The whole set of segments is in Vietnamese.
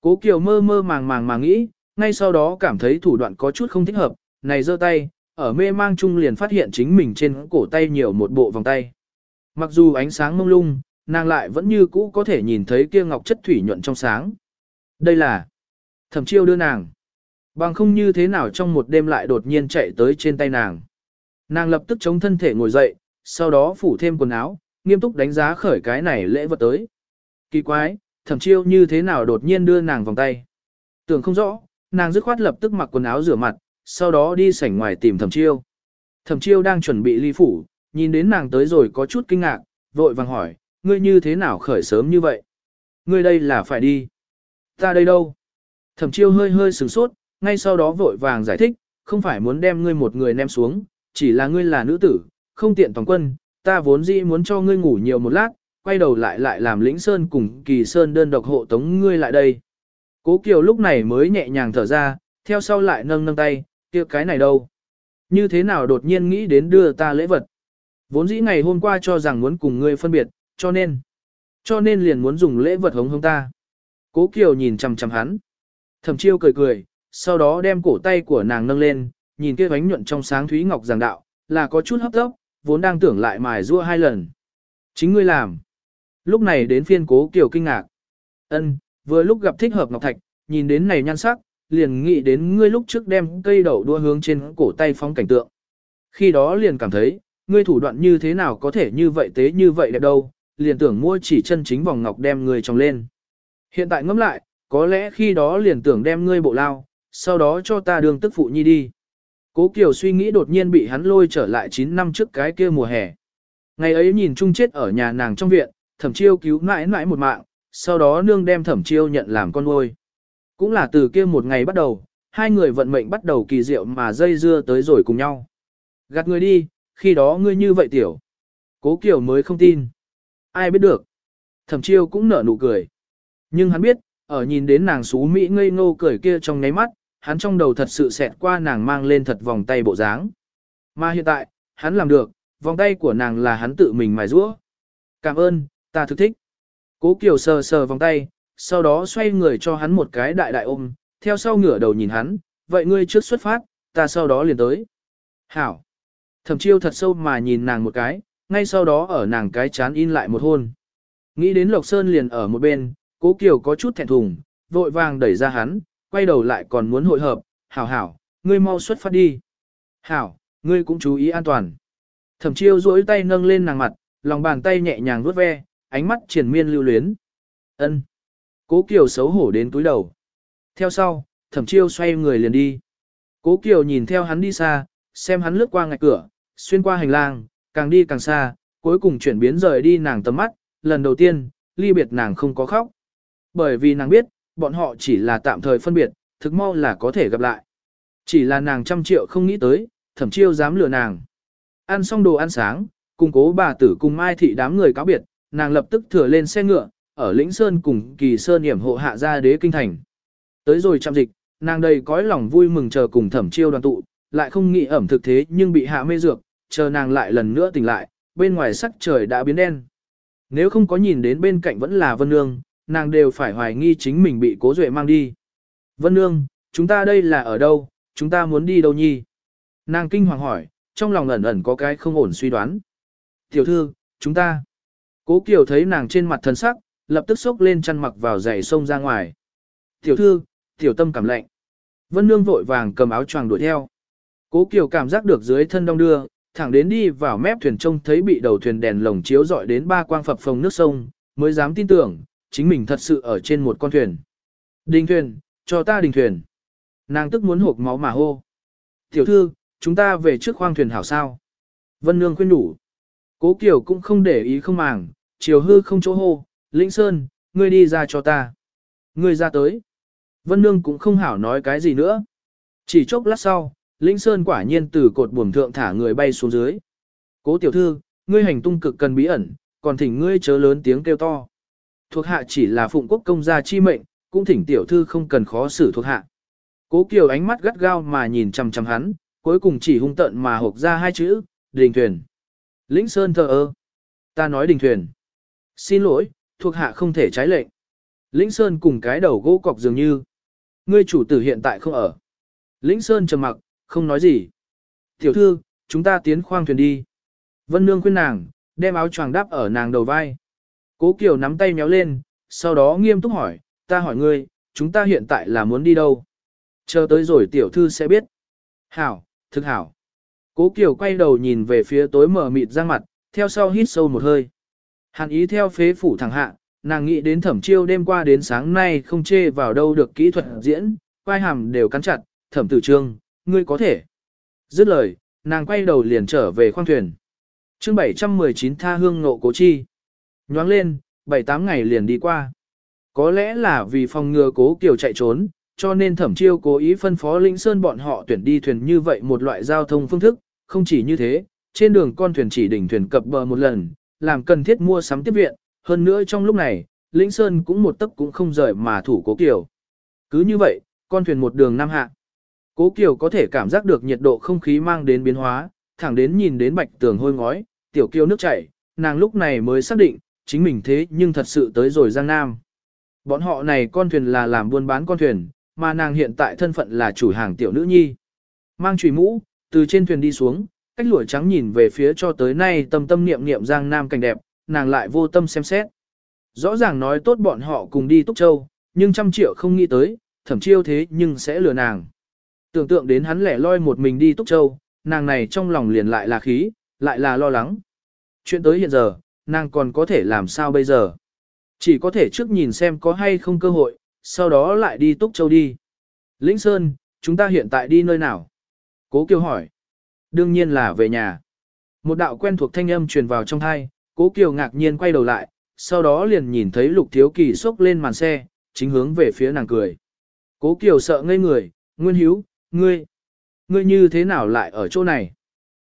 Cố Kiều mơ mơ màng màng mà nghĩ, ngay sau đó cảm thấy thủ đoạn có chút không thích hợp, này giơ tay, ở mê mang chung liền phát hiện chính mình trên cổ tay nhiều một bộ vòng tay. Mặc dù ánh sáng mông lung, nàng lại vẫn như cũ có thể nhìn thấy kia ngọc chất thủy nhuận trong sáng. Đây là thẩm chiêu đưa nàng. Bằng không như thế nào trong một đêm lại đột nhiên chạy tới trên tay nàng. Nàng lập tức chống thân thể ngồi dậy, sau đó phủ thêm quần áo, nghiêm túc đánh giá khởi cái này lễ vật tới. Kỳ quái, thẩm chiêu như thế nào đột nhiên đưa nàng vòng tay. Tưởng không rõ, nàng dứt khoát lập tức mặc quần áo rửa mặt, sau đó đi sảnh ngoài tìm thẩm chiêu. Thẩm chiêu đang chuẩn bị ly phủ, nhìn đến nàng tới rồi có chút kinh ngạc, vội vàng hỏi, ngươi như thế nào khởi sớm như vậy? Ngươi đây là phải đi. Ta đây đâu? Thẩm chiêu hơi hơi sửng sốt, ngay sau đó vội vàng giải thích, không phải muốn đem ngươi một người ném xuống, chỉ là ngươi là nữ tử, không tiện toàn quân, ta vốn dĩ muốn cho ngươi ngủ nhiều một lát, quay đầu lại lại làm lĩnh sơn cùng kỳ sơn đơn độc hộ tống ngươi lại đây. Cố Kiều lúc này mới nhẹ nhàng thở ra, theo sau lại nâng nâng tay, kia cái này đâu? Như thế nào đột nhiên nghĩ đến đưa ta lễ vật? Vốn dĩ ngày hôm qua cho rằng muốn cùng ngươi phân biệt, cho nên, cho nên liền muốn dùng lễ vật hống hống ta. Cố Kiều nhìn chằm chằm hắn. Thẩm chiêu cười cười, sau đó đem cổ tay của nàng nâng lên, nhìn kia bánh nhuận trong sáng thúy ngọc giảng đạo, là có chút hấp dốc, vốn đang tưởng lại mài rua hai lần. Chính ngươi làm. Lúc này đến phiên cố Kiều kinh ngạc. Ân, vừa lúc gặp thích hợp ngọc thạch, nhìn đến này nhan sắc, liền nghĩ đến ngươi lúc trước đem cây đậu đua hướng trên cổ tay phóng cảnh tượng. Khi đó liền cảm thấy, ngươi thủ đoạn như thế nào có thể như vậy tế như vậy đẹp đâu, liền tưởng mua chỉ chân chính vòng ngọc đem ngươi trồng lên. Hiện tại ngẫm lại, có lẽ khi đó liền tưởng đem ngươi bộ lao, sau đó cho ta đường tức phụ nhi đi. Cố Kiều suy nghĩ đột nhiên bị hắn lôi trở lại 9 năm trước cái kia mùa hè. Ngày ấy nhìn chung chết ở nhà nàng trong viện, thẩm chiêu cứu mãi mãi một mạng, sau đó nương đem thẩm chiêu nhận làm con nuôi. Cũng là từ kia một ngày bắt đầu, hai người vận mệnh bắt đầu kỳ diệu mà dây dưa tới rồi cùng nhau. Gạt người đi, khi đó ngươi như vậy tiểu. Cố Kiều mới không tin. Ai biết được. Thẩm chiêu cũng nở nụ cười. Nhưng hắn biết, ở nhìn đến nàng xú Mỹ ngây ngô cười kia trong nháy mắt, hắn trong đầu thật sự xẹt qua nàng mang lên thật vòng tay bộ dáng. Mà hiện tại, hắn làm được, vòng tay của nàng là hắn tự mình mài rũa. Cảm ơn, ta thực thích. Cố Kiều sờ sờ vòng tay, sau đó xoay người cho hắn một cái đại đại ôm, theo sau ngửa đầu nhìn hắn, vậy ngươi trước xuất phát, ta sau đó liền tới. Hảo. Thẩm chiêu thật sâu mà nhìn nàng một cái, ngay sau đó ở nàng cái chán in lại một hôn. Nghĩ đến Lộc Sơn liền ở một bên, cố Kiều có chút thẹn thùng, vội vàng đẩy ra hắn, quay đầu lại còn muốn hội hợp, hảo hảo, ngươi mau xuất phát đi. Hảo, ngươi cũng chú ý an toàn. Thẩm chiêu duỗi tay nâng lên nàng mặt, lòng bàn tay nhẹ nhàng vuốt ve, ánh mắt triển miên lưu luyến. Ân. Cố Kiều xấu hổ đến túi đầu. Theo sau, thẩm chiêu xoay người liền đi. Cố Kiều nhìn theo hắn đi xa, xem hắn lướt qua ngạch cửa, xuyên qua hành lang, càng đi càng xa, cuối cùng chuyển biến rời đi nàng tầm mắt, lần đầu tiên, ly biệt nàng không có khóc. Bởi vì nàng biết, bọn họ chỉ là tạm thời phân biệt, thực mau là có thể gặp lại. Chỉ là nàng trăm triệu không nghĩ tới, thẩm chiêu dám lừa nàng. Ăn xong đồ ăn sáng, cùng cố bà tử cùng Mai Thị đám người cáo biệt, nàng lập tức thừa lên xe ngựa, ở Lĩnh Sơn cùng Kỳ Sơn hiểm hộ hạ ra đế kinh thành. Tới rồi chạm dịch, nàng đầy cõi lòng vui mừng chờ cùng thẩm chiêu đoàn tụ, lại không nghĩ ẩm thực thế nhưng bị hạ mê dược, chờ nàng lại lần nữa tỉnh lại, bên ngoài sắc trời đã biến đen. Nếu không có nhìn đến bên cạnh vẫn là Vân Nương, nàng đều phải hoài nghi chính mình bị cố duệ mang đi. Vân Nương, chúng ta đây là ở đâu, chúng ta muốn đi đâu nhi? Nàng kinh hoàng hỏi, trong lòng ẩn ẩn có cái không ổn suy đoán. Tiểu thư, chúng ta. Cố Kiều thấy nàng trên mặt thần sắc, lập tức xốc lên chăn mặc vào giày sông ra ngoài. Tiểu thư, tiểu tâm cảm lạnh. Vân Nương vội vàng cầm áo choàng đuổi theo. Cố Kiều cảm giác được dưới thân đông đưa, thẳng đến đi vào mép thuyền trông thấy bị đầu thuyền đèn lồng chiếu dọi đến ba quang phập phồng nước sông, mới dám tin tưởng, chính mình thật sự ở trên một con thuyền. Đình thuyền, cho ta đình thuyền. Nàng tức muốn hộp máu mà hô. Tiểu thư, chúng ta về trước khoang thuyền hảo sao. Vân Nương khuyên đủ. Cố Kiều cũng không để ý không màng, chiều hư không chỗ hô, Lĩnh Sơn, ngươi đi ra cho ta. Ngươi ra tới. Vân Nương cũng không hảo nói cái gì nữa. Chỉ chốc lát sau, Lĩnh Sơn quả nhiên từ cột buồm thượng thả người bay xuống dưới. Cố tiểu thư, ngươi hành tung cực cần bí ẩn, còn thỉnh ngươi chớ lớn tiếng kêu to. Thuộc hạ chỉ là phụng quốc công gia chi mệnh, cũng thỉnh tiểu thư không cần khó xử thuộc hạ. Cố Kiều ánh mắt gắt gao mà nhìn chằm chằm hắn, cuối cùng chỉ hung tận mà hộc ra hai chữ, đình thuyền. Lĩnh Sơn thờ ơ. Ta nói đình thuyền. Xin lỗi, thuộc hạ không thể trái lệnh. Lĩnh Sơn cùng cái đầu gỗ cọc dường như. Ngươi chủ tử hiện tại không ở. Lĩnh Sơn trầm mặc, không nói gì. Tiểu thư, chúng ta tiến khoang thuyền đi. Vân Nương khuyên nàng, đem áo choàng đắp ở nàng đầu vai. Cố Kiều nắm tay méo lên, sau đó nghiêm túc hỏi, ta hỏi ngươi, chúng ta hiện tại là muốn đi đâu? Chờ tới rồi tiểu thư sẽ biết. Hảo, thực hảo. Cố Kiều quay đầu nhìn về phía tối mờ mịt ra mặt, theo sau hít sâu một hơi. Hàn ý theo phế phủ thẳng hạ, nàng nghĩ đến thẩm chiêu đêm qua đến sáng nay không chê vào đâu được kỹ thuật diễn, quai hàm đều cắn chặt, thẩm tử trương, ngươi có thể. Dứt lời, nàng quay đầu liền trở về khoang thuyền. chương 719 tha hương nộ cố chi. Nhoáng lên, 7-8 ngày liền đi qua. Có lẽ là vì phòng ngừa cố kiều chạy trốn, cho nên thẩm chiêu cố ý phân phó Linh Sơn bọn họ tuyển đi thuyền như vậy một loại giao thông phương thức, không chỉ như thế, trên đường con thuyền chỉ đỉnh thuyền cập bờ một lần, làm cần thiết mua sắm tiếp viện, hơn nữa trong lúc này, Lĩnh Sơn cũng một tấc cũng không rời mà thủ cố kiều. Cứ như vậy, con thuyền một đường nam hạ. Cố Kiều có thể cảm giác được nhiệt độ không khí mang đến biến hóa, thẳng đến nhìn đến bạch tường hôi ngói, tiểu kiều nước chảy, nàng lúc này mới xác định, chính mình thế nhưng thật sự tới rồi Giang Nam. Bọn họ này con thuyền là làm buôn bán con thuyền, mà nàng hiện tại thân phận là chủ hàng tiểu nữ nhi. Mang chùy mũ, từ trên thuyền đi xuống, cách lụa trắng nhìn về phía cho tới nay tâm tâm niệm niệm Giang Nam cảnh đẹp, nàng lại vô tâm xem xét. Rõ ràng nói tốt bọn họ cùng đi Túc Châu, nhưng trăm triệu không nghĩ tới, thẩm chiêu thế nhưng sẽ lừa nàng. Tưởng tượng đến hắn lẻ loi một mình đi Túc Châu, nàng này trong lòng liền lại là khí, lại là lo lắng. Chuyện tới hiện giờ, nàng còn có thể làm sao bây giờ? Chỉ có thể trước nhìn xem có hay không cơ hội, sau đó lại đi Túc Châu đi. Lĩnh Sơn, chúng ta hiện tại đi nơi nào? Cố Kiều hỏi. Đương nhiên là về nhà. Một đạo quen thuộc thanh âm truyền vào trong thai, Cố Kiều ngạc nhiên quay đầu lại, sau đó liền nhìn thấy Lục Thiếu Kỳ xốc lên màn xe, chính hướng về phía nàng cười. Cố Kiều sợ ngây người, Nguyên Hiếu, ngươi, ngươi như thế nào lại ở chỗ này?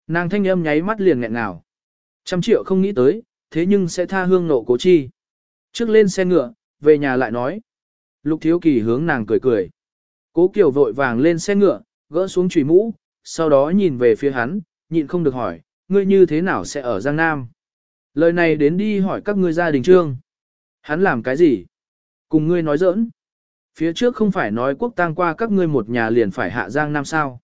Nàng thanh âm nháy mắt liền nghẹn ngào. Trăm triệu không nghĩ tới, thế nhưng sẽ tha hương nộ cố chi. Trước lên xe ngựa, về nhà lại nói. Lục thiếu kỳ hướng nàng cười cười. Cố Kiều vội vàng lên xe ngựa, gỡ xuống chùy mũ, sau đó nhìn về phía hắn, nhịn không được hỏi, ngươi như thế nào sẽ ở Giang Nam? Lời này đến đi hỏi các ngươi gia đình trương. Hắn làm cái gì? Cùng ngươi nói giỡn. Phía trước không phải nói quốc tang qua các ngươi một nhà liền phải hạ Giang Nam sao.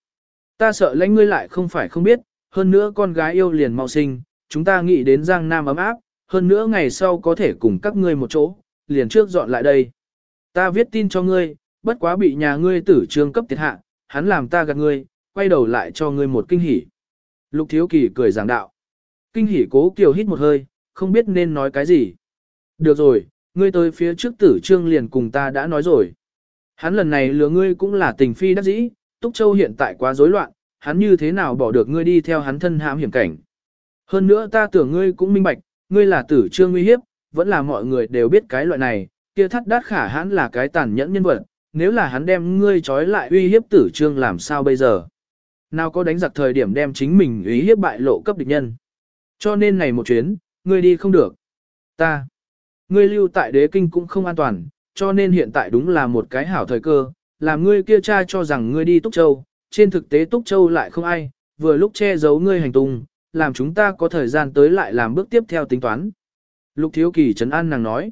Ta sợ lãnh ngươi lại không phải không biết, hơn nữa con gái yêu liền mau sinh, chúng ta nghĩ đến Giang Nam ấm áp, hơn nữa ngày sau có thể cùng các ngươi một chỗ, liền trước dọn lại đây. Ta viết tin cho ngươi, bất quá bị nhà ngươi tử trương cấp thiệt hạ, hắn làm ta gạt ngươi, quay đầu lại cho ngươi một kinh hỉ. Lục Thiếu Kỳ cười giảng đạo. Kinh hỉ cố kiều hít một hơi, không biết nên nói cái gì. Được rồi, ngươi tới phía trước tử trương liền cùng ta đã nói rồi. Hắn lần này lừa ngươi cũng là tình phi đắc dĩ, Túc Châu hiện tại quá rối loạn, hắn như thế nào bỏ được ngươi đi theo hắn thân hãm hiểm cảnh. Hơn nữa ta tưởng ngươi cũng minh bạch, ngươi là tử trương nguy hiếp, vẫn là mọi người đều biết cái loại này, kia thắt đát khả hắn là cái tàn nhẫn nhân vật, nếu là hắn đem ngươi trói lại uy hiếp tử trương làm sao bây giờ. Nào có đánh giặc thời điểm đem chính mình ý hiếp bại lộ cấp địch nhân. Cho nên này một chuyến, ngươi đi không được. Ta, ngươi lưu tại đế kinh cũng không an toàn, cho nên hiện tại đúng là một cái hảo thời cơ, làm ngươi kia cha cho rằng ngươi đi Túc Châu, trên thực tế Túc Châu lại không ai, vừa lúc che giấu ngươi hành tung, làm chúng ta có thời gian tới lại làm bước tiếp theo tính toán. Lục Thiếu Kỳ trấn an nàng nói.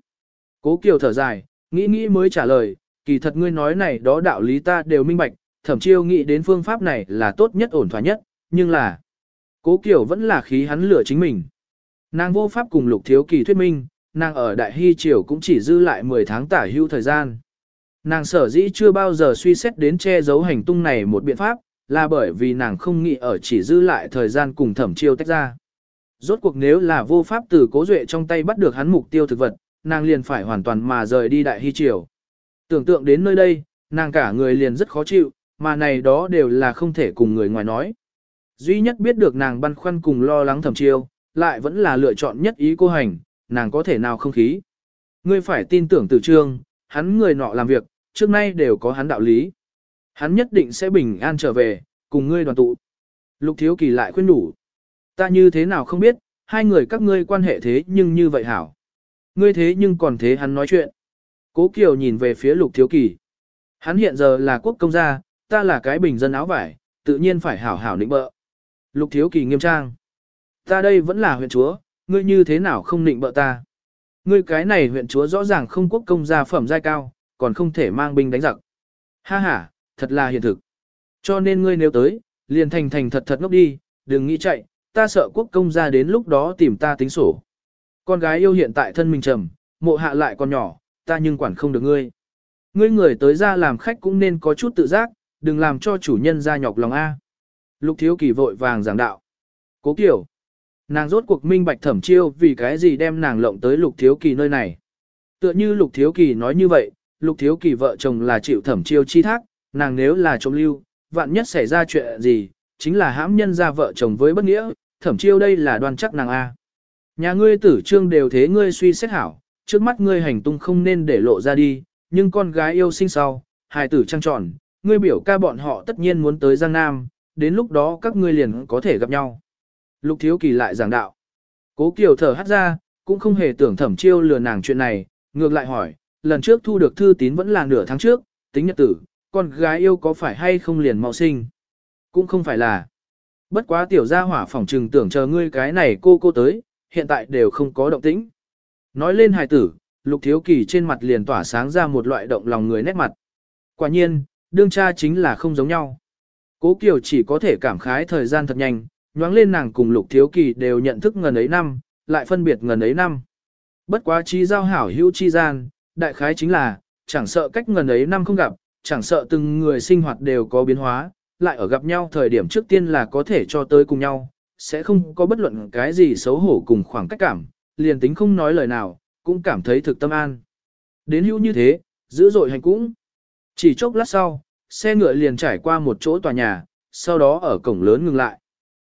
Cố Kiều thở dài, nghĩ nghĩ mới trả lời, kỳ thật ngươi nói này đó đạo lý ta đều minh bạch, thẩm chiêu nghĩ đến phương pháp này là tốt nhất ổn thỏa nhất, nhưng là... Cố Kiều vẫn là khí hắn lửa chính mình. Nàng vô pháp cùng Lục Thiếu Kỳ thuyết minh, nàng ở Đại Hy Triều cũng chỉ dư lại 10 tháng tả hưu thời gian. Nàng sở dĩ chưa bao giờ suy xét đến che giấu hành tung này một biện pháp, là bởi vì nàng không nghĩ ở chỉ dư lại thời gian cùng thẩm chiêu tách ra. Rốt cuộc nếu là vô pháp từ cố duệ trong tay bắt được hắn mục tiêu thực vật, nàng liền phải hoàn toàn mà rời đi Đại Hy Triều. Tưởng tượng đến nơi đây, nàng cả người liền rất khó chịu, mà này đó đều là không thể cùng người ngoài nói. Duy nhất biết được nàng băn khoăn cùng lo lắng thầm chiêu, lại vẫn là lựa chọn nhất ý cô hành, nàng có thể nào không khí. Ngươi phải tin tưởng tử trương, hắn người nọ làm việc, trước nay đều có hắn đạo lý. Hắn nhất định sẽ bình an trở về, cùng ngươi đoàn tụ. Lục thiếu kỳ lại khuyên đủ. Ta như thế nào không biết, hai người các ngươi quan hệ thế nhưng như vậy hảo. Ngươi thế nhưng còn thế hắn nói chuyện. Cố Kiều nhìn về phía lục thiếu kỳ. Hắn hiện giờ là quốc công gia, ta là cái bình dân áo vải, tự nhiên phải hảo hảo nịnh bợ. Lục thiếu kỳ nghiêm trang. Ta đây vẫn là huyện chúa, ngươi như thế nào không nịnh bợ ta. Ngươi cái này huyện chúa rõ ràng không quốc công gia phẩm giai cao, còn không thể mang binh đánh giặc. Ha ha, thật là hiện thực. Cho nên ngươi nếu tới, liền thành thành thật thật ngốc đi, đừng nghĩ chạy, ta sợ quốc công gia đến lúc đó tìm ta tính sổ. Con gái yêu hiện tại thân mình trầm, mộ hạ lại còn nhỏ, ta nhưng quản không được ngươi. Ngươi người tới ra làm khách cũng nên có chút tự giác, đừng làm cho chủ nhân ra nhọc lòng A. Lục thiếu kỳ vội vàng giảng đạo. Cố kiểu. Nàng rốt cuộc minh bạch thẩm chiêu vì cái gì đem nàng lộng tới lục thiếu kỳ nơi này. Tựa như lục thiếu kỳ nói như vậy, lục thiếu kỳ vợ chồng là chịu thẩm chiêu chi thác, nàng nếu là trộm lưu, vạn nhất xảy ra chuyện gì, chính là hãm nhân ra vợ chồng với bất nghĩa, thẩm chiêu đây là đoan chắc nàng A. Nhà ngươi tử trương đều thế ngươi suy xét hảo, trước mắt ngươi hành tung không nên để lộ ra đi, nhưng con gái yêu sinh sau, hài tử trăng tròn, ngươi biểu ca bọn họ tất nhiên muốn tới Giang Nam, đến lúc đó các ngươi liền có thể gặp nhau. Lục Thiếu Kỳ lại giảng đạo. Cố Kiều thở hắt ra, cũng không hề tưởng thẩm chiêu lừa nàng chuyện này, ngược lại hỏi, lần trước thu được thư tín vẫn là nửa tháng trước, tính nhật tử, con gái yêu có phải hay không liền mau sinh? Cũng không phải là. Bất quá tiểu gia hỏa phỏng trừng tưởng chờ ngươi cái này cô cô tới, hiện tại đều không có động tĩnh. Nói lên hài tử, lục thiếu kỳ trên mặt liền tỏa sáng ra một loại động lòng người nét mặt. Quả nhiên, đương cha chính là không giống nhau. Cố Kiều chỉ có thể cảm khái thời gian thật nhanh, nhoáng lên nàng cùng lục thiếu kỳ đều nhận thức ngần ấy năm, lại phân biệt ngần ấy năm. Bất quá chi giao hảo hữu chi gian, đại khái chính là, chẳng sợ cách ngần ấy năm không gặp, chẳng sợ từng người sinh hoạt đều có biến hóa, lại ở gặp nhau thời điểm trước tiên là có thể cho tới cùng nhau, sẽ không có bất luận cái gì xấu hổ cùng khoảng cách cảm, liền tính không nói lời nào, cũng cảm thấy thực tâm an. Đến hữu như thế, dữ dội hành cũng. Chỉ chốc lát sau, xe ngựa liền trải qua một chỗ tòa nhà, sau đó ở cổng lớn ngừng lại.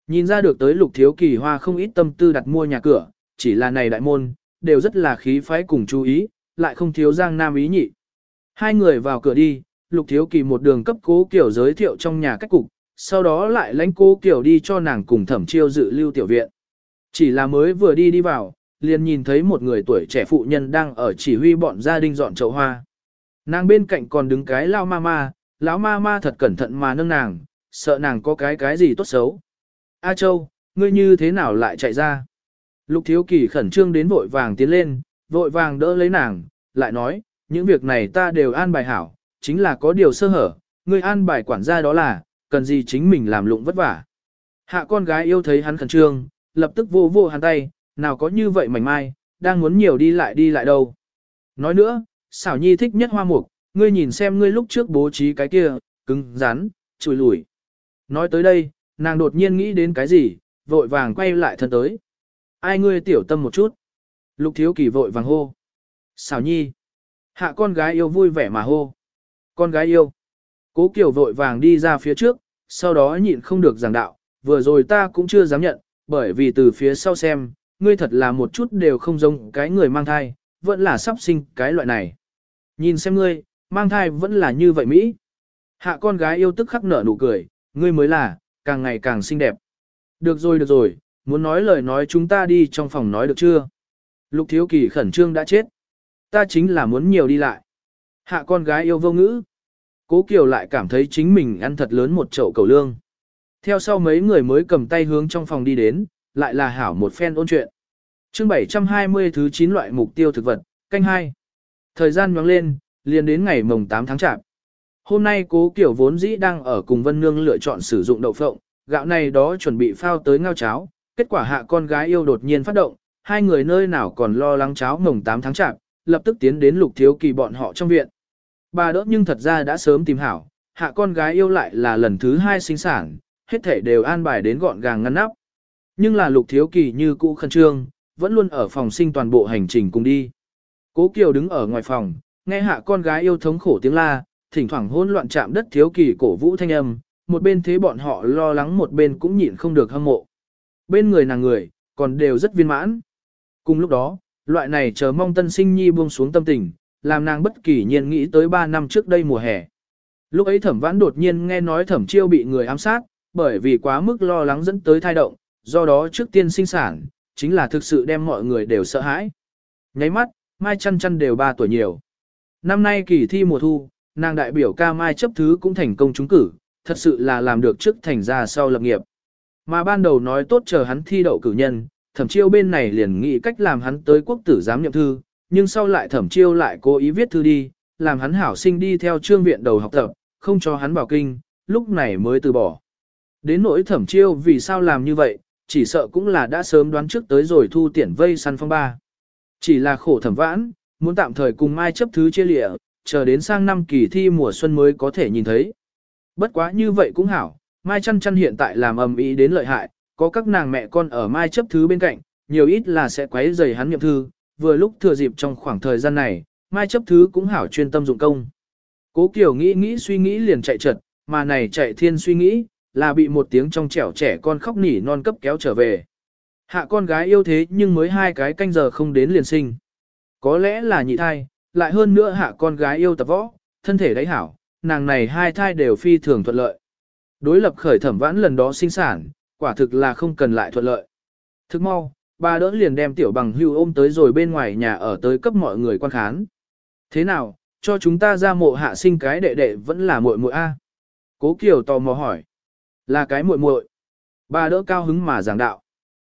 Nhìn ra được tới lục thiếu kỳ hoa không ít tâm tư đặt mua nhà cửa, chỉ là này đại môn, đều rất là khí phái cùng chú ý, lại không thiếu giang nam ý nhị. Hai người vào cửa đi, lục thiếu kỳ một đường cấp cố kiểu giới thiệu trong nhà cách cục, sau đó lại lãnh cố kiểu đi cho nàng cùng thẩm chiêu dự lưu tiểu viện. Chỉ là mới vừa đi đi vào, liền nhìn thấy một người tuổi trẻ phụ nhân đang ở chỉ huy bọn gia đình dọn chậu hoa. Nàng bên cạnh còn đứng cái lao ma ma, lão ma ma thật cẩn thận mà nâng nàng, sợ nàng có cái cái gì tốt xấu. A Châu, ngươi như thế nào lại chạy ra? Lục thiếu kỳ khẩn trương đến vội vàng tiến lên, vội vàng đỡ lấy nàng, lại nói, những việc này ta đều an bài hảo, chính là có điều sơ hở, ngươi an bài quản gia đó là, cần gì chính mình làm lụng vất vả. Hạ con gái yêu thấy hắn khẩn trương, lập tức vô vô hắn tay, nào có như vậy mảnh mai, đang muốn nhiều đi lại đi lại đâu. Nói nữa, xảo nhi thích nhất hoa mục, ngươi nhìn xem ngươi lúc trước bố trí cái kia, cứng, rắn, chùi lùi. Nói tới đây, nàng đột nhiên nghĩ đến cái gì, vội vàng quay lại thân tới. Ai ngươi tiểu tâm một chút. Lục thiếu kỳ vội vàng hô. Xảo nhi. Hạ con gái yêu vui vẻ mà hô. Con gái yêu. Cố Kiều vội vàng đi ra phía trước, sau đó nhịn không được giảng đạo, vừa rồi ta cũng chưa dám nhận, bởi vì từ phía sau xem, ngươi thật là một chút đều không giống cái người mang thai, vẫn là sắp sinh cái loại này. Nhìn xem ngươi, mang thai vẫn là như vậy Mỹ. Hạ con gái yêu tức khắc nở nụ cười, ngươi mới là, càng ngày càng xinh đẹp. Được rồi được rồi, muốn nói lời nói chúng ta đi trong phòng nói được chưa? Lục thiếu kỳ khẩn trương đã chết. Ta chính là muốn nhiều đi lại. Hạ con gái yêu vô ngữ. Cố Kiều lại cảm thấy chính mình ăn thật lớn một chậu cầu lương. Theo sau mấy người mới cầm tay hướng trong phòng đi đến, lại là hảo một phen ôn chuyện. chương 720 thứ 9 loại mục tiêu thực vật, canh 2. Thời gian nhoáng lên, liền đến ngày mồng 8 tháng chạp. Hôm nay cố kiểu vốn dĩ đang ở cùng Vân Nương lựa chọn sử dụng đậu phộng, gạo này đó chuẩn bị phao tới ngao cháo, kết quả hạ con gái yêu đột nhiên phát động, hai người nơi nào còn lo lắng cháo mồng 8 tháng chạp, lập tức tiến đến lục thiếu kỳ bọn họ trong viện. Bà đỡ nhưng thật ra đã sớm tìm hảo, hạ con gái yêu lại là lần thứ hai sinh sản, hết thể đều an bài đến gọn gàng ngăn nắp. Nhưng là lục thiếu kỳ như cũ khẩn trương, vẫn luôn ở phòng sinh toàn bộ hành trình cùng đi. Cố Kiều đứng ở ngoài phòng, nghe hạ con gái yêu thống khổ tiếng la, thỉnh thoảng hỗn loạn chạm đất thiếu kỳ cổ vũ thanh âm, một bên thế bọn họ lo lắng một bên cũng nhịn không được hâm mộ. Bên người nàng người, còn đều rất viên mãn. Cùng lúc đó, loại này chờ mong tân sinh nhi buông xuống tâm tình, làm nàng bất kỳ nhiên nghĩ tới 3 năm trước đây mùa hè. Lúc ấy thẩm vãn đột nhiên nghe nói thẩm chiêu bị người ám sát, bởi vì quá mức lo lắng dẫn tới thai động, do đó trước tiên sinh sản, chính là thực sự đem mọi người đều sợ hãi. Nháy mắt, Mai chăn chăn đều 3 tuổi nhiều. Năm nay kỳ thi mùa thu, nàng đại biểu ca Mai chấp thứ cũng thành công trúng cử, thật sự là làm được trước thành ra sau lập nghiệp. Mà ban đầu nói tốt chờ hắn thi đậu cử nhân, thẩm chiêu bên này liền nghĩ cách làm hắn tới quốc tử giám nhậm thư, nhưng sau lại thẩm chiêu lại cố ý viết thư đi, làm hắn hảo sinh đi theo trương viện đầu học tập, không cho hắn bảo kinh, lúc này mới từ bỏ. Đến nỗi thẩm chiêu vì sao làm như vậy, chỉ sợ cũng là đã sớm đoán trước tới rồi thu tiện vây săn phong ba. Chỉ là khổ thẩm vãn, muốn tạm thời cùng mai chấp thứ chia lịa, chờ đến sang năm kỳ thi mùa xuân mới có thể nhìn thấy. Bất quá như vậy cũng hảo, mai chăn chăn hiện tại làm ầm ý đến lợi hại, có các nàng mẹ con ở mai chấp thứ bên cạnh, nhiều ít là sẽ quấy rầy hắn nghiệm thư, vừa lúc thừa dịp trong khoảng thời gian này, mai chấp thứ cũng hảo chuyên tâm dụng công. Cố Kiều nghĩ nghĩ suy nghĩ liền chạy trật, mà này chạy thiên suy nghĩ, là bị một tiếng trong trẻo trẻ con khóc nỉ non cấp kéo trở về. Hạ con gái yêu thế nhưng mới hai cái canh giờ không đến liền sinh. Có lẽ là nhị thai, lại hơn nữa hạ con gái yêu tập võ, thân thể đáy hảo, nàng này hai thai đều phi thường thuận lợi. Đối lập khởi thẩm vãn lần đó sinh sản, quả thực là không cần lại thuận lợi. Thức mau, bà đỡ liền đem tiểu bằng hưu ôm tới rồi bên ngoài nhà ở tới cấp mọi người quan khán. Thế nào, cho chúng ta ra mộ hạ sinh cái đệ đệ vẫn là muội muội a? Cố Kiều tò mò hỏi. Là cái muội muội. Bà đỡ cao hứng mà giảng đạo.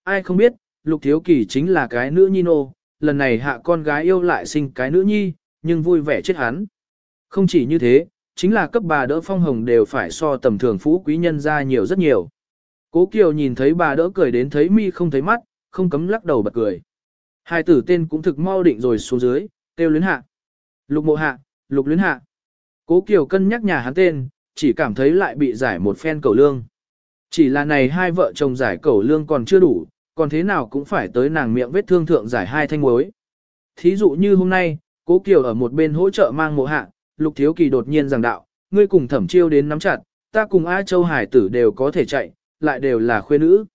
Ai không biết, Lục Thiếu Kỳ chính là cái nữ nhi nô, lần này hạ con gái yêu lại sinh cái nữ nhi, nhưng vui vẻ chết hắn. Không chỉ như thế, chính là cấp bà đỡ phong hồng đều phải so tầm thường phú quý nhân ra nhiều rất nhiều. Cố Kiều nhìn thấy bà đỡ cười đến thấy mi không thấy mắt, không cấm lắc đầu bật cười. Hai tử tên cũng thực mau định rồi xuống dưới, tiêu luyến hạ. Lục mộ hạ, lục luyến hạ. Cố Kiều cân nhắc nhà hắn tên, chỉ cảm thấy lại bị giải một phen cầu lương. Chỉ là này hai vợ chồng giải cầu lương còn chưa đủ, còn thế nào cũng phải tới nàng miệng vết thương thượng giải hai thanh muối. Thí dụ như hôm nay, Cố Kiều ở một bên hỗ trợ mang mộ hạ, Lục Thiếu Kỳ đột nhiên giảng đạo, ngươi cùng thẩm chiêu đến nắm chặt, ta cùng A Châu Hải tử đều có thể chạy, lại đều là khuê nữ.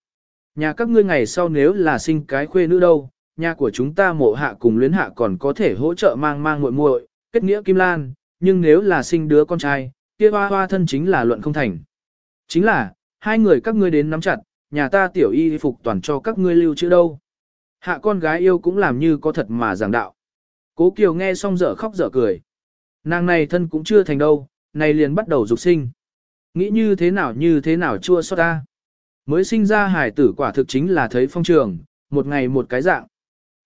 Nhà các ngươi ngày sau nếu là sinh cái khuê nữ đâu, nhà của chúng ta mộ hạ cùng luyến hạ còn có thể hỗ trợ mang mang muội muội, kết nghĩa kim lan, nhưng nếu là sinh đứa con trai, kia hoa hoa thân chính là luận không thành. Chính là, hai người các ngươi đến nắm chặt, nhà ta tiểu y phục toàn cho các ngươi lưu trữ đâu. Hạ con gái yêu cũng làm như có thật mà giảng đạo. Cố Kiều nghe xong dở khóc dở cười. Nàng này thân cũng chưa thành đâu, này liền bắt đầu dục sinh. Nghĩ như thế nào như thế nào chua xót ta. Mới sinh ra hải tử quả thực chính là thấy phong trường, một ngày một cái dạng.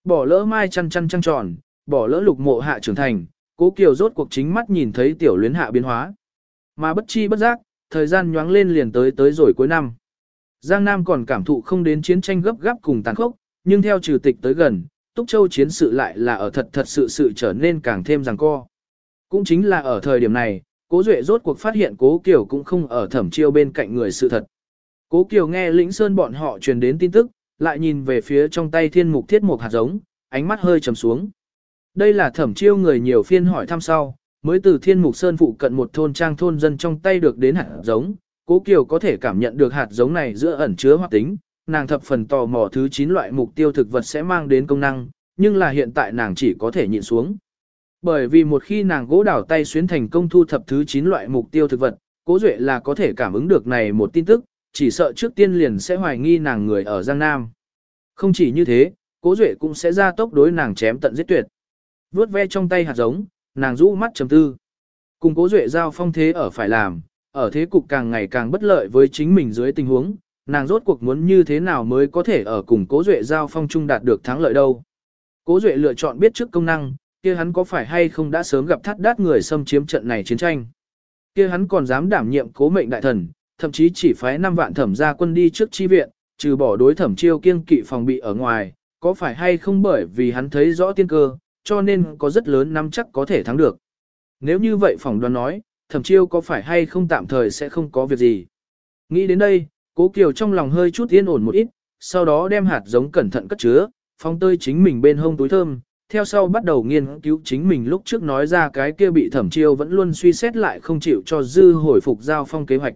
Bỏ lỡ mai chăn chăn trăng tròn, bỏ lỡ lục mộ hạ trưởng thành, cố kiều rốt cuộc chính mắt nhìn thấy tiểu luyến hạ biến hóa. Mà bất chi bất giác, thời gian nhoáng lên liền tới tới rồi cuối năm. Giang Nam còn cảm thụ không đến chiến tranh gấp gáp cùng tàn khốc, nhưng theo trừ tịch tới gần, Túc Châu chiến sự lại là ở thật thật sự sự trở nên càng thêm ràng co. Cũng chính là ở thời điểm này, Cố Duệ rốt cuộc phát hiện Cố Kiều cũng không ở thẩm chiêu bên cạnh người sự thật. Cố Kiều nghe Lĩnh Sơn bọn họ truyền đến tin tức, lại nhìn về phía trong tay thiên mục thiết mục hạt giống, ánh mắt hơi trầm xuống. Đây là thẩm chiêu người nhiều phiên hỏi thăm sau, mới từ thiên mục sơn phụ cận một thôn trang thôn dân trong tay được đến hạt giống. Cố Kiều có thể cảm nhận được hạt giống này giữa ẩn chứa hoạt tính, nàng thập phần tò mò thứ 9 loại mục tiêu thực vật sẽ mang đến công năng, nhưng là hiện tại nàng chỉ có thể nhịn xuống. Bởi vì một khi nàng gỗ đảo tay xuyến thành công thu thập thứ 9 loại mục tiêu thực vật, Cố Duệ là có thể cảm ứng được này một tin tức, chỉ sợ trước tiên liền sẽ hoài nghi nàng người ở Giang Nam. Không chỉ như thế, Cố Duệ cũng sẽ ra tốc đối nàng chém tận giết tuyệt. Vướt ve trong tay hạt giống, nàng rũ mắt trầm tư. Cùng Cố Duệ giao phong thế ở phải làm, ở thế cục càng ngày càng bất lợi với chính mình dưới tình huống, nàng rốt cuộc muốn như thế nào mới có thể ở cùng Cố Duệ giao phong chung đạt được thắng lợi đâu. Cố Duệ lựa chọn biết trước công năng, kia hắn có phải hay không đã sớm gặp thắt đát người xâm chiếm trận này chiến tranh. Kia hắn còn dám đảm nhiệm cố mệnh đại thần, thậm chí chỉ phái 5 vạn thẩm gia quân đi trước chi viện, trừ bỏ đối thẩm chiêu kiêng kỵ phòng bị ở ngoài, có phải hay không bởi vì hắn thấy rõ tiên cơ, cho nên có rất lớn nắm chắc có thể thắng được. Nếu như vậy phỏng đoán nói, thẩm chiêu có phải hay không tạm thời sẽ không có việc gì. Nghĩ đến đây, cố kiều trong lòng hơi chút yên ổn một ít, sau đó đem hạt giống cẩn thận cất chứa, phong tơi chính mình bên hông túi thơm, theo sau bắt đầu nghiên cứu chính mình lúc trước nói ra cái kia bị thẩm chiêu vẫn luôn suy xét lại không chịu cho dư hồi phục giao phong kế hoạch.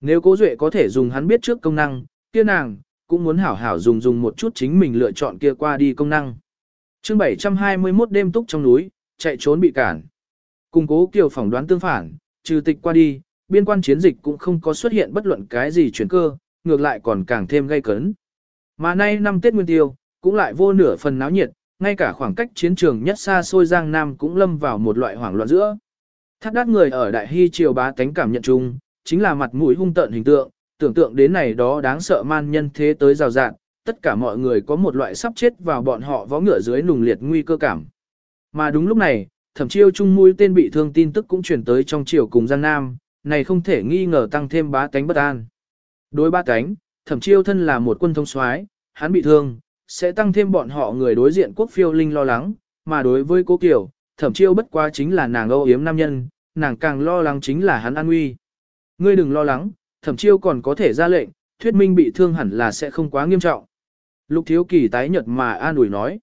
Nếu cố duệ có thể dùng hắn biết trước công năng, kia nàng, cũng muốn hảo hảo dùng dùng một chút chính mình lựa chọn kia qua đi công năng. chương 721 đêm túc trong núi, chạy trốn bị cản. Cùng cố kiều phỏng đoán tương phản, trừ tịch qua đi, biên quan chiến dịch cũng không có xuất hiện bất luận cái gì chuyển cơ, ngược lại còn càng thêm gây cấn. Mà nay năm Tết Nguyên Tiêu, cũng lại vô nửa phần náo nhiệt, ngay cả khoảng cách chiến trường nhất xa xôi Giang Nam cũng lâm vào một loại hoảng loạn giữa. Thác đát người ở Đại Hy triều bá tánh cảm nhận chung, chính là mặt mũi hung tợn hình tượng, tưởng tượng đến này đó đáng sợ man nhân thế tới rào rạn, tất cả mọi người có một loại sắp chết vào bọn họ vó ngựa dưới nùng liệt nguy cơ cảm. Mà đúng lúc này, thẩm chiêu trung mũi tên bị thương tin tức cũng chuyển tới trong triều cùng Giang Nam, này không thể nghi ngờ tăng thêm bá cánh bất an. Đối ba cánh, thẩm chiêu thân là một quân thông soái, hắn bị thương, sẽ tăng thêm bọn họ người đối diện quốc phiêu linh lo lắng, mà đối với cố Kiều, thẩm chiêu bất quá chính là nàng âu yếm nam nhân, nàng càng lo lắng chính là hắn an nguy. Ngươi đừng lo lắng, thẩm chiêu còn có thể ra lệnh, thuyết minh bị thương hẳn là sẽ không quá nghiêm trọng. Lục thiếu kỳ tái nhợt mà an ủi nói.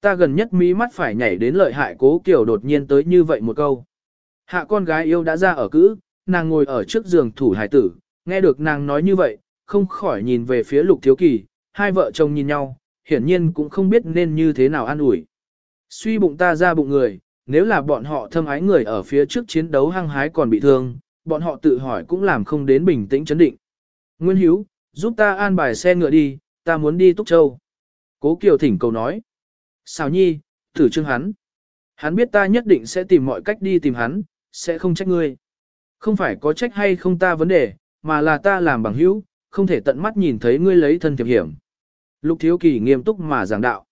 Ta gần nhất mí mắt phải nhảy đến lợi hại cố Kiều đột nhiên tới như vậy một câu. Hạ con gái yêu đã ra ở cữ, nàng ngồi ở trước giường thủ hải tử, nghe được nàng nói như vậy, không khỏi nhìn về phía lục thiếu kỳ, hai vợ chồng nhìn nhau, hiển nhiên cũng không biết nên như thế nào an ủi. Suy bụng ta ra bụng người, nếu là bọn họ thâm ái người ở phía trước chiến đấu hăng hái còn bị thương, bọn họ tự hỏi cũng làm không đến bình tĩnh chấn định. Nguyên Hiếu, giúp ta an bài xe ngựa đi, ta muốn đi Túc Châu. Cố Kiều thỉnh cầu nói. Xào nhi, thử trương hắn. Hắn biết ta nhất định sẽ tìm mọi cách đi tìm hắn, sẽ không trách ngươi. Không phải có trách hay không ta vấn đề, mà là ta làm bằng hữu, không thể tận mắt nhìn thấy ngươi lấy thân thiệp hiểm. Lục Thiếu Kỳ nghiêm túc mà giảng đạo.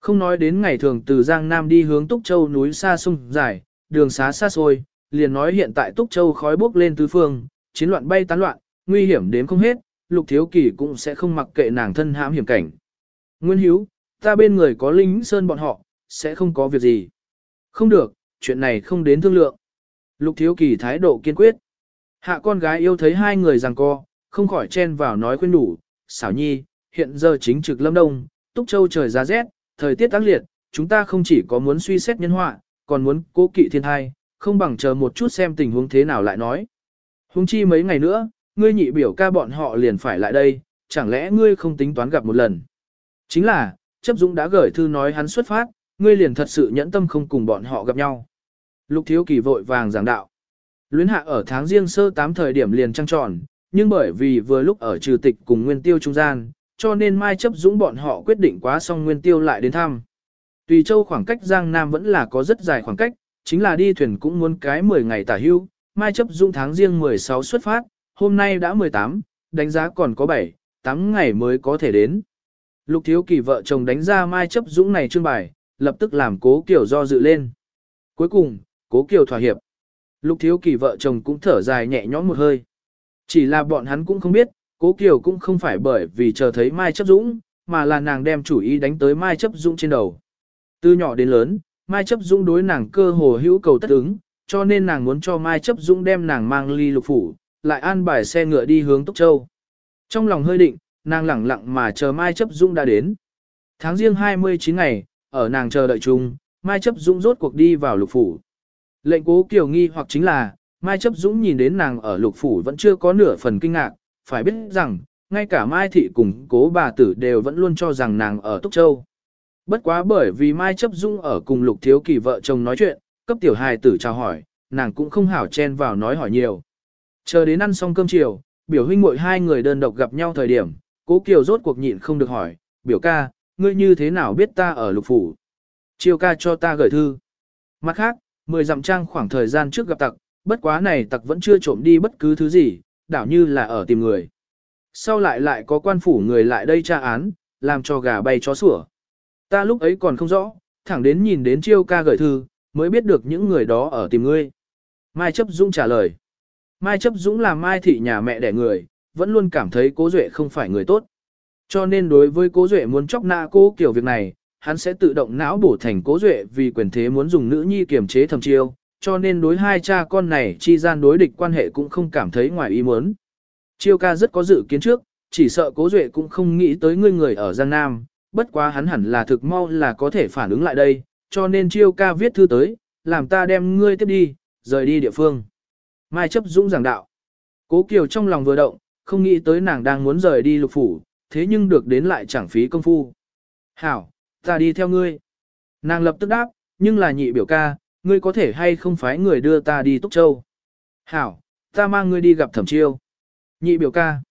Không nói đến ngày thường từ Giang Nam đi hướng Túc Châu núi xa sung dài, đường xá xa xôi, liền nói hiện tại Túc Châu khói bốc lên tứ phương, chiến loạn bay tán loạn, nguy hiểm đến không hết, Lục Thiếu Kỳ cũng sẽ không mặc kệ nàng thân hãm hiểm cảnh. Nguyên Hiếu, ta bên người có lính sơn bọn họ, sẽ không có việc gì. Không được, chuyện này không đến thương lượng. Lục Thiếu Kỳ thái độ kiên quyết. Hạ con gái yêu thấy hai người giằng co, không khỏi chen vào nói khuyên đủ, xảo nhi, hiện giờ chính trực lâm đông, túc châu trời giá rét, thời tiết tác liệt, chúng ta không chỉ có muốn suy xét nhân họa, còn muốn cố kỵ thiên thai, không bằng chờ một chút xem tình huống thế nào lại nói. Hùng chi mấy ngày nữa, ngươi nhị biểu ca bọn họ liền phải lại đây, chẳng lẽ ngươi không tính toán gặp một lần. Chính là, chấp dũng đã gửi thư nói hắn xuất phát, ngươi liền thật sự nhẫn tâm không cùng bọn họ gặp nhau. Lục thiếu kỳ vội vàng giảng đạo. Luyến hạ ở tháng riêng sơ tám thời điểm liền trăng tròn, nhưng bởi vì vừa lúc ở trừ tịch cùng nguyên tiêu trung gian, cho nên Mai chấp dũng bọn họ quyết định quá xong nguyên tiêu lại đến thăm. Tùy châu khoảng cách Giang Nam vẫn là có rất dài khoảng cách, chính là đi thuyền cũng muốn cái 10 ngày tả hưu, Mai chấp dũng tháng riêng 16 xuất phát, hôm nay đã 18, đánh giá còn có 7, 8 ngày mới có thể đến. Lục thiếu kỳ vợ chồng đánh ra Mai chấp dũng này trương bài, lập tức làm cố kiều do dự lên. Cuối cùng, cố kiều thỏa hiệp. Lục thiếu kỳ vợ chồng cũng thở dài nhẹ nhõm một hơi. Chỉ là bọn hắn cũng không biết, cố kiều cũng không phải bởi vì chờ thấy Mai chấp dũng, mà là nàng đem chủ ý đánh tới Mai chấp dũng trên đầu. Từ nhỏ đến lớn, Mai chấp dũng đối nàng cơ hồ hữu cầu tất ứng, cho nên nàng muốn cho Mai chấp dũng đem nàng mang ly lục phủ, lại an bài xe ngựa đi hướng Túc Châu. Trong lòng hơi định, nàng lẳng lặng mà chờ Mai chấp Dung đã đến. Tháng riêng 29 ngày, ở nàng chờ đợi chung, Mai chấp dũng rốt cuộc đi vào lục phủ. Lệnh cố kiều nghi hoặc chính là, Mai chấp dũng nhìn đến nàng ở lục phủ vẫn chưa có nửa phần kinh ngạc, phải biết rằng, ngay cả Mai thị cùng cố bà tử đều vẫn luôn cho rằng nàng ở Túc Châu. Bất quá bởi vì Mai chấp dũng ở cùng lục thiếu kỳ vợ chồng nói chuyện, cấp tiểu hài tử chào hỏi, nàng cũng không hảo chen vào nói hỏi nhiều. Chờ đến ăn xong cơm chiều, biểu huynh muội hai người đơn độc gặp nhau thời điểm, cố kiều rốt cuộc nhịn không được hỏi, biểu ca, ngươi như thế nào biết ta ở lục phủ? Chiêu ca cho ta gửi thư. Mặt khác, mười dặm trang khoảng thời gian trước gặp tặc, bất quá này tặc vẫn chưa trộm đi bất cứ thứ gì, đảo như là ở tìm người. Sau lại lại có quan phủ người lại đây tra án, làm cho gà bay chó sủa. Ta lúc ấy còn không rõ, thẳng đến nhìn đến chiêu ca gửi thư, mới biết được những người đó ở tìm ngươi. Mai chấp Dũng trả lời. Mai chấp Dũng là Mai thị nhà mẹ đẻ người, vẫn luôn cảm thấy cố duệ không phải người tốt. Cho nên đối với cố duệ muốn chóc nạ cô kiểu việc này, hắn sẽ tự động não bổ thành cố duệ vì quyền thế muốn dùng nữ nhi kiềm chế thầm chiêu, cho nên đối hai cha con này chi gian đối địch quan hệ cũng không cảm thấy ngoài ý muốn. Chiêu ca rất có dự kiến trước, chỉ sợ cố duệ cũng không nghĩ tới ngươi người ở Giang Nam, bất quá hắn hẳn là thực mau là có thể phản ứng lại đây, cho nên chiêu ca viết thư tới, làm ta đem ngươi tiếp đi, rời đi địa phương. Mai chấp dũng giảng đạo. Cố Kiều trong lòng vừa động, không nghĩ tới nàng đang muốn rời đi lục phủ, thế nhưng được đến lại chẳng phí công phu. Hảo, ta đi theo ngươi. Nàng lập tức đáp, nhưng là nhị biểu ca, ngươi có thể hay không phái người đưa ta đi Túc Châu. Hảo, ta mang ngươi đi gặp thẩm chiêu. Nhị biểu ca.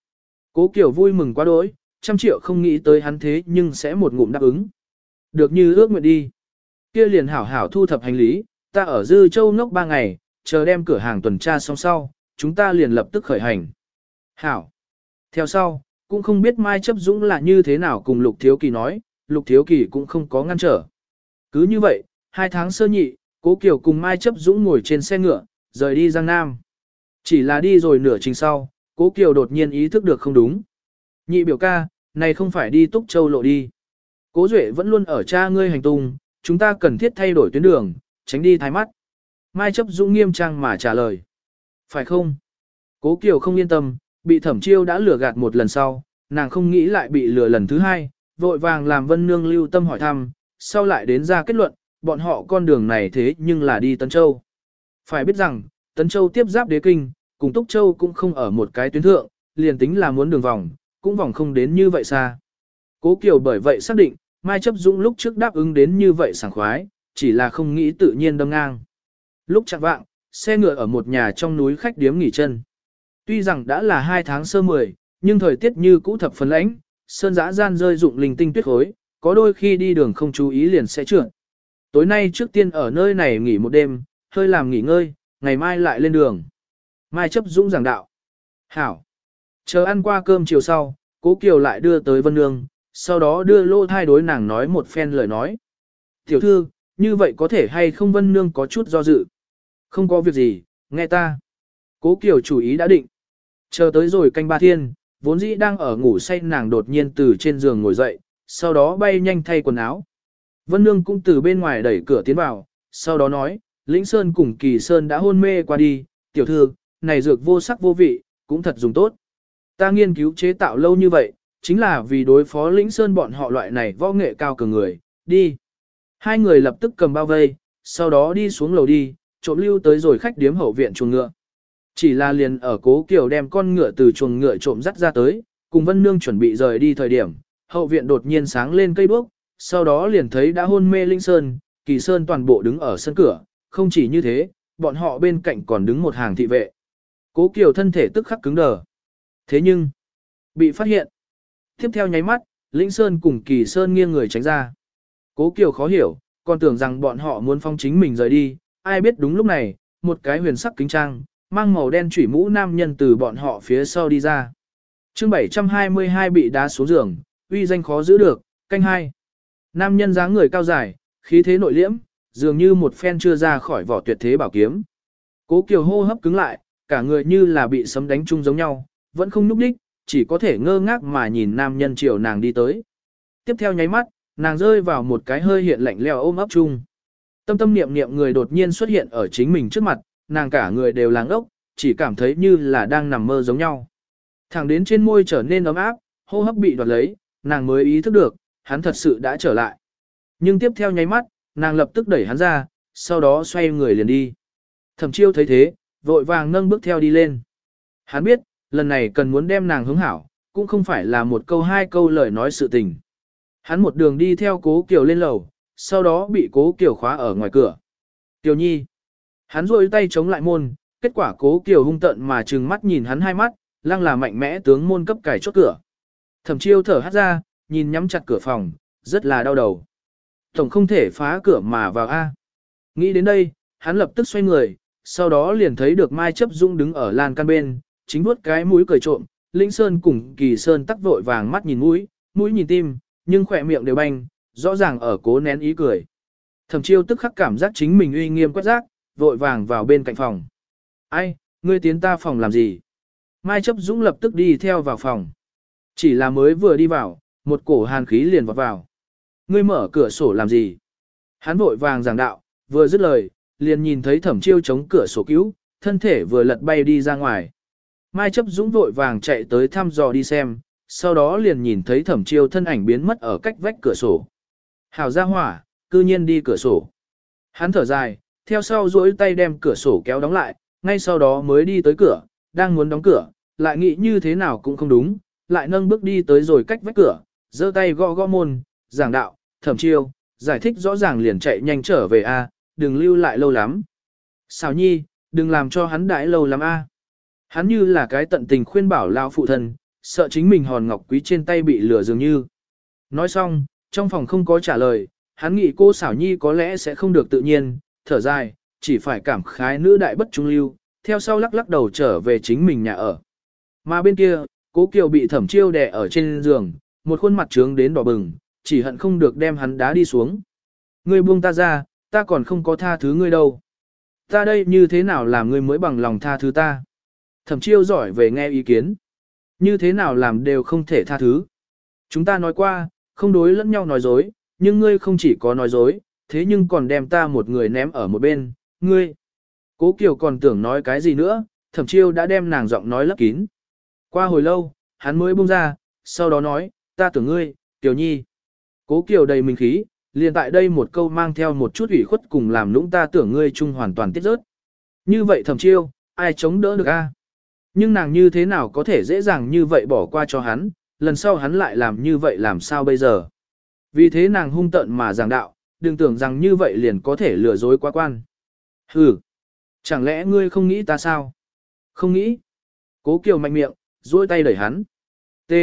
Cố Kiều vui mừng quá đỗi, trăm triệu không nghĩ tới hắn thế nhưng sẽ một ngụm đáp ứng. Được như ước nguyện đi. Kia liền hảo hảo thu thập hành lý, ta ở Dư Châu ngốc ba ngày, chờ đem cửa hàng tuần tra xong sau, chúng ta liền lập tức khởi hành. Hảo. Theo sau, cũng không biết Mai chấp dũng là như thế nào cùng Lục Thiếu Kỳ nói, Lục Thiếu Kỳ cũng không có ngăn trở. Cứ như vậy, hai tháng sơ nhị, Cố Kiều cùng Mai chấp dũng ngồi trên xe ngựa, rời đi Giang Nam. Chỉ là đi rồi nửa trình sau, Cố Kiều đột nhiên ý thức được không đúng. Nhị biểu ca, này không phải đi Túc Châu lộ đi. Cố Duệ vẫn luôn ở cha ngươi hành tung, chúng ta cần thiết thay đổi tuyến đường, tránh đi thái mắt. Mai chấp dũng nghiêm trang mà trả lời. Phải không? Cố Kiều không yên tâm, bị thẩm chiêu đã lừa gạt một lần sau, nàng không nghĩ lại bị lừa lần thứ hai, vội vàng làm vân nương lưu tâm hỏi thăm, sau lại đến ra kết luận, bọn họ con đường này thế nhưng là đi Tân Châu. Phải biết rằng, Tân Châu tiếp giáp đế kinh, cùng Túc Châu cũng không ở một cái tuyến thượng, liền tính là muốn đường vòng, cũng vòng không đến như vậy xa. Cố Kiều bởi vậy xác định, Mai Chấp Dũng lúc trước đáp ứng đến như vậy sảng khoái, chỉ là không nghĩ tự nhiên đâm ngang. Lúc chặn vạng, xe ngựa ở một nhà trong núi khách điếm nghỉ chân. Tuy rằng đã là hai tháng sơ mười, nhưng thời tiết như cũ thập phần lãnh, sơn dã gian rơi dụng linh tinh tuyết khối, có đôi khi đi đường không chú ý liền sẽ trượt. Tối nay trước tiên ở nơi này nghỉ một đêm, hơi làm nghỉ ngơi, ngày mai lại lên đường. Mai chấp dũng giảng đạo. Hảo. Chờ ăn qua cơm chiều sau, cố Kiều lại đưa tới Vân Nương, sau đó đưa lô thai đối nàng nói một phen lời nói. Tiểu thư, như vậy có thể hay không Vân Nương có chút do dự. Không có việc gì, nghe ta. Cố Kiều chủ ý đã định. Chờ tới rồi canh ba thiên, vốn dĩ đang ở ngủ say nàng đột nhiên từ trên giường ngồi dậy, sau đó bay nhanh thay quần áo. Vân Nương cũng từ bên ngoài đẩy cửa tiến vào, sau đó nói, Lĩnh Sơn cùng Kỳ Sơn đã hôn mê qua đi, tiểu thư, này dược vô sắc vô vị, cũng thật dùng tốt. Ta nghiên cứu chế tạo lâu như vậy, chính là vì đối phó Lĩnh Sơn bọn họ loại này võ nghệ cao cường người, đi. Hai người lập tức cầm bao vây, sau đó đi xuống lầu đi, trộm lưu tới rồi khách điếm hậu viện chuồng ngựa. Chỉ là liền ở cố kiều đem con ngựa từ chuồng ngựa trộm dắt ra tới, cùng Vân Nương chuẩn bị rời đi thời điểm, hậu viện đột nhiên sáng lên cây đuốc, sau đó liền thấy đã hôn mê Linh Sơn, Kỳ Sơn toàn bộ đứng ở sân cửa, không chỉ như thế, bọn họ bên cạnh còn đứng một hàng thị vệ. Cố Kiều thân thể tức khắc cứng đờ. Thế nhưng, bị phát hiện. Tiếp theo nháy mắt, Linh Sơn cùng Kỳ Sơn nghiêng người tránh ra. Cố Kiều khó hiểu, còn tưởng rằng bọn họ muốn phong chính mình rời đi, ai biết đúng lúc này, một cái huyền sắc kính trang, mang màu đen chủy mũ nam nhân từ bọn họ phía sau đi ra. chương 722 bị đá xuống giường, uy danh khó giữ được, canh hai. Nam nhân dáng người cao dài, khí thế nội liễm, dường như một phen chưa ra khỏi vỏ tuyệt thế bảo kiếm. Cố Kiều hô hấp cứng lại, cả người như là bị sấm đánh chung giống nhau, vẫn không núp đích, chỉ có thể ngơ ngác mà nhìn nam nhân chiều nàng đi tới. Tiếp theo nháy mắt, nàng rơi vào một cái hơi hiện lạnh leo ôm ấp chung. Tâm tâm niệm niệm người đột nhiên xuất hiện ở chính mình trước mặt, nàng cả người đều làng ốc, chỉ cảm thấy như là đang nằm mơ giống nhau. Thẳng đến trên môi trở nên ấm áp, hô hấp bị đoạt lấy, nàng mới ý thức được, hắn thật sự đã trở lại. Nhưng tiếp theo nháy mắt, nàng lập tức đẩy hắn ra, sau đó xoay người liền đi. Thẩm chiêu thấy thế, vội vàng nâng bước theo đi lên. Hắn biết, lần này cần muốn đem nàng hướng hảo, cũng không phải là một câu hai câu lời nói sự tình. Hắn một đường đi theo cố kiều lên lầu, sau đó bị cố kiều khóa ở ngoài cửa. Kiều nhi. Hắn rôi tay chống lại môn, kết quả cố kiều hung tận mà trừng mắt nhìn hắn hai mắt, lăng là mạnh mẽ tướng môn cấp cải chốt cửa. Thẩm chiêu thở hắt ra, nhìn nhắm chặt cửa phòng, rất là đau đầu. Tổng không thể phá cửa mà vào A. Nghĩ đến đây, hắn lập tức xoay người, sau đó liền thấy được Mai chấp dung đứng ở lan can bên, chính vuốt cái mũi cười trộm, Linh Sơn cùng Kỳ Sơn tắc vội vàng mắt nhìn mũi, mũi nhìn tim, nhưng khỏe miệng đều banh, rõ ràng ở cố nén ý cười. Thẩm chiêu tức khắc cảm giác chính mình uy nghiêm quét rác, vội vàng vào bên cạnh phòng. Ai, ngươi tiến ta phòng làm gì? Mai chấp dũng lập tức đi theo vào phòng. Chỉ là mới vừa đi vào, một cổ hàn khí liền vọt vào. Ngươi mở cửa sổ làm gì? Hắn vội vàng giảng đạo, vừa dứt lời, liền nhìn thấy thẩm chiêu chống cửa sổ cứu, thân thể vừa lật bay đi ra ngoài. Mai chấp dũng vội vàng chạy tới thăm dò đi xem, sau đó liền nhìn thấy thẩm chiêu thân ảnh biến mất ở cách vách cửa sổ. Hào ra hỏa, cư nhiên đi cửa sổ. Hắn thở dài, theo sau duỗi tay đem cửa sổ kéo đóng lại, ngay sau đó mới đi tới cửa, đang muốn đóng cửa, lại nghĩ như thế nào cũng không đúng, lại nâng bước đi tới rồi cách vách cửa, giơ tay gõ gõ môn, giảng đạo, thẩm chiêu, giải thích rõ ràng liền chạy nhanh trở về a, đừng lưu lại lâu lắm. Xào nhi, đừng làm cho hắn đãi lâu lắm a. Hắn như là cái tận tình khuyên bảo lão phụ thân, sợ chính mình hòn ngọc quý trên tay bị lửa dường như. Nói xong, trong phòng không có trả lời, hắn nghĩ cô xảo nhi có lẽ sẽ không được tự nhiên, thở dài, chỉ phải cảm khái nữ đại bất trung lưu, theo sau lắc lắc đầu trở về chính mình nhà ở. Mà bên kia, cố kiều bị thẩm chiêu đè ở trên giường, một khuôn mặt trướng đến đỏ bừng, chỉ hận không được đem hắn đá đi xuống. Ngươi buông ta ra, ta còn không có tha thứ ngươi đâu. Ta đây như thế nào làm ngươi mới bằng lòng tha thứ ta? Thẩm chiêu giỏi về nghe ý kiến. Như thế nào làm đều không thể tha thứ. Chúng ta nói qua, không đối lẫn nhau nói dối, nhưng ngươi không chỉ có nói dối, thế nhưng còn đem ta một người ném ở một bên, ngươi. Cố Kiều còn tưởng nói cái gì nữa, thẩm chiêu đã đem nàng giọng nói lấp kín. Qua hồi lâu, hắn mới buông ra, sau đó nói, ta tưởng ngươi, Kiều Nhi. Cố Kiều đầy mình khí, liền tại đây một câu mang theo một chút ủy khuất cùng làm lũng ta tưởng ngươi chung hoàn toàn tiết rớt. Như vậy thẩm chiêu, ai chống đỡ được a? Nhưng nàng như thế nào có thể dễ dàng như vậy bỏ qua cho hắn, lần sau hắn lại làm như vậy làm sao bây giờ? Vì thế nàng hung tận mà giảng đạo, đừng tưởng rằng như vậy liền có thể lừa dối quá quan. Hừ, chẳng lẽ ngươi không nghĩ ta sao? Không nghĩ. Cố Kiều mạnh miệng, duỗi tay đẩy hắn. T.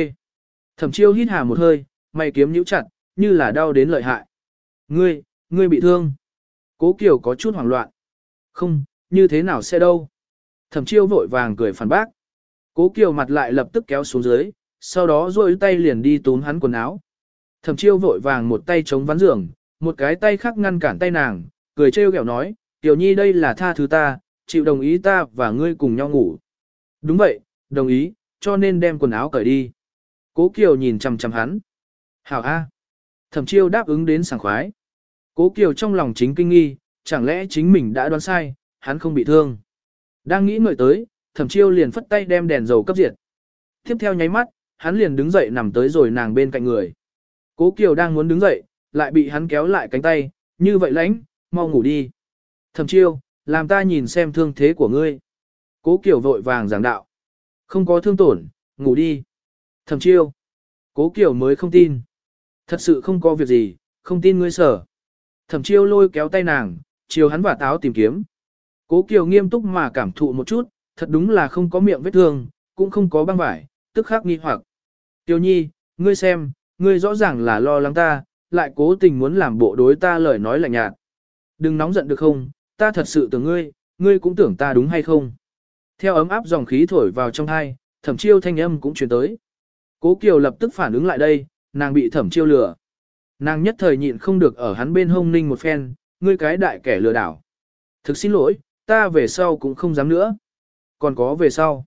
Thẩm chiêu hít hà một hơi, mày kiếm nhíu chặt, như là đau đến lợi hại. Ngươi, ngươi bị thương. Cố Kiều có chút hoảng loạn. Không, như thế nào sẽ đâu. Thẩm chiêu vội vàng cười phản bác. Cố Kiều mặt lại lập tức kéo xuống dưới, sau đó duỗi tay liền đi túm hắn quần áo. Thẩm chiêu vội vàng một tay chống ván giường, một cái tay khác ngăn cản tay nàng, cười trêu ghẹo nói, Tiểu Nhi đây là tha thứ ta, chịu đồng ý ta và ngươi cùng nhau ngủ. Đúng vậy, đồng ý, cho nên đem quần áo cởi đi. Cố Kiều nhìn chằm chằm hắn. Hảo A. Thẩm chiêu đáp ứng đến sảng khoái. Cố Kiều trong lòng chính kinh nghi, chẳng lẽ chính mình đã đoán sai, hắn không bị thương. Đang nghĩ người tới, thẩm chiêu liền phất tay đem đèn dầu cấp diệt. Tiếp theo nháy mắt, hắn liền đứng dậy nằm tới rồi nàng bên cạnh người. Cố Kiều đang muốn đứng dậy, lại bị hắn kéo lại cánh tay, như vậy lãnh, mau ngủ đi. Thẩm chiêu, làm ta nhìn xem thương thế của ngươi. Cố Kiều vội vàng giảng đạo. Không có thương tổn, ngủ đi. Thẩm chiêu. Cố Kiều mới không tin. Thật sự không có việc gì, không tin ngươi sở. Thẩm chiêu lôi kéo tay nàng, chiều hắn và táo tìm kiếm. Cố Kiều nghiêm túc mà cảm thụ một chút, thật đúng là không có miệng vết thương, cũng không có băng vải, tức khắc nghi hoặc. Kiều Nhi, ngươi xem, ngươi rõ ràng là lo lắng ta, lại cố tình muốn làm bộ đối ta lời nói lạnh nhạt. Đừng nóng giận được không, ta thật sự tưởng ngươi, ngươi cũng tưởng ta đúng hay không. Theo ấm áp dòng khí thổi vào trong hai, thẩm chiêu thanh âm cũng truyền tới. Cố Kiều lập tức phản ứng lại đây, nàng bị thẩm chiêu lừa. Nàng nhất thời nhịn không được ở hắn bên hông ninh một phen, ngươi cái đại kẻ lừa đảo. Thực xin lỗi, ta về sau cũng không dám nữa. Còn có về sau.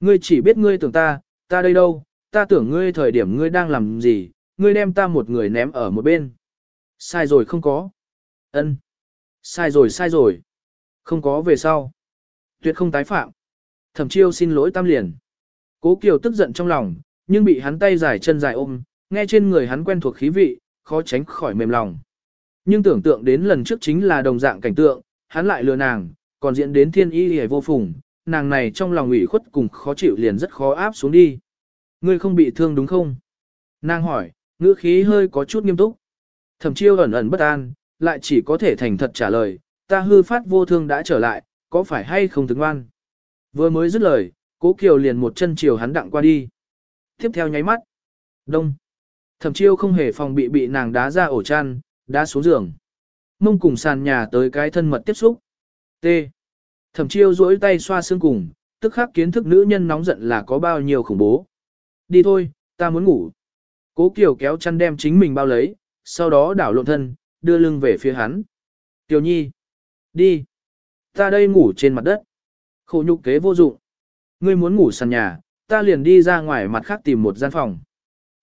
Ngươi chỉ biết ngươi tưởng ta, ta đây đâu, ta tưởng ngươi thời điểm ngươi đang làm gì, ngươi đem ta một người ném ở một bên. Sai rồi không có. Ân. Sai rồi sai rồi. Không có về sau. Tuyệt không tái phạm. Thẩm chiêu xin lỗi tam liền. Cố Kiều tức giận trong lòng, nhưng bị hắn tay dài chân dài ôm, nghe trên người hắn quen thuộc khí vị, khó tránh khỏi mềm lòng. Nhưng tưởng tượng đến lần trước chính là đồng dạng cảnh tượng, hắn lại lừa nàng, còn diễn đến thiên y hề vô phùng, nàng này trong lòng ủy khuất cùng khó chịu liền rất khó áp xuống đi. Ngươi không bị thương đúng không? Nàng hỏi, ngữ khí hơi có chút nghiêm túc. Thẩm chiêu ẩn ẩn bất an, lại chỉ có thể thành thật trả lời, ta hư phát vô thương đã trở lại, có phải hay không thức ngoan? Vừa mới dứt lời, cố kiều liền một chân chiều hắn đặng qua đi. Tiếp theo nháy mắt. Đông. Thẩm chiêu không hề phòng bị bị nàng đá ra ổ chăn, đá xuống giường. Mông cùng sàn nhà tới cái thân mật tiếp xúc. T. Thẩm chiêu duỗi tay xoa xương cùng, tức khắc kiến thức nữ nhân nóng giận là có bao nhiêu khủng bố. Đi thôi, ta muốn ngủ. Cố Kiều kéo chăn đem chính mình bao lấy, sau đó đảo lộn thân, đưa lưng về phía hắn. Tiểu Nhi, đi. Ta đây ngủ trên mặt đất. Khổ nhục kế vô dụng. Ngươi muốn ngủ sàn nhà, ta liền đi ra ngoài mặt khác tìm một gian phòng.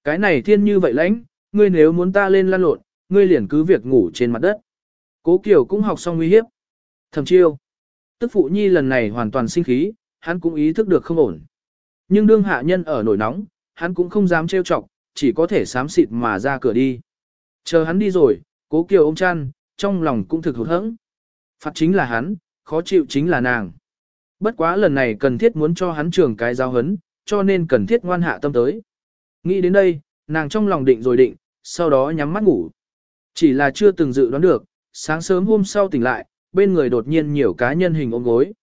Cái này thiên như vậy lãnh, ngươi nếu muốn ta lên lăn lộn, ngươi liền cứ việc ngủ trên mặt đất. Cố Kiều cũng học xong nguy hiếp. Thầm chiêu. Tức phụ nhi lần này hoàn toàn sinh khí, hắn cũng ý thức được không ổn. Nhưng đương hạ nhân ở nổi nóng, hắn cũng không dám trêu chọc, chỉ có thể sám xịt mà ra cửa đi. Chờ hắn đi rồi, cố kiều ôm chăn, trong lòng cũng thực hụt hẫng. Phạt chính là hắn, khó chịu chính là nàng. Bất quá lần này cần thiết muốn cho hắn trường cái giáo hấn, cho nên cần thiết ngoan hạ tâm tới. Nghĩ đến đây, nàng trong lòng định rồi định, sau đó nhắm mắt ngủ. Chỉ là chưa từng dự đoán được, sáng sớm hôm sau tỉnh lại, bên người đột nhiên nhiều cá nhân hình ôm gối.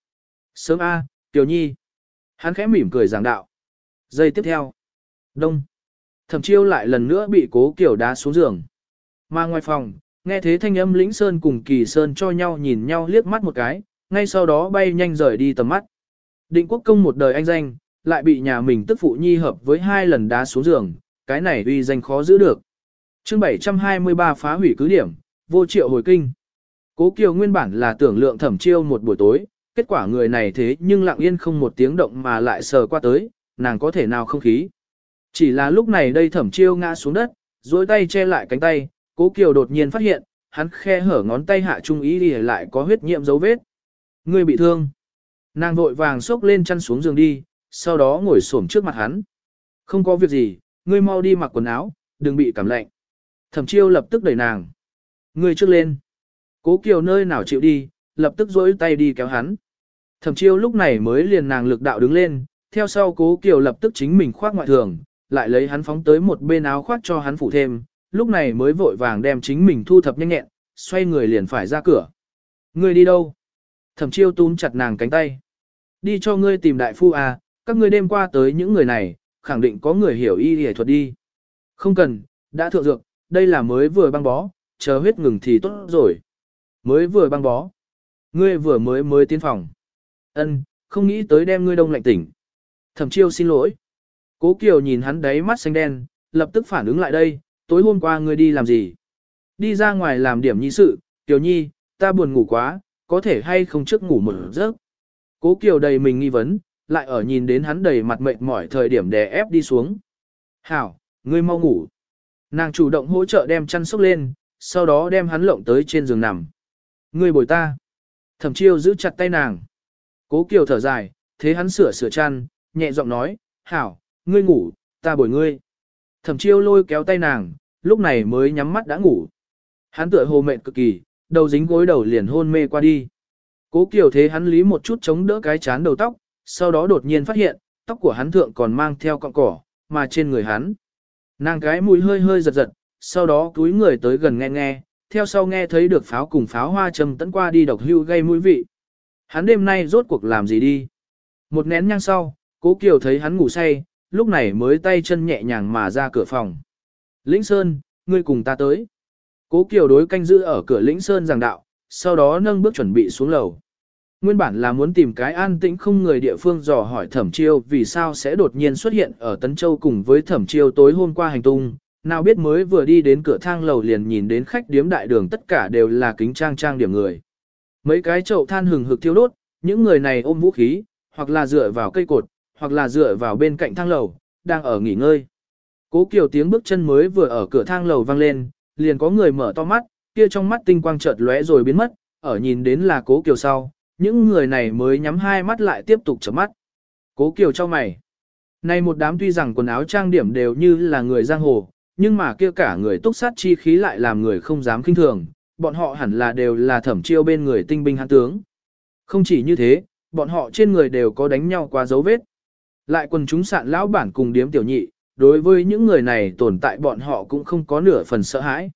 Sớm A, Tiểu Nhi. Hắn khẽ mỉm cười giảng đạo. Giây tiếp theo. Đông. Thẩm chiêu lại lần nữa bị cố kiểu đá xuống giường. Mà ngoài phòng, nghe thế thanh âm lĩnh sơn cùng kỳ sơn cho nhau nhìn nhau liếc mắt một cái, ngay sau đó bay nhanh rời đi tầm mắt. Định quốc công một đời anh danh, lại bị nhà mình tức phụ nhi hợp với hai lần đá xuống giường, cái này uy danh khó giữ được. chương 723 phá hủy cứ điểm, vô triệu hồi kinh. Cố Kiều nguyên bản là tưởng lượng thẩm chiêu một buổi tối, kết quả người này thế nhưng lặng yên không một tiếng động mà lại sờ qua tới, nàng có thể nào không khí. Chỉ là lúc này đây thẩm chiêu ngã xuống đất, dối tay che lại cánh tay, cố Kiều đột nhiên phát hiện, hắn khe hở ngón tay hạ trung ý đi lại có huyết nhiễm dấu vết. Người bị thương. Nàng vội vàng xốc lên chăn xuống giường đi, sau đó ngồi xổm trước mặt hắn. Không có việc gì, ngươi mau đi mặc quần áo, đừng bị cảm lạnh. Thẩm chiêu lập tức đẩy nàng. Ngươi trước lên. Cố Kiều nơi nào chịu đi, lập tức dối tay đi kéo hắn. Thẩm chiêu lúc này mới liền nàng lực đạo đứng lên, theo sau cố Kiều lập tức chính mình khoác ngoại thường, lại lấy hắn phóng tới một bên áo khoác cho hắn phủ thêm, lúc này mới vội vàng đem chính mình thu thập nhanh nhẹn, xoay người liền phải ra cửa. Ngươi đi đâu? Thẩm chiêu túm chặt nàng cánh tay. Đi cho ngươi tìm đại phu à, các ngươi đêm qua tới những người này, khẳng định có người hiểu y y thuật đi. Không cần, đã thượng dược, đây là mới vừa băng bó, chờ huyết ngừng thì tốt rồi. Mới vừa băng bó. Ngươi vừa mới mới tiến phòng. Ân, không nghĩ tới đem ngươi đông lạnh tỉnh. Thẩm chiêu xin lỗi. Cố Kiều nhìn hắn đáy mắt xanh đen, lập tức phản ứng lại đây, tối hôm qua ngươi đi làm gì? Đi ra ngoài làm điểm nhi sự, Kiều Nhi, ta buồn ngủ quá, có thể hay không trước ngủ một giấc. Cố Kiều đầy mình nghi vấn, lại ở nhìn đến hắn đầy mặt mệt mỏi thời điểm đè ép đi xuống. Hảo, ngươi mau ngủ. Nàng chủ động hỗ trợ đem chăn sốc lên, sau đó đem hắn lộng tới trên giường nằm. Ngươi bồi ta. Thẩm chiêu giữ chặt tay nàng. Cố Kiều thở dài, thế hắn sửa sửa chăn, nhẹ giọng nói, Hảo, ngươi ngủ, ta bồi ngươi. Thẩm chiêu lôi kéo tay nàng, lúc này mới nhắm mắt đã ngủ. Hắn tựa hồ mệt cực kỳ, đầu dính gối đầu liền hôn mê qua đi. Cố Kiều thế hắn lý một chút chống đỡ cái chán đầu tóc, sau đó đột nhiên phát hiện, tóc của hắn thượng còn mang theo cọng cỏ, mà trên người hắn. Nàng cái mũi hơi hơi giật giật, sau đó túi người tới gần nghe nghe, theo sau nghe thấy được pháo cùng pháo hoa trầm tấn qua đi độc hưu gây mũi vị. Hắn đêm nay rốt cuộc làm gì đi? Một nén nhang sau, cố Kiều thấy hắn ngủ say, lúc này mới tay chân nhẹ nhàng mà ra cửa phòng. Lĩnh Sơn, ngươi cùng ta tới. Cố Kiều đối canh giữ ở cửa Lĩnh Sơn giảng đạo, sau đó nâng bước chuẩn bị xuống lầu. Nguyên bản là muốn tìm cái an tĩnh không người địa phương dò hỏi thẩm chiêu vì sao sẽ đột nhiên xuất hiện ở Tấn Châu cùng với thẩm chiêu tối hôm qua hành tung, nào biết mới vừa đi đến cửa thang lầu liền nhìn đến khách điếm đại đường tất cả đều là kính trang trang điểm người. Mấy cái chậu than hừng hực thiêu đốt, những người này ôm vũ khí, hoặc là dựa vào cây cột, hoặc là dựa vào bên cạnh thang lầu, đang ở nghỉ ngơi. Cố Kiều tiếng bước chân mới vừa ở cửa thang lầu vang lên, liền có người mở to mắt, kia trong mắt tinh quang chợt lóe rồi biến mất, ở nhìn đến là Cố Kiều sau, những người này mới nhắm hai mắt lại tiếp tục chớp mắt. Cố Kiều cho mày. Này một đám tuy rằng quần áo trang điểm đều như là người giang hồ, nhưng mà kia cả người túc sát chi khí lại làm người không dám kinh thường, bọn họ hẳn là đều là thẩm chiêu bên người tinh binh hãn tướng. Không chỉ như thế, bọn họ trên người đều có đánh nhau qua dấu vết. Lại quần chúng sạn lão bản cùng điếm tiểu nhị, đối với những người này tồn tại bọn họ cũng không có nửa phần sợ hãi.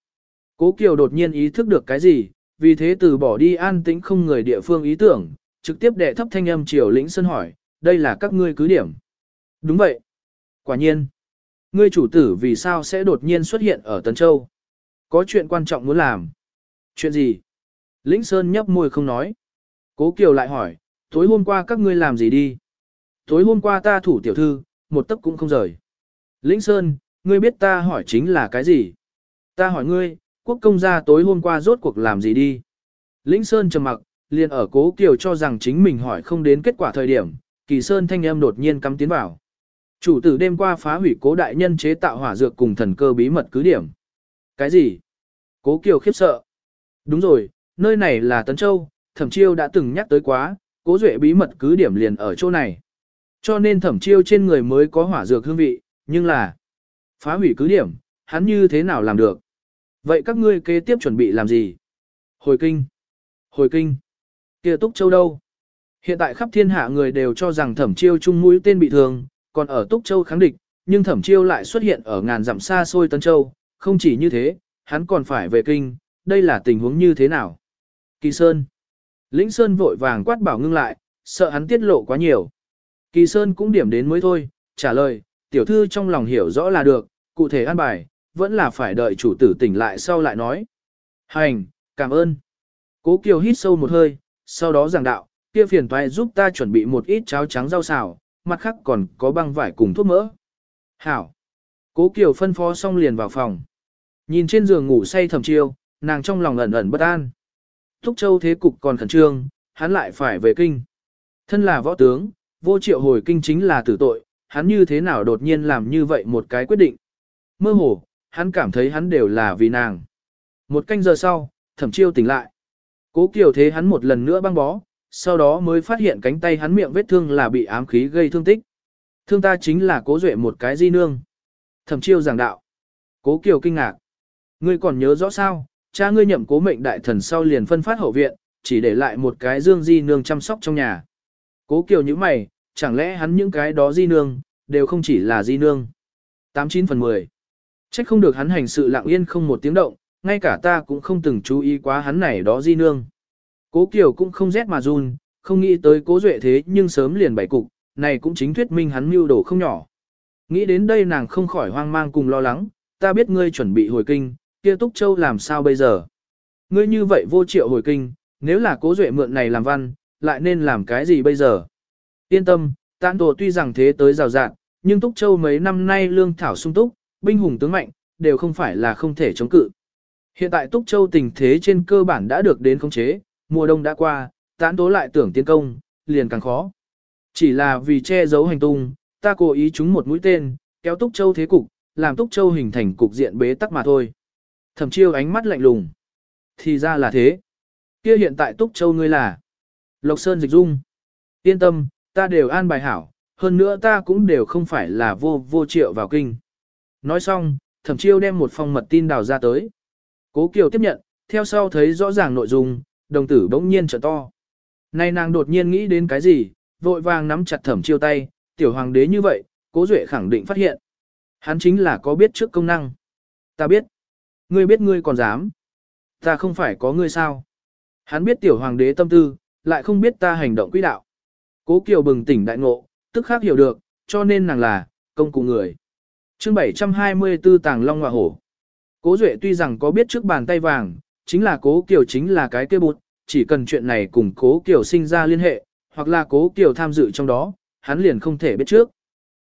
Cố Kiều đột nhiên ý thức được cái gì, vì thế từ bỏ đi an tĩnh không người địa phương ý tưởng, trực tiếp đệ thấp thanh âm triều lĩnh sân hỏi, đây là các ngươi cứ điểm. Đúng vậy. Quả nhiên. Ngươi chủ tử vì sao sẽ đột nhiên xuất hiện ở Tân Châu? Có chuyện quan trọng muốn làm. Chuyện gì? Lĩnh Sơn nhấp môi không nói. Cố Kiều lại hỏi, tối hôm qua các ngươi làm gì đi? Tối hôm qua ta thủ tiểu thư, một tấc cũng không rời. Lĩnh Sơn, ngươi biết ta hỏi chính là cái gì? Ta hỏi ngươi, quốc công gia tối hôm qua rốt cuộc làm gì đi? Lĩnh Sơn trầm mặc, liền ở cố Kiều cho rằng chính mình hỏi không đến kết quả thời điểm, kỳ Sơn thanh âm đột nhiên cắm tiến vào. Chủ tử đêm qua phá hủy cố đại nhân chế tạo hỏa dược cùng thần cơ bí mật cứ điểm. Cái gì? Cố Kiều khiếp sợ. Đúng rồi, nơi này là Tấn Châu, thẩm chiêu đã từng nhắc tới quá, cố duệ bí mật cứ điểm liền ở chỗ này. Cho nên thẩm chiêu trên người mới có hỏa dược hương vị, nhưng là phá hủy cứ điểm, hắn như thế nào làm được? Vậy các ngươi kế tiếp chuẩn bị làm gì? Hồi kinh. Hồi kinh. kia Túc Châu đâu? Hiện tại khắp thiên hạ người đều cho rằng thẩm chiêu chung mũi tên bị thương, còn ở Túc Châu kháng địch, nhưng thẩm chiêu lại xuất hiện ở ngàn dặm xa xôi Tân Châu, không chỉ như thế, hắn còn phải về kinh, đây là tình huống như thế nào? Kỳ Sơn. Lĩnh Sơn vội vàng quát bảo ngưng lại, sợ hắn tiết lộ quá nhiều. Kỳ Sơn cũng điểm đến mới thôi, trả lời, tiểu thư trong lòng hiểu rõ là được, cụ thể an bài, vẫn là phải đợi chủ tử tỉnh lại sau lại nói. Hành, cảm ơn. Cố Kiều hít sâu một hơi, sau đó giảng đạo, kia phiền toái giúp ta chuẩn bị một ít cháo trắng rau xào, mặt khác còn có băng vải cùng thuốc mỡ. Hảo. Cố Kiều phân phó xong liền vào phòng. Nhìn trên giường ngủ say thầm chiêu, nàng trong lòng ẩn ẩn bất an. Thúc Châu thế cục còn khẩn trương, hắn lại phải về kinh. Thân là võ tướng, vô triệu hồi kinh chính là tử tội, hắn như thế nào đột nhiên làm như vậy một cái quyết định. Mơ hồ, hắn cảm thấy hắn đều là vì nàng. Một canh giờ sau, thẩm chiêu tỉnh lại. Cố Kiều thế hắn một lần nữa băng bó, sau đó mới phát hiện cánh tay hắn miệng vết thương là bị ám khí gây thương tích. Thương ta chính là cố duệ một cái di nương. Thẩm chiêu giảng đạo. Cố Kiều kinh ngạc. Ngươi còn nhớ rõ sao, cha ngươi nhậm cố mệnh đại thần sau liền phân phát hậu viện, chỉ để lại một cái dương di nương chăm sóc trong nhà. Cố Kiều như mày, chẳng lẽ hắn những cái đó di nương, đều không chỉ là di nương. 89 phần 10. Trách không được hắn hành sự lặng yên không một tiếng động, ngay cả ta cũng không từng chú ý quá hắn này đó di nương. Cố Kiều cũng không rét mà run, không nghĩ tới cố duệ thế nhưng sớm liền bảy cục, này cũng chính thuyết minh hắn mưu đồ không nhỏ. Nghĩ đến đây nàng không khỏi hoang mang cùng lo lắng, ta biết ngươi chuẩn bị hồi kinh, kia Túc Châu làm sao bây giờ? Ngươi như vậy vô triệu hồi kinh, nếu là cố duệ mượn này làm văn, lại nên làm cái gì bây giờ? Yên tâm, tán tổ tuy rằng thế tới rào rạn, nhưng Túc Châu mấy năm nay lương thảo sung túc, binh hùng tướng mạnh, đều không phải là không thể chống cự. Hiện tại Túc Châu tình thế trên cơ bản đã được đến khống chế, mùa đông đã qua, tán tố lại tưởng tiến công, liền càng khó. Chỉ là vì che giấu hành tung, ta cố ý trúng một mũi tên, kéo Túc Châu thế cục, làm Túc Châu hình thành cục diện bế tắc mà thôi. Thẩm chiêu ánh mắt lạnh lùng. Thì ra là thế. Kia hiện tại Túc Châu ngươi là Lộc Sơn Dịch Dung. Yên tâm, ta đều an bài hảo, hơn nữa ta cũng đều không phải là vô vô triệu vào kinh. Nói xong, thẩm chiêu đem một phong mật tin đào ra tới. Cố Kiều tiếp nhận, theo sau thấy rõ ràng nội dung, đồng tử bỗng nhiên trở to. Nay nàng đột nhiên nghĩ đến cái gì, vội vàng nắm chặt thẩm chiêu tay, tiểu hoàng đế như vậy, cố duệ khẳng định phát hiện. Hắn chính là có biết trước công năng. Ta biết. Ngươi biết ngươi còn dám. Ta không phải có ngươi sao. Hắn biết tiểu hoàng đế tâm tư, lại không biết ta hành động quỹ đạo. Cố Kiều bừng tỉnh đại ngộ, tức khác hiểu được, cho nên nàng là, công cụ người. chương 724 Tàng Long Hòa Hổ. Cố Duệ tuy rằng có biết trước bàn tay vàng, chính là Cố Kiều chính là cái kê bụt, chỉ cần chuyện này cùng Cố Kiều sinh ra liên hệ, hoặc là Cố Kiều tham dự trong đó, hắn liền không thể biết trước.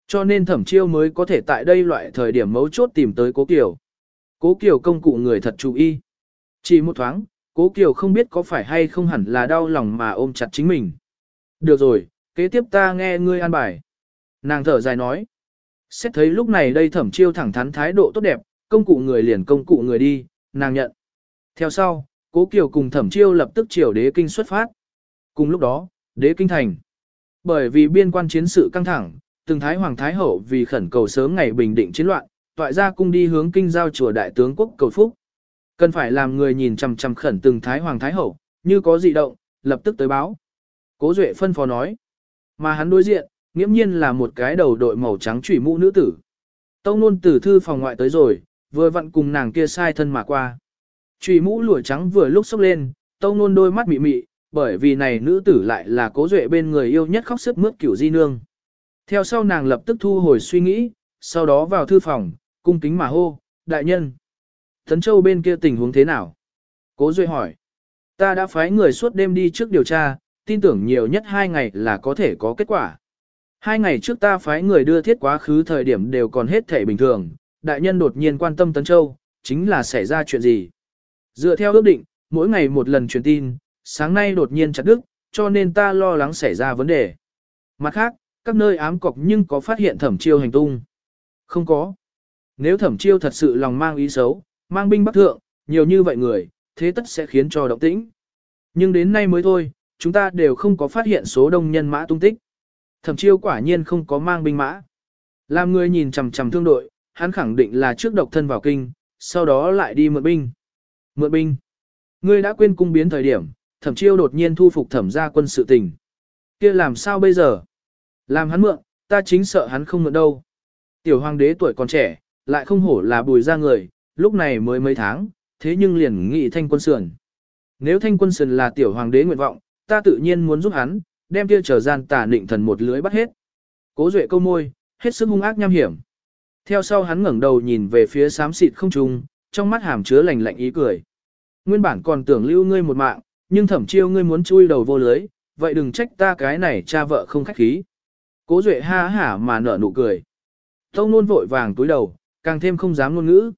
Cho nên thẩm chiêu mới có thể tại đây loại thời điểm mấu chốt tìm tới Cố Kiều. Cố Kiều công cụ người thật chú ý. Chỉ một thoáng, Cố Kiều không biết có phải hay không hẳn là đau lòng mà ôm chặt chính mình. Được rồi, kế tiếp ta nghe ngươi an bài. Nàng thở dài nói. Xét thấy lúc này đây thẩm chiêu thẳng thắn thái độ tốt đẹp, công cụ người liền công cụ người đi, nàng nhận. Theo sau, Cố Kiều cùng thẩm chiêu lập tức chiều đế kinh xuất phát. Cùng lúc đó, đế kinh thành. Bởi vì biên quan chiến sự căng thẳng, từng thái hoàng thái hậu vì khẩn cầu sớm ngày bình định chiến loạn, toại ra cung đi hướng kinh giao chùa đại tướng quốc cầu phúc. Cần phải làm người nhìn chằm chằm khẩn từng thái hoàng thái hậu, như có dị động, lập tức tới báo. Cố Duệ phân phó nói. Mà hắn đối diện, nghiễm nhiên là một cái đầu đội màu trắng chủy mũ nữ tử. Tông nôn tử thư phòng ngoại tới rồi, vừa vặn cùng nàng kia sai thân mà qua. Chủy mũ lụa trắng vừa lúc sốc lên, tông nôn đôi mắt mị mị, bởi vì này nữ tử lại là cố duệ bên người yêu nhất khóc sức mướt kiểu di nương. Theo sau nàng lập tức thu hồi suy nghĩ, sau đó vào thư phòng, cung kính mà hô, đại nhân. Thấn Châu bên kia tình huống thế nào? Cố Duệ hỏi. Ta đã phái người suốt đêm đi trước điều tra, tin tưởng nhiều nhất hai ngày là có thể có kết quả. Hai ngày trước ta phái người đưa thiết quá khứ thời điểm đều còn hết thể bình thường, đại nhân đột nhiên quan tâm Tấn Châu, chính là xảy ra chuyện gì. Dựa theo ước định, mỗi ngày một lần truyền tin, sáng nay đột nhiên chặt đứt, cho nên ta lo lắng xảy ra vấn đề. Mặt khác, các nơi ám cọc nhưng có phát hiện thẩm chiêu hành tung. Không có. Nếu thẩm chiêu thật sự lòng mang ý xấu, mang binh bắc thượng, nhiều như vậy người, thế tất sẽ khiến cho động tĩnh. Nhưng đến nay mới thôi, chúng ta đều không có phát hiện số đông nhân mã tung tích. Thẩm chiêu quả nhiên không có mang binh mã. Làm người nhìn chằm chằm thương đội, hắn khẳng định là trước độc thân vào kinh, sau đó lại đi mượn binh. Mượn binh. Ngươi đã quên cung biến thời điểm, thẩm chiêu đột nhiên thu phục thẩm gia quân sự tình. kia làm sao bây giờ? Làm hắn mượn, ta chính sợ hắn không mượn đâu. Tiểu hoàng đế tuổi còn trẻ, lại không hổ là bùi ra người, lúc này mới mấy tháng, thế nhưng liền nghị thanh quân sườn. Nếu thanh quân sườn là tiểu hoàng đế nguyện vọng, ta tự nhiên muốn giúp hắn, đem kia trở gian tà định thần một lưới bắt hết. Cố duệ câu môi, hết sức hung ác nham hiểm. Theo sau hắn ngẩng đầu nhìn về phía xám xịt không trung, trong mắt hàm chứa lạnh lạnh ý cười. Nguyên bản còn tưởng lưu ngươi một mạng, nhưng thẩm chiêu ngươi muốn chui đầu vô lưới, vậy đừng trách ta cái này cha vợ không khách khí. Cố Duệ ha hả mà nở nụ cười. Tông nôn vội vàng túi đầu, càng thêm không dám ngôn ngữ.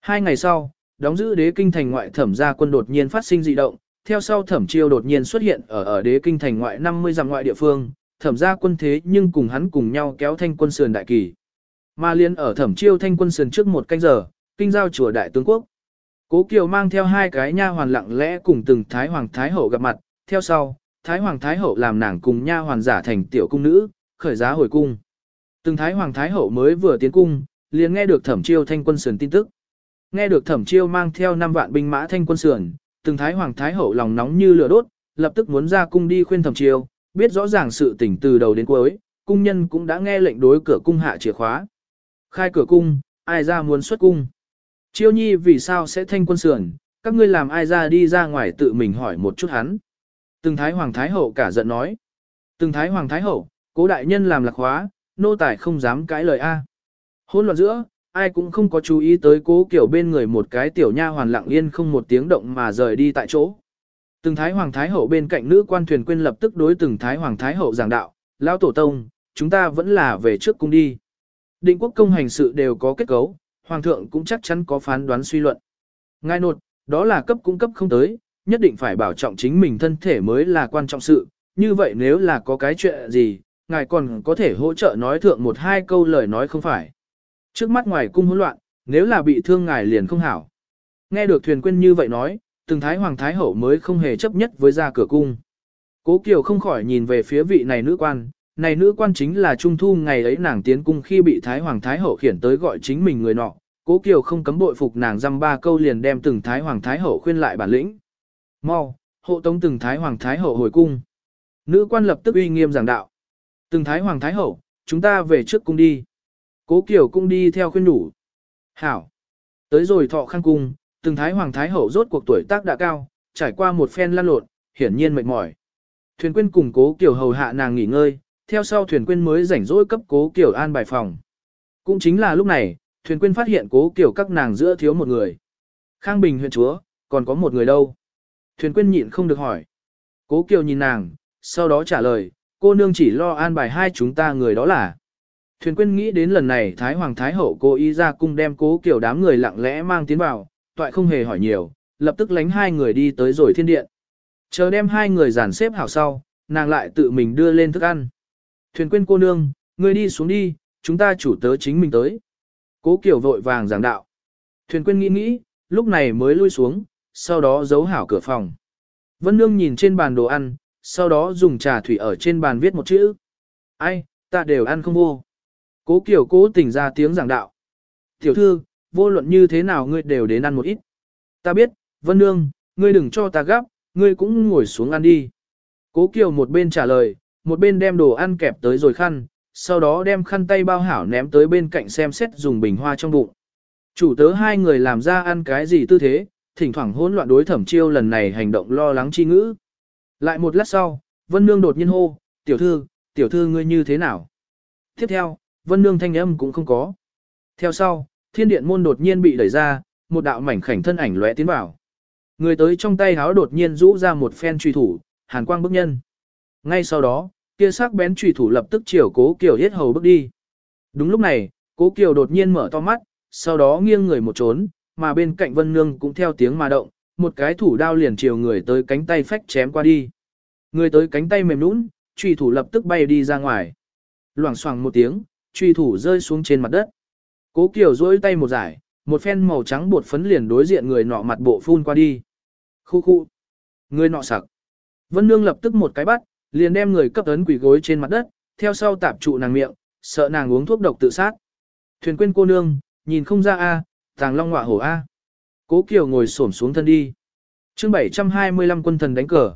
Hai ngày sau, đóng giữ đế kinh thành ngoại thẩm gia quân đột nhiên phát sinh dị động, theo sau thẩm chiêu đột nhiên xuất hiện ở ở đế kinh thành ngoại 50 dặm ngoại địa phương, thẩm gia quân thế nhưng cùng hắn cùng nhau kéo thanh quân sườn đại kỳ. Mà liên ở thẩm chiêu thanh quân sườn trước một canh giờ, kinh giao chùa đại tướng quốc. Cố Kiều mang theo hai cái nha hoàn lặng lẽ cùng từng Thái Hoàng Thái Hậu gặp mặt, theo sau, Thái Hoàng Thái Hậu làm nàng cùng nha hoàn giả thành tiểu cung nữ, khởi giá hồi cung. Từng Thái Hoàng Thái Hậu mới vừa tiến cung, liền nghe được thẩm chiêu thanh quân sườn tin tức. Nghe được thẩm chiêu mang theo 5 vạn binh mã thanh quân sườn, từng Thái Hoàng Thái Hậu lòng nóng như lửa đốt, lập tức muốn ra cung đi khuyên thẩm chiêu, biết rõ ràng sự tình từ đầu đến cuối, cung nhân cũng đã nghe lệnh đối cửa cung hạ chìa khóa. Khai cửa cung, ai ra muốn xuất cung. Chiêu nhi vì sao sẽ thanh quân sườn, các ngươi làm ai ra đi ra ngoài tự mình hỏi một chút hắn. Từng Thái Hoàng Thái Hậu cả giận nói. Từng Thái Hoàng Thái Hậu, cố đại nhân làm lạc hóa, nô tài không dám cãi lời A. Hôn loạn giữa, ai cũng không có chú ý tới cố kiểu bên người một cái tiểu nha hoàn lặng yên không một tiếng động mà rời đi tại chỗ. Từng Thái Hoàng Thái Hậu bên cạnh nữ quan thuyền quyên lập tức đối từng Thái Hoàng Thái Hậu giảng đạo, lão tổ tông, chúng ta vẫn là về trước cung đi. Định quốc công hành sự đều có kết cấu, Hoàng thượng cũng chắc chắn có phán đoán suy luận. Ngài nột, đó là cấp cung cấp không tới, nhất định phải bảo trọng chính mình thân thể mới là quan trọng sự, như vậy nếu là có cái chuyện gì, ngài còn có thể hỗ trợ nói thượng một hai câu lời nói không phải. Trước mắt ngoài cung hỗn loạn, nếu là bị thương ngài liền không hảo. Nghe được thuyền quên như vậy nói, từng thái hoàng thái hậu mới không hề chấp nhất với ra cửa cung. Cố Kiều không khỏi nhìn về phía vị này nữ quan, này nữ quan chính là trung thu ngày ấy nàng tiến cung khi bị thái hoàng thái hậu khiển tới gọi chính mình người nọ. Cố Kiều không cấm bội phục nàng dăm ba câu liền đem từng thái hoàng thái hậu khuyên lại bản lĩnh. Mau, hộ tống từng thái hoàng thái hậu hồi cung. Nữ quan lập tức uy nghiêm giảng đạo. Từng thái hoàng thái hậu, chúng ta về trước cung đi. Cố Kiều cũng đi theo khuyên đủ. Hảo. Tới rồi thọ khang cung, từng thái hoàng thái hậu rốt cuộc tuổi tác đã cao, trải qua một phen lăn lộn, hiển nhiên mệt mỏi. Thuyền quyên cùng cố Kiều hầu hạ nàng nghỉ ngơi, theo sau thuyền quyên mới rảnh rỗi cấp cố Kiều an bài phòng. Cũng chính là lúc này, thuyền quyên phát hiện cố Kiều các nàng giữa thiếu một người. Khang Bình huyện chúa, còn có một người đâu? Thuyền quyên nhịn không được hỏi. Cố Kiều nhìn nàng, sau đó trả lời, cô nương chỉ lo an bài hai chúng ta người đó là. Thuyền quyên nghĩ đến lần này Thái Hoàng Thái Hậu cố ý ra cung đem cố Kiều đám người lặng lẽ mang tiến vào, toại không hề hỏi nhiều, lập tức lánh hai người đi tới rồi thiên điện. Chờ đem hai người dàn xếp hảo sau, nàng lại tự mình đưa lên thức ăn. Thuyền quyên cô nương, ngươi đi xuống đi, chúng ta chủ tớ chính mình tới. Cố Kiều vội vàng giảng đạo. Thuyền quyên nghĩ nghĩ, lúc này mới lui xuống, sau đó giấu hảo cửa phòng. Vân Nương nhìn trên bàn đồ ăn, sau đó dùng trà thủy ở trên bàn viết một chữ. Ai, ta đều ăn không vô. Cố Kiều cố tình ra tiếng giảng đạo. Tiểu thư, vô luận như thế nào ngươi đều đến ăn một ít. Ta biết, Vân Nương, ngươi đừng cho ta gấp, ngươi cũng ngồi xuống ăn đi. Cố Kiều một bên trả lời, một bên đem đồ ăn kẹp tới rồi khăn, sau đó đem khăn tay bao hảo ném tới bên cạnh xem xét dùng bình hoa trong bụng. Chủ tớ hai người làm ra ăn cái gì tư thế, thỉnh thoảng hỗn loạn đối thẩm chiêu lần này hành động lo lắng chi ngữ. Lại một lát sau, Vân Nương đột nhiên hô, tiểu thư, tiểu thư ngươi như thế nào? Tiếp theo, Vân Nương thanh âm cũng không có. Theo sau, thiên điện môn đột nhiên bị đẩy ra, một đạo mảnh khảnh thân ảnh lóe tiến vào. Người tới trong tay háo đột nhiên rũ ra một phen truy thủ, hàn quang bức nhân. Ngay sau đó, kia sắc bén truy thủ lập tức chiều cố kiều hết hầu bước đi. Đúng lúc này, cố kiều đột nhiên mở to mắt, sau đó nghiêng người một trốn, mà bên cạnh Vân Nương cũng theo tiếng mà động, một cái thủ đao liền chiều người tới cánh tay phách chém qua đi. Người tới cánh tay mềm nũng, truy thủ lập tức bay đi ra ngoài. Loảng xoảng một tiếng, truy thủ rơi xuống trên mặt đất. Cố Kiều duỗi tay một giải, một phen màu trắng bột phấn liền đối diện người nọ mặt bộ phun qua đi. Khu khu. Người nọ sặc. Vân Nương lập tức một cái bắt, liền đem người cấp ấn quỷ gối trên mặt đất, theo sau tạp trụ nàng miệng, sợ nàng uống thuốc độc tự sát. Thuyền quên cô nương, nhìn không ra a, tàng long ngọa hổ A. Cố Kiều ngồi xổm xuống thân đi. chương 725 quân thần đánh cờ.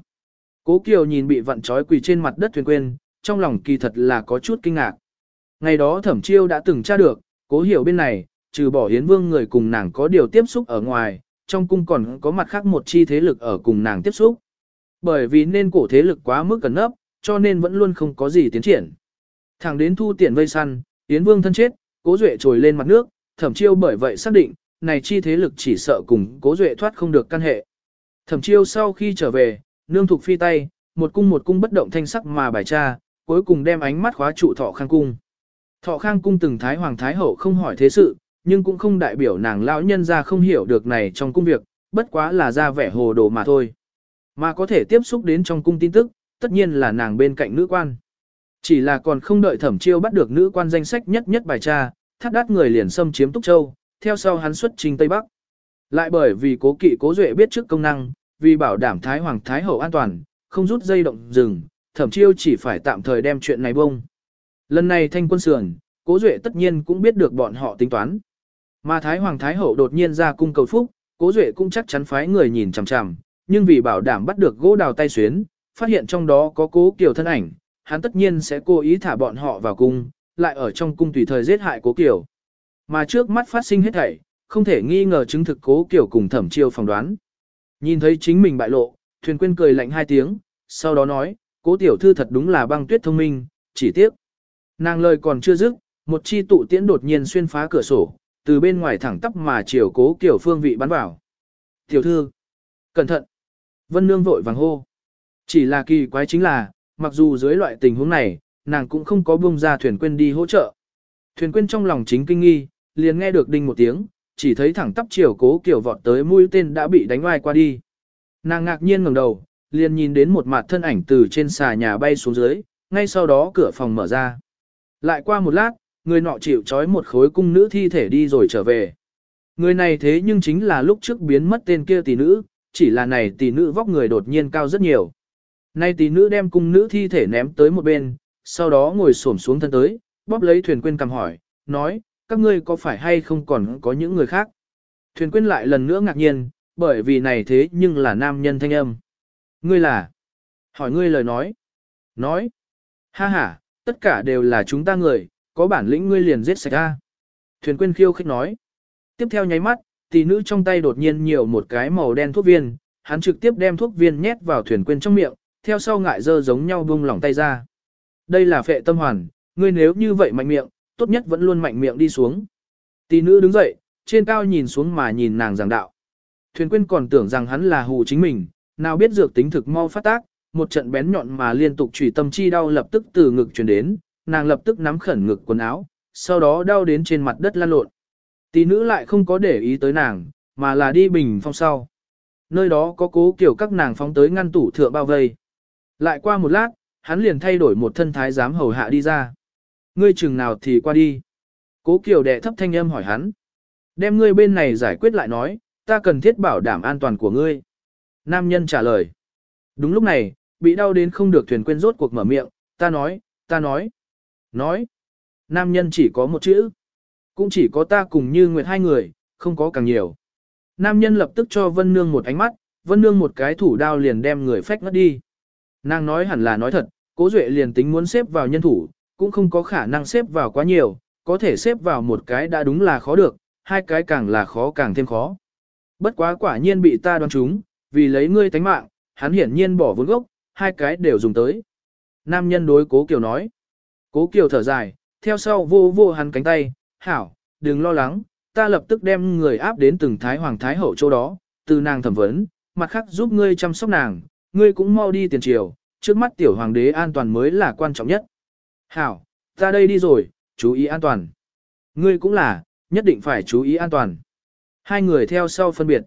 Cố Kiều nhìn bị vặn trói quỳ trên mặt đất thuyền quên, trong lòng kỳ thật là có chút kinh ngạc. Ngày đó thẩm chiêu đã từng tra được, cố hiểu bên này, trừ bỏ hiến vương người cùng nàng có điều tiếp xúc ở ngoài, trong cung còn có mặt khác một chi thế lực ở cùng nàng tiếp xúc. Bởi vì nên cổ thế lực quá mức cẩn nấp, cho nên vẫn luôn không có gì tiến triển. Thẳng đến thu tiền vây săn, hiến vương thân chết, cố duệ trồi lên mặt nước, thẩm chiêu bởi vậy xác định, này chi thế lực chỉ sợ cùng cố duệ thoát không được căn hệ. Thẩm chiêu sau khi trở về, nương thuộc phi tay, một cung một cung bất động thanh sắc mà bài tra, cuối cùng đem ánh mắt khóa trụ thọ khang cung. Thọ khang cung từng thái hoàng thái hậu không hỏi thế sự, nhưng cũng không đại biểu nàng lão nhân ra không hiểu được này trong cung việc, bất quá là ra vẻ hồ đồ mà thôi. Mà có thể tiếp xúc đến trong cung tin tức, tất nhiên là nàng bên cạnh nữ quan. Chỉ là còn không đợi thẩm chiêu bắt được nữ quan danh sách nhất nhất bài tra, thắt đát người liền xâm chiếm Túc Châu, theo sau hắn xuất trình Tây Bắc. Lại bởi vì cố kỵ cố duệ biết trước công năng, vì bảo đảm Thái Hoàng Thái Hậu an toàn, không rút dây động rừng, thẩm chiêu chỉ phải tạm thời đem chuyện này bông. Lần này thanh quân sườn, cố duệ tất nhiên cũng biết được bọn họ tính toán. Mà Thái Hoàng Thái Hậu đột nhiên ra cung cầu phúc, cố duệ cũng chắc chắn phái người nhìn chằm chằm, nhưng vì bảo đảm bắt được gỗ đào tay xuyến, phát hiện trong đó có cố kiều thân ảnh, hắn tất nhiên sẽ cố ý thả bọn họ vào cung, lại ở trong cung tùy thời giết hại cố kiều. Mà trước mắt phát sinh hết thảy, không thể nghi ngờ chứng thực cố kiều cùng thẩm chiêu phỏng đoán. Nhìn thấy chính mình bại lộ, thuyền quên cười lạnh hai tiếng, sau đó nói, cố tiểu thư thật đúng là băng tuyết thông minh, chỉ tiếc. Nàng lời còn chưa dứt, một chi tụ tiễn đột nhiên xuyên phá cửa sổ, từ bên ngoài thẳng tắp mà chiều cố kiểu phương vị bắn vào. Tiểu thư, cẩn thận. Vân Nương vội vàng hô. Chỉ là kỳ quái chính là, mặc dù dưới loại tình huống này, nàng cũng không có bông ra thuyền quên đi hỗ trợ. Thuyền quên trong lòng chính kinh nghi, liền nghe được đinh một tiếng, chỉ thấy thẳng tắp chiều cố kiểu vọt tới mũi tên đã bị đánh oai qua đi. Nàng ngạc nhiên ngẩng đầu, liền nhìn đến một mặt thân ảnh từ trên xà nhà bay xuống dưới, ngay sau đó cửa phòng mở ra. Lại qua một lát, người nọ chịu trói một khối cung nữ thi thể đi rồi trở về. Người này thế nhưng chính là lúc trước biến mất tên kia tỷ nữ, chỉ là này tỷ nữ vóc người đột nhiên cao rất nhiều. Nay tỷ nữ đem cung nữ thi thể ném tới một bên, sau đó ngồi xổm xuống thân tới, bóp lấy thuyền quên cầm hỏi, nói, các ngươi có phải hay không còn có những người khác? Thuyền quên lại lần nữa ngạc nhiên, bởi vì này thế nhưng là nam nhân thanh âm. Ngươi là? Hỏi ngươi lời nói. Nói. Ha ha, tất cả đều là chúng ta người, có bản lĩnh ngươi liền giết sạch ra. Thuyền quên khiêu khích nói. Tiếp theo nháy mắt, tỷ nữ trong tay đột nhiên nhiều một cái màu đen thuốc viên, hắn trực tiếp đem thuốc viên nhét vào thuyền quên trong miệng, theo sau ngại dơ giống nhau buông lỏng tay ra. Đây là phệ tâm hoàn, ngươi nếu như vậy mạnh miệng, tốt nhất vẫn luôn mạnh miệng đi xuống. Tỷ nữ đứng dậy, trên cao nhìn xuống mà nhìn nàng giảng đạo. Thuyền quên còn tưởng rằng hắn là hù chính mình, nào biết dược tính thực mau phát tác, một trận bén nhọn mà liên tục chủy tâm chi đau lập tức từ ngực truyền đến, nàng lập tức nắm khẩn ngực quần áo, sau đó đau đến trên mặt đất lăn lộn. Tỷ nữ lại không có để ý tới nàng, mà là đi bình phong sau. Nơi đó có cố kiểu các nàng phóng tới ngăn tủ thượng bao vây. Lại qua một lát, hắn liền thay đổi một thân thái giám hầu hạ đi ra. Ngươi chừng nào thì qua đi. Cố Kiều đệ thấp thanh âm hỏi hắn. Đem ngươi bên này giải quyết lại nói, ta cần thiết bảo đảm an toàn của ngươi. Nam nhân trả lời. Đúng lúc này, bị đau đến không được thuyền quên rốt cuộc mở miệng, ta nói, ta nói. Nói. Nam nhân chỉ có một chữ. Cũng chỉ có ta cùng như nguyệt hai người, không có càng nhiều. Nam nhân lập tức cho Vân Nương một ánh mắt, Vân Nương một cái thủ đao liền đem người phách ngất đi. Nàng nói hẳn là nói thật, cố duệ liền tính muốn xếp vào nhân thủ, cũng không có khả năng xếp vào quá nhiều, có thể xếp vào một cái đã đúng là khó được, hai cái càng là khó càng thêm khó. Bất quá quả nhiên bị ta đoán trúng, vì lấy ngươi tánh mạng, hắn hiển nhiên bỏ vốn gốc, hai cái đều dùng tới. Nam nhân đối cố Kiều nói. Cố Kiều thở dài, theo sau vô vô hắn cánh tay, hảo, đừng lo lắng, ta lập tức đem người áp đến từng thái hoàng thái hậu chỗ đó, từ nàng thẩm vấn, mặt khác giúp ngươi chăm sóc nàng, ngươi cũng mau đi tiền triều, trước mắt tiểu hoàng đế an toàn mới là quan trọng nhất. Hảo, ta đây đi rồi, chú ý an toàn. Ngươi cũng là, nhất định phải chú ý an toàn. Hai người theo sau phân biệt.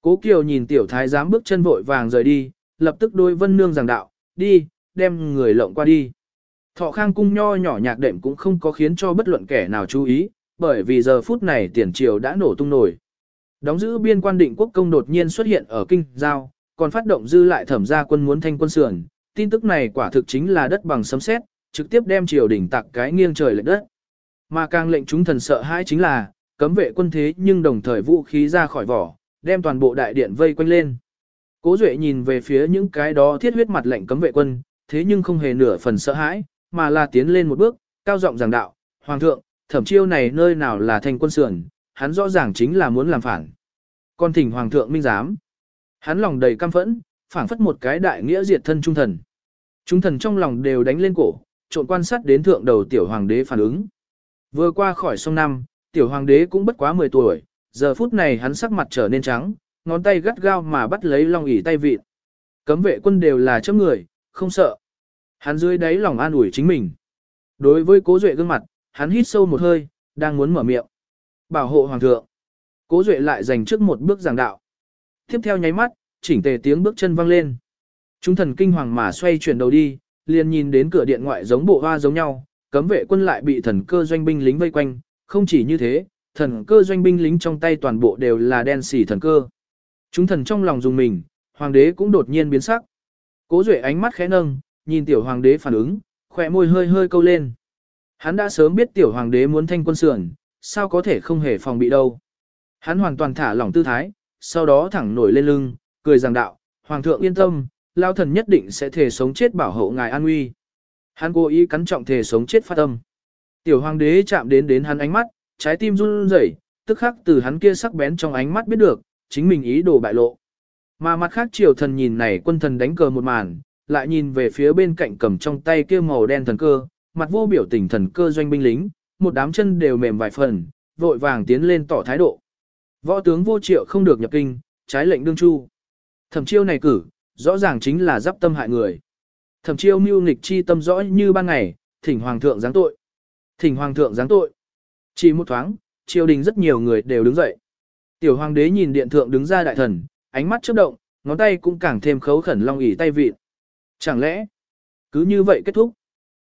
Cố Kiều nhìn tiểu thái giám bước chân vội vàng rời đi, lập tức đôi vân nương giảng đạo, đi, đem người lộng qua đi. Thọ khang cung nho nhỏ nhạc đệm cũng không có khiến cho bất luận kẻ nào chú ý, bởi vì giờ phút này tiền triều đã nổ tung nổi. Đóng giữ biên quan định quốc công đột nhiên xuất hiện ở kinh giao, còn phát động dư lại thẩm gia quân muốn thanh quân sườn. Tin tức này quả thực chính là đất bằng sấm sét, trực tiếp đem triều đỉnh tạc cái nghiêng trời lệch đất. Mà càng lệnh chúng thần sợ hãi chính là, cấm vệ quân thế nhưng đồng thời vũ khí ra khỏi vỏ, đem toàn bộ đại điện vây quanh lên. Cố Duệ nhìn về phía những cái đó thiết huyết mặt lệnh cấm vệ quân, thế nhưng không hề nửa phần sợ hãi, mà là tiến lên một bước, cao giọng giảng đạo, Hoàng thượng, thẩm chiêu này nơi nào là thành quân sườn, hắn rõ ràng chính là muốn làm phản. Con thỉnh Hoàng thượng minh giám. Hắn lòng đầy căm phẫn, phản phất một cái đại nghĩa diệt thân trung thần. Trung thần trong lòng đều đánh lên cổ, trộn quan sát đến thượng đầu tiểu hoàng đế phản ứng. Vừa qua khỏi sông năm, tiểu hoàng đế cũng bất quá 10 tuổi, giờ phút này hắn sắc mặt trở nên trắng, ngón tay gắt gao mà bắt lấy long ỉ tay vịt. Cấm vệ quân đều là chấp người, không sợ. Hắn dưới đáy lòng an ủi chính mình. Đối với cố duệ gương mặt, hắn hít sâu một hơi, đang muốn mở miệng. Bảo hộ hoàng thượng. Cố duệ lại dành trước một bước giảng đạo. Tiếp theo nháy mắt, chỉnh tề tiếng bước chân vang lên. Chúng thần kinh hoàng mà xoay chuyển đầu đi, liền nhìn đến cửa điện ngoại giống bộ hoa giống nhau, cấm vệ quân lại bị thần cơ doanh binh lính vây quanh, không chỉ như thế, thần cơ doanh binh lính trong tay toàn bộ đều là đen xỉ thần cơ. Chúng thần trong lòng dùng mình, hoàng đế cũng đột nhiên biến sắc. Cố Duệ ánh mắt khẽ nâng, nhìn tiểu hoàng đế phản ứng, khỏe môi hơi hơi câu lên. Hắn đã sớm biết tiểu hoàng đế muốn thanh quân sườn, sao có thể không hề phòng bị đâu. Hắn hoàn toàn thả lỏng tư thái, sau đó thẳng nổi lên lưng, cười giảng đạo, hoàng thượng yên tâm, lao thần nhất định sẽ thể sống chết bảo hộ ngài an nguy. Hắn cố ý cắn trọng thể sống chết phát âm. Tiểu hoàng đế chạm đến đến hắn ánh mắt, trái tim run rẩy, tức khắc từ hắn kia sắc bén trong ánh mắt biết được, chính mình ý đồ bại lộ. Mà mặt khác triều thần nhìn này quân thần đánh cờ một màn, lại nhìn về phía bên cạnh cầm trong tay kia màu đen thần cơ, mặt vô biểu tình thần cơ doanh binh lính, một đám chân đều mềm vài phần, vội vàng tiến lên tỏ thái độ. Võ tướng vô triệu không được nhập kinh, trái lệnh đương chu. Thẩm chiêu này cử, rõ ràng chính là giáp tâm hại người. Thẩm chiêu mưu nghịch chi tâm rõ như ban ngày, thỉnh hoàng thượng giáng tội. Thỉnh hoàng thượng giáng tội. Chỉ một thoáng, triều đình rất nhiều người đều đứng dậy. Tiểu hoàng đế nhìn điện thượng đứng ra đại thần, ánh mắt chớp động, ngón tay cũng càng thêm khấu khẩn long ỉ tay vịt. Chẳng lẽ, cứ như vậy kết thúc?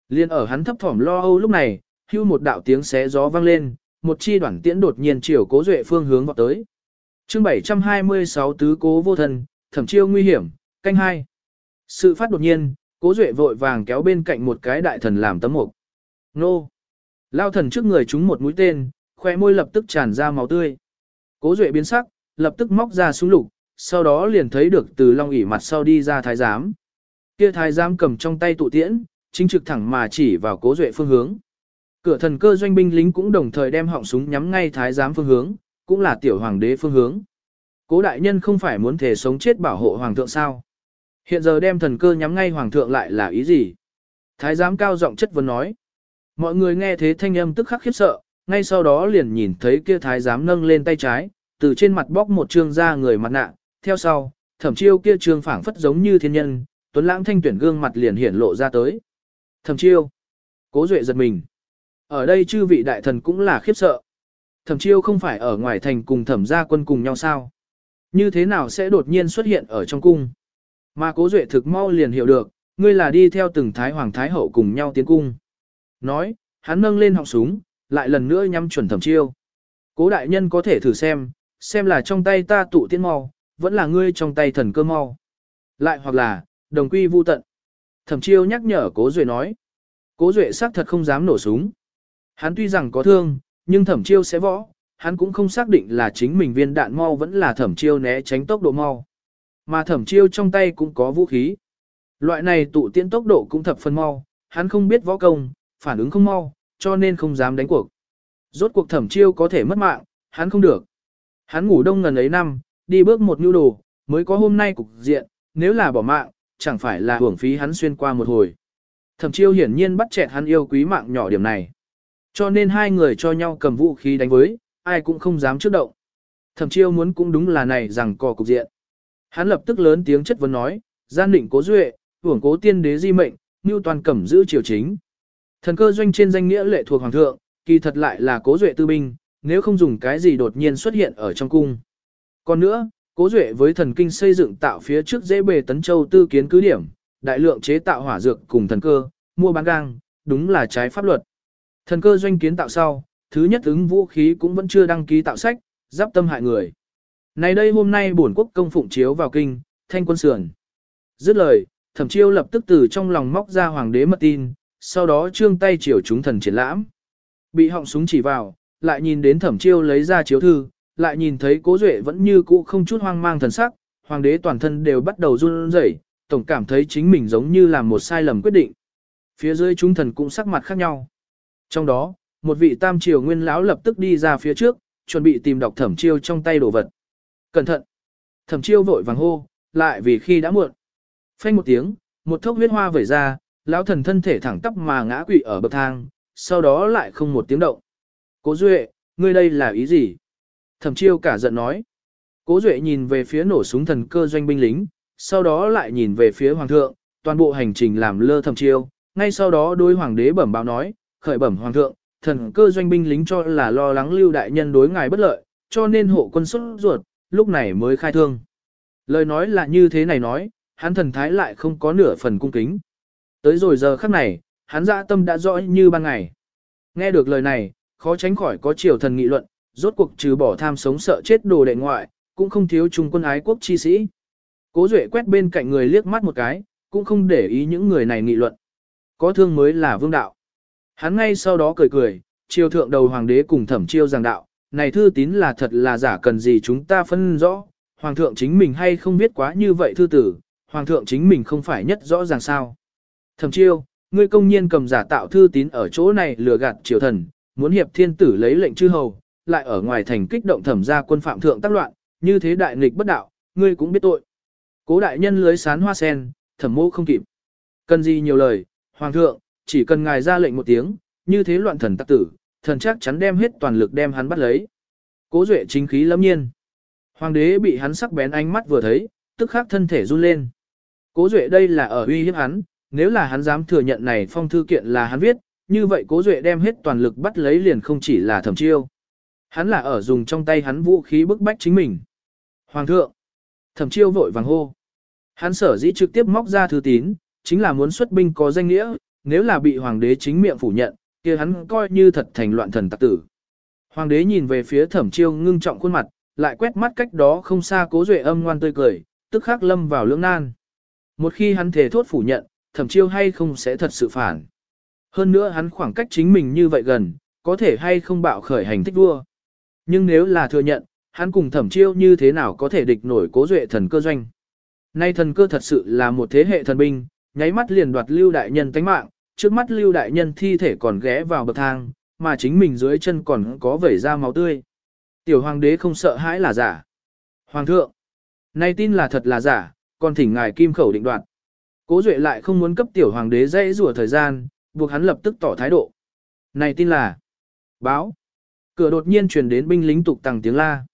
Liên ở hắn thấp thỏm lo âu lúc này, hưu một đạo tiếng xé gió vang lên, một chi đoạn tiễn đột nhiên chiều cố duệ phương hướng vọt tới. chương 726 tứ cố vô thần, thẩm chiêu nguy hiểm, canh hai. Sự phát đột nhiên, cố duệ vội vàng kéo bên cạnh một cái đại thần làm tấm mục. Nô! Lao thần trước người chúng một mũi tên, khoe môi lập tức tràn ra máu tươi. Cố duệ biến sắc, lập tức móc ra súng lục, sau đó liền thấy được từ long ỉ mặt sau đi ra thái giám. Kia thái giám cầm trong tay tụ tiễn, chính trực thẳng mà chỉ vào cố duệ phương hướng. Cửa thần cơ doanh binh lính cũng đồng thời đem họng súng nhắm ngay thái giám phương hướng, cũng là tiểu hoàng đế phương hướng. Cố đại nhân không phải muốn thể sống chết bảo hộ hoàng thượng sao? Hiện giờ đem thần cơ nhắm ngay hoàng thượng lại là ý gì? Thái giám cao giọng chất vấn nói. Mọi người nghe thế thanh âm tức khắc khiếp sợ, ngay sau đó liền nhìn thấy kia thái giám nâng lên tay trái, từ trên mặt bóc một trương ra người mặt nạ, theo sau, thẩm chiêu kia trương phảng phất giống như thiên nhân, tuấn lãng thanh tuyển gương mặt liền hiển lộ ra tới. Thẩm chiêu, cố duệ giật mình. Ở đây chư vị đại thần cũng là khiếp sợ. Thẩm chiêu không phải ở ngoài thành cùng thẩm gia quân cùng nhau sao? Như thế nào sẽ đột nhiên xuất hiện ở trong cung? Mà cố duệ thực mau liền hiểu được, ngươi là đi theo từng thái hoàng thái hậu cùng nhau tiến cung. Nói, hắn nâng lên họng súng, lại lần nữa nhắm chuẩn thẩm chiêu. Cố đại nhân có thể thử xem, xem là trong tay ta tụ tiên mau, vẫn là ngươi trong tay thần cơ mau. Lại hoặc là, đồng quy vu tận. Thẩm chiêu nhắc nhở cố duệ nói. Cố duệ xác thật không dám nổ súng. Hắn tuy rằng có thương, nhưng thẩm chiêu sẽ võ, hắn cũng không xác định là chính mình viên đạn mau vẫn là thẩm chiêu né tránh tốc độ mau. Mà thẩm chiêu trong tay cũng có vũ khí. Loại này tụ tiễn tốc độ cũng thập phần mau, hắn không biết võ công, phản ứng không mau, cho nên không dám đánh cuộc. Rốt cuộc thẩm chiêu có thể mất mạng, hắn không được. Hắn ngủ đông ngần ấy năm, đi bước một nhu đồ, mới có hôm nay cục diện, nếu là bỏ mạng, chẳng phải là hưởng phí hắn xuyên qua một hồi. Thẩm chiêu hiển nhiên bắt chẹt hắn yêu quý mạng nhỏ điểm này. Cho nên hai người cho nhau cầm vũ khí đánh với, ai cũng không dám trước động. Thẩm chiêu muốn cũng đúng là này rằng cò cục diện. Hắn lập tức lớn tiếng chất vấn nói, gian định cố duệ, hưởng cố tiên đế di mệnh, như toàn cẩm giữ triều chính. Thần cơ doanh trên danh nghĩa lệ thuộc hoàng thượng, kỳ thật lại là cố duệ tư binh, nếu không dùng cái gì đột nhiên xuất hiện ở trong cung. Còn nữa, cố duệ với thần kinh xây dựng tạo phía trước dễ bề tấn châu tư kiến cứ điểm, đại lượng chế tạo hỏa dược cùng thần cơ, mua bán gang, đúng là trái pháp luật. Thần cơ doanh kiến tạo sau, thứ nhất ứng vũ khí cũng vẫn chưa đăng ký tạo sách, giáp tâm hại người. Này đây hôm nay bổn quốc công phụng chiếu vào kinh, thanh quân sườn. Dứt lời, thẩm chiêu lập tức từ trong lòng móc ra hoàng đế mật tin, sau đó trương tay chiều chúng thần triển lãm. Bị họng súng chỉ vào, lại nhìn đến thẩm chiêu lấy ra chiếu thư, lại nhìn thấy cố duệ vẫn như cũ không chút hoang mang thần sắc, hoàng đế toàn thân đều bắt đầu run rẩy, tổng cảm thấy chính mình giống như làm một sai lầm quyết định. Phía dưới chúng thần cũng sắc mặt khác nhau. Trong đó, một vị tam triều nguyên lão lập tức đi ra phía trước, chuẩn bị tìm đọc thẩm chiêu trong tay đồ vật. Cẩn thận! Thẩm chiêu vội vàng hô, lại vì khi đã muộn. Phanh một tiếng, một thốc huyết hoa vẩy ra, lão thần thân thể thẳng tắp mà ngã quỵ ở bậc thang, sau đó lại không một tiếng động. Cố Duệ, ngươi đây là ý gì? Thẩm chiêu cả giận nói. Cố Duệ nhìn về phía nổ súng thần cơ doanh binh lính, sau đó lại nhìn về phía hoàng thượng, toàn bộ hành trình làm lơ thẩm chiêu, ngay sau đó đối hoàng đế bẩm báo nói, khởi bẩm hoàng thượng, thần cơ doanh binh lính cho là lo lắng lưu đại nhân đối ngài bất lợi, cho nên hộ quân xuất ruột, lúc này mới khai thương. Lời nói là như thế này nói, hắn thần thái lại không có nửa phần cung kính. Tới rồi giờ khắc này, hắn dạ tâm đã rõ như ban ngày. Nghe được lời này, khó tránh khỏi có triều thần nghị luận, rốt cuộc trừ bỏ tham sống sợ chết đồ đệ ngoại, cũng không thiếu trung quân ái quốc chi sĩ. Cố Duệ quét bên cạnh người liếc mắt một cái, cũng không để ý những người này nghị luận. Có thương mới là vương đạo. Hắn ngay sau đó cười cười, triều thượng đầu hoàng đế cùng thẩm chiêu giảng đạo, này thư tín là thật là giả cần gì chúng ta phân rõ, hoàng thượng chính mình hay không biết quá như vậy thư tử, hoàng thượng chính mình không phải nhất rõ ràng sao. Thẩm chiêu, ngươi công nhiên cầm giả tạo thư tín ở chỗ này lừa gạt triều thần, muốn hiệp thiên tử lấy lệnh chư hầu, lại ở ngoài thành kích động thẩm gia quân phạm thượng tác loạn, như thế đại nghịch bất đạo, ngươi cũng biết tội. Cố đại nhân lưới sán hoa sen, thẩm mô không kịp. Cần gì nhiều lời, hoàng thượng, chỉ cần ngài ra lệnh một tiếng, như thế loạn thần tắc tử, thần chắc chắn đem hết toàn lực đem hắn bắt lấy. Cố duệ chính khí lâm nhiên. Hoàng đế bị hắn sắc bén ánh mắt vừa thấy, tức khắc thân thể run lên. Cố duệ đây là ở uy hiếp hắn, nếu là hắn dám thừa nhận này phong thư kiện là hắn viết, như vậy cố duệ đem hết toàn lực bắt lấy liền không chỉ là thẩm chiêu. Hắn là ở dùng trong tay hắn vũ khí bức bách chính mình. Hoàng thượng, thẩm chiêu vội vàng hô. Hắn sở dĩ trực tiếp móc ra thư tín, chính là muốn xuất binh có danh nghĩa, nếu là bị hoàng đế chính miệng phủ nhận, kia hắn coi như thật thành loạn thần tặc tử. Hoàng đế nhìn về phía thẩm chiêu ngưng trọng khuôn mặt, lại quét mắt cách đó không xa cố duệ âm ngoan tươi cười, tức khắc lâm vào lưỡng nan. Một khi hắn thể thốt phủ nhận, thẩm chiêu hay không sẽ thật sự phản. Hơn nữa hắn khoảng cách chính mình như vậy gần, có thể hay không bạo khởi hành thích vua. Nhưng nếu là thừa nhận, hắn cùng thẩm chiêu như thế nào có thể địch nổi cố duệ thần cơ doanh. Nay thần cơ thật sự là một thế hệ thần binh, nháy mắt liền đoạt lưu đại nhân tánh mạng, trước mắt lưu đại nhân thi thể còn ghé vào bậc thang, mà chính mình dưới chân còn có vẩy ra máu tươi. Tiểu hoàng đế không sợ hãi là giả. Hoàng thượng, nay tin là thật là giả, còn thỉnh ngài kim khẩu định đoạt. Cố Duệ lại không muốn cấp tiểu hoàng đế dễ rùa thời gian, buộc hắn lập tức tỏ thái độ. Này tin là báo. Cửa đột nhiên truyền đến binh lính tục tăng tiếng la.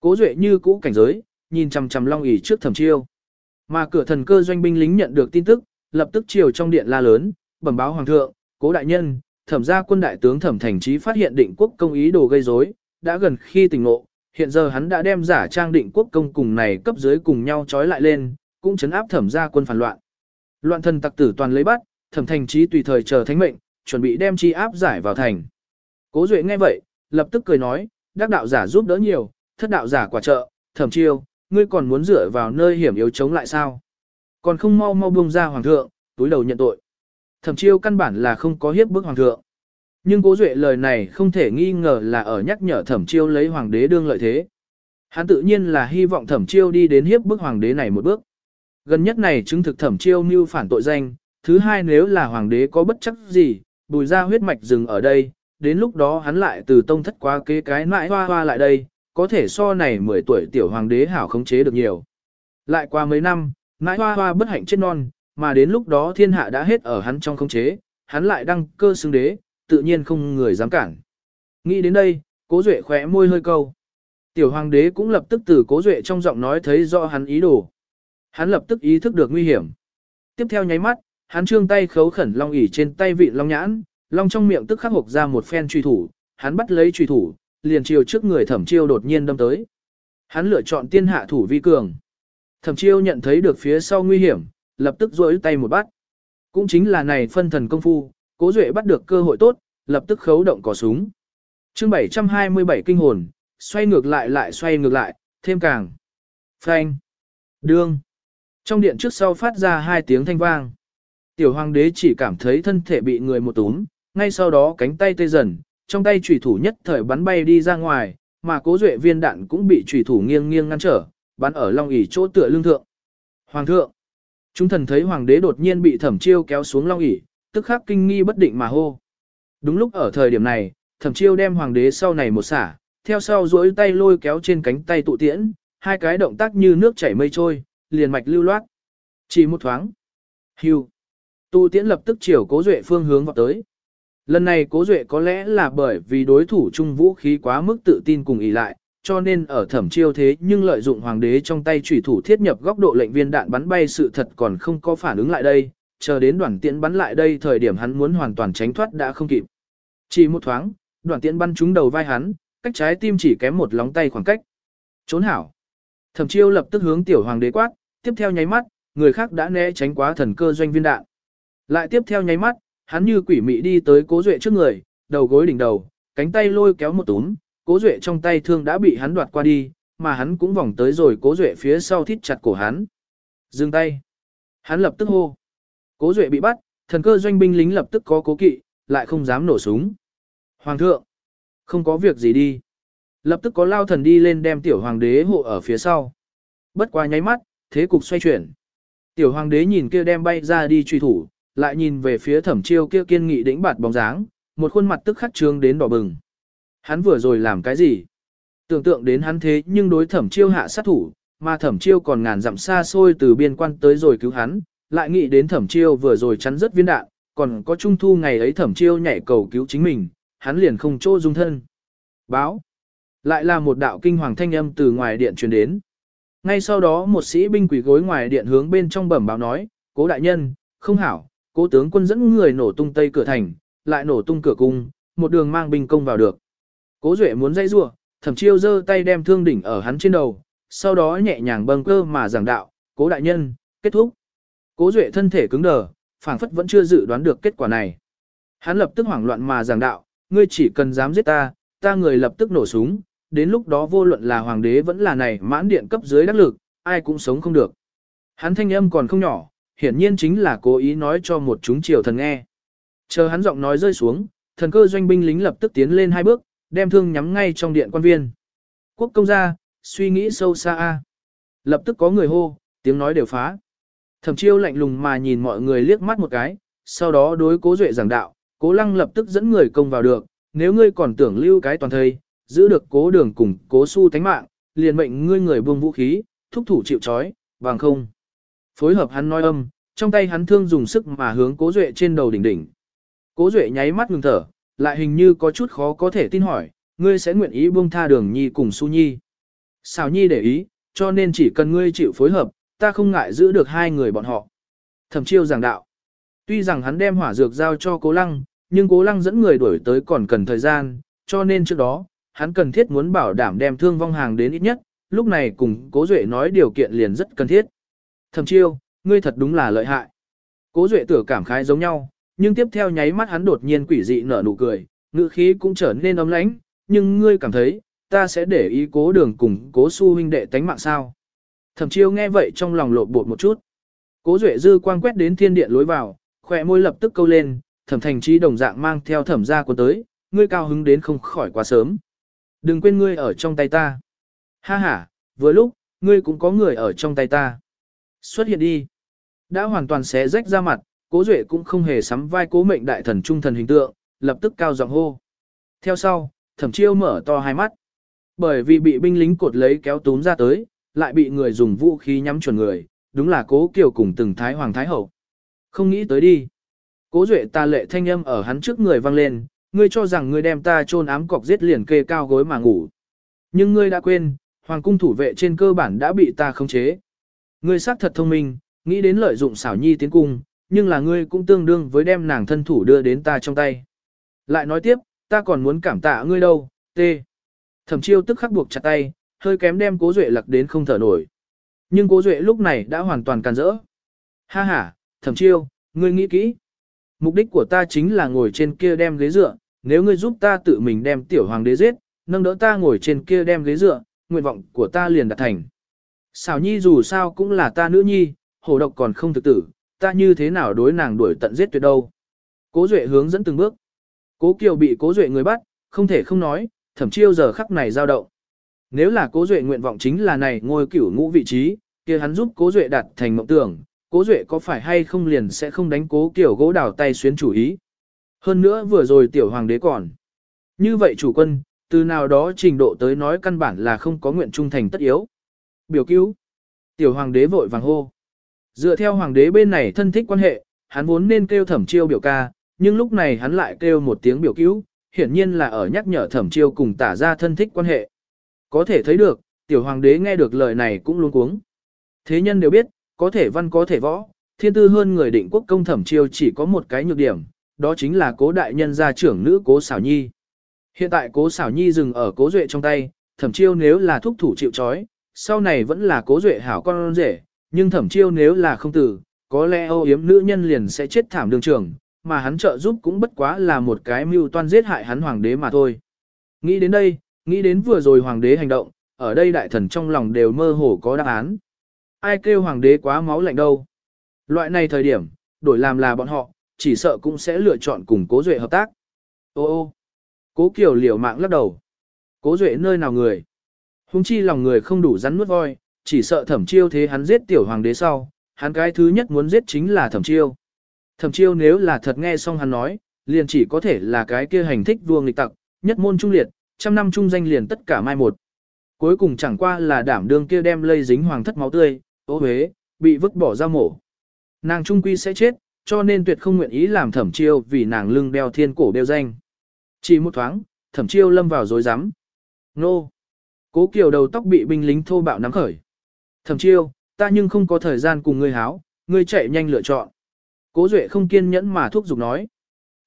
Cố Duệ như cũ cảnh giới, nhìn chằm chằm Long ỉ trước thẩm chiêu. Mà cửa thần cơ doanh binh lính nhận được tin tức, lập tức chiều trong điện la lớn, bẩm báo hoàng thượng, cố đại nhân, thẩm gia quân đại tướng thẩm thành trí phát hiện định quốc công ý đồ gây rối, đã gần khi tỉnh ngộ, hiện giờ hắn đã đem giả trang định quốc công cùng này cấp dưới cùng nhau trói lại lên, cũng chấn áp thẩm gia quân phản loạn. Loạn thần tặc tử toàn lấy bắt, thẩm thành trí tùy thời chờ thánh mệnh, chuẩn bị đem chi áp giải vào thành. Cố Duệ nghe vậy, lập tức cười nói, đắc đạo giả giúp đỡ nhiều, thất đạo giả quả trợ, thẩm chiêu, ngươi còn muốn dựa vào nơi hiểm yếu chống lại sao? Còn không mau mau buông ra hoàng thượng, túi đầu nhận tội. Thẩm chiêu căn bản là không có hiếp bức hoàng thượng. Nhưng cố duệ lời này không thể nghi ngờ là ở nhắc nhở thẩm chiêu lấy hoàng đế đương lợi thế. Hắn tự nhiên là hy vọng thẩm chiêu đi đến hiếp bức hoàng đế này một bước. Gần nhất này chứng thực thẩm chiêu mưu phản tội danh, thứ hai nếu là hoàng đế có bất chấp gì, bùi ra huyết mạch dừng ở đây, đến lúc đó hắn lại từ tông thất quá kế cái mãi hoa hoa lại đây, có thể so này 10 tuổi tiểu hoàng đế hảo khống chế được nhiều. Lại qua mấy năm, mãi hoa hoa bất hạnh chết non, mà đến lúc đó thiên hạ đã hết ở hắn trong khống chế, hắn lại đăng cơ xứng đế, tự nhiên không người dám cản. Nghĩ đến đây, cố duệ khỏe môi hơi câu. Tiểu hoàng đế cũng lập tức từ cố duệ trong giọng nói thấy rõ hắn ý đồ. Hắn lập tức ý thức được nguy hiểm. Tiếp theo nháy mắt, hắn trương tay khấu khẩn long ỉ trên tay vị long nhãn, long trong miệng tức khắc hộc ra một phen truy thủ, hắn bắt lấy truy thủ, liền chiều trước người thẩm chiêu đột nhiên đâm tới. Hắn lựa chọn tiên hạ thủ vi cường. Thẩm chiêu nhận thấy được phía sau nguy hiểm, lập tức duỗi tay một bắt. Cũng chính là này phân thần công phu, cố duệ bắt được cơ hội tốt, lập tức khấu động cò súng. chương 727 kinh hồn, xoay ngược lại lại xoay ngược lại, thêm càng. Phanh. Đương. Trong điện trước sau phát ra hai tiếng thanh vang. Tiểu hoàng đế chỉ cảm thấy thân thể bị người một túm, ngay sau đó cánh tay tê dần, trong tay chủy thủ nhất thời bắn bay đi ra ngoài, mà cố duệ viên đạn cũng bị chủy thủ nghiêng nghiêng ngăn trở, bắn ở long ỷ chỗ tựa lương thượng. Hoàng thượng. Chúng thần thấy hoàng đế đột nhiên bị thẩm chiêu kéo xuống long ỷ, tức khắc kinh nghi bất định mà hô. Đúng lúc ở thời điểm này, thẩm chiêu đem hoàng đế sau này một xả, theo sau duỗi tay lôi kéo trên cánh tay tụ tiễn, hai cái động tác như nước chảy mây trôi, liền mạch lưu loát. Chỉ một thoáng. Hưu. tu tiễn lập tức chiều cố duệ phương hướng vào tới. Lần này cố duệ có lẽ là bởi vì đối thủ chung vũ khí quá mức tự tin cùng ý lại, cho nên ở thẩm chiêu thế nhưng lợi dụng hoàng đế trong tay chủy thủ thiết nhập góc độ lệnh viên đạn bắn bay sự thật còn không có phản ứng lại đây, chờ đến đoàn tiễn bắn lại đây thời điểm hắn muốn hoàn toàn tránh thoát đã không kịp. Chỉ một thoáng, đoàn tiễn bắn trúng đầu vai hắn, cách trái tim chỉ kém một lóng tay khoảng cách. Trốn hảo. Thẩm chiêu lập tức hướng tiểu hoàng đế quát, tiếp theo nháy mắt, người khác đã né tránh quá thần cơ doanh viên đạn. Lại tiếp theo nháy mắt, hắn như quỷ mị đi tới cố duệ trước người, đầu gối đỉnh đầu, cánh tay lôi kéo một túm, cố duệ trong tay thương đã bị hắn đoạt qua đi, mà hắn cũng vòng tới rồi cố duệ phía sau thít chặt cổ hắn. Dừng tay. Hắn lập tức hô. Cố duệ bị bắt, thần cơ doanh binh lính lập tức có cố kỵ, lại không dám nổ súng. Hoàng thượng. Không có việc gì đi. Lập tức có lao thần đi lên đem tiểu hoàng đế hộ ở phía sau. Bất qua nháy mắt, thế cục xoay chuyển. Tiểu hoàng đế nhìn kia đem bay ra đi truy thủ, lại nhìn về phía thẩm chiêu kia kiên nghị đĩnh bạt bóng dáng, một khuôn mặt tức khắc trương đến đỏ bừng. Hắn vừa rồi làm cái gì? Tưởng tượng đến hắn thế nhưng đối thẩm chiêu hạ sát thủ, mà thẩm chiêu còn ngàn dặm xa xôi từ biên quan tới rồi cứu hắn, lại nghĩ đến thẩm chiêu vừa rồi chắn rất viên đạn, còn có trung thu ngày ấy thẩm chiêu nhảy cầu cứu chính mình, hắn liền không chỗ dung thân. Báo. Lại là một đạo kinh hoàng thanh âm từ ngoài điện truyền đến. Ngay sau đó một sĩ binh quỷ gối ngoài điện hướng bên trong bẩm báo nói, cố đại nhân, không hảo, cố tướng quân dẫn người nổ tung tây cửa thành, lại nổ tung cửa cung, một đường mang binh công vào được. Cố duệ muốn dây rua, thẩm chiêu giơ tay đem thương đỉnh ở hắn trên đầu, sau đó nhẹ nhàng bâng cơ mà giảng đạo, cố đại nhân, kết thúc. Cố duệ thân thể cứng đờ, phảng phất vẫn chưa dự đoán được kết quả này. Hắn lập tức hoảng loạn mà giảng đạo, ngươi chỉ cần dám giết ta, ta người lập tức nổ súng, đến lúc đó vô luận là hoàng đế vẫn là này mãn điện cấp dưới đắc lực, ai cũng sống không được. Hắn thanh âm còn không nhỏ, hiển nhiên chính là cố ý nói cho một chúng triều thần nghe. Chờ hắn giọng nói rơi xuống, thần cơ doanh binh lính lập tức tiến lên hai bước, đem thương nhắm ngay trong điện quan viên. Quốc công gia, suy nghĩ sâu xa a. Lập tức có người hô, tiếng nói đều phá. Thẩm chiêu lạnh lùng mà nhìn mọi người liếc mắt một cái, sau đó đối cố duệ giảng đạo, cố lăng lập tức dẫn người công vào được, nếu ngươi còn tưởng lưu cái toàn thây, giữ được cố đường cùng cố su tánh mạng, liền mệnh ngươi người buông vũ khí, thúc thủ chịu trói, bằng không. Phối hợp hắn nói âm, trong tay hắn thương dùng sức mà hướng cố duệ trên đầu đỉnh đỉnh. Cố duệ nháy mắt ngừng thở, lại hình như có chút khó có thể tin hỏi, ngươi sẽ nguyện ý buông tha đường nhi cùng su nhi. Xào nhi để ý, cho nên chỉ cần ngươi chịu phối hợp, ta không ngại giữ được hai người bọn họ. Thẩm chiêu giảng đạo. Tuy rằng hắn đem hỏa dược giao cho cố lăng, nhưng cố lăng dẫn người đuổi tới còn cần thời gian, cho nên trước đó, hắn cần thiết muốn bảo đảm đem thương vong hàng đến ít nhất, lúc này cùng cố duệ nói điều kiện liền rất cần thiết. Thẩm chiêu, ngươi thật đúng là lợi hại. Cố duệ tử cảm khái giống nhau, nhưng tiếp theo nháy mắt hắn đột nhiên quỷ dị nở nụ cười, ngữ khí cũng trở nên ấm lãnh, nhưng ngươi cảm thấy, ta sẽ để ý cố đường cùng cố su huynh đệ tánh mạng sao. Thẩm chiêu nghe vậy trong lòng lộn bột một chút. Cố duệ dư quang quét đến thiên điện lối vào, khỏe môi lập tức câu lên, thẩm thành Chi đồng dạng mang theo thẩm gia quân tới, ngươi cao hứng đến không khỏi quá sớm. Đừng quên ngươi ở trong tay ta. Ha ha, vừa lúc, ngươi cũng có người ở trong tay ta. Xuất hiện đi. Đã hoàn toàn xé rách ra mặt, cố duệ cũng không hề sắm vai cố mệnh đại thần trung thần hình tượng, lập tức cao giọng hô. Theo sau, thẩm chiêu mở to hai mắt. Bởi vì bị binh lính cột lấy kéo túm ra tới, lại bị người dùng vũ khí nhắm chuẩn người, đúng là cố kiều cùng từng thái hoàng thái hậu. Không nghĩ tới đi. Cố duệ ta lệ thanh âm ở hắn trước người vang lên, ngươi cho rằng ngươi đem ta chôn ám cọc giết liền kê cao gối mà ngủ. Nhưng ngươi đã quên, hoàng cung thủ vệ trên cơ bản đã bị ta khống chế. Ngươi xác thật thông minh, nghĩ đến lợi dụng xảo nhi tiến cung, nhưng là ngươi cũng tương đương với đem nàng thân thủ đưa đến ta trong tay. Lại nói tiếp, ta còn muốn cảm tạ ngươi đâu, tê. Thẩm chiêu tức khắc buộc chặt tay, hơi kém đem cố duệ lặc đến không thở nổi. Nhưng cố duệ lúc này đã hoàn toàn càn rỡ. Ha ha, thẩm chiêu, ngươi nghĩ kỹ. Mục đích của ta chính là ngồi trên kia đem ghế dựa, nếu ngươi giúp ta tự mình đem tiểu hoàng đế giết, nâng đỡ ta ngồi trên kia đem ghế dựa, nguyện vọng của ta liền đạt thành. Xảo nhi dù sao cũng là ta nữ nhi, hổ độc còn không thực tử, ta như thế nào đối nàng đuổi tận giết tuyệt đâu. Cố Duệ hướng dẫn từng bước. Cố Kiều bị Cố Duệ người bắt, không thể không nói, thẩm chiêu giờ khắc này dao động. Nếu là Cố Duệ nguyện vọng chính là này ngôi cửu ngũ vị trí, kia hắn giúp Cố Duệ đạt thành mộng tưởng, Cố Duệ có phải hay không liền sẽ không đánh Cố kiểu gỗ đào tay xuyến chủ ý. Hơn nữa vừa rồi tiểu hoàng đế còn. Như vậy chủ quân, từ nào đó trình độ tới nói căn bản là không có nguyện trung thành tất yếu. Biểu cứu. Tiểu hoàng đế vội vàng hô. Dựa theo hoàng đế bên này thân thích quan hệ, hắn vốn nên kêu thẩm chiêu biểu ca, nhưng lúc này hắn lại kêu một tiếng biểu cứu, hiển nhiên là ở nhắc nhở thẩm chiêu cùng tả ra thân thích quan hệ. Có thể thấy được, tiểu hoàng đế nghe được lời này cũng luống cuống. Thế nhân đều biết, có thể văn có thể võ, thiên tư hơn người định quốc công thẩm chiêu chỉ có một cái nhược điểm, đó chính là cố đại nhân gia trưởng nữ cố xảo nhi. Hiện tại cố xảo nhi dừng ở cố duệ trong tay, thẩm chiêu nếu là thúc thủ chịu trói, sau này vẫn là cố duệ hảo con rể, nhưng thẩm chiêu nếu là không tử, có lẽ âu yếm nữ nhân liền sẽ chết thảm đường trường, mà hắn trợ giúp cũng bất quá là một cái mưu toan giết hại hắn hoàng đế mà thôi. Nghĩ đến đây, nghĩ đến vừa rồi hoàng đế hành động, ở đây đại thần trong lòng đều mơ hồ có đáp án. Ai kêu hoàng đế quá máu lạnh đâu. Loại này thời điểm, đổi làm là bọn họ, chỉ sợ cũng sẽ lựa chọn cùng cố duệ hợp tác. Ô ô, cố kiều liều mạng lắc đầu. Cố duệ nơi nào người? Hùng chi lòng người không đủ rắn nuốt voi, chỉ sợ thẩm chiêu thế hắn giết tiểu hoàng đế sau, hắn cái thứ nhất muốn giết chính là thẩm chiêu. Thẩm chiêu nếu là thật nghe xong hắn nói, liền chỉ có thể là cái kia hành thích vua nghịch tặc, nhất môn trung liệt, trăm năm trung danh liền tất cả mai một. Cuối cùng chẳng qua là đảm đương kia đem lây dính hoàng thất máu tươi, ô huế, bị vứt bỏ ra mổ. Nàng trung quy sẽ chết, cho nên tuyệt không nguyện ý làm thẩm chiêu vì nàng lưng đeo thiên cổ đeo danh. Chỉ một thoáng, thẩm chiêu lâm vào dối rắm Nô! Cố kiều đầu tóc bị binh lính thô bạo nắm khởi. Thẩm chiêu, ta nhưng không có thời gian cùng ngươi háo, ngươi chạy nhanh lựa chọn. Cố duệ không kiên nhẫn mà thúc giục nói.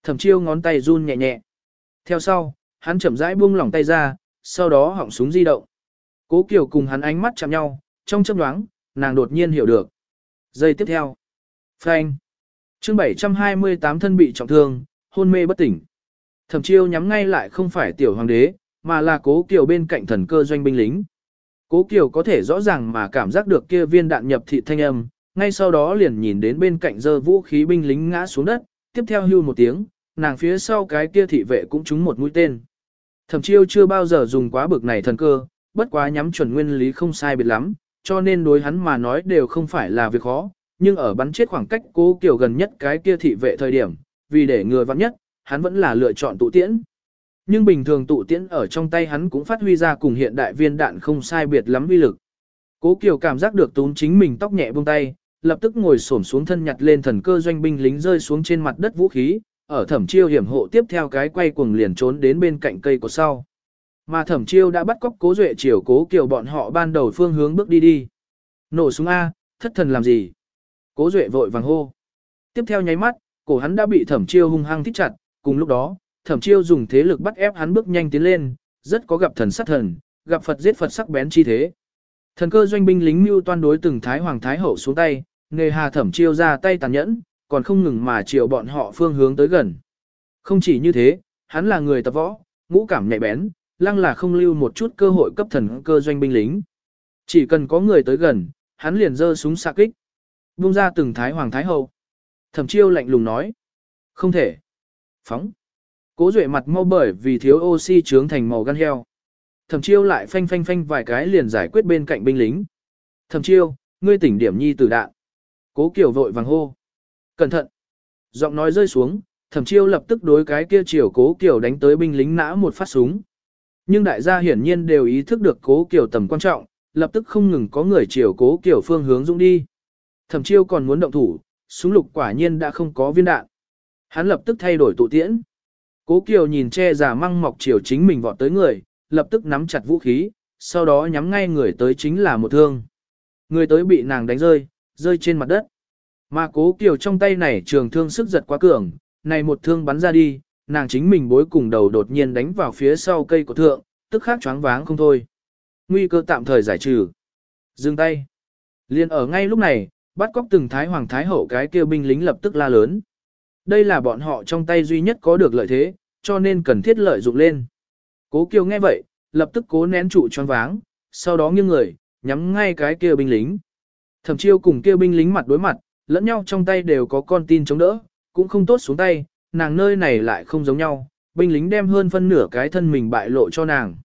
Thẩm chiêu ngón tay run nhẹ nhẹ. Theo sau, hắn chậm rãi buông lỏng tay ra, sau đó họng súng di động. Cố kiều cùng hắn ánh mắt chạm nhau, trong chớp nhoáng, nàng đột nhiên hiểu được. Giây tiếp theo. Phanh. chương 728 thân bị trọng thương, hôn mê bất tỉnh. Thẩm chiêu nhắm ngay lại không phải tiểu hoàng đế, mà là cố kiều bên cạnh thần cơ doanh binh lính. Cố kiều có thể rõ ràng mà cảm giác được kia viên đạn nhập thị thanh âm, ngay sau đó liền nhìn đến bên cạnh giơ vũ khí binh lính ngã xuống đất, tiếp theo hưu một tiếng, nàng phía sau cái kia thị vệ cũng trúng một mũi tên. Thẩm chiêu chưa bao giờ dùng quá bực này thần cơ, bất quá nhắm chuẩn nguyên lý không sai biệt lắm, cho nên đối hắn mà nói đều không phải là việc khó, nhưng ở bắn chết khoảng cách cố kiều gần nhất cái kia thị vệ thời điểm, vì để ngừa vắng nhất, hắn vẫn là lựa chọn tụ tiễn. Nhưng bình thường tụ tiễn ở trong tay hắn cũng phát huy ra cùng hiện đại viên đạn không sai biệt lắm vi lực. Cố Kiều cảm giác được tún chính mình tóc nhẹ buông tay, lập tức ngồi xổm xuống thân nhặt lên thần cơ doanh binh lính rơi xuống trên mặt đất vũ khí, ở thẩm chiêu hiểm hộ tiếp theo cái quay cuồng liền trốn đến bên cạnh cây của sau. Mà thẩm chiêu đã bắt cóc cố duệ chiều cố Kiều bọn họ ban đầu phương hướng bước đi đi. Nổ súng A, thất thần làm gì? Cố duệ vội vàng hô. Tiếp theo nháy mắt, cổ hắn đã bị thẩm chiêu hung hăng thích chặt, cùng lúc đó, thẩm chiêu dùng thế lực bắt ép hắn bước nhanh tiến lên, rất có gặp thần sát thần, gặp Phật giết Phật sắc bén chi thế. Thần cơ doanh binh lính mưu toan đối từng thái hoàng thái hậu xuống tay, nghề hà thẩm chiêu ra tay tàn nhẫn, còn không ngừng mà chiều bọn họ phương hướng tới gần. Không chỉ như thế, hắn là người tập võ, ngũ cảm nhạy bén, lăng là không lưu một chút cơ hội cấp thần cơ doanh binh lính. Chỉ cần có người tới gần, hắn liền giơ súng xạ kích. Buông ra từng thái hoàng thái hậu. Thẩm chiêu lạnh lùng nói. Không thể. Phóng. Cố duệ mặt mau bởi vì thiếu oxy trướng thành màu gan heo. Thẩm chiêu lại phanh phanh phanh vài cái liền giải quyết bên cạnh binh lính. Thẩm chiêu, ngươi tỉnh điểm nhi tử đạn. Cố kiều vội vàng hô. Cẩn thận. Giọng nói rơi xuống, thẩm chiêu lập tức đối cái kia chiều cố kiều đánh tới binh lính nã một phát súng. Nhưng đại gia hiển nhiên đều ý thức được cố kiều tầm quan trọng, lập tức không ngừng có người chiều cố kiều phương hướng dũng đi. Thẩm chiêu còn muốn động thủ, súng lục quả nhiên đã không có viên đạn. Hắn lập tức thay đổi tụ tiễn. Cố Kiều nhìn che giả măng mọc chiều chính mình vọt tới người, lập tức nắm chặt vũ khí, sau đó nhắm ngay người tới chính là một thương. Người tới bị nàng đánh rơi, rơi trên mặt đất. Mà cố Kiều trong tay này trường thương sức giật quá cường, này một thương bắn ra đi, nàng chính mình bối cùng đầu đột nhiên đánh vào phía sau cây của thượng, tức khắc choáng váng không thôi. Nguy cơ tạm thời giải trừ. Dừng tay. Liên ở ngay lúc này, bắt cóc từng thái hoàng thái hậu cái kia binh lính lập tức la lớn. Đây là bọn họ trong tay duy nhất có được lợi thế, cho nên cần thiết lợi dụng lên. Cố Kiều nghe vậy, lập tức cố nén trụ choáng váng, sau đó nghiêng người, nhắm ngay cái kia binh lính. Thẩm chiêu cùng kia binh lính mặt đối mặt, lẫn nhau trong tay đều có con tin chống đỡ, cũng không tốt xuống tay, nàng nơi này lại không giống nhau, binh lính đem hơn phân nửa cái thân mình bại lộ cho nàng.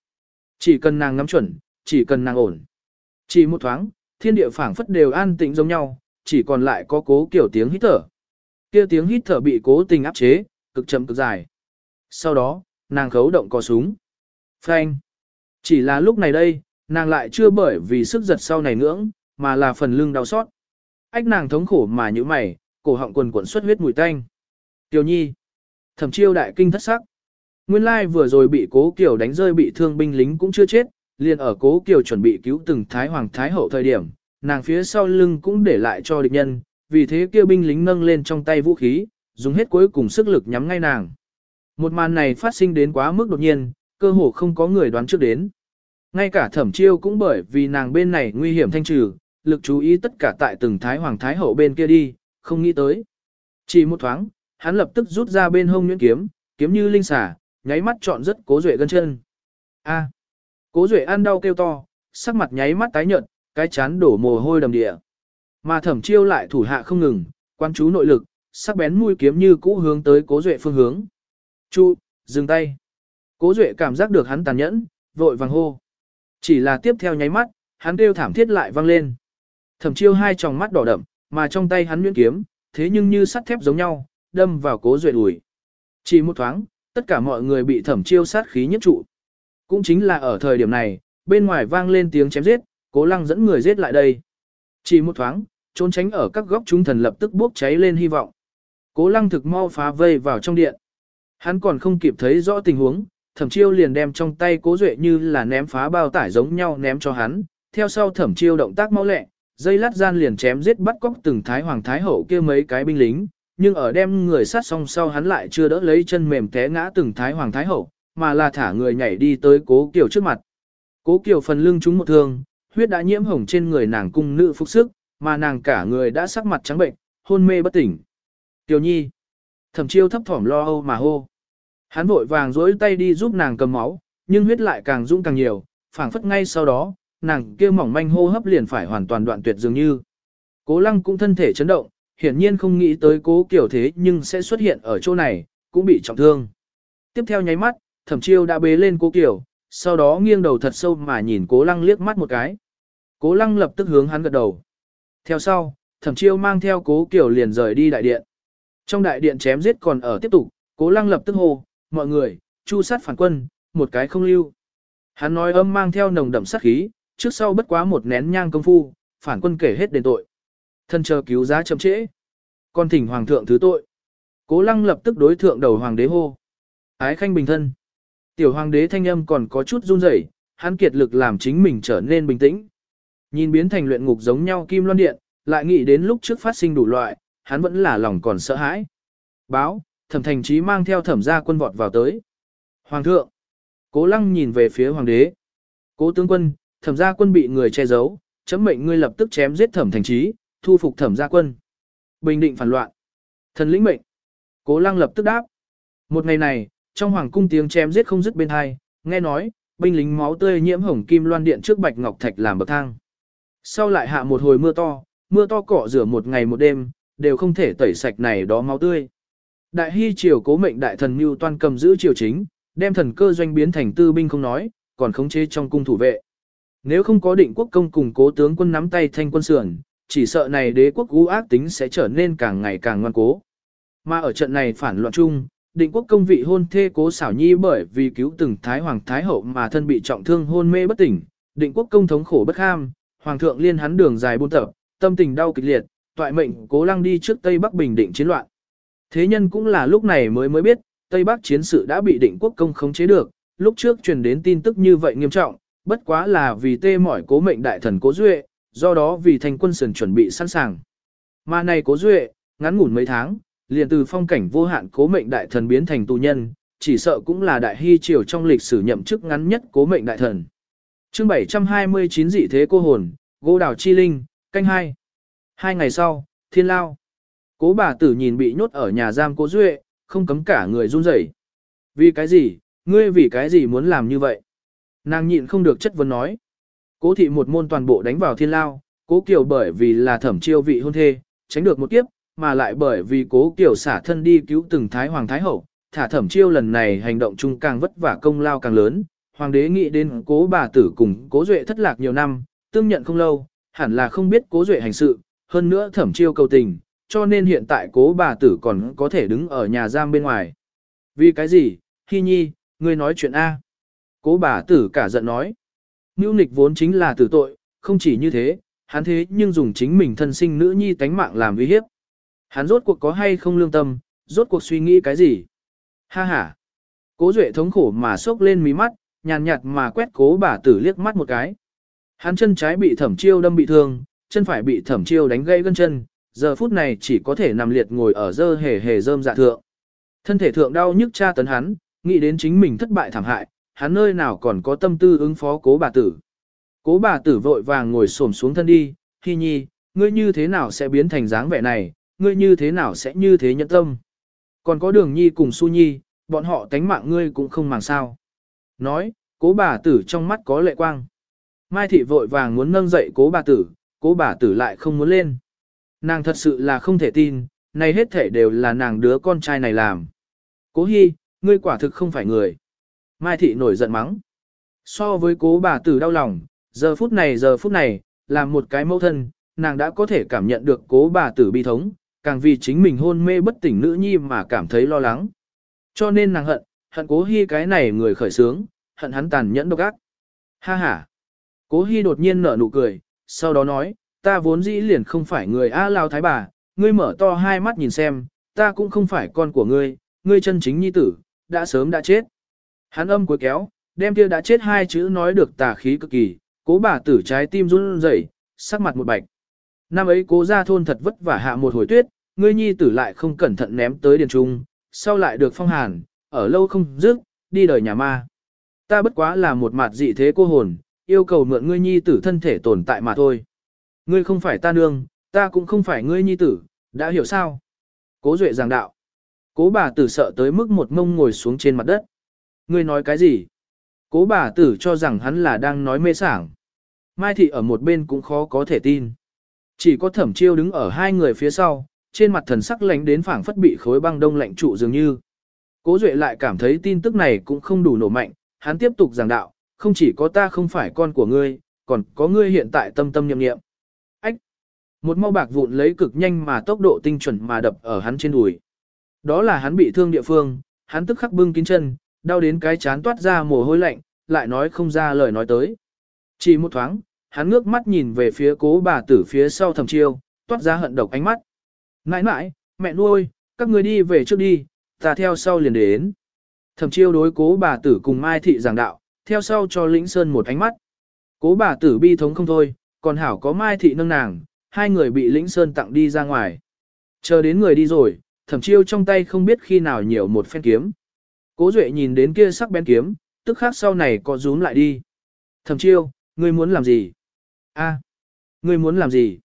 Chỉ cần nàng ngắm chuẩn, chỉ cần nàng ổn. Chỉ một thoáng, thiên địa phảng phất đều an tĩnh giống nhau, chỉ còn lại có cố kiểu tiếng hít thở. Kia tiếng hít thở bị cố tình áp chế, cực chậm cực dài. Sau đó, nàng khấu động cò súng. Phanh. Chỉ là lúc này đây, nàng lại chưa bởi vì sức giật sau này ngưỡng, mà là phần lưng đau xót. Ách nàng thống khổ mà như mày, cổ họng quần cuộn xuất huyết mùi tanh. Tiểu nhi. Thẩm chiêu đại kinh thất sắc. Nguyên lai vừa rồi bị cố kiểu đánh rơi bị thương binh lính cũng chưa chết, liền ở cố kiều chuẩn bị cứu từng thái hoàng thái hậu thời điểm, nàng phía sau lưng cũng để lại cho địch nhân, vì thế kia binh lính nâng lên trong tay vũ khí, dùng hết cuối cùng sức lực nhắm ngay nàng. Một màn này phát sinh đến quá mức đột nhiên, cơ hồ không có người đoán trước đến. Ngay cả thẩm chiêu cũng bởi vì nàng bên này nguy hiểm thanh trừ, lực chú ý tất cả tại từng thái hoàng thái hậu bên kia đi, không nghĩ tới. Chỉ một thoáng, hắn lập tức rút ra bên hông nhuyễn kiếm, kiếm như linh xả, nháy mắt chọn rất cố duệ gân chân. A. Cố duệ ăn đau kêu to, sắc mặt nháy mắt tái nhợt, cái chán đổ mồ hôi đầm địa. Mà thẩm chiêu lại thủ hạ không ngừng, quan chú nội lực, sắc bén mũi kiếm như cũ hướng tới cố duệ phương hướng. Chu, dừng tay. Cố duệ cảm giác được hắn tàn nhẫn, vội vàng hô. Chỉ là tiếp theo nháy mắt, hắn kêu thảm thiết lại vang lên. Thẩm chiêu hai tròng mắt đỏ đậm, mà trong tay hắn nhuyễn kiếm, thế nhưng như sắt thép giống nhau, đâm vào cố duệ đùi. Chỉ một thoáng, tất cả mọi người bị thẩm chiêu sát khí nhất trụ. Cũng chính là ở thời điểm này, bên ngoài vang lên tiếng chém giết, cố lăng dẫn người giết lại đây. Chỉ một thoáng, trốn tránh ở các góc chúng thần lập tức bốc cháy lên hy vọng. Cố lăng thực mau phá vây vào trong điện. Hắn còn không kịp thấy rõ tình huống, thẩm chiêu liền đem trong tay cố duệ như là ném phá bao tải giống nhau ném cho hắn. Theo sau thẩm chiêu động tác mau lẹ, dây lát gian liền chém giết bắt cóc từng thái hoàng thái hậu kia mấy cái binh lính, nhưng ở đem người sát xong sau hắn lại chưa đỡ lấy chân mềm té ngã từng thái hoàng thái hậu, mà là thả người nhảy đi tới cố kiều trước mặt. Cố kiều phần lưng trúng một thương, huyết đã nhiễm hồng trên người nàng cung nữ phục sức, mà nàng cả người đã sắc mặt trắng bệnh, hôn mê bất tỉnh. Kiều nhi, thẩm chiêu thấp thỏm lo âu mà hô. Hắn vội vàng dối tay đi giúp nàng cầm máu, nhưng huyết lại càng dũng càng nhiều, phảng phất ngay sau đó, nàng kia mỏng manh hô hấp liền phải hoàn toàn đoạn tuyệt dường như. Cố lăng cũng thân thể chấn động, hiển nhiên không nghĩ tới cố kiểu thế nhưng sẽ xuất hiện ở chỗ này, cũng bị trọng thương. Tiếp theo nháy mắt, thẩm chiêu đã bế lên cố kiểu, sau đó nghiêng đầu thật sâu mà nhìn cố lăng liếc mắt một cái. Cố lăng lập tức hướng hắn gật đầu. Theo sau, thẩm chiêu mang theo cố kiểu liền rời đi đại điện. Trong đại điện chém giết còn ở tiếp tục, cố lăng lập tức hô, mọi người, chu sát phản quân, một cái không lưu. Hắn nói âm mang theo nồng đậm sát khí, trước sau bất quá một nén nhang công phu, phản quân kể hết đền tội. Thân chờ cứu giá chậm trễ. con thỉnh hoàng thượng thứ tội. Cố lăng lập tức đối thượng đầu hoàng đế hô. Ái khanh bình thân. Tiểu hoàng đế thanh âm còn có chút run rẩy, hắn kiệt lực làm chính mình trở nên bình tĩnh. Nhìn biến thành luyện ngục giống nhau kim loan điện, lại nghĩ đến lúc trước phát sinh đủ loại, hắn vẫn là lòng còn sợ hãi. Báo, thẩm thành trí mang theo thẩm gia quân vọt vào tới. Hoàng thượng. Cố lăng nhìn về phía hoàng đế. Cố tướng quân, thẩm gia quân bị người che giấu, chấm mệnh ngươi lập tức chém giết thẩm thành trí, thu phục thẩm gia quân. Bình định phản loạn. Thần lĩnh mệnh. Cố lăng lập tức đáp. Một ngày này, trong hoàng cung tiếng chém giết không dứt bên hai, nghe nói, binh lính máu tươi nhiễm hồng kim loan điện trước bạch ngọc thạch làm bậc thang. Sau lại hạ một hồi mưa to, mưa to cọ rửa một ngày một đêm, đều không thể tẩy sạch này đó máu tươi. Đại hy triều cố mệnh đại thần mưu toan cầm giữ triều chính, đem thần cơ doanh biến thành tư binh không nói, còn khống chế trong cung thủ vệ. Nếu không có định quốc công cùng cố tướng quân nắm tay thanh quân sườn, chỉ sợ này đế quốc u ác tính sẽ trở nên càng ngày càng ngoan cố. Mà ở trận này phản loạn chung, định quốc công vị hôn thê cố xảo nhi bởi vì cứu từng thái hoàng thái hậu mà thân bị trọng thương hôn mê bất tỉnh, định quốc công thống khổ bất ham, hoàng thượng liên hắn đường dài buôn tập, tâm tình đau kịch liệt, toại mệnh cố lăng đi trước Tây Bắc bình định chiến loạn. Thế nhân cũng là lúc này mới mới biết, Tây Bắc chiến sự đã bị định quốc công khống chế được, lúc trước truyền đến tin tức như vậy nghiêm trọng, bất quá là vì tê mỏi cố mệnh đại thần cố duệ, do đó vì thành quân sườn chuẩn bị sẵn sàng. Mà này cố duệ, ngắn ngủn mấy tháng, liền từ phong cảnh vô hạn cố mệnh đại thần biến thành tù nhân, chỉ sợ cũng là đại hy triều trong lịch sử nhậm chức ngắn nhất cố mệnh đại thần. Chương 729 dị thế cô hồn, gỗ đảo chi linh, canh hai. Hai ngày sau, thiên lao. Cố bà tử nhìn bị nhốt ở nhà giam cố duệ, không cấm cả người run rẩy. Vì cái gì, ngươi vì cái gì muốn làm như vậy? Nàng nhịn không được chất vấn nói. Cố thị một môn toàn bộ đánh vào thiên lao, cố kiều bởi vì là thẩm chiêu vị hôn thê, tránh được một kiếp, mà lại bởi vì cố kiều xả thân đi cứu từng thái hoàng thái hậu, thả thẩm chiêu lần này hành động chung càng vất vả công lao càng lớn. Hoàng đế nghĩ đến cố bà tử cùng cố duệ thất lạc nhiều năm, tương nhận không lâu, hẳn là không biết cố duệ hành sự, hơn nữa thẩm chiêu cầu tình, cho nên hiện tại cố bà tử còn có thể đứng ở nhà giam bên ngoài. Vì cái gì, Hi Nhi, ngươi nói chuyện A. Cố bà tử cả giận nói. Mưu nịch vốn chính là tử tội, không chỉ như thế, hắn thế nhưng dùng chính mình thân sinh nữ nhi tánh mạng làm uy hiếp. Hắn rốt cuộc có hay không lương tâm, rốt cuộc suy nghĩ cái gì? Ha ha. Cố Duệ thống khổ mà sốc lên mí mắt, nhàn nhạt mà quét cố bà tử liếc mắt một cái. Hắn chân trái bị thẩm chiêu đâm bị thương, chân phải bị thẩm chiêu đánh gãy gân chân, giờ phút này chỉ có thể nằm liệt ngồi ở dơ hề hề rơm dạ thượng. Thân thể thượng đau nhức tra tấn hắn, nghĩ đến chính mình thất bại thảm hại, hắn nơi nào còn có tâm tư ứng phó cố bà tử. Cố bà tử vội vàng ngồi xổm xuống thân đi, Hi nhi, ngươi như thế nào sẽ biến thành dáng vẻ này, ngươi như thế nào sẽ như thế nhẫn tâm. Còn có đường nhi cùng su nhi, bọn họ tánh mạng ngươi cũng không màng sao. Nói, cố bà tử trong mắt có lệ quang. Mai thị vội vàng muốn nâng dậy cố bà tử, cố bà tử lại không muốn lên. Nàng thật sự là không thể tin, này hết thể đều là nàng đứa con trai này làm. Cố hi, ngươi quả thực không phải người. Mai thị nổi giận mắng. So với cố bà tử đau lòng, giờ phút này giờ phút này, làm một cái mẫu thân, nàng đã có thể cảm nhận được cố bà tử bi thống, càng vì chính mình hôn mê bất tỉnh nữ nhi mà cảm thấy lo lắng. Cho nên nàng hận, hận cố hy cái này người khởi sướng, hận hắn tàn nhẫn độc ác. Ha ha. Cố hy đột nhiên nở nụ cười, sau đó nói, ta vốn dĩ liền không phải người A Lao Thái bà, ngươi mở to hai mắt nhìn xem, ta cũng không phải con của ngươi, ngươi chân chính nhi tử, đã sớm đã chết. Hắn âm cuối kéo, đem kia đã chết hai chữ nói được tà khí cực kỳ, cố bà tử trái tim run rẩy, sắc mặt một bạch. Năm ấy cố ra thôn thật vất vả hạ một hồi tuyết, ngươi nhi tử lại không cẩn thận ném tới điền trung, sau lại được phong hàn, ở lâu không dứt, đi đời nhà ma. Ta bất quá là một mặt dị thế cô hồn, yêu cầu mượn ngươi nhi tử thân thể tồn tại mà thôi. Ngươi không phải ta nương, ta cũng không phải ngươi nhi tử, đã hiểu sao? Cố duệ giảng đạo. Cố bà tử sợ tới mức một mông ngồi xuống trên mặt đất. Ngươi nói cái gì? Cố bà tử cho rằng hắn là đang nói mê sảng. Mai thị ở một bên cũng khó có thể tin. Chỉ có thẩm chiêu đứng ở hai người phía sau, trên mặt thần sắc lánh đến phảng phất bị khối băng đông lạnh trụ dường như. Cố Duệ lại cảm thấy tin tức này cũng không đủ nổ mạnh, hắn tiếp tục giảng đạo, không chỉ có ta không phải con của ngươi, còn có ngươi hiện tại tâm tâm nhậm nghiệm. Ách! Một mau bạc vụn lấy cực nhanh mà tốc độ tinh chuẩn mà đập ở hắn trên đùi. Đó là hắn bị thương địa phương, hắn tức khắc bưng kín chân, đau đến cái chán toát ra mồ hôi lạnh, lại nói không ra lời nói tới. Chỉ một thoáng, hắn ngước mắt nhìn về phía cố bà tử phía sau thầm chiêu, toát ra hận độc ánh mắt. Nãi nãi, mẹ nuôi, các người đi về trước đi, ta theo sau liền đến. Thẩm chiêu đối cố bà tử cùng Mai Thị giảng đạo, theo sau cho Lĩnh Sơn một ánh mắt. Cố bà tử bi thống không thôi, còn Hảo có Mai Thị nâng nàng, hai người bị Lĩnh Sơn tặng đi ra ngoài. Chờ đến người đi rồi, thẩm chiêu trong tay không biết khi nào nhiều một phen kiếm. Cố Duệ nhìn đến kia sắc bén kiếm, tức khác sau này có rúm lại đi. Thẩm chiêu, ngươi muốn làm gì? A, ngươi muốn làm gì?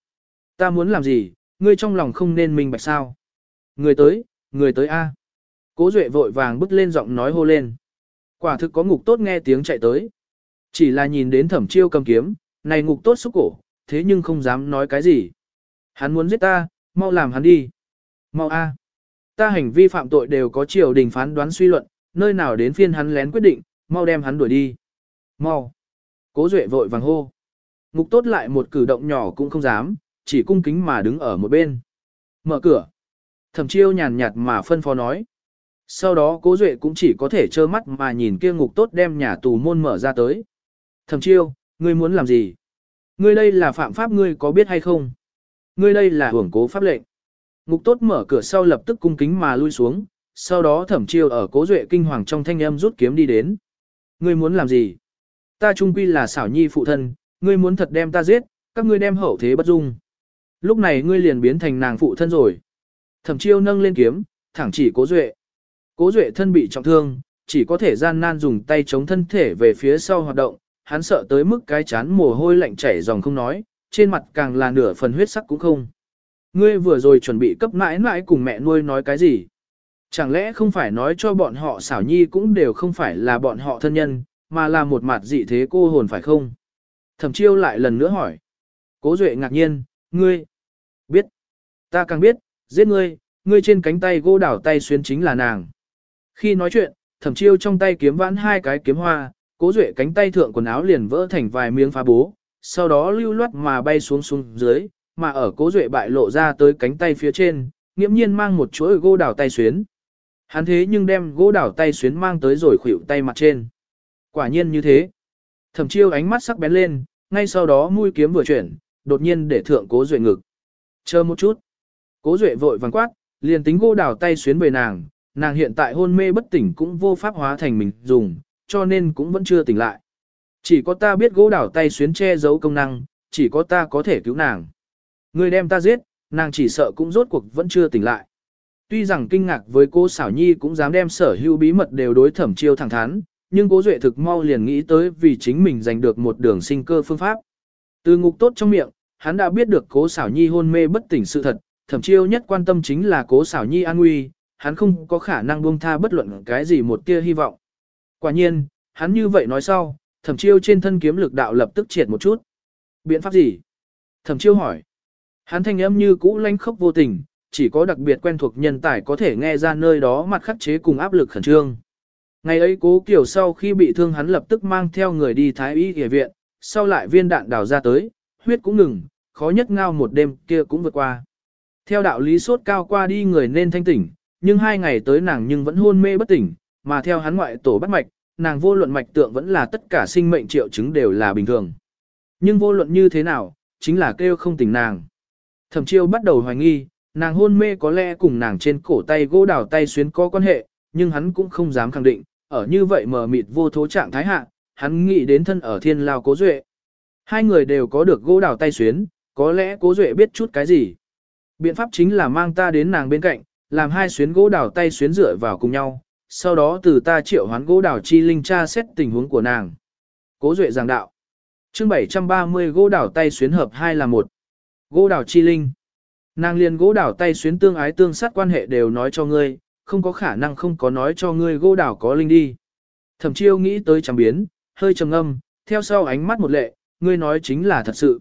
Ta muốn làm gì? Ngươi trong lòng không nên minh bạch sao? Người tới, người tới A. Cố Duệ vội vàng bước lên giọng nói hô lên. Quả thực có ngục tốt nghe tiếng chạy tới. Chỉ là nhìn đến thẩm chiêu cầm kiếm, này ngục tốt xúc cổ, thế nhưng không dám nói cái gì. Hắn muốn giết ta, mau làm hắn đi. Mau A. Ta hành vi phạm tội đều có triều đình phán đoán suy luận, nơi nào đến phiên hắn lén quyết định, mau đem hắn đuổi đi. Mau. Cố Duệ vội vàng hô. Ngục tốt lại một cử động nhỏ cũng không dám, chỉ cung kính mà đứng ở một bên. Mở cửa. Thẩm chiêu nhàn nhạt mà phân phó nói. Sau đó cố duệ cũng chỉ có thể trơ mắt mà nhìn kia ngục tốt đem nhà tù môn mở ra tới. Thẩm chiêu, ngươi muốn làm gì? Ngươi đây là phạm pháp ngươi có biết hay không? Ngươi đây là hưởng cố pháp lệnh. Ngục tốt mở cửa sau lập tức cung kính mà lui xuống, sau đó thẩm chiêu ở cố duệ kinh hoàng trong thanh âm rút kiếm đi đến. Ngươi muốn làm gì? Ta trung quy là xảo nhi phụ thân, ngươi muốn thật đem ta giết, các ngươi đem hậu thế bất dung. Lúc này ngươi liền biến thành nàng phụ thân rồi. Thẩm chiêu nâng lên kiếm, thẳng chỉ cố duệ. Cố duệ thân bị trọng thương, chỉ có thể gian nan dùng tay chống thân thể về phía sau hoạt động, hắn sợ tới mức cái chán mồ hôi lạnh chảy dòng không nói, trên mặt càng là nửa phần huyết sắc cũng không. Ngươi vừa rồi chuẩn bị cấp mãi mãi cùng mẹ nuôi nói cái gì? Chẳng lẽ không phải nói cho bọn họ xảo nhi cũng đều không phải là bọn họ thân nhân, mà là một mặt dị thế cô hồn phải không? Thẩm chiêu lại lần nữa hỏi. Cố Duệ ngạc nhiên, ngươi, biết, ta càng biết, giết ngươi, ngươi trên cánh tay gỗ đảo tay xuyên chính là nàng. Khi nói chuyện, thẩm chiêu trong tay kiếm vãn hai cái kiếm hoa, cố Duệ cánh tay thượng quần áo liền vỡ thành vài miếng phá bố, sau đó lưu loát mà bay xuống xuống dưới, mà ở cố Duệ bại lộ ra tới cánh tay phía trên, nghiễm nhiên mang một chuỗi gỗ đảo tay xuyến. Hắn thế nhưng đem gỗ đảo tay xuyến mang tới rồi khuỷu tay mặt trên. Quả nhiên như thế. Thẩm chiêu ánh mắt sắc bén lên, ngay sau đó mũi kiếm vừa chuyển, đột nhiên để thượng cố duệ ngực. Chờ một chút. Cố duệ vội vàng quát, liền tính gỗ đảo tay xuyến về nàng, nàng hiện tại hôn mê bất tỉnh cũng vô pháp hóa thành mình dùng, cho nên cũng vẫn chưa tỉnh lại. Chỉ có ta biết gỗ đảo tay xuyến che giấu công năng, chỉ có ta có thể cứu nàng. Người đem ta giết, nàng chỉ sợ cũng rốt cuộc vẫn chưa tỉnh lại. Tuy rằng kinh ngạc với cô xảo nhi cũng dám đem sở hữu bí mật đều đối thẩm chiêu thẳng thắn, nhưng cố duệ thực mau liền nghĩ tới vì chính mình giành được một đường sinh cơ phương pháp. Từ ngục tốt trong miệng, hắn đã biết được cố xảo nhi hôn mê bất tỉnh sự thật, thẩm chiêu nhất quan tâm chính là cố xảo nhi an nguy, hắn không có khả năng buông tha bất luận cái gì một tia hy vọng. Quả nhiên, hắn như vậy nói sau, thẩm chiêu trên thân kiếm lực đạo lập tức triệt một chút. Biện pháp gì? Thẩm chiêu hỏi. Hắn thanh âm như cũ lanh khốc vô tình, chỉ có đặc biệt quen thuộc nhân tài có thể nghe ra nơi đó mặt khắc chế cùng áp lực khẩn trương. Ngày ấy cố kiểu sau khi bị thương hắn lập tức mang theo người đi thái y y viện, sau lại viên đạn đào ra tới, huyết cũng ngừng, khó nhất ngao một đêm kia cũng vượt qua. Theo đạo lý sốt cao qua đi người nên thanh tỉnh, nhưng hai ngày tới nàng nhưng vẫn hôn mê bất tỉnh, mà theo hắn ngoại tổ bắt mạch, nàng vô luận mạch tượng vẫn là tất cả sinh mệnh triệu chứng đều là bình thường. Nhưng vô luận như thế nào, chính là kêu không tỉnh nàng. Thẩm chiêu bắt đầu hoài nghi, nàng hôn mê có lẽ cùng nàng trên cổ tay gỗ đào tay xuyến có quan hệ, nhưng hắn cũng không dám khẳng định, ở như vậy mờ mịt vô thố trạng thái hạ, hắn nghĩ đến thân ở thiên lao cố duệ. Hai người đều có được gỗ đào tay xuyến, có lẽ cố duệ biết chút cái gì. Biện pháp chính là mang ta đến nàng bên cạnh, làm hai xuyến gỗ đào tay xuyến rửa vào cùng nhau, sau đó từ ta triệu hoán gỗ đào chi linh tra xét tình huống của nàng. Cố duệ giảng đạo. chương 730 gỗ đào tay xuyến hợp hai là một. Gỗ đào chi linh. Nàng liền gỗ đảo tay xuyến tương ái tương sát quan hệ đều nói cho ngươi, không có khả năng không có nói cho ngươi gỗ đảo có linh đi. Thẩm chiêu nghĩ tới chẳng biến, hơi trầm âm, theo sau ánh mắt một lệ, ngươi nói chính là thật sự.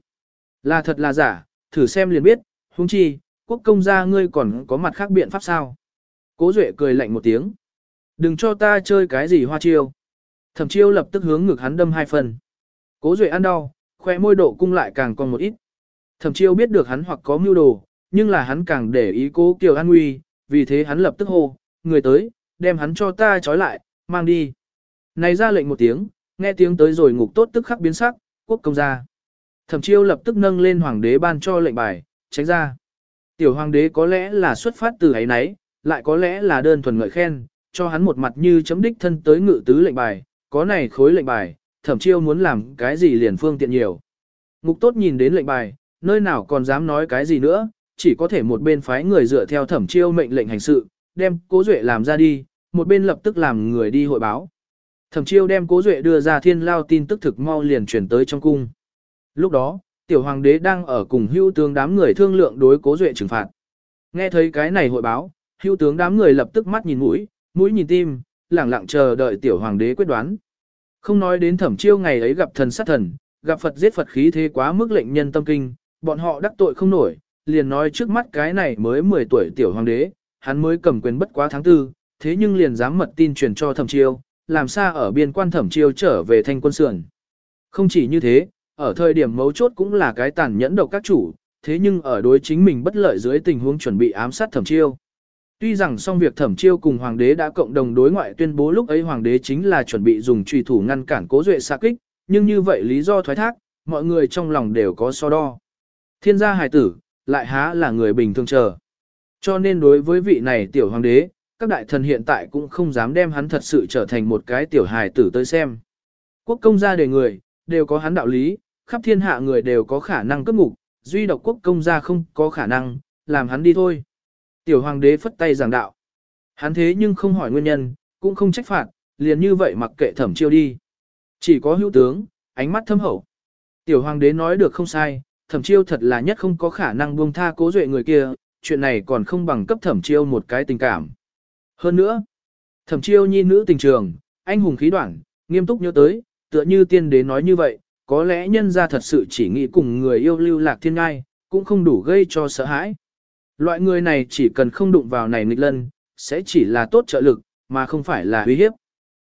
Là thật là giả, thử xem liền biết, huống chi, quốc công gia ngươi còn có mặt khác biện pháp sao. Cố Duệ cười lạnh một tiếng. Đừng cho ta chơi cái gì hoa chiêu. Thẩm chiêu lập tức hướng ngực hắn đâm hai phần. Cố Duệ ăn đau, khoe môi độ cung lại càng còn một ít. Thẩm chiêu biết được hắn hoặc có mưu đồ, nhưng là hắn càng để ý cố Kiều An Nguy, vì thế hắn lập tức hô, người tới, đem hắn cho ta trói lại, mang đi. Này ra lệnh một tiếng, nghe tiếng tới rồi ngục tốt tức khắc biến sắc, quốc công ra Thẩm chiêu lập tức nâng lên hoàng đế ban cho lệnh bài, tránh ra. Tiểu hoàng đế có lẽ là xuất phát từ ấy nấy, lại có lẽ là đơn thuần ngợi khen, cho hắn một mặt như chấm đích thân tới ngự tứ lệnh bài, có này khối lệnh bài, thẩm chiêu muốn làm cái gì liền phương tiện nhiều. Ngục tốt nhìn đến lệnh bài, nơi nào còn dám nói cái gì nữa, chỉ có thể một bên phái người dựa theo thẩm chiêu mệnh lệnh hành sự, đem cố duệ làm ra đi, một bên lập tức làm người đi hội báo. Thẩm chiêu đem cố duệ đưa ra thiên lao tin tức thực mau liền chuyển tới trong cung. Lúc đó, tiểu hoàng đế đang ở cùng hưu tướng đám người thương lượng đối cố duệ trừng phạt. Nghe thấy cái này hội báo, hưu tướng đám người lập tức mắt nhìn mũi, mũi nhìn tim, lẳng lặng chờ đợi tiểu hoàng đế quyết đoán. Không nói đến thẩm chiêu ngày ấy gặp thần sát thần, gặp Phật giết Phật khí thế quá mức lệnh nhân tâm kinh, bọn họ đắc tội không nổi, liền nói trước mắt cái này mới 10 tuổi tiểu hoàng đế, hắn mới cầm quyền bất quá tháng tư, thế nhưng liền dám mật tin truyền cho thẩm chiêu, làm sao ở biên quan thẩm chiêu trở về thanh quân sườn. Không chỉ như thế, ở thời điểm mấu chốt cũng là cái tàn nhẫn độc các chủ, thế nhưng ở đối chính mình bất lợi dưới tình huống chuẩn bị ám sát thẩm chiêu. Tuy rằng xong việc thẩm chiêu cùng hoàng đế đã cộng đồng đối ngoại tuyên bố lúc ấy hoàng đế chính là chuẩn bị dùng trùy thủ ngăn cản cố duệ xa kích, nhưng như vậy lý do thoái thác, mọi người trong lòng đều có so đo. Thiên gia hài tử, lại há là người bình thường chờ. Cho nên đối với vị này tiểu hoàng đế, các đại thần hiện tại cũng không dám đem hắn thật sự trở thành một cái tiểu hài tử tới xem. Quốc công gia đề người, đều có hắn đạo lý, khắp thiên hạ người đều có khả năng cấp ngục, duy độc quốc công gia không có khả năng, làm hắn đi thôi. Tiểu hoàng đế phất tay giảng đạo. Hắn thế nhưng không hỏi nguyên nhân, cũng không trách phạt, liền như vậy mặc kệ thẩm chiêu đi. Chỉ có hữu tướng, ánh mắt thâm hậu. Tiểu hoàng đế nói được không sai, thẩm chiêu thật là nhất không có khả năng buông tha cố duệ người kia, chuyện này còn không bằng cấp thẩm chiêu một cái tình cảm. Hơn nữa, thẩm chiêu nhi nữ tình trường, anh hùng khí đoạn, nghiêm túc nhớ tới, tựa như tiên đế nói như vậy, có lẽ nhân ra thật sự chỉ nghĩ cùng người yêu lưu lạc thiên ngai, cũng không đủ gây cho sợ hãi. Loại người này chỉ cần không đụng vào này nghịch lân, sẽ chỉ là tốt trợ lực, mà không phải là uy hiếp.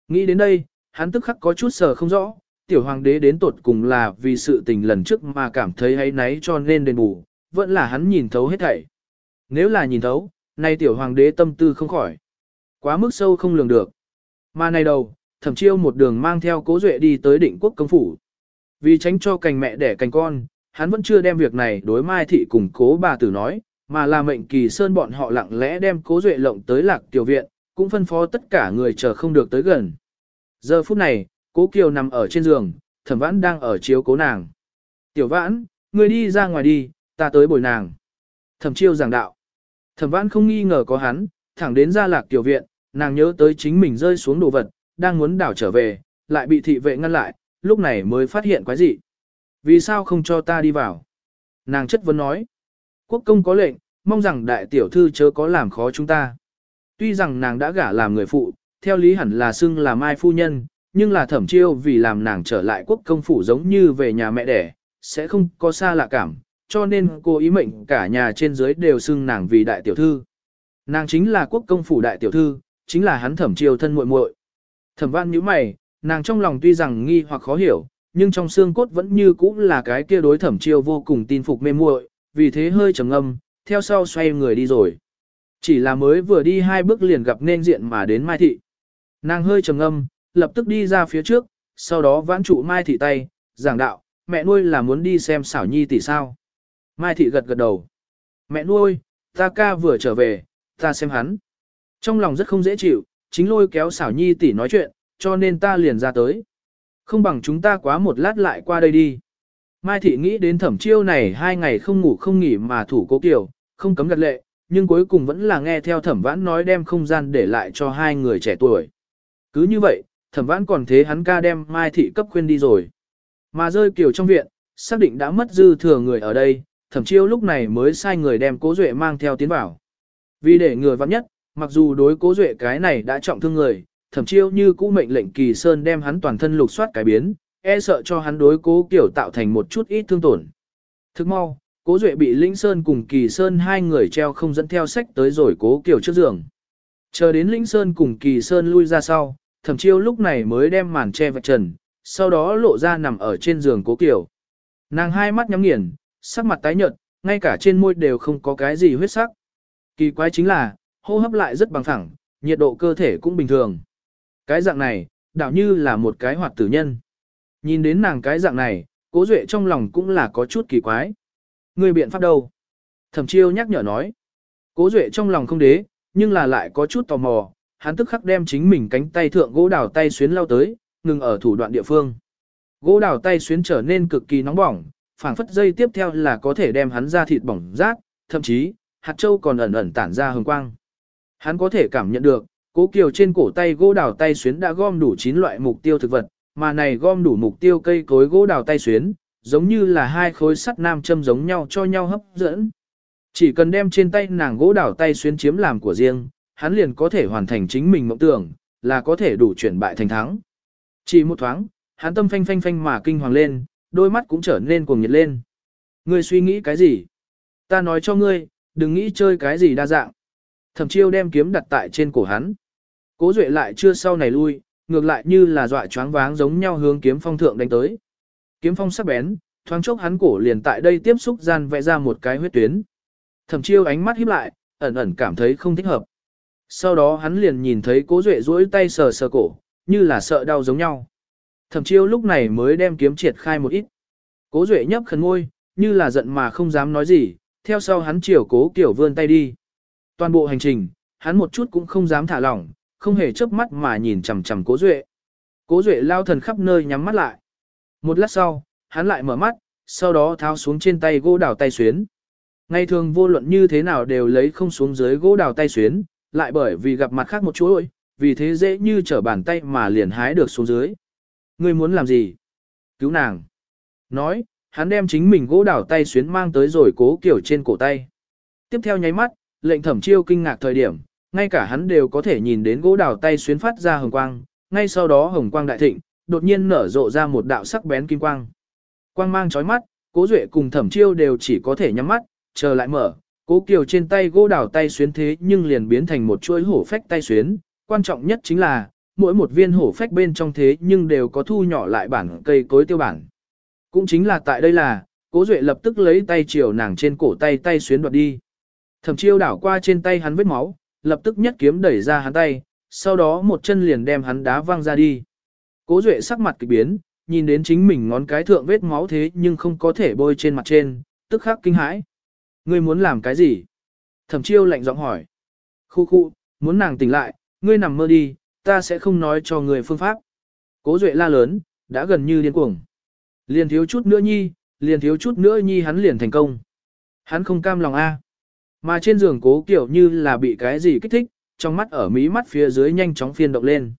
Nghĩ đến đây, hắn tức khắc có chút sờ không rõ, tiểu hoàng đế đến tột cùng là vì sự tình lần trước mà cảm thấy hay náy cho nên đền bù, vẫn là hắn nhìn thấu hết thảy. Nếu là nhìn thấu, nay tiểu hoàng đế tâm tư không khỏi. Quá mức sâu không lường được. Mà này đầu, thẩm chiêu một đường mang theo cố duệ đi tới định quốc công phủ. Vì tránh cho cành mẹ đẻ cành con, hắn vẫn chưa đem việc này đối mai thị cùng cố bà tử nói, mà là mệnh kỳ sơn bọn họ lặng lẽ đem cố duệ lộng tới lạc tiểu viện, cũng phân phó tất cả người chờ không được tới gần. Giờ phút này, cố Kiều nằm ở trên giường, thẩm vãn đang ở chiếu cố nàng. Tiểu vãn, người đi ra ngoài đi, ta tới bồi nàng. Thẩm chiêu giảng đạo. Thẩm vãn không nghi ngờ có hắn, thẳng đến ra lạc tiểu viện, nàng nhớ tới chính mình rơi xuống đồ vật, đang muốn đảo trở về, lại bị thị vệ ngăn lại, lúc này mới phát hiện quái gì. Vì sao không cho ta đi vào? Nàng chất vấn nói. Quốc công có lệnh, mong rằng đại tiểu thư chớ có làm khó chúng ta. Tuy rằng nàng đã gả làm người phụ, theo lý hẳn là xưng là mai phu nhân, nhưng là thẩm chiêu vì làm nàng trở lại quốc công phủ giống như về nhà mẹ đẻ, sẽ không có xa lạ cảm, cho nên cô ý mệnh cả nhà trên dưới đều xưng nàng vì đại tiểu thư. Nàng chính là quốc công phủ đại tiểu thư, chính là hắn thẩm chiêu thân muội muội. Thẩm văn nhíu mày, nàng trong lòng tuy rằng nghi hoặc khó hiểu, nhưng trong xương cốt vẫn như cũ là cái kia đối thẩm chiêu vô cùng tin phục mê muội, vì thế hơi trầm ngâm, theo sau xoay người đi rồi. Chỉ là mới vừa đi hai bước liền gặp nên diện mà đến Mai Thị. Nàng hơi trầm ngâm, lập tức đi ra phía trước, sau đó vãn trụ Mai Thị tay, giảng đạo, mẹ nuôi là muốn đi xem xảo nhi tỷ sao. Mai Thị gật gật đầu. Mẹ nuôi, ta ca vừa trở về, ta xem hắn. Trong lòng rất không dễ chịu, chính lôi kéo xảo nhi tỷ nói chuyện, cho nên ta liền ra tới. Không bằng chúng ta quá một lát lại qua đây đi. Mai Thị nghĩ đến thẩm chiêu này hai ngày không ngủ không nghỉ mà thủ cố kiểu, không cấm gật lệ, nhưng cuối cùng vẫn là nghe theo thẩm vãn nói đem không gian để lại cho hai người trẻ tuổi. Cứ như vậy, thẩm vãn còn thế hắn ca đem Mai Thị cấp khuyên đi rồi. Mà rơi kiểu trong viện, xác định đã mất dư thừa người ở đây, thẩm chiêu lúc này mới sai người đem cố duệ mang theo tiến vào. Vì để người vắng nhất, mặc dù đối cố duệ cái này đã trọng thương người, thẩm chiêu như cũ mệnh lệnh kỳ sơn đem hắn toàn thân lục soát cải biến, e sợ cho hắn đối cố kiểu tạo thành một chút ít thương tổn. Thức mau, cố duệ bị Linh Sơn cùng Kỳ Sơn hai người treo không dẫn theo sách tới rồi cố kiểu trước giường. Chờ đến Linh Sơn cùng Kỳ Sơn lui ra sau, thẩm chiêu lúc này mới đem màn che vạch trần, sau đó lộ ra nằm ở trên giường cố kiểu. Nàng hai mắt nhắm nghiền, sắc mặt tái nhợt, ngay cả trên môi đều không có cái gì huyết sắc. Kỳ quái chính là, hô hấp lại rất bằng phẳng, nhiệt độ cơ thể cũng bình thường. Cái dạng này, đảo như là một cái hoạt tử nhân. Nhìn đến nàng cái dạng này, cố duệ trong lòng cũng là có chút kỳ quái. Người biện pháp đâu? Thẩm chiêu nhắc nhở nói. Cố duệ trong lòng không đế, nhưng là lại có chút tò mò, hắn tức khắc đem chính mình cánh tay thượng gỗ đào tay xuyến lao tới, ngừng ở thủ đoạn địa phương. Gỗ đào tay xuyến trở nên cực kỳ nóng bỏng, phảng phất dây tiếp theo là có thể đem hắn ra thịt bỏng rát, thậm chí, hạt châu còn ẩn ẩn tản ra hồng quang. Hắn có thể cảm nhận được, cố kiều trên cổ tay gỗ đào tay xuyến đã gom đủ 9 loại mục tiêu thực vật, mà này gom đủ mục tiêu cây cối gỗ đào tay xuyến, giống như là hai khối sắt nam châm giống nhau cho nhau hấp dẫn. Chỉ cần đem trên tay nàng gỗ đào tay xuyến chiếm làm của riêng, hắn liền có thể hoàn thành chính mình mộng tưởng, là có thể đủ chuyển bại thành thắng. Chỉ một thoáng, hắn tâm phanh phanh phanh mà kinh hoàng lên, đôi mắt cũng trở nên cuồng nhiệt lên. Ngươi suy nghĩ cái gì? Ta nói cho ngươi, đừng nghĩ chơi cái gì đa dạng. Thẩm chiêu đem kiếm đặt tại trên cổ hắn. Cố duệ lại chưa sau này lui, ngược lại như là dọa choáng váng giống nhau hướng kiếm phong thượng đánh tới. Kiếm phong sắc bén, thoáng chốc hắn cổ liền tại đây tiếp xúc gian vẽ ra một cái huyết tuyến. Thẩm chiêu ánh mắt híp lại, ẩn ẩn cảm thấy không thích hợp. Sau đó hắn liền nhìn thấy cố duệ duỗi tay sờ sờ cổ, như là sợ đau giống nhau. Thẩm chiêu lúc này mới đem kiếm triệt khai một ít. Cố duệ nhấp khẩn ngôi, như là giận mà không dám nói gì, theo sau hắn chiều cố kiểu vươn tay đi. Toàn bộ hành trình, hắn một chút cũng không dám thả lỏng, không hề chớp mắt mà nhìn chằm chằm cố duệ. Cố duệ lao thần khắp nơi nhắm mắt lại. Một lát sau, hắn lại mở mắt, sau đó tháo xuống trên tay gỗ đào tay xuyến. Ngày thường vô luận như thế nào đều lấy không xuống dưới gỗ đào tay xuyến, lại bởi vì gặp mặt khác một chỗ ơi, vì thế dễ như trở bàn tay mà liền hái được xuống dưới. Ngươi muốn làm gì? Cứu nàng. Nói, hắn đem chính mình gỗ đào tay xuyến mang tới rồi cố kiểu trên cổ tay. Tiếp theo nháy mắt, lệnh thẩm chiêu kinh ngạc thời điểm, ngay cả hắn đều có thể nhìn đến gỗ đào tay xuyến phát ra hồng quang, ngay sau đó hồng quang đại thịnh, đột nhiên nở rộ ra một đạo sắc bén kim quang. Quang mang chói mắt, cố duệ cùng thẩm chiêu đều chỉ có thể nhắm mắt, chờ lại mở, cố kiều trên tay gỗ đào tay xuyến thế nhưng liền biến thành một chuỗi hổ phách tay xuyến, quan trọng nhất chính là, mỗi một viên hổ phách bên trong thế nhưng đều có thu nhỏ lại bản cây cối tiêu bản. Cũng chính là tại đây là, cố duệ lập tức lấy tay chiều nàng trên cổ tay tay xuyến đoạt đi. Thẩm chiêu đảo qua trên tay hắn vết máu, lập tức nhất kiếm đẩy ra hắn tay, sau đó một chân liền đem hắn đá văng ra đi. Cố Duệ sắc mặt kỳ biến, nhìn đến chính mình ngón cái thượng vết máu thế nhưng không có thể bôi trên mặt trên, tức khắc kinh hãi. Ngươi muốn làm cái gì? Thẩm chiêu lạnh giọng hỏi. Khu khu, muốn nàng tỉnh lại, ngươi nằm mơ đi, ta sẽ không nói cho người phương pháp. Cố Duệ la lớn, đã gần như điên cuồng. Liền thiếu chút nữa nhi, liền thiếu chút nữa nhi hắn liền thành công. Hắn không cam lòng a. Mà trên giường cố kiểu như là bị cái gì kích thích, trong mắt ở mí mắt phía dưới nhanh chóng phiên động lên.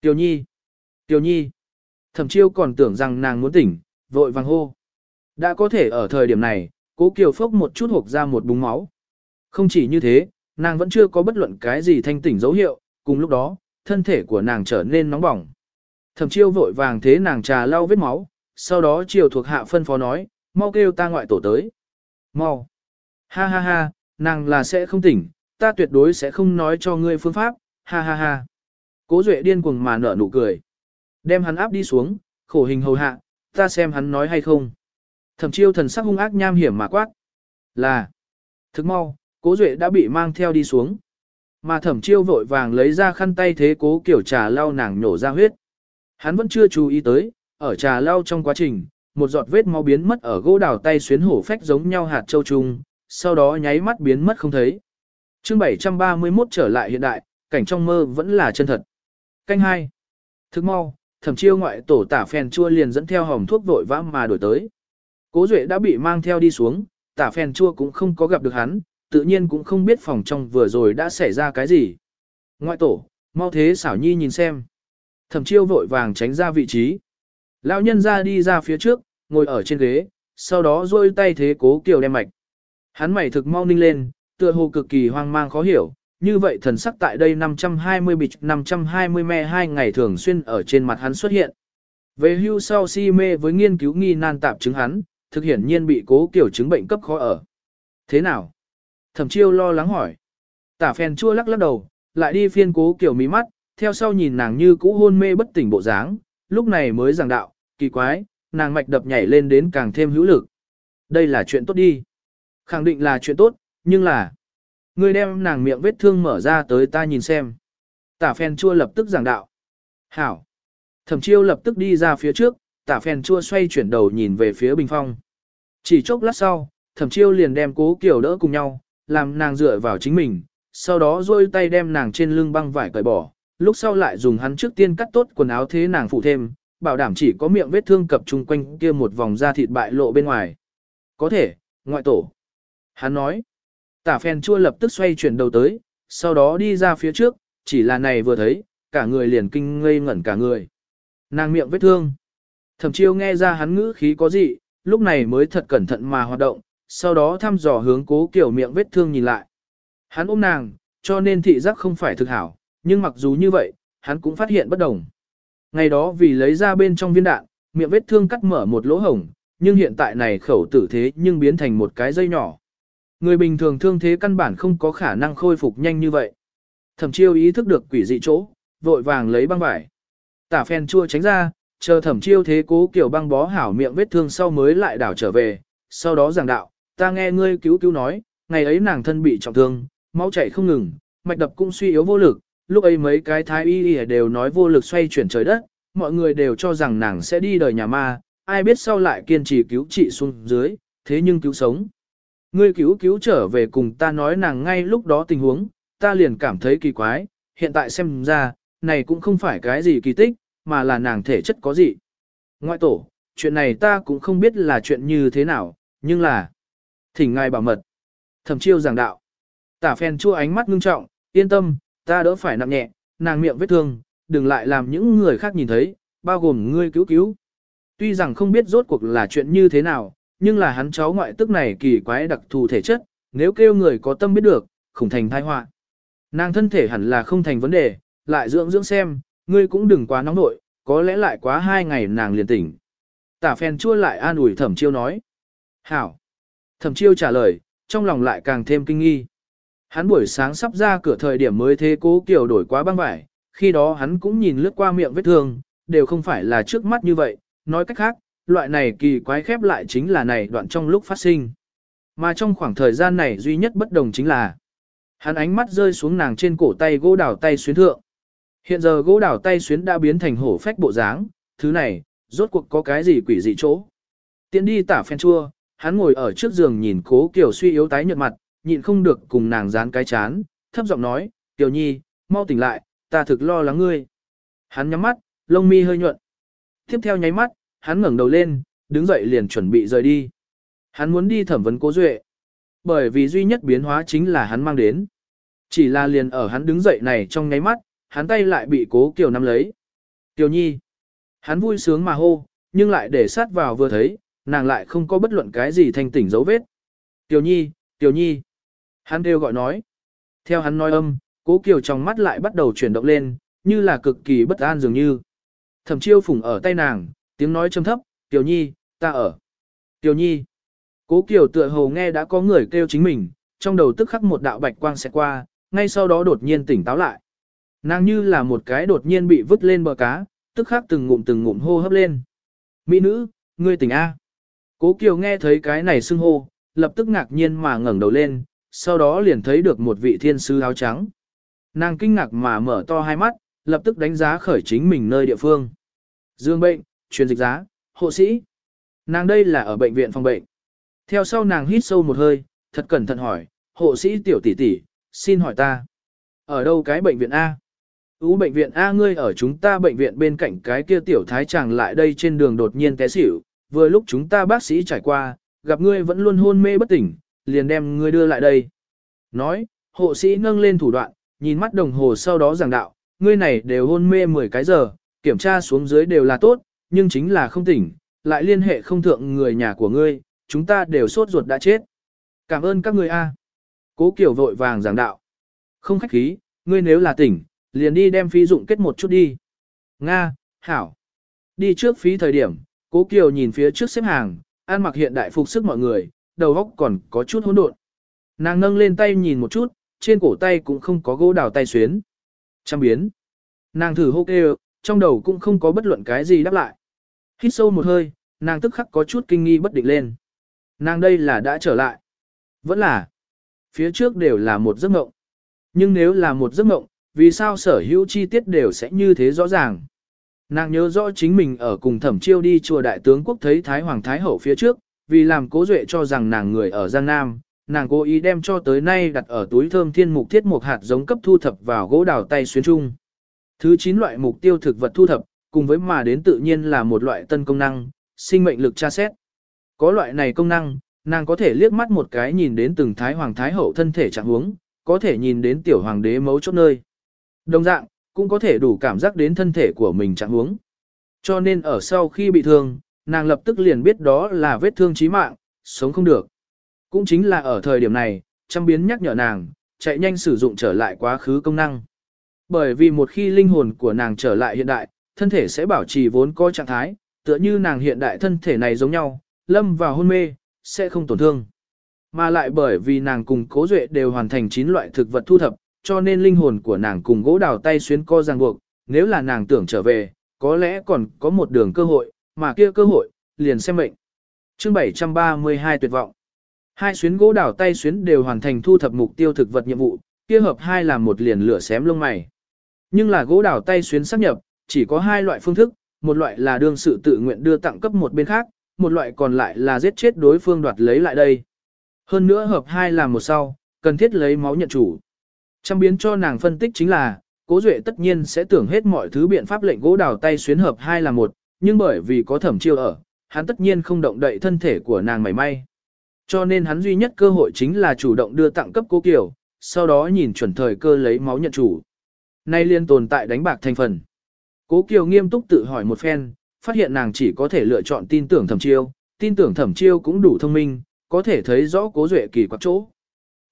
Tiểu nhi, tiểu nhi, thẩm chiêu còn tưởng rằng nàng muốn tỉnh, vội vàng hô. Đã có thể ở thời điểm này, cố kiều phốc một chút hộp ra một búng máu. Không chỉ như thế, nàng vẫn chưa có bất luận cái gì thanh tỉnh dấu hiệu, cùng lúc đó, thân thể của nàng trở nên nóng bỏng. Thẩm chiêu vội vàng thế nàng trà lau vết máu, sau đó chiều thuộc hạ phân phó nói, mau kêu ta ngoại tổ tới. Mau. Ha ha ha, nàng là sẽ không tỉnh, ta tuyệt đối sẽ không nói cho ngươi phương pháp, ha ha ha. Cố Duệ điên cuồng mà nở nụ cười. Đem hắn áp đi xuống, khổ hình hầu hạ, ta xem hắn nói hay không. Thẩm chiêu thần sắc hung ác nham hiểm mà quát. Là. Thức mau, cố Duệ đã bị mang theo đi xuống. Mà thẩm chiêu vội vàng lấy ra khăn tay thế cố kiểu trà lau nàng nhổ ra huyết. Hắn vẫn chưa chú ý tới, ở trà lau trong quá trình, một giọt vết máu biến mất ở gỗ đào tay xuyến hổ phách giống nhau hạt châu trùng, sau đó nháy mắt biến mất không thấy. chương 731 trở lại hiện đại, cảnh trong mơ vẫn là chân thật. Canh 2. Thức mau, thẩm chiêu ngoại tổ tả phèn chua liền dẫn theo hòm thuốc vội vã mà đổi tới. Cố Duệ đã bị mang theo đi xuống, tả phèn chua cũng không có gặp được hắn, tự nhiên cũng không biết phòng trong vừa rồi đã xảy ra cái gì. Ngoại tổ, mau thế xảo nhi nhìn xem. Thẩm chiêu vội vàng tránh ra vị trí. Lão nhân ra đi ra phía trước, ngồi ở trên ghế, sau đó rôi tay thế cố kiều đem mạch. Hắn mày thực mau ninh lên, tựa hồ cực kỳ hoang mang khó hiểu, như vậy thần sắc tại đây 520 bịch 520 me hai ngày thường xuyên ở trên mặt hắn xuất hiện. Về hưu sau si mê với nghiên cứu nghi nan tạp chứng hắn, thực hiển nhiên bị cố kiểu chứng bệnh cấp khó ở. Thế nào? Thẩm chiêu lo lắng hỏi. Tả phèn chua lắc lắc đầu, lại đi phiên cố kiểu mí mắt, theo sau nhìn nàng như cũ hôn mê bất tỉnh bộ dáng, lúc này mới giảng đạo, kỳ quái, nàng mạch đập nhảy lên đến càng thêm hữu lực. Đây là chuyện tốt đi. Khẳng định là chuyện tốt, nhưng là... người đem nàng miệng vết thương mở ra tới ta nhìn xem. Tả phèn chua lập tức giảng đạo. Hảo. Thẩm chiêu lập tức đi ra phía trước, tả phèn chua xoay chuyển đầu nhìn về phía bình phong. Chỉ chốc lát sau, thẩm chiêu liền đem cố kiểu đỡ cùng nhau, làm nàng dựa vào chính mình, sau đó duỗi tay đem nàng trên lưng băng vải cởi bỏ, lúc sau lại dùng hắn trước tiên cắt tốt quần áo thế nàng phụ thêm, bảo đảm chỉ có miệng vết thương cập chung quanh kia một vòng da thịt bại lộ bên ngoài. Có thể, ngoại tổ. Hắn nói. Tả phèn chua lập tức xoay chuyển đầu tới, sau đó đi ra phía trước, chỉ là này vừa thấy, cả người liền kinh ngây ngẩn cả người. Nàng miệng vết thương. Thẩm chiêu nghe ra hắn ngữ khí có gì, lúc này mới thật cẩn thận mà hoạt động, sau đó thăm dò hướng cố kiểu miệng vết thương nhìn lại. Hắn ôm nàng, cho nên thị giác không phải thực hảo, nhưng mặc dù như vậy, hắn cũng phát hiện bất đồng. Ngày đó vì lấy ra bên trong viên đạn, miệng vết thương cắt mở một lỗ hổng, nhưng hiện tại này khẩu tử thế nhưng biến thành một cái dây nhỏ. Người bình thường thương thế căn bản không có khả năng khôi phục nhanh như vậy. Thẩm chiêu ý thức được quỷ dị chỗ, vội vàng lấy băng vải. Tả phen chua tránh ra, chờ thẩm chiêu thế cố kiểu băng bó hảo miệng vết thương sau mới lại đảo trở về, sau đó giảng đạo, ta nghe ngươi cứu cứu nói, ngày ấy nàng thân bị trọng thương, máu chảy không ngừng, mạch đập cũng suy yếu vô lực, lúc ấy mấy cái thái y đều nói vô lực xoay chuyển trời đất, mọi người đều cho rằng nàng sẽ đi đời nhà ma, ai biết sau lại kiên trì cứu trị xuống dưới, thế nhưng cứu sống. Ngươi cứu cứu trở về cùng ta nói nàng ngay lúc đó tình huống, ta liền cảm thấy kỳ quái, hiện tại xem ra, này cũng không phải cái gì kỳ tích, mà là nàng thể chất có gì. Ngoại tổ, chuyện này ta cũng không biết là chuyện như thế nào, nhưng là... Thỉnh ngài bảo mật. Thẩm chiêu giảng đạo. Tả phèn chua ánh mắt ngưng trọng, yên tâm, ta đỡ phải nặng nhẹ, nàng miệng vết thương, đừng lại làm những người khác nhìn thấy, bao gồm ngươi cứu cứu. Tuy rằng không biết rốt cuộc là chuyện như thế nào, nhưng là hắn cháu ngoại tức này kỳ quái đặc thù thể chất, nếu kêu người có tâm biết được, khủng thành tai họa. Nàng thân thể hẳn là không thành vấn đề, lại dưỡng dưỡng xem, ngươi cũng đừng quá nóng nội, có lẽ lại quá hai ngày nàng liền tỉnh. Tả phèn chua lại an ủi thẩm chiêu nói. Hảo. Thẩm chiêu trả lời, trong lòng lại càng thêm kinh nghi. Hắn buổi sáng sắp ra cửa thời điểm mới thế cố kiểu đổi quá băng vải, khi đó hắn cũng nhìn lướt qua miệng vết thương, đều không phải là trước mắt như vậy, nói cách khác, loại này kỳ quái khép lại chính là này đoạn trong lúc phát sinh. Mà trong khoảng thời gian này duy nhất bất đồng chính là hắn ánh mắt rơi xuống nàng trên cổ tay gỗ đào tay xuyến thượng. Hiện giờ gỗ đào tay xuyến đã biến thành hổ phách bộ dáng, thứ này, rốt cuộc có cái gì quỷ dị chỗ. Tiến đi tả phen chua, hắn ngồi ở trước giường nhìn cố kiểu suy yếu tái nhợt mặt, nhịn không được cùng nàng dán cái chán, thấp giọng nói, Tiểu Nhi, mau tỉnh lại, ta thực lo lắng ngươi. Hắn nhắm mắt, lông mi hơi nhuận. Tiếp theo nháy mắt, hắn ngẩng đầu lên, đứng dậy liền chuẩn bị rời đi. Hắn muốn đi thẩm vấn cố duệ. Bởi vì duy nhất biến hóa chính là hắn mang đến. Chỉ là liền ở hắn đứng dậy này trong nháy mắt, hắn tay lại bị cố Kiều nắm lấy. Kiều Nhi. Hắn vui sướng mà hô, nhưng lại để sát vào vừa thấy, nàng lại không có bất luận cái gì thanh tỉnh dấu vết. Kiều Nhi, Kiều Nhi. Hắn kêu gọi nói. Theo hắn nói âm, cố Kiều trong mắt lại bắt đầu chuyển động lên, như là cực kỳ bất an dường như. Thẩm chiêu phủng ở tay nàng, tiếng nói trầm thấp, Kiều Nhi, ta ở. Kiều Nhi. Cố Kiều tựa hồ nghe đã có người kêu chính mình, trong đầu tức khắc một đạo bạch quang sẽ qua, ngay sau đó đột nhiên tỉnh táo lại. Nàng như là một cái đột nhiên bị vứt lên bờ cá, tức khắc từng ngụm từng ngụm hô hấp lên. Mỹ nữ, ngươi tỉnh A. Cố Kiều nghe thấy cái này xưng hô, lập tức ngạc nhiên mà ngẩng đầu lên, sau đó liền thấy được một vị thiên sư áo trắng. Nàng kinh ngạc mà mở to hai mắt, lập tức đánh giá khởi chính mình nơi địa phương. Dương bệnh, truyền dịch giá, hộ sĩ. Nàng đây là ở bệnh viện phòng bệnh. Theo sau nàng hít sâu một hơi, thật cẩn thận hỏi, hộ sĩ tiểu tỷ tỷ, xin hỏi ta. Ở đâu cái bệnh viện A? Ú bệnh viện A ngươi ở chúng ta bệnh viện bên cạnh cái kia tiểu thái chàng lại đây trên đường đột nhiên té xỉu, vừa lúc chúng ta bác sĩ trải qua, gặp ngươi vẫn luôn hôn mê bất tỉnh, liền đem ngươi đưa lại đây. Nói, hộ sĩ nâng lên thủ đoạn, nhìn mắt đồng hồ sau đó giảng đạo, ngươi này đều hôn mê 10 cái giờ, kiểm tra xuống dưới đều là tốt, nhưng chính là không tỉnh, lại liên hệ không thượng người nhà của ngươi, chúng ta đều sốt ruột đã chết. Cảm ơn các ngươi A. Cố Kiều vội vàng giảng đạo. Không khách khí, ngươi nếu là tỉnh, liền đi đem phí dụng kết một chút đi. Nga, Hảo. Đi trước phí thời điểm, Cố Kiều nhìn phía trước xếp hàng, ăn mặc hiện đại phục sức mọi người, đầu óc còn có chút hỗn độn. Nàng nâng lên tay nhìn một chút, trên cổ tay cũng không có gỗ đào tay xuyến. Trăm biến. Nàng thử hô kêu, trong đầu cũng không có bất luận cái gì đáp lại. Hít sâu một hơi, nàng tức khắc có chút kinh nghi bất định lên. Nàng đây là đã trở lại. Vẫn là. Phía trước đều là một giấc mộng. Nhưng nếu là một giấc mộng, vì sao sở hữu chi tiết đều sẽ như thế rõ ràng. Nàng nhớ rõ chính mình ở cùng thẩm chiêu đi chùa đại tướng quốc thấy Thái Hoàng Thái Hậu phía trước, vì làm cố duệ cho rằng nàng người ở Giang Nam, nàng cố ý đem cho tới nay đặt ở túi thơm thiên mục thiết một hạt giống cấp thu thập vào gỗ đào tay xuyên trung. Thứ 9 loại mục tiêu thực vật thu thập, cùng với mà đến tự nhiên là một loại tân công năng, sinh mệnh lực tra xét. Có loại này công năng, nàng có thể liếc mắt một cái nhìn đến từng thái hoàng thái hậu thân thể trạng huống, có thể nhìn đến tiểu hoàng đế mấu chốt nơi. Đồng dạng, cũng có thể đủ cảm giác đến thân thể của mình trạng huống. Cho nên ở sau khi bị thương, nàng lập tức liền biết đó là vết thương chí mạng, sống không được. Cũng chính là ở thời điểm này, trăm biến nhắc nhở nàng, chạy nhanh sử dụng trở lại quá khứ công năng. Bởi vì một khi linh hồn của nàng trở lại hiện đại, thân thể sẽ bảo trì vốn có trạng thái, tựa như nàng hiện đại thân thể này giống nhau, lâm vào hôn mê, sẽ không tổn thương. Mà lại bởi vì nàng cùng cố duệ đều hoàn thành 9 loại thực vật thu thập, cho nên linh hồn của nàng cùng gỗ đào tay xuyến co ràng buộc, nếu là nàng tưởng trở về, có lẽ còn có một đường cơ hội, mà kia cơ hội, liền xem mệnh. Chương 732 tuyệt vọng. Hai xuyến gỗ đào tay xuyến đều hoàn thành thu thập mục tiêu thực vật nhiệm vụ, kia hợp hai làm một liền lửa xém lông mày. Nhưng là gỗ đào tay xuyến sắp nhập, chỉ có hai loại phương thức, một loại là đương sự tự nguyện đưa tặng cấp một bên khác, một loại còn lại là giết chết đối phương đoạt lấy lại đây. Hơn nữa hợp hai làm một sau, cần thiết lấy máu nhận chủ. Trăm biến cho nàng phân tích chính là, cố duệ tất nhiên sẽ tưởng hết mọi thứ biện pháp lệnh gỗ đào tay xuyến hợp hai là một, nhưng bởi vì có thẩm chiêu ở, hắn tất nhiên không động đậy thân thể của nàng mảy may. Cho nên hắn duy nhất cơ hội chính là chủ động đưa tặng cấp cố kiều, sau đó nhìn chuẩn thời cơ lấy máu nhận chủ. Nay liên tồn tại đánh bạc thành phần. Cố Kiều nghiêm túc tự hỏi một phen, phát hiện nàng chỉ có thể lựa chọn tin tưởng thẩm chiêu, tin tưởng thẩm chiêu cũng đủ thông minh, có thể thấy rõ cố duệ kỳ quặc chỗ.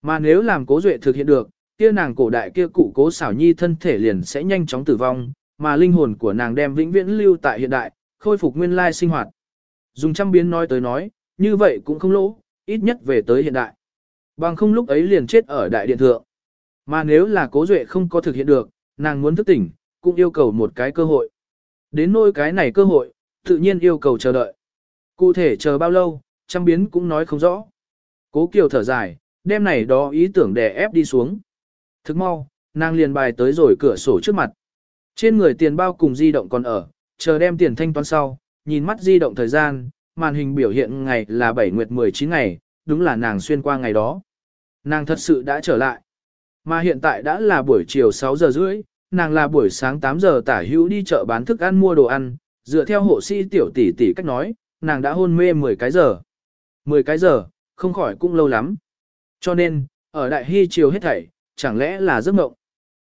Mà nếu làm cố duệ thực hiện được, kia nàng cổ đại kia cụ cố xảo nhi thân thể liền sẽ nhanh chóng tử vong, mà linh hồn của nàng đem vĩnh viễn lưu tại hiện đại, khôi phục nguyên lai sinh hoạt. Dùng trăm biến nói tới nói, như vậy cũng không lỗ, ít nhất về tới hiện đại. Bằng không lúc ấy liền chết ở đại điện thượng. Mà nếu là cố duệ không có thực hiện được, nàng muốn thức tỉnh, cũng yêu cầu một cái cơ hội. Đến nôi cái này cơ hội, tự nhiên yêu cầu chờ đợi. Cụ thể chờ bao lâu, trăm biến cũng nói không rõ. Cố Kiều thở dài, đêm này đó ý tưởng đè ép đi xuống. Thức mau, nàng liền bài tới rồi cửa sổ trước mặt. Trên người tiền bao cùng di động còn ở, chờ đem tiền thanh toán sau, nhìn mắt di động thời gian, màn hình biểu hiện ngày là 7 nguyệt 19 ngày, đúng là nàng xuyên qua ngày đó. Nàng thật sự đã trở lại. Mà hiện tại đã là buổi chiều 6 giờ rưỡi, nàng là buổi sáng 8 giờ tả hữu đi chợ bán thức ăn mua đồ ăn, dựa theo hộ sĩ tiểu tỷ tỷ cách nói, nàng đã hôn mê 10 cái giờ. 10 cái giờ, không khỏi cũng lâu lắm. Cho nên, ở đại hy chiều hết thảy, chẳng lẽ là giấc mộng.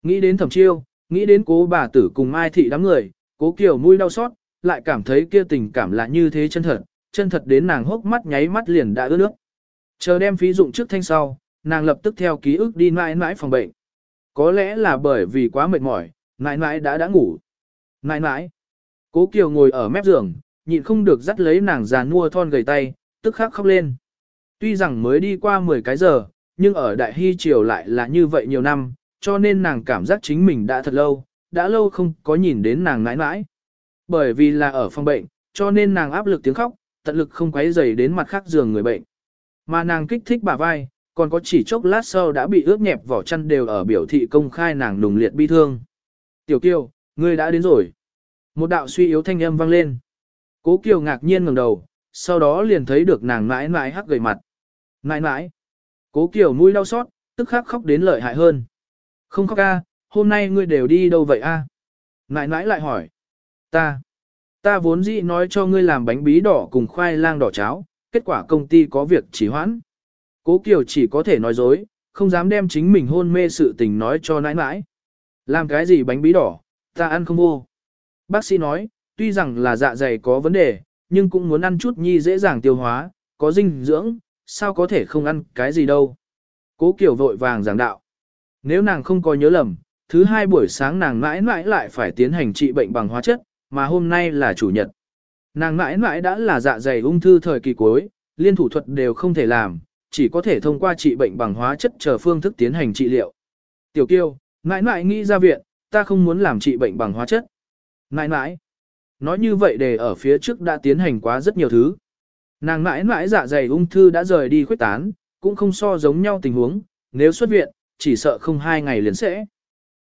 Nghĩ đến thẩm chiêu, nghĩ đến cố bà tử cùng Mai Thị đám người, cố kiều mũi đau xót, lại cảm thấy kia tình cảm là như thế chân thật, chân thật đến nàng hốc mắt nháy mắt liền đã ướt nước. Chờ đem phí dụng trước thanh sau, nàng lập tức theo ký ức đi mãi mãi phòng bệnh. Có lẽ là bởi vì quá mệt mỏi, mãi mãi đã đã ngủ. Mãi mãi. Cố Kiều ngồi ở mép giường, nhịn không được dắt lấy nàng già nua thon gầy tay, tức khắc khóc lên. Tuy rằng mới đi qua 10 cái giờ, nhưng ở Đại Hy Triều lại là như vậy nhiều năm, cho nên nàng cảm giác chính mình đã thật lâu, đã lâu không có nhìn đến nàng mãi mãi. Bởi vì là ở phòng bệnh, cho nên nàng áp lực tiếng khóc, tận lực không quấy dày đến mặt khác giường người bệnh. Mà nàng kích thích bả vai, còn có chỉ chốc lát sau đã bị ướt nhẹp vỏ chăn đều ở biểu thị công khai nàng nùng liệt bi thương. Tiểu Kiều, ngươi đã đến rồi. Một đạo suy yếu thanh âm vang lên. Cố Kiều ngạc nhiên ngẩng đầu, sau đó liền thấy được nàng mãi mãi hắc gầy mặt. Mãi mãi. Cố Kiều mũi đau xót, tức khắc khóc đến lợi hại hơn. Không khóc a, hôm nay ngươi đều đi đâu vậy a? À? Nãi lại hỏi. Ta. Ta vốn dĩ nói cho ngươi làm bánh bí đỏ cùng khoai lang đỏ cháo, kết quả công ty có việc chỉ hoãn. Cố Kiều chỉ có thể nói dối, không dám đem chính mình hôn mê sự tình nói cho nãi nãi. Làm cái gì bánh bí đỏ, ta ăn không vô. Bác sĩ nói, tuy rằng là dạ dày có vấn đề, nhưng cũng muốn ăn chút nhi dễ dàng tiêu hóa, có dinh dưỡng, sao có thể không ăn cái gì đâu. Cố Kiều vội vàng giảng đạo. Nếu nàng không có nhớ lầm, thứ hai buổi sáng nàng mãi mãi lại phải tiến hành trị bệnh bằng hóa chất, mà hôm nay là chủ nhật. Nàng mãi mãi đã là dạ dày ung thư thời kỳ cuối, liên thủ thuật đều không thể làm, chỉ có thể thông qua trị bệnh bằng hóa chất chờ phương thức tiến hành trị liệu. Tiểu Kiêu, mãi mãi nghĩ ra viện, ta không muốn làm trị bệnh bằng hóa chất. Mãi mãi, nói như vậy để ở phía trước đã tiến hành quá rất nhiều thứ. Nàng mãi mãi dạ dày ung thư đã rời đi khuyết tán, cũng không so giống nhau tình huống, nếu xuất viện, chỉ sợ không hai ngày liền sẽ.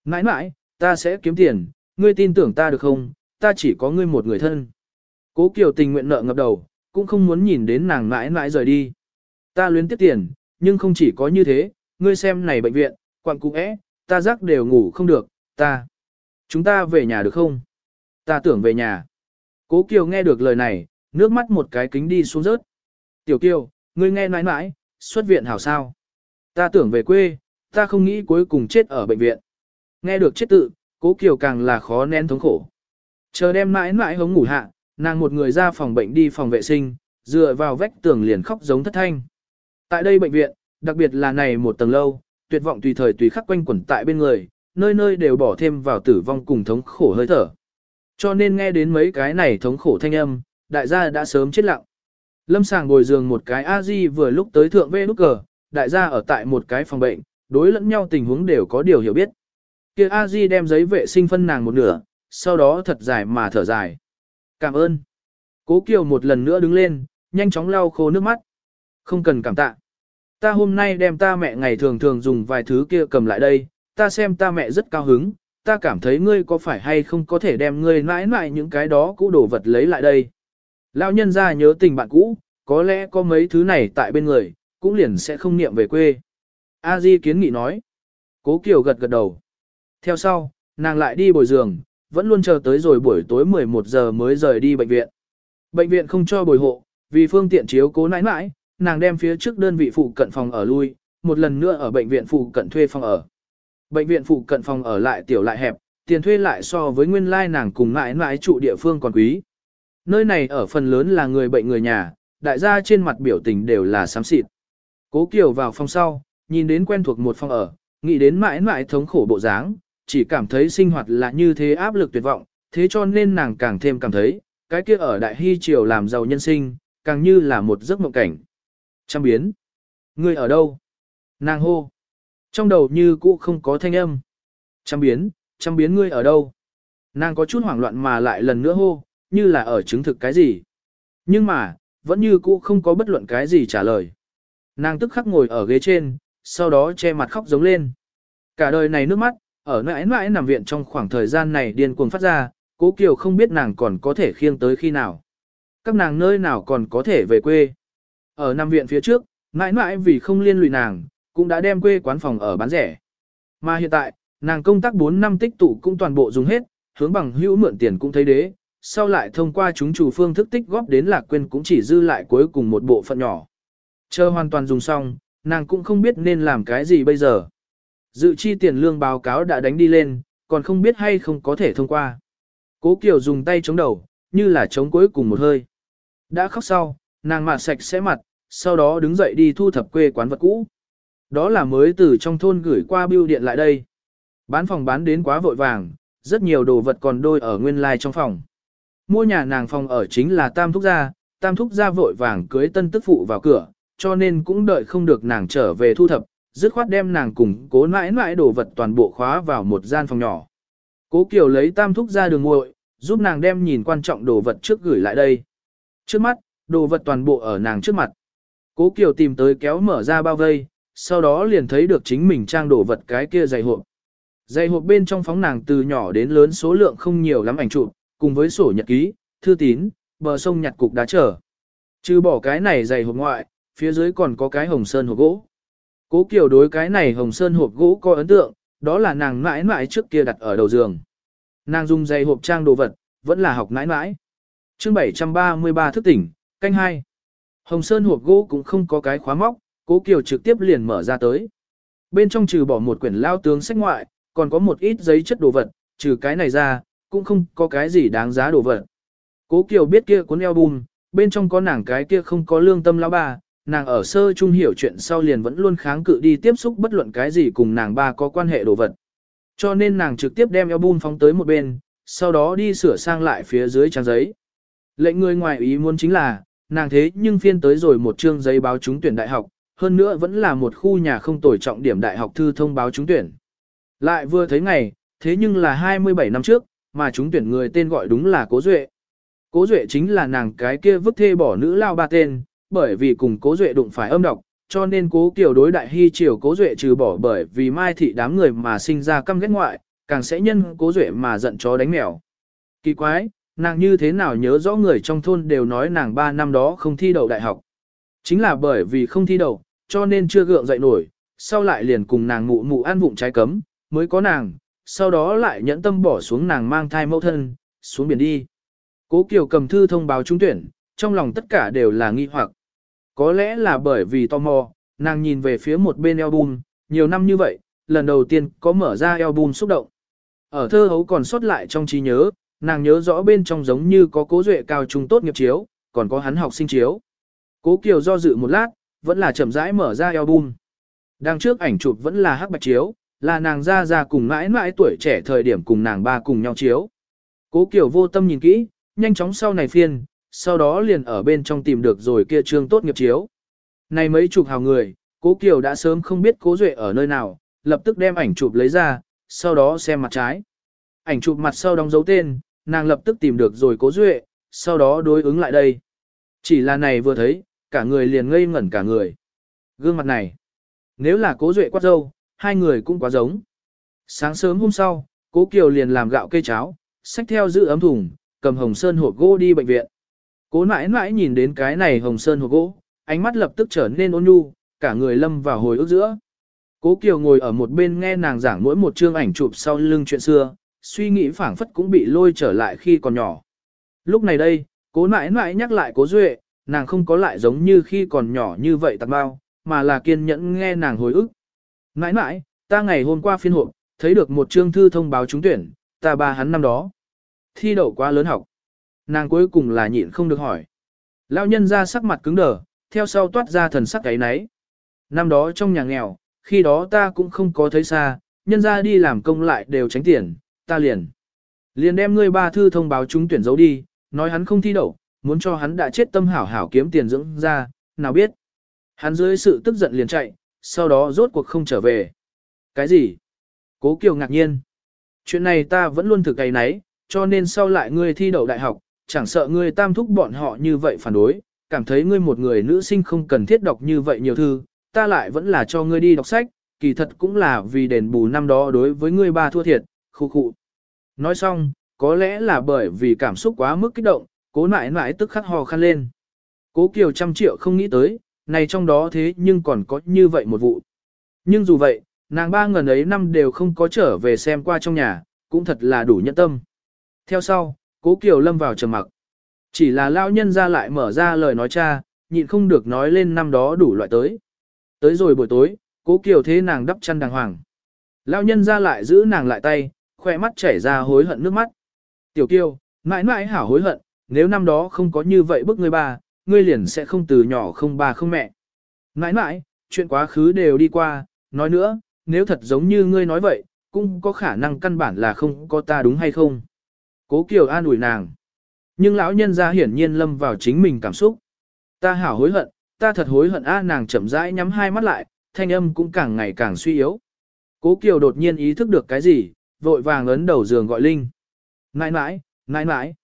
Mãi mãi, ta sẽ kiếm tiền, ngươi tin tưởng ta được không, ta chỉ có ngươi một người thân. Cố Kiều tình nguyện nợ ngập đầu, cũng không muốn nhìn đến nàng mãi mãi rời đi. Ta luyến tiếp tiền, nhưng không chỉ có như thế, ngươi xem này bệnh viện, quặng cũng é, ta rắc đều ngủ không được, ta. Chúng ta về nhà được không? Ta tưởng về nhà. Cố Kiều nghe được lời này, nước mắt một cái kính đi xuống rớt. Tiểu Kiều, ngươi nghe nói mãi, xuất viện hảo sao? Ta tưởng về quê, ta không nghĩ cuối cùng chết ở bệnh viện. Nghe được chết tự, cố Kiều càng là khó nén thống khổ. Chờ đem mãi mãi hống ngủ hạ, nàng một người ra phòng bệnh đi phòng vệ sinh, dựa vào vách tường liền khóc giống thất thanh. Tại đây bệnh viện, đặc biệt là này một tầng lâu, tuyệt vọng tùy thời tùy khắc quanh quẩn tại bên người, nơi nơi đều bỏ thêm vào tử vong cùng thống khổ hơi thở. Cho nên nghe đến mấy cái này thống khổ thanh âm, đại gia đã sớm chết lặng. Lâm sàng ngồi giường một cái a di vừa lúc tới thượng vê nút cờ, đại gia ở tại một cái phòng bệnh, đối lẫn nhau tình huống đều có điều hiểu biết. Kia a di đem giấy vệ sinh phân nàng một nửa, sau đó thật dài mà thở dài. Cảm ơn. Cố Kiều một lần nữa đứng lên, nhanh chóng lau khô nước mắt. Không cần cảm tạ. Ta hôm nay đem ta mẹ ngày thường thường dùng vài thứ kia cầm lại đây, ta xem ta mẹ rất cao hứng, ta cảm thấy ngươi có phải hay không có thể đem ngươi mãi mãi những cái đó cũ đồ vật lấy lại đây. Lão nhân ra nhớ tình bạn cũ, có lẽ có mấy thứ này tại bên người, cũng liền sẽ không niệm về quê. A Di kiến nghị nói. Cố Kiều gật gật đầu. Theo sau, nàng lại đi bồi giường, vẫn luôn chờ tới rồi buổi tối 11 giờ mới rời đi bệnh viện. Bệnh viện không cho bồi hộ, vì phương tiện chiếu cố nãi nãi, nàng đem phía trước đơn vị phụ cận phòng ở lui, một lần nữa ở bệnh viện phụ cận thuê phòng ở. Bệnh viện phụ cận phòng ở lại tiểu lại hẹp, tiền thuê lại so với nguyên lai nàng cùng nãi nãi trụ địa phương còn quý. Nơi này ở phần lớn là người bệnh người nhà, đại gia trên mặt biểu tình đều là xám xịt. Cố Kiều vào phòng sau, nhìn đến quen thuộc một phòng ở, nghĩ đến mãi mãi thống khổ bộ dáng, chỉ cảm thấy sinh hoạt là như thế áp lực tuyệt vọng, thế cho nên nàng càng thêm cảm thấy, cái kia ở Đại Hy Triều làm giàu nhân sinh, càng như là một giấc mộng cảnh. Trăm biến. Ngươi ở đâu? Nàng hô. Trong đầu như cũ không có thanh âm. Trăm biến, trăm biến ngươi ở đâu? Nàng có chút hoảng loạn mà lại lần nữa hô, như là ở chứng thực cái gì. Nhưng mà, vẫn như cũ không có bất luận cái gì trả lời. Nàng tức khắc ngồi ở ghế trên, sau đó che mặt khóc giống lên. Cả đời này nước mắt, ở mãi mãi nằm viện trong khoảng thời gian này điên cuồng phát ra, cố kiều không biết nàng còn có thể khiêng tới khi nào. Các nàng nơi nào còn có thể về quê. Ở nằm viện phía trước, mãi mãi vì không liên lụy nàng, cũng đã đem quê quán phòng ở bán rẻ. Mà hiện tại, Nàng công tác 4 năm tích tụ cũng toàn bộ dùng hết, hướng bằng hữu mượn tiền cũng thấy đế, sau lại thông qua chúng chủ phương thức tích góp đến lạc quên cũng chỉ dư lại cuối cùng một bộ phận nhỏ. Chờ hoàn toàn dùng xong, nàng cũng không biết nên làm cái gì bây giờ. Dự chi tiền lương báo cáo đã đánh đi lên, còn không biết hay không có thể thông qua. Cố Kiều dùng tay chống đầu, như là chống cuối cùng một hơi. Đã khóc sau, nàng mặt sạch sẽ mặt, sau đó đứng dậy đi thu thập quê quán vật cũ. Đó là mới từ trong thôn gửi qua bưu điện lại đây. Bán phòng bán đến quá vội vàng, rất nhiều đồ vật còn đôi ở nguyên lai like trong phòng. Mua nhà nàng phòng ở chính là Tam Thúc Gia, Tam Thúc Gia vội vàng cưới tân tức phụ vào cửa, cho nên cũng đợi không được nàng trở về thu thập, dứt khoát đem nàng cùng cố mãi mãi đồ vật toàn bộ khóa vào một gian phòng nhỏ. Cố Kiều lấy Tam Thúc Gia đường nguội, giúp nàng đem nhìn quan trọng đồ vật trước gửi lại đây. Trước mắt, đồ vật toàn bộ ở nàng trước mặt. Cố Kiều tìm tới kéo mở ra bao vây, sau đó liền thấy được chính mình trang đồ vật cái kia dày hộp. Dày hộp bên trong phóng nàng từ nhỏ đến lớn số lượng không nhiều lắm ảnh chụp, cùng với sổ nhật ký, thư tín, bờ sông nhặt cục đá trở. Trừ bỏ cái này dày hộp ngoại, phía dưới còn có cái hồng sơn hộp gỗ. Cố Kiều đối cái này hồng sơn hộp gỗ có ấn tượng, đó là nàng mãi mãi trước kia đặt ở đầu giường. Nàng dùng dày hộp trang đồ vật, vẫn là học mãi mãi. chương 733 thức tỉnh, canh hai. Hồng sơn hộp gỗ cũng không có cái khóa móc, Cố Kiều trực tiếp liền mở ra tới. Bên trong trừ bỏ một quyển lao tướng sách ngoại, còn có một ít giấy chất đồ vật, trừ cái này ra, cũng không có cái gì đáng giá đồ vật. Cố Kiều biết kia cuốn album, bên trong có nàng cái kia không có lương tâm lão bà, nàng ở sơ trung hiểu chuyện sau liền vẫn luôn kháng cự đi tiếp xúc bất luận cái gì cùng nàng ba có quan hệ đồ vật. Cho nên nàng trực tiếp đem album phóng tới một bên, sau đó đi sửa sang lại phía dưới trang giấy. Lệnh người ngoài ý muốn chính là, nàng thế nhưng phiên tới rồi một chương giấy báo trúng tuyển đại học, hơn nữa vẫn là một khu nhà không tồi trọng điểm đại học thư thông báo trúng tuyển. Lại vừa thấy ngày, thế nhưng là 27 năm trước, mà chúng tuyển người tên gọi đúng là Cố Duệ. Cố Duệ chính là nàng cái kia vứt thê bỏ nữ lao ba tên, bởi vì cùng cố duệ đụng phải âm độc, cho nên cố kiều đối đại hy triều cố duệ trừ bỏ bởi vì mai thị đám người mà sinh ra căm ghét ngoại, càng sẽ nhân cố duệ mà giận chó đánh mèo. Kỳ quái, nàng như thế nào nhớ rõ người trong thôn đều nói nàng 3 năm đó không thi đậu đại học. Chính là bởi vì không thi đậu, cho nên chưa gượng dậy nổi, sau lại liền cùng nàng mụ mụ ăn vụng trái cấm, mới có nàng, sau đó lại nhẫn tâm bỏ xuống nàng mang thai mẫu thân, xuống biển đi. Cố Kiều cầm thư thông báo trúng tuyển, trong lòng tất cả đều là nghi hoặc. Có lẽ là bởi vì tò mò, nàng nhìn về phía một bên album, nhiều năm như vậy, lần đầu tiên có mở ra album xúc động. Ở thơ hấu còn sót lại trong trí nhớ, nàng nhớ rõ bên trong giống như có cố duệ cao trung tốt nghiệp chiếu, còn có hắn học sinh chiếu. Cố Kiều do dự một lát, vẫn là chậm rãi mở ra album. Đằng trước ảnh chụp vẫn là hắc bạch chiếu, là nàng ra ra cùng mãi mãi tuổi trẻ thời điểm cùng nàng ba cùng nhau chiếu. Cố Kiều vô tâm nhìn kỹ, nhanh chóng sau này phiên, sau đó liền ở bên trong tìm được rồi kia trương tốt nghiệp chiếu. Này mấy chục hào người, cố Kiều đã sớm không biết cố Duệ ở nơi nào, lập tức đem ảnh chụp lấy ra, sau đó xem mặt trái. Ảnh chụp mặt sau đóng dấu tên, nàng lập tức tìm được rồi cố Duệ, sau đó đối ứng lại đây. Chỉ là này vừa thấy, cả người liền ngây ngẩn cả người. Gương mặt này, nếu là cố Duệ quát dâu, hai người cũng quá giống. Sáng sớm hôm sau, cố Kiều liền làm gạo cây cháo, xách theo giữ ấm thùng, cầm hồng sơn hộp gỗ đi bệnh viện. Cố nãi nãi nhìn đến cái này hồng sơn hộp gỗ, ánh mắt lập tức trở nên ôn nhu, cả người lâm vào hồi ức giữa. Cố Kiều ngồi ở một bên nghe nàng giảng mỗi một chương ảnh chụp sau lưng chuyện xưa, suy nghĩ phảng phất cũng bị lôi trở lại khi còn nhỏ. Lúc này đây, cố nãi nãi nhắc lại cố duệ, nàng không có lại giống như khi còn nhỏ như vậy tạc bao, mà là kiên nhẫn nghe nàng hồi ức. Nãi nãi, ta ngày hôm qua phiên hộp, thấy được một chương thư thông báo trúng tuyển, ta ba hắn năm đó. Thi đậu quá lớn học. Nàng cuối cùng là nhịn không được hỏi. Lão nhân ra sắc mặt cứng đờ, theo sau toát ra thần sắc cái náy. Năm đó trong nhà nghèo, khi đó ta cũng không có thấy xa, nhân ra đi làm công lại đều tránh tiền, ta liền. Liền đem ngươi ba thư thông báo trúng tuyển giấu đi, nói hắn không thi đậu, muốn cho hắn đã chết tâm hảo hảo kiếm tiền dưỡng ra, nào biết. Hắn dưới sự tức giận liền chạy, sau đó rốt cuộc không trở về. Cái gì? Cố Kiều ngạc nhiên. Chuyện này ta vẫn luôn thực cái nấy, cho nên sau lại ngươi thi đậu đại học, chẳng sợ ngươi tam thúc bọn họ như vậy phản đối, cảm thấy ngươi một người nữ sinh không cần thiết đọc như vậy nhiều thư, ta lại vẫn là cho ngươi đi đọc sách, kỳ thật cũng là vì đền bù năm đó đối với ngươi ba thua thiệt, khu khu. Nói xong, có lẽ là bởi vì cảm xúc quá mức kích động, cố nại nại tức khắc hò khăn lên. Cố Kiều trăm triệu không nghĩ tới, này trong đó thế nhưng còn có như vậy một vụ. Nhưng dù vậy, Nàng ba ngần ấy năm đều không có trở về xem qua trong nhà, cũng thật là đủ nhẫn tâm. Theo sau, cố Kiều lâm vào trầm mặc. Chỉ là lao nhân ra lại mở ra lời nói cha, nhịn không được nói lên năm đó đủ loại tới. Tới rồi buổi tối, cố Kiều thế nàng đắp chăn đàng hoàng. Lao nhân ra lại giữ nàng lại tay, khoe mắt chảy ra hối hận nước mắt. Tiểu Kiều, mãi mãi hảo hối hận, nếu năm đó không có như vậy bức người ba, ngươi liền sẽ không từ nhỏ không ba không mẹ. Nãi nãi, chuyện quá khứ đều đi qua, nói nữa, nếu thật giống như ngươi nói vậy, cũng có khả năng căn bản là không có ta đúng hay không. Cố Kiều an ủi nàng. Nhưng lão nhân ra hiển nhiên lâm vào chính mình cảm xúc. Ta hảo hối hận, ta thật hối hận a nàng chậm rãi nhắm hai mắt lại, thanh âm cũng càng ngày càng suy yếu. Cố Kiều đột nhiên ý thức được cái gì, vội vàng ấn đầu giường gọi Linh. Nãi nãi, nãi nãi.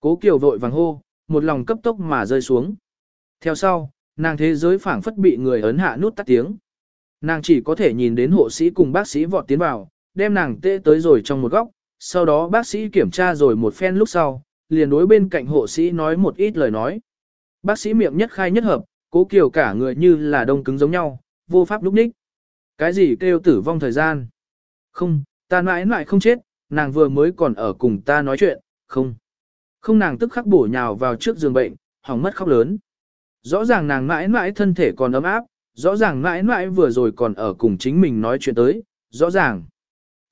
Cố Kiều vội vàng hô, một lòng cấp tốc mà rơi xuống. Theo sau, nàng thế giới phảng phất bị người ấn hạ nút tắt tiếng. Nàng chỉ có thể nhìn đến hộ sĩ cùng bác sĩ vọt tiến vào, đem nàng tê tới rồi trong một góc, sau đó bác sĩ kiểm tra rồi một phen lúc sau, liền đối bên cạnh hộ sĩ nói một ít lời nói. Bác sĩ miệng nhất khai nhất hợp, cố kiều cả người như là đông cứng giống nhau, vô pháp lúc ních. Cái gì kêu tử vong thời gian? Không, ta mãi mãi không chết, nàng vừa mới còn ở cùng ta nói chuyện, không. Không nàng tức khắc bổ nhào vào trước giường bệnh, hỏng mất khóc lớn. Rõ ràng nàng mãi mãi thân thể còn ấm áp, rõ ràng mãi mãi vừa rồi còn ở cùng chính mình nói chuyện tới, rõ ràng.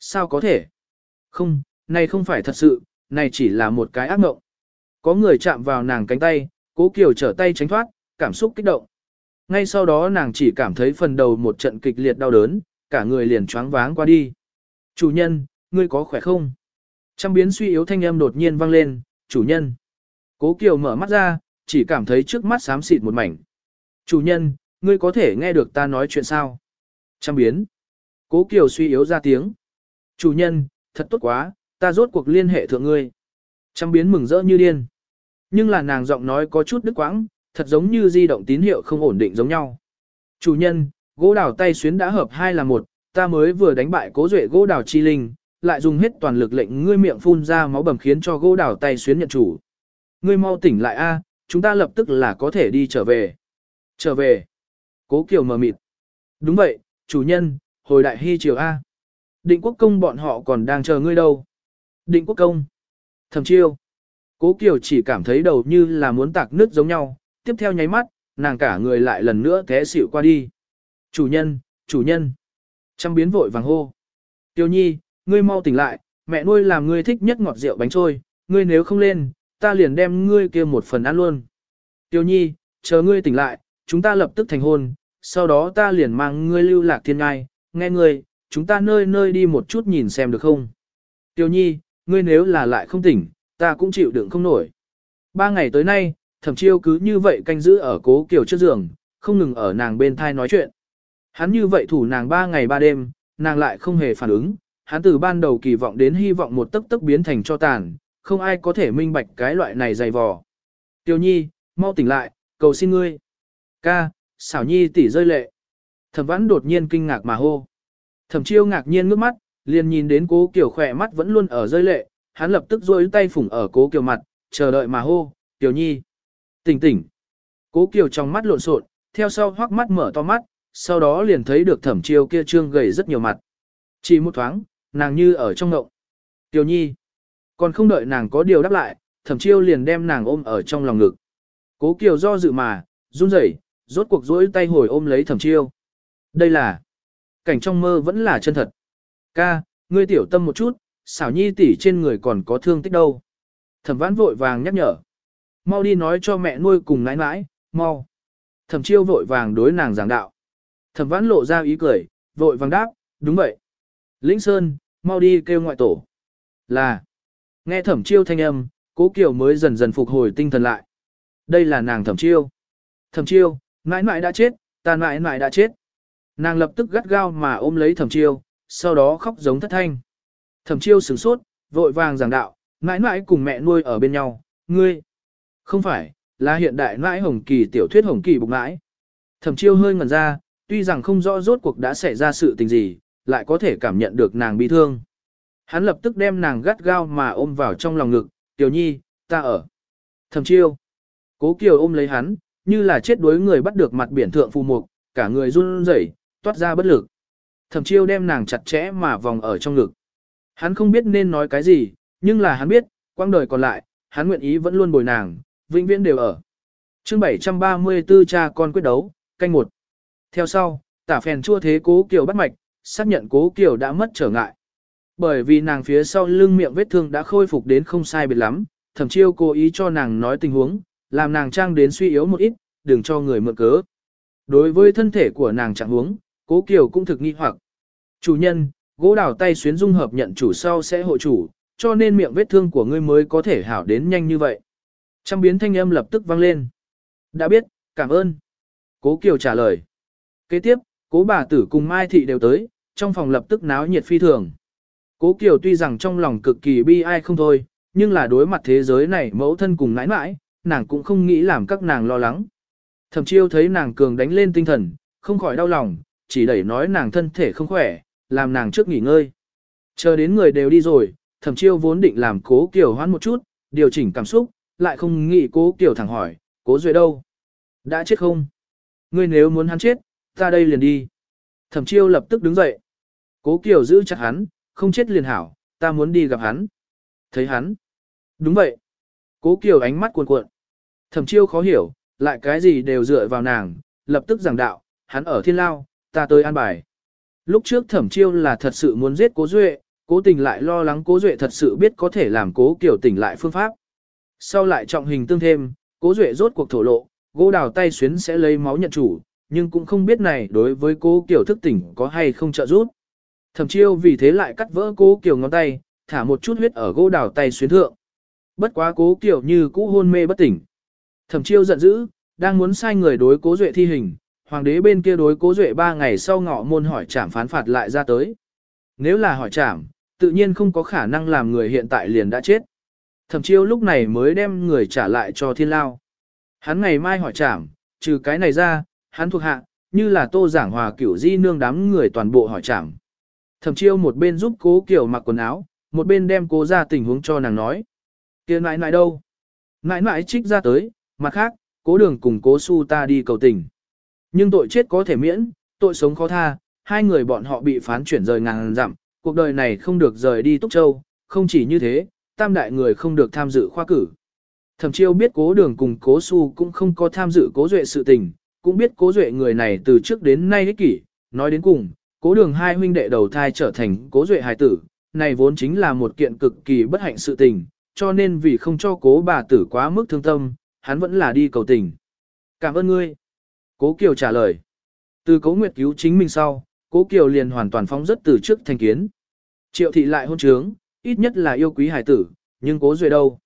Sao có thể? Không, này không phải thật sự, này chỉ là một cái ác mộng. Có người chạm vào nàng cánh tay, cố kiều trở tay tránh thoát, cảm xúc kích động. Ngay sau đó nàng chỉ cảm thấy phần đầu một trận kịch liệt đau đớn, cả người liền choáng váng qua đi. Chủ nhân, ngươi có khỏe không? Trăm biến suy yếu thanh âm đột nhiên vang lên, chủ nhân. Cố Kiều mở mắt ra, chỉ cảm thấy trước mắt xám xịt một mảnh. Chủ nhân, ngươi có thể nghe được ta nói chuyện sao? Trăm biến. Cố Kiều suy yếu ra tiếng. Chủ nhân, thật tốt quá, ta rốt cuộc liên hệ thượng ngươi. Trăm biến mừng rỡ như điên. Nhưng là nàng giọng nói có chút đứt quãng, thật giống như di động tín hiệu không ổn định giống nhau. Chủ nhân, gỗ đào tay xuyến đã hợp hai là một, ta mới vừa đánh bại cố duệ gỗ đào chi linh, lại dùng hết toàn lực lệnh ngươi miệng phun ra máu bầm khiến cho gỗ đào tay xuyến nhận chủ. Ngươi mau tỉnh lại a, chúng ta lập tức là có thể đi trở về. Trở về. Cố Kiều mờ mịt. Đúng vậy, chủ nhân, hồi đại hy triều A. Định quốc công bọn họ còn đang chờ ngươi đâu. Định quốc công. Thẩm chiêu. Cố Kiều chỉ cảm thấy đầu như là muốn tạc nước giống nhau, tiếp theo nháy mắt, nàng cả người lại lần nữa té xỉu qua đi. Chủ nhân, chủ nhân. Trăm biến vội vàng hô. Tiêu nhi, ngươi mau tỉnh lại, mẹ nuôi làm ngươi thích nhất ngọt rượu bánh trôi, ngươi nếu không lên, ta liền đem ngươi kia một phần ăn luôn. Tiêu nhi, chờ ngươi tỉnh lại, chúng ta lập tức thành hôn, sau đó ta liền mang ngươi lưu lạc thiên ngai, nghe ngươi, chúng ta nơi nơi đi một chút nhìn xem được không. Tiêu nhi, ngươi nếu là lại không tỉnh, ta cũng chịu đựng không nổi. Ba ngày tới nay, thẩm chiêu cứ như vậy canh giữ ở cố kiểu trước giường, không ngừng ở nàng bên thai nói chuyện. Hắn như vậy thủ nàng ba ngày ba đêm, nàng lại không hề phản ứng, hắn từ ban đầu kỳ vọng đến hy vọng một tấc tấc biến thành cho tàn, không ai có thể minh bạch cái loại này dày vò. Tiêu nhi, mau tỉnh lại, cầu xin ngươi. Ca, xảo nhi tỉ rơi lệ. Thẩm vãn đột nhiên kinh ngạc mà hô. Thẩm chiêu ngạc nhiên ngước mắt, liền nhìn đến cố kiều khỏe mắt vẫn luôn ở rơi lệ, hắn lập tức duỗi tay phủng ở cố kiều mặt, chờ đợi mà hô, tiểu nhi. Tỉnh tỉnh. Cố kiều trong mắt lộn xộn, theo sau hoắc mắt mở to mắt, sau đó liền thấy được thẩm chiêu kia trương gầy rất nhiều mặt. Chỉ một thoáng, nàng như ở trong ngộng. Tiểu nhi. Còn không đợi nàng có điều đáp lại, thẩm chiêu liền đem nàng ôm ở trong lòng ngực. Cố kiều do dự mà, run rẩy, rốt cuộc duỗi tay hồi ôm lấy thẩm chiêu. Đây là, cảnh trong mơ vẫn là chân thật. Ca, ngươi tiểu tâm một chút, xảo nhi tỷ trên người còn có thương tích đâu. Thẩm vãn vội vàng nhắc nhở. Mau đi nói cho mẹ nuôi cùng nãi nãi, mau. Thẩm chiêu vội vàng đối nàng giảng đạo. Thẩm vãn lộ ra ý cười, vội vàng đáp, đúng vậy. Lĩnh Sơn, mau đi kêu ngoại tổ. Là. Nghe thẩm chiêu thanh âm, cố kiều mới dần dần phục hồi tinh thần lại. Đây là nàng thẩm chiêu. Thẩm chiêu, mãi mãi đã chết, ta mãi mãi đã chết. Nàng lập tức gắt gao mà ôm lấy thẩm chiêu, sau đó khóc giống thất thanh. Thẩm chiêu sửng sốt, vội vàng giảng đạo, mãi mãi cùng mẹ nuôi ở bên nhau, ngươi. Không phải, là hiện đại mãi hồng kỳ tiểu thuyết hồng kỳ bục mãi. Thẩm chiêu hơi ngẩn ra, tuy rằng không rõ rốt cuộc đã xảy ra sự tình gì, lại có thể cảm nhận được nàng bi thương. Hắn lập tức đem nàng gắt gao mà ôm vào trong lòng ngực, tiểu nhi, ta ở. Thẩm chiêu. Cố Kiều ôm lấy hắn, như là chết đuối người bắt được mặt biển thượng phù mục, cả người run rẩy, toát ra bất lực. Thẩm chiêu đem nàng chặt chẽ mà vòng ở trong ngực. Hắn không biết nên nói cái gì, nhưng là hắn biết, quang đời còn lại, hắn nguyện ý vẫn luôn bồi nàng, vĩnh viễn đều ở. chương 734 cha con quyết đấu, canh một. Theo sau, tả phèn chua thế cố kiều bắt mạch, xác nhận cố kiều đã mất trở ngại. Bởi vì nàng phía sau lưng miệng vết thương đã khôi phục đến không sai biệt lắm, thẩm chiêu cố ý cho nàng nói tình huống, làm nàng trang đến suy yếu một ít, đừng cho người mượn cớ. Đối với thân thể của nàng trạng huống, cố kiều cũng thực nghi hoặc. Chủ nhân, gỗ đào tay xuyến dung hợp nhận chủ sau sẽ hộ chủ, cho nên miệng vết thương của ngươi mới có thể hảo đến nhanh như vậy. Trăm biến thanh âm lập tức vang lên. Đã biết, cảm ơn. Cố Kiều trả lời. Kế tiếp, cố bà tử cùng Mai Thị đều tới, trong phòng lập tức náo nhiệt phi thường. Cố Kiều tuy rằng trong lòng cực kỳ bi ai không thôi, nhưng là đối mặt thế giới này mẫu thân cùng nãi nãi, nàng cũng không nghĩ làm các nàng lo lắng. Thẩm chiêu thấy nàng cường đánh lên tinh thần, không khỏi đau lòng, chỉ đẩy nói nàng thân thể không khỏe, làm nàng trước nghỉ ngơi. Chờ đến người đều đi rồi, thẩm chiêu vốn định làm cố Kiều hoãn một chút, điều chỉnh cảm xúc, lại không nghĩ cố Kiều thẳng hỏi, cố duệ đâu? Đã chết không? Ngươi nếu muốn hắn chết, ta đây liền đi. Thẩm chiêu lập tức đứng dậy. Cố Kiều giữ chặt hắn, không chết liền hảo, ta muốn đi gặp hắn. Thấy hắn. Đúng vậy. Cố Kiều ánh mắt cuồn cuộn. Thẩm chiêu khó hiểu, lại cái gì đều dựa vào nàng, lập tức giảng đạo, hắn ở thiên lao, ta tới an bài. Lúc trước thẩm chiêu là thật sự muốn giết cố duệ, cố tình lại lo lắng cố duệ thật sự biết có thể làm cố Kiều tỉnh lại phương pháp. Sau lại trọng hình tương thêm, cố duệ rốt cuộc thổ lộ, gỗ đào tay xuyến sẽ lấy máu nhận chủ, nhưng cũng không biết này đối với cố Kiều thức tỉnh có hay không trợ giúp. Thẩm chiêu vì thế lại cắt vỡ cố Kiều ngón tay, thả một chút huyết ở gỗ đào tay xuyến thượng. Bất quá cố Kiều như cũ hôn mê bất tỉnh. Thẩm chiêu giận dữ, đang muốn sai người đối cố duệ thi hình, hoàng đế bên kia đối cố duệ ba ngày sau ngọ môn hỏi trảm phán phạt lại ra tới. Nếu là hỏi trảm, tự nhiên không có khả năng làm người hiện tại liền đã chết. Thẩm chiêu lúc này mới đem người trả lại cho thiên lao. Hắn ngày mai hỏi trảm, trừ cái này ra, hắn thuộc hạ, như là tô giảng hòa cửu di nương đám người toàn bộ hỏi trảm. Thẩm chiêu một bên giúp cố kiểu mặc quần áo, một bên đem cố ra tình huống cho nàng nói. kia nãi nãi đâu? Nãi nãi trích ra tới, mặt khác, cố đường cùng cố su ta đi cầu tình. Nhưng tội chết có thể miễn, tội sống khó tha, hai người bọn họ bị phán chuyển rời ngàn dặm, cuộc đời này không được rời đi Túc Châu, không chỉ như thế, tam đại người không được tham dự khoa cử. Thẩm chiêu biết cố đường cùng cố su cũng không có tham dự cố duệ sự tình, cũng biết cố duệ người này từ trước đến nay ích kỷ, nói đến cùng, cố đường hai huynh đệ đầu thai trở thành cố duệ hài tử, này vốn chính là một kiện cực kỳ bất hạnh sự tình, cho nên vì không cho cố bà tử quá mức thương tâm, hắn vẫn là đi cầu tình. Cảm ơn ngươi. Cố Kiều trả lời. Từ cố nguyệt cứu chính mình sau, cố Kiều liền hoàn toàn phóng rất từ trước thành kiến. Triệu thị lại hôn trướng, ít nhất là yêu quý hải tử, nhưng cố duệ đâu.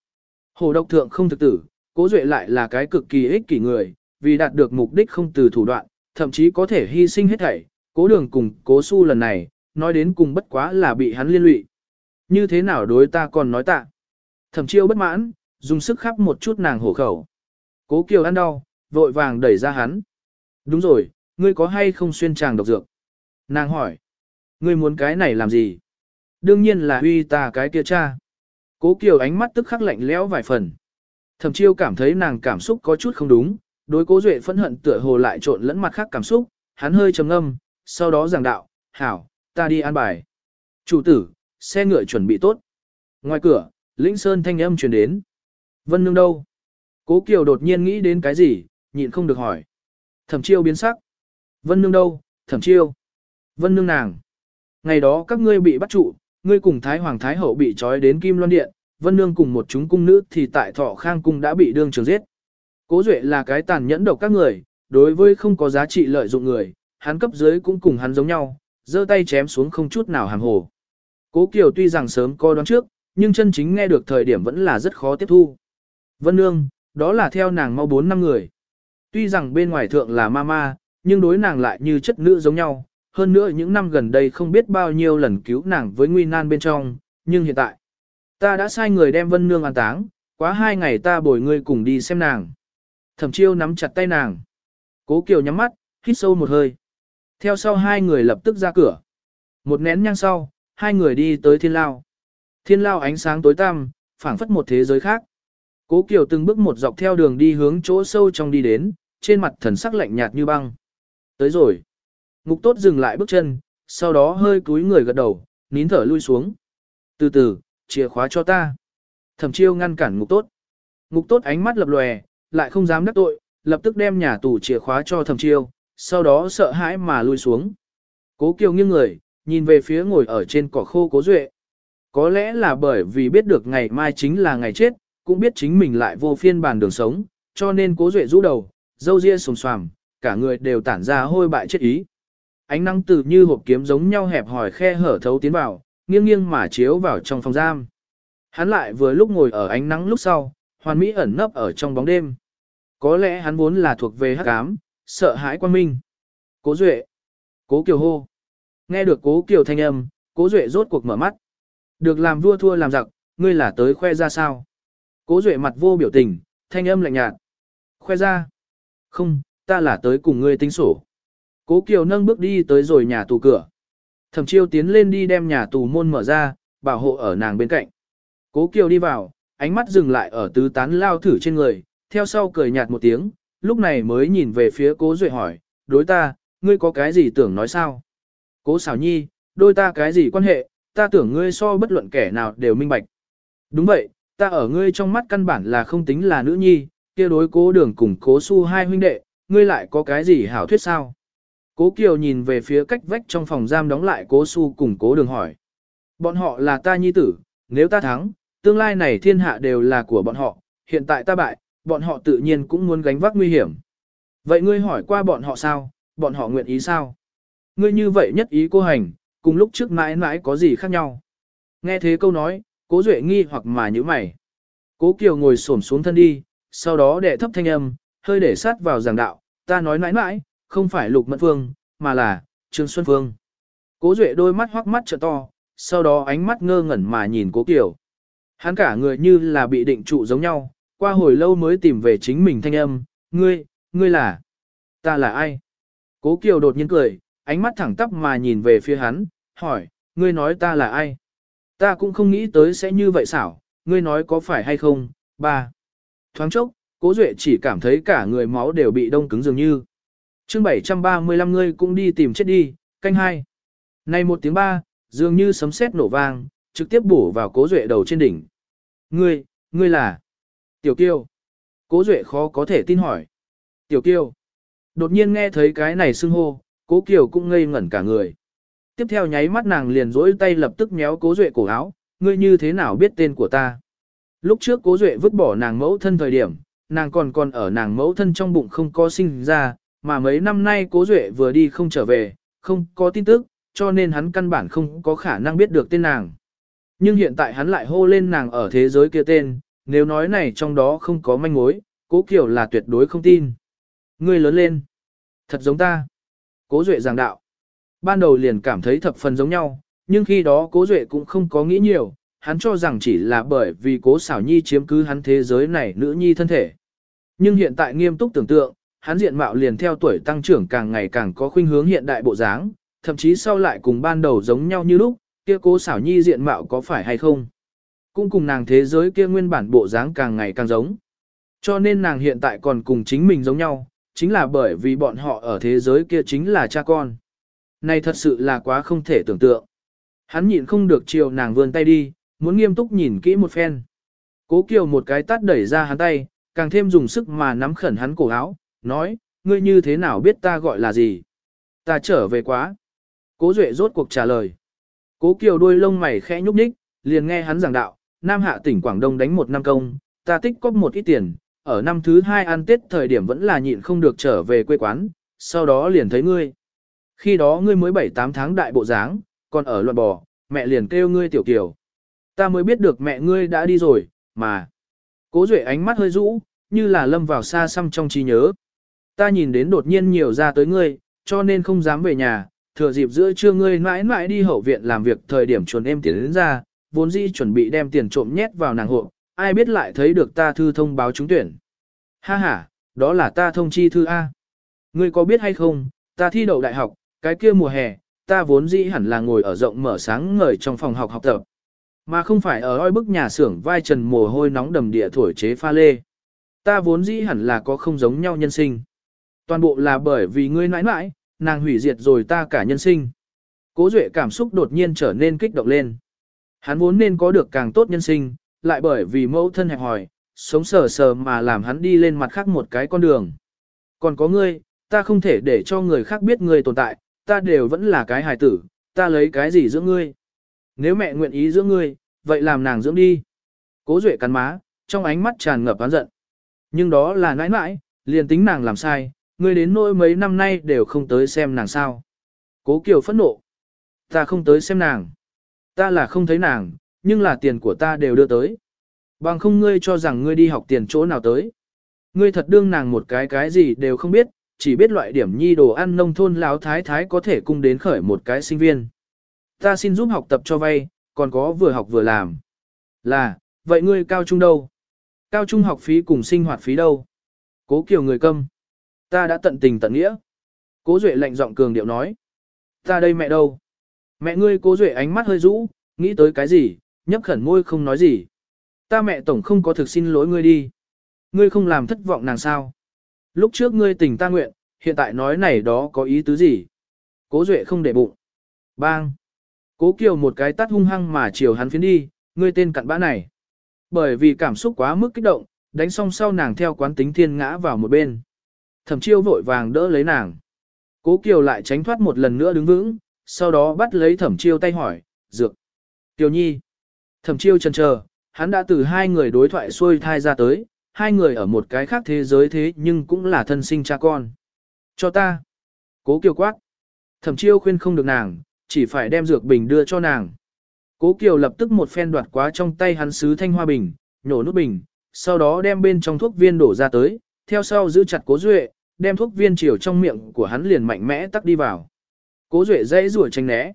Hồ độc thượng không thực tử, cố duệ lại là cái cực kỳ ích kỷ người, vì đạt được mục đích không từ thủ đoạn, thậm chí có thể hy sinh hết thảy. Cố đường cùng cố su lần này, nói đến cùng bất quá là bị hắn liên lụy. Như thế nào đối ta còn nói tạ. Thẩm chiêu bất mãn, dùng sức khắp một chút nàng hổ khẩu. Cố Kiều ăn đau, vội vàng đẩy ra hắn. Đúng rồi, ngươi có hay không xuyên tràng độc dược? Nàng hỏi. Ngươi muốn cái này làm gì? Đương nhiên là huy ta cái kia cha. Cố Kiều ánh mắt tức khắc lạnh lẽo vài phần. Thẩm chiêu cảm thấy nàng cảm xúc có chút không đúng, đối cố duệ phẫn hận tựa hồ lại trộn lẫn mặt khác cảm xúc, hắn hơi trầm ngâm, sau đó giảng đạo, hảo, ta đi an bài. Chủ tử, xe ngựa chuẩn bị tốt. Ngoài cửa, Lĩnh Sơn thanh âm truyền đến. Vân Nương đâu? Cố Kiều đột nhiên nghĩ đến cái gì, nhịn không được hỏi. Thẩm chiêu biến sắc. Vân Nương đâu? Thẩm chiêu. Vân Nương nàng. Ngày đó các ngươi bị bắt trụ, ngươi cùng Thái Hoàng Thái Hậu bị trói đến Kim Loan Điện, Vân Nương cùng một chúng cung nữ thì tại Thọ Khang Cung đã bị đương trường giết. Cố Duệ là cái tàn nhẫn độc các người, đối với không có giá trị lợi dụng người, hắn cấp dưới cũng cùng hắn giống nhau, giơ tay chém xuống không chút nào hàng hồ. Cố Kiều tuy rằng sớm coi đoán trước, nhưng chân chính nghe được thời điểm vẫn là rất khó tiếp thu. Vân Nương, đó là theo nàng mau 4 năm người. Tuy rằng bên ngoài thượng là mama, nhưng đối nàng lại như chất nữ giống nhau, hơn nữa những năm gần đây không biết bao nhiêu lần cứu nàng với nguy nan bên trong, nhưng hiện tại, ta đã sai người đem Vân Nương an táng, quá hai ngày ta bồi ngươi cùng đi xem nàng. Thẩm chiêu nắm chặt tay nàng. Cố Kiều nhắm mắt, hít sâu một hơi. Theo sau hai người lập tức ra cửa. Một nén nhang sau, hai người đi tới thiên lao. Thiên lao ánh sáng tối tăm, phảng phất một thế giới khác. Cố Kiều từng bước một dọc theo đường đi hướng chỗ sâu trong đi đến, trên mặt thần sắc lạnh nhạt như băng. Tới rồi. Ngục tốt dừng lại bước chân, sau đó hơi cúi người gật đầu, nín thở lui xuống. Từ từ, chìa khóa cho ta. Thẩm chiêu ngăn cản ngục tốt. Ngục tốt ánh mắt lập lòe, lại không dám đắc tội, lập tức đem nhà tù chìa khóa cho thẩm chiêu, sau đó sợ hãi mà lui xuống. Cố kiều nghiêng người, nhìn về phía ngồi ở trên cỏ khô cố duệ. Có lẽ là bởi vì biết được ngày mai chính là ngày chết, cũng biết chính mình lại vô phiên bản đường sống, cho nên cố duệ rũ đầu, dâu ria sồm xoàm, cả người đều tản ra hôi bại chết ý. Ánh nắng từ như hộp kiếm giống nhau hẹp hỏi khe hở thấu tiến vào, nghiêng nghiêng mà chiếu vào trong phòng giam. Hắn lại vừa lúc ngồi ở ánh nắng lúc sau, hoàn mỹ ẩn nấp ở trong bóng đêm. Có lẽ hắn vốn là thuộc về hắc ám, sợ hãi quan minh. Cố Duệ. Cố Kiều hô. Nghe được Cố Kiều thanh âm, Cố Duệ rốt cuộc mở mắt. Được làm vua thua làm giặc, ngươi là tới khoe ra sao? Cố Duệ mặt vô biểu tình, thanh âm lạnh nhạt. Khoe ra. Không, ta là tới cùng ngươi tính sổ. Cố Kiều nâng bước đi tới rồi nhà tù cửa. Thẩm chiêu tiến lên đi đem nhà tù môn mở ra, bảo hộ ở nàng bên cạnh. Cố Kiều đi vào, ánh mắt dừng lại ở tứ tán lao thử trên người, theo sau cười nhạt một tiếng, lúc này mới nhìn về phía cố Duệ hỏi, đối ta, ngươi có cái gì tưởng nói sao? Cố xảo nhi, đôi ta cái gì quan hệ, ta tưởng ngươi so bất luận kẻ nào đều minh bạch. Đúng vậy, ta ở ngươi trong mắt căn bản là không tính là nữ nhi, kia đối cố đường cùng cố su hai huynh đệ, ngươi lại có cái gì hảo thuyết sao? Cố Kiều nhìn về phía cách vách trong phòng giam đóng lại cố su cùng cố đường hỏi. Bọn họ là ta nhi tử, nếu ta thắng, tương lai này thiên hạ đều là của bọn họ, hiện tại ta bại, bọn họ tự nhiên cũng muốn gánh vác nguy hiểm. Vậy ngươi hỏi qua bọn họ sao, bọn họ nguyện ý sao? Ngươi như vậy nhất ý cô hành, cùng lúc trước mãi mãi có gì khác nhau? Nghe thế câu nói, cố duệ nghi hoặc mà như mày. Cố Kiều ngồi xổm xuống thân đi, sau đó đệ thấp thanh âm, hơi để sát vào giảng đạo, ta nói mãi mãi, không phải Lục Mẫn Phương, mà là Trương Xuân Phương. Cố Duệ đôi mắt hoắc mắt trợ to, sau đó ánh mắt ngơ ngẩn mà nhìn Cố Kiều. Hắn cả người như là bị định trụ giống nhau, qua hồi lâu mới tìm về chính mình thanh âm, ngươi, ngươi là, ta là ai? Cố Kiều đột nhiên cười, ánh mắt thẳng tắp mà nhìn về phía hắn, hỏi, ngươi nói ta là ai? Ta cũng không nghĩ tới sẽ như vậy xảo, ngươi nói có phải hay không? Ba. Thoáng chốc, Cố Duệ chỉ cảm thấy cả người máu đều bị đông cứng dường như. chương 735 ngươi cũng đi tìm chết đi, canh hai. Này một tiếng ba, dường như sấm sét nổ vang, trực tiếp bổ vào Cố Duệ đầu trên đỉnh. Ngươi, ngươi là... Tiểu Kiêu. Cố Duệ khó có thể tin hỏi. Tiểu Kiêu. Đột nhiên nghe thấy cái này xưng hô, Cố Kiều cũng ngây ngẩn cả người. Tiếp theo nháy mắt nàng liền rỗi tay lập tức méo Cố Duệ cổ áo, ngươi như thế nào biết tên của ta? Lúc trước Cố Duệ vứt bỏ nàng mẫu thân thời điểm, nàng còn còn ở nàng mẫu thân trong bụng không có sinh ra, mà mấy năm nay Cố Duệ vừa đi không trở về, không có tin tức, cho nên hắn căn bản không có khả năng biết được tên nàng. Nhưng hiện tại hắn lại hô lên nàng ở thế giới kia tên, nếu nói này trong đó không có manh mối, cố Kiều là tuyệt đối không tin. Ngươi lớn lên. Thật giống ta. Cố Duệ giảng đạo. Ban đầu liền cảm thấy thập phần giống nhau, nhưng khi đó cố Duệ cũng không có nghĩ nhiều, hắn cho rằng chỉ là bởi vì cố xảo nhi chiếm cứ hắn thế giới này nữ nhi thân thể. Nhưng hiện tại nghiêm túc tưởng tượng, hắn diện mạo liền theo tuổi tăng trưởng càng ngày càng có khuynh hướng hiện đại bộ dáng, thậm chí sau lại cùng ban đầu giống nhau như lúc, kia cố xảo nhi diện mạo có phải hay không. Cũng cùng nàng thế giới kia nguyên bản bộ dáng càng ngày càng giống. Cho nên nàng hiện tại còn cùng chính mình giống nhau, chính là bởi vì bọn họ ở thế giới kia chính là cha con. Này thật sự là quá không thể tưởng tượng. Hắn nhịn không được chiều nàng vươn tay đi, muốn nghiêm túc nhìn kỹ một phen. Cố Kiều một cái tát đẩy ra hắn tay, càng thêm dùng sức mà nắm khẩn hắn cổ áo, nói, ngươi như thế nào biết ta gọi là gì? Ta trở về quá. Cố Duệ rốt cuộc trả lời. Cố Kiều đuôi lông mày khẽ nhúc nhích, liền nghe hắn giảng đạo, Nam Hạ tỉnh Quảng Đông đánh một năm công, ta tích cóp một ít tiền, ở năm thứ hai ăn Tết thời điểm vẫn là nhịn không được trở về quê quán, sau đó liền thấy ngươi. Khi đó ngươi mới 7-8 tháng đại bộ dáng, còn ở loạn bò, mẹ liền kêu ngươi tiểu kiều. Ta mới biết được mẹ ngươi đã đi rồi, mà. Cố Duệ ánh mắt hơi rũ, như là lâm vào xa xăm trong trí nhớ. Ta nhìn đến đột nhiên nhiều ra tới ngươi, cho nên không dám về nhà, thừa dịp giữa trưa ngươi mãi mãi đi hậu viện làm việc thời điểm chuồn em tiền đến ra, vốn dĩ chuẩn bị đem tiền trộm nhét vào nàng hộ, ai biết lại thấy được ta thư thông báo trúng tuyển. Ha ha, đó là ta thông chi thư A. Ngươi có biết hay không, ta thi đậu đại học, cái kia mùa hè, ta vốn dĩ hẳn là ngồi ở rộng mở sáng ngời trong phòng học học tập. Mà không phải ở oi bức nhà xưởng vai trần mồ hôi nóng đầm địa thổi chế pha lê. Ta vốn dĩ hẳn là có không giống nhau nhân sinh. Toàn bộ là bởi vì ngươi nãi nãi, nàng hủy diệt rồi ta cả nhân sinh. Cố Duệ cảm xúc đột nhiên trở nên kích động lên. Hắn vốn nên có được càng tốt nhân sinh, lại bởi vì mẫu thân hẹp hỏi, sống sờ sờ mà làm hắn đi lên mặt khác một cái con đường. Còn có ngươi, ta không thể để cho người khác biết ngươi tồn tại, ta đều vẫn là cái hài tử, ta lấy cái gì dưỡng ngươi. Nếu mẹ nguyện ý dưỡng ngươi, vậy làm nàng dưỡng đi. Cố Duệ cắn má, trong ánh mắt tràn ngập oán giận. Nhưng đó là nãi nãi, liền tính nàng làm sai, ngươi đến nỗi mấy năm nay đều không tới xem nàng sao. Cố Kiều phẫn nộ. Ta không tới xem nàng. Ta là không thấy nàng, nhưng là tiền của ta đều đưa tới. Bằng không ngươi cho rằng ngươi đi học tiền chỗ nào tới. Ngươi thật đương nàng một cái cái gì đều không biết, chỉ biết loại điểm nhi đồ ăn nông thôn láo thái thái có thể cung đến khởi một cái sinh viên. Ta xin giúp học tập cho vay, còn có vừa học vừa làm. Là, vậy ngươi cao trung đâu? Cao trung học phí cùng sinh hoạt phí đâu? Cố Kiều người câm. Ta đã tận tình tận nghĩa. Cố Duệ lạnh giọng cường điệu nói. Ta đây mẹ đâu? Mẹ ngươi cố Duệ ánh mắt hơi rũ, nghĩ tới cái gì, nhấp khẩn môi không nói gì. Ta mẹ tổng không có thực xin lỗi ngươi đi. Ngươi không làm thất vọng nàng sao? Lúc trước ngươi tình ta nguyện, hiện tại nói này đó có ý tứ gì? Cố Duệ không để bụng. Bang! Cố Kiều một cái tắt hung hăng mà chiều hắn phiến đi, ngươi tên cặn bã này. Bởi vì cảm xúc quá mức kích động, đánh xong sau nàng theo quán tính thiên ngã vào một bên. Thẩm chiêu vội vàng đỡ lấy nàng. Cố Kiều lại tránh thoát một lần nữa đứng vững, sau đó bắt lấy thẩm chiêu tay hỏi, dược. tiểu Nhi. Thẩm chiêu chần chờ, hắn đã từ hai người đối thoại xuôi thai ra tới, hai người ở một cái khác thế giới thế nhưng cũng là thân sinh cha con. Cho ta. Cố Kiều quát. Thẩm chiêu khuyên không được nàng, chỉ phải đem dược bình đưa cho nàng. Cố Kiều lập tức một phen đoạt quá trong tay hắn sứ thanh hoa bình, nhổ nút bình, sau đó đem bên trong thuốc viên đổ ra tới, theo sau giữ chặt Cố Duệ, đem thuốc viên chiều trong miệng của hắn liền mạnh mẽ tắc đi vào. Cố Duệ dãy rủa tránh né.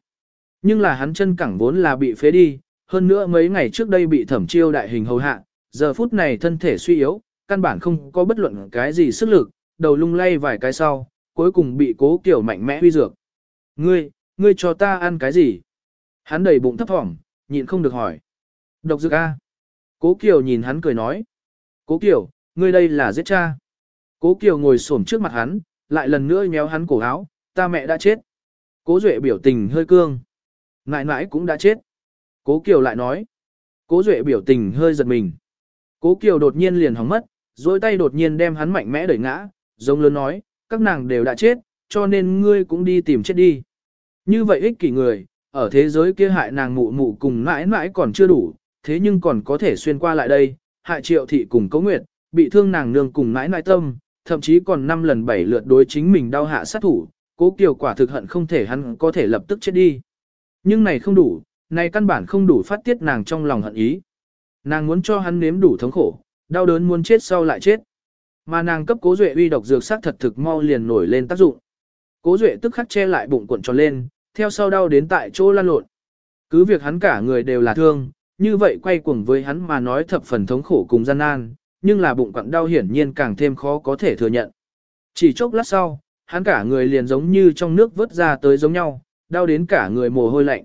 Nhưng là hắn chân cẳng vốn là bị phế đi, hơn nữa mấy ngày trước đây bị thẩm chiêu đại hình hầu hạ, giờ phút này thân thể suy yếu, căn bản không có bất luận cái gì sức lực, đầu lung lay vài cái sau, cuối cùng bị cố kiểu mạnh mẽ huy dược. Ngươi, ngươi cho ta ăn cái gì? Hắn đầy bụng thấp thỏm, nhịn không được hỏi. Độc dược A. Cố Kiều nhìn hắn cười nói. Cố Kiều, ngươi đây là giết cha. Cố Kiều ngồi xổm trước mặt hắn, lại lần nữa nhéo hắn cổ áo, ta mẹ đã chết. Cố Duệ biểu tình hơi cương. Nãi nãi cũng đã chết. Cố Kiều lại nói. Cố Duệ biểu tình hơi giật mình. Cố Kiều đột nhiên liền hóng mất, dối tay đột nhiên đem hắn mạnh mẽ đẩy ngã, giống lớn nói, các nàng đều đã chết, cho nên ngươi cũng đi tìm chết đi. Như vậy ích kỷ người, ở thế giới kia hại nàng mụ mụ cùng mãi mãi còn chưa đủ, thế nhưng còn có thể xuyên qua lại đây, hại triệu thị cùng cấu nguyệt, bị thương nàng nương cùng mãi mãi tâm, thậm chí còn năm lần bảy lượt đối chính mình đau hạ sát thủ, cố kiều quả thực hận không thể hắn có thể lập tức chết đi. Nhưng này không đủ, này căn bản không đủ phát tiết nàng trong lòng hận ý. Nàng muốn cho hắn nếm đủ thống khổ, đau đớn muốn chết sau lại chết. Mà nàng cấp cố duệ uy độc dược sát thật thực mau liền nổi lên tác dụng. Cố duệ tức khắc che lại bụng cuộn tròn lên, theo sau đau đến tại chỗ lan lộn. Cứ việc hắn cả người đều là thương, như vậy quay cuồng với hắn mà nói thập phần thống khổ cùng gian nan, nhưng là bụng quặn đau hiển nhiên càng thêm khó có thể thừa nhận. Chỉ chốc lát sau, hắn cả người liền giống như trong nước vớt ra tới giống nhau, đau đến cả người mồ hôi lạnh.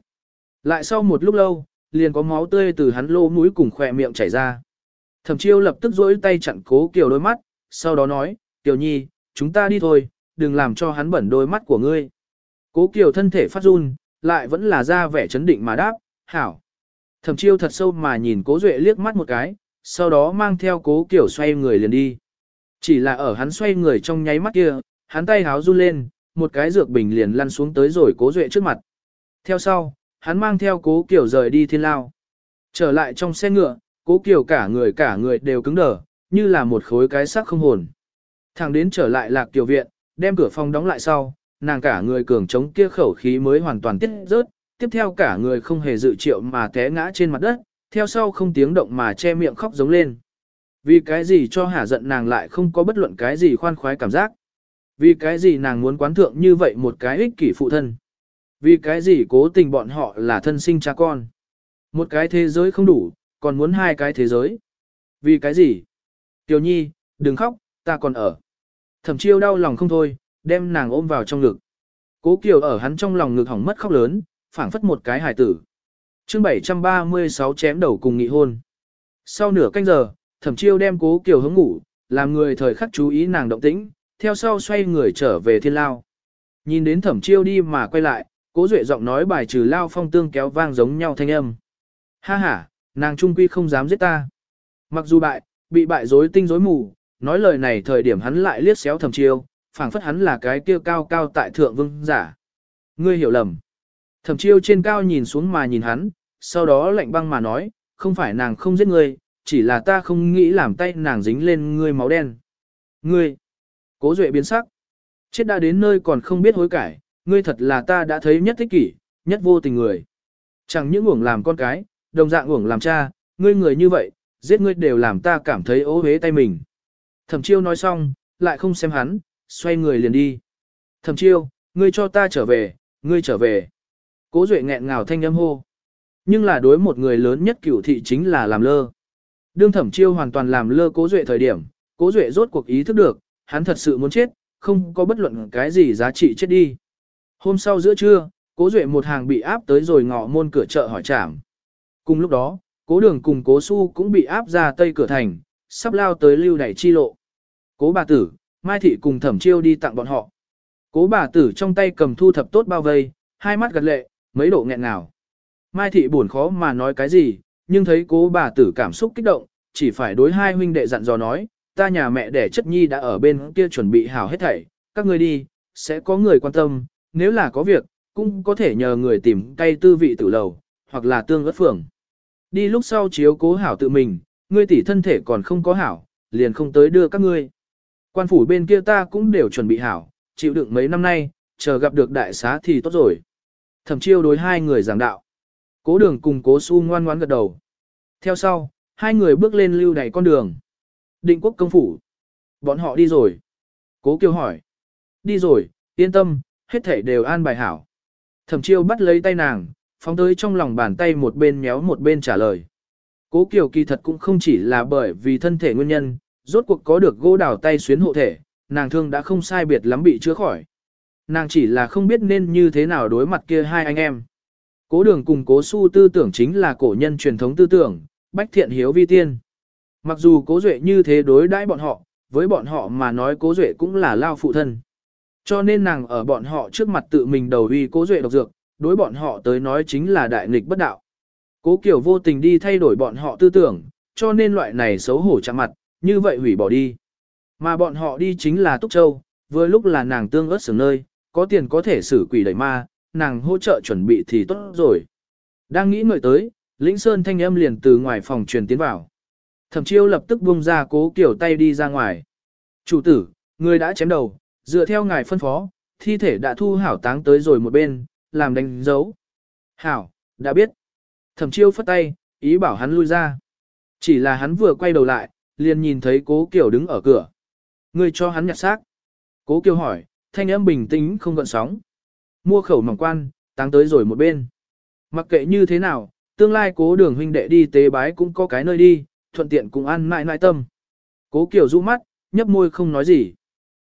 Lại sau một lúc lâu, liền có máu tươi từ hắn lô mũi cùng khỏe miệng chảy ra. Thẩm chiêu lập tức duỗi tay chặn cố Kiều đôi mắt, sau đó nói, Kiều Nhi, chúng ta đi thôi, đừng làm cho hắn bẩn đôi mắt của ngươi. Cố Kiều thân thể phát run, lại vẫn là ra vẻ chấn định mà đáp, hảo. Thẩm chiêu thật sâu mà nhìn cố Duệ liếc mắt một cái, sau đó mang theo cố Kiều xoay người liền đi. Chỉ là ở hắn xoay người trong nháy mắt kia, hắn tay háo run lên, một cái dược bình liền lăn xuống tới rồi cố Duệ trước mặt. Theo sau, hắn mang theo cố Kiều rời đi thiên lao. Trở lại trong xe ngựa, cố Kiều cả người cả người đều cứng đờ, như là một khối cái xác không hồn. Thằng đến trở lại lạc tiểu viện, đem cửa phòng đóng lại sau, nàng cả người cường chống kia khẩu khí mới hoàn toàn tiết rớt, tiếp theo cả người không hề dự triệu mà té ngã trên mặt đất, theo sau không tiếng động mà che miệng khóc giống lên. Vì cái gì cho hả giận nàng lại không có bất luận cái gì khoan khoái cảm giác. Vì cái gì nàng muốn quán thượng như vậy một cái ích kỷ phụ thân. Vì cái gì cố tình bọn họ là thân sinh cha con. Một cái thế giới không đủ, còn muốn hai cái thế giới. Vì cái gì? Tiểu nhi, đừng khóc, ta còn ở. Thẩm chiêu đau lòng không thôi, đem nàng ôm vào trong ngực. Cố Kiều ở hắn trong lòng ngực hỏng mất khóc lớn, phảng phất một cái hài tử. chương 736 chém đầu cùng nghị hôn. Sau nửa canh giờ, thẩm chiêu đem cố Kiều hướng ngủ, làm người thời khắc chú ý nàng động tĩnh, theo sau xoay người trở về thiên lao. Nhìn đến thẩm chiêu đi mà quay lại, cố duệ giọng nói bài trừ lao phong tương kéo vang giống nhau thanh âm. Ha ha, nàng trung quy không dám giết ta. Mặc dù bại, bị bại rối tinh rối mù, nói lời này thời điểm hắn lại liếc xéo thẩm chiêu, phảng phất hắn là cái kia cao cao tại thượng vương giả. Ngươi hiểu lầm. Thẩm chiêu trên cao nhìn xuống mà nhìn hắn, sau đó lạnh băng mà nói, không phải nàng không giết ngươi, chỉ là ta không nghĩ làm tay nàng dính lên ngươi máu đen. Ngươi, cố duệ biến sắc, chết đã đến nơi còn không biết hối cải, ngươi thật là ta đã thấy nhất thích kỷ, nhất vô tình người. Chẳng những uổng làm con cái, đồng dạng uổng làm cha, ngươi người như vậy, giết ngươi đều làm ta cảm thấy ố hế tay mình. Thẩm chiêu nói xong, lại không xem hắn, xoay người liền đi. Thẩm chiêu, ngươi cho ta trở về, ngươi trở về. Cố duệ nghẹn ngào thanh âm hô. Nhưng là đối một người lớn nhất cửu thị chính là làm lơ. Đương thẩm chiêu hoàn toàn làm lơ cố duệ thời điểm, cố duệ rốt cuộc ý thức được, hắn thật sự muốn chết, không có bất luận cái gì giá trị chết đi. Hôm sau giữa trưa, cố duệ một hàng bị áp tới rồi ngọ môn cửa chợ hỏi trảm. Cùng lúc đó, cố đường cùng cố su cũng bị áp ra tây cửa thành, sắp lao tới lưu đẩy chi lộ. Cố bà tử, Mai Thị cùng thẩm chiêu đi tặng bọn họ. Cố bà tử trong tay cầm thu thập tốt bao vây, hai mắt gật lệ, mấy độ nghẹn nào. Mai Thị buồn khó mà nói cái gì, nhưng thấy cố bà tử cảm xúc kích động, chỉ phải đối hai huynh đệ dặn dò nói, ta nhà mẹ đẻ chất nhi đã ở bên kia chuẩn bị hảo hết thảy, các ngươi đi, sẽ có người quan tâm, nếu là có việc, cũng có thể nhờ người tìm cây tư vị tử lầu, hoặc là tương ớt phường. Đi lúc sau chiếu cố hảo tự mình, ngươi tỷ thân thể còn không có hảo, liền không tới đưa các ngươi. Quan phủ bên kia ta cũng đều chuẩn bị hảo, chịu đựng mấy năm nay, chờ gặp được đại xá thì tốt rồi. Thẩm chiêu đối hai người giảng đạo. Cố đường cùng cố su ngoan ngoãn gật đầu. Theo sau, hai người bước lên lưu đẩy con đường. Định quốc công phủ. Bọn họ đi rồi. Cố kiều hỏi. Đi rồi, yên tâm, hết thảy đều an bài hảo. Thẩm chiêu bắt lấy tay nàng, phóng tới trong lòng bàn tay một bên méo một bên trả lời. Cố kiều kỳ thật cũng không chỉ là bởi vì thân thể nguyên nhân, rốt cuộc có được gỗ đào tay xuyến hộ thể, nàng thương đã không sai biệt lắm bị chữa khỏi. Nàng chỉ là không biết nên như thế nào đối mặt kia hai anh em. Cố đường cùng cố su tư tưởng chính là cổ nhân truyền thống tư tưởng, bách thiện hiếu vi tiên. Mặc dù cố duệ như thế đối đãi bọn họ, với bọn họ mà nói cố duệ cũng là lao phụ thân. Cho nên nàng ở bọn họ trước mặt tự mình đầu uy cố duệ độc dược, đối bọn họ tới nói chính là đại nghịch bất đạo. Cố kiểu vô tình đi thay đổi bọn họ tư tưởng, cho nên loại này xấu hổ chạm mặt, như vậy hủy bỏ đi. Mà bọn họ đi chính là Túc Châu, vừa lúc là nàng tương ớt sướng nơi, có tiền có thể xử quỷ đẩy ma, nàng hỗ trợ chuẩn bị thì tốt rồi. Đang nghĩ người tới, Lĩnh Sơn thanh âm liền từ ngoài phòng truyền tiến vào. Thẩm chiêu lập tức buông ra cố kiểu tay đi ra ngoài. Chủ tử, người đã chém đầu, dựa theo ngài phân phó, thi thể đã thu hảo táng tới rồi một bên, làm đánh dấu. Hảo, đã biết. Thẩm chiêu phất tay, ý bảo hắn lui ra. Chỉ là hắn vừa quay đầu lại, liền nhìn thấy cố kiểu đứng ở cửa. Người cho hắn nhặt xác. Cố kiểu hỏi, thanh âm bình tĩnh không gợn sóng. Mua khẩu mỏng quan, táng tới rồi một bên. Mặc kệ như thế nào, tương lai cố đường huynh đệ đi tế bái cũng có cái nơi đi, thuận tiện cùng ăn mãi mãi tâm. Cố kiều rũ mắt, nhấp môi không nói gì.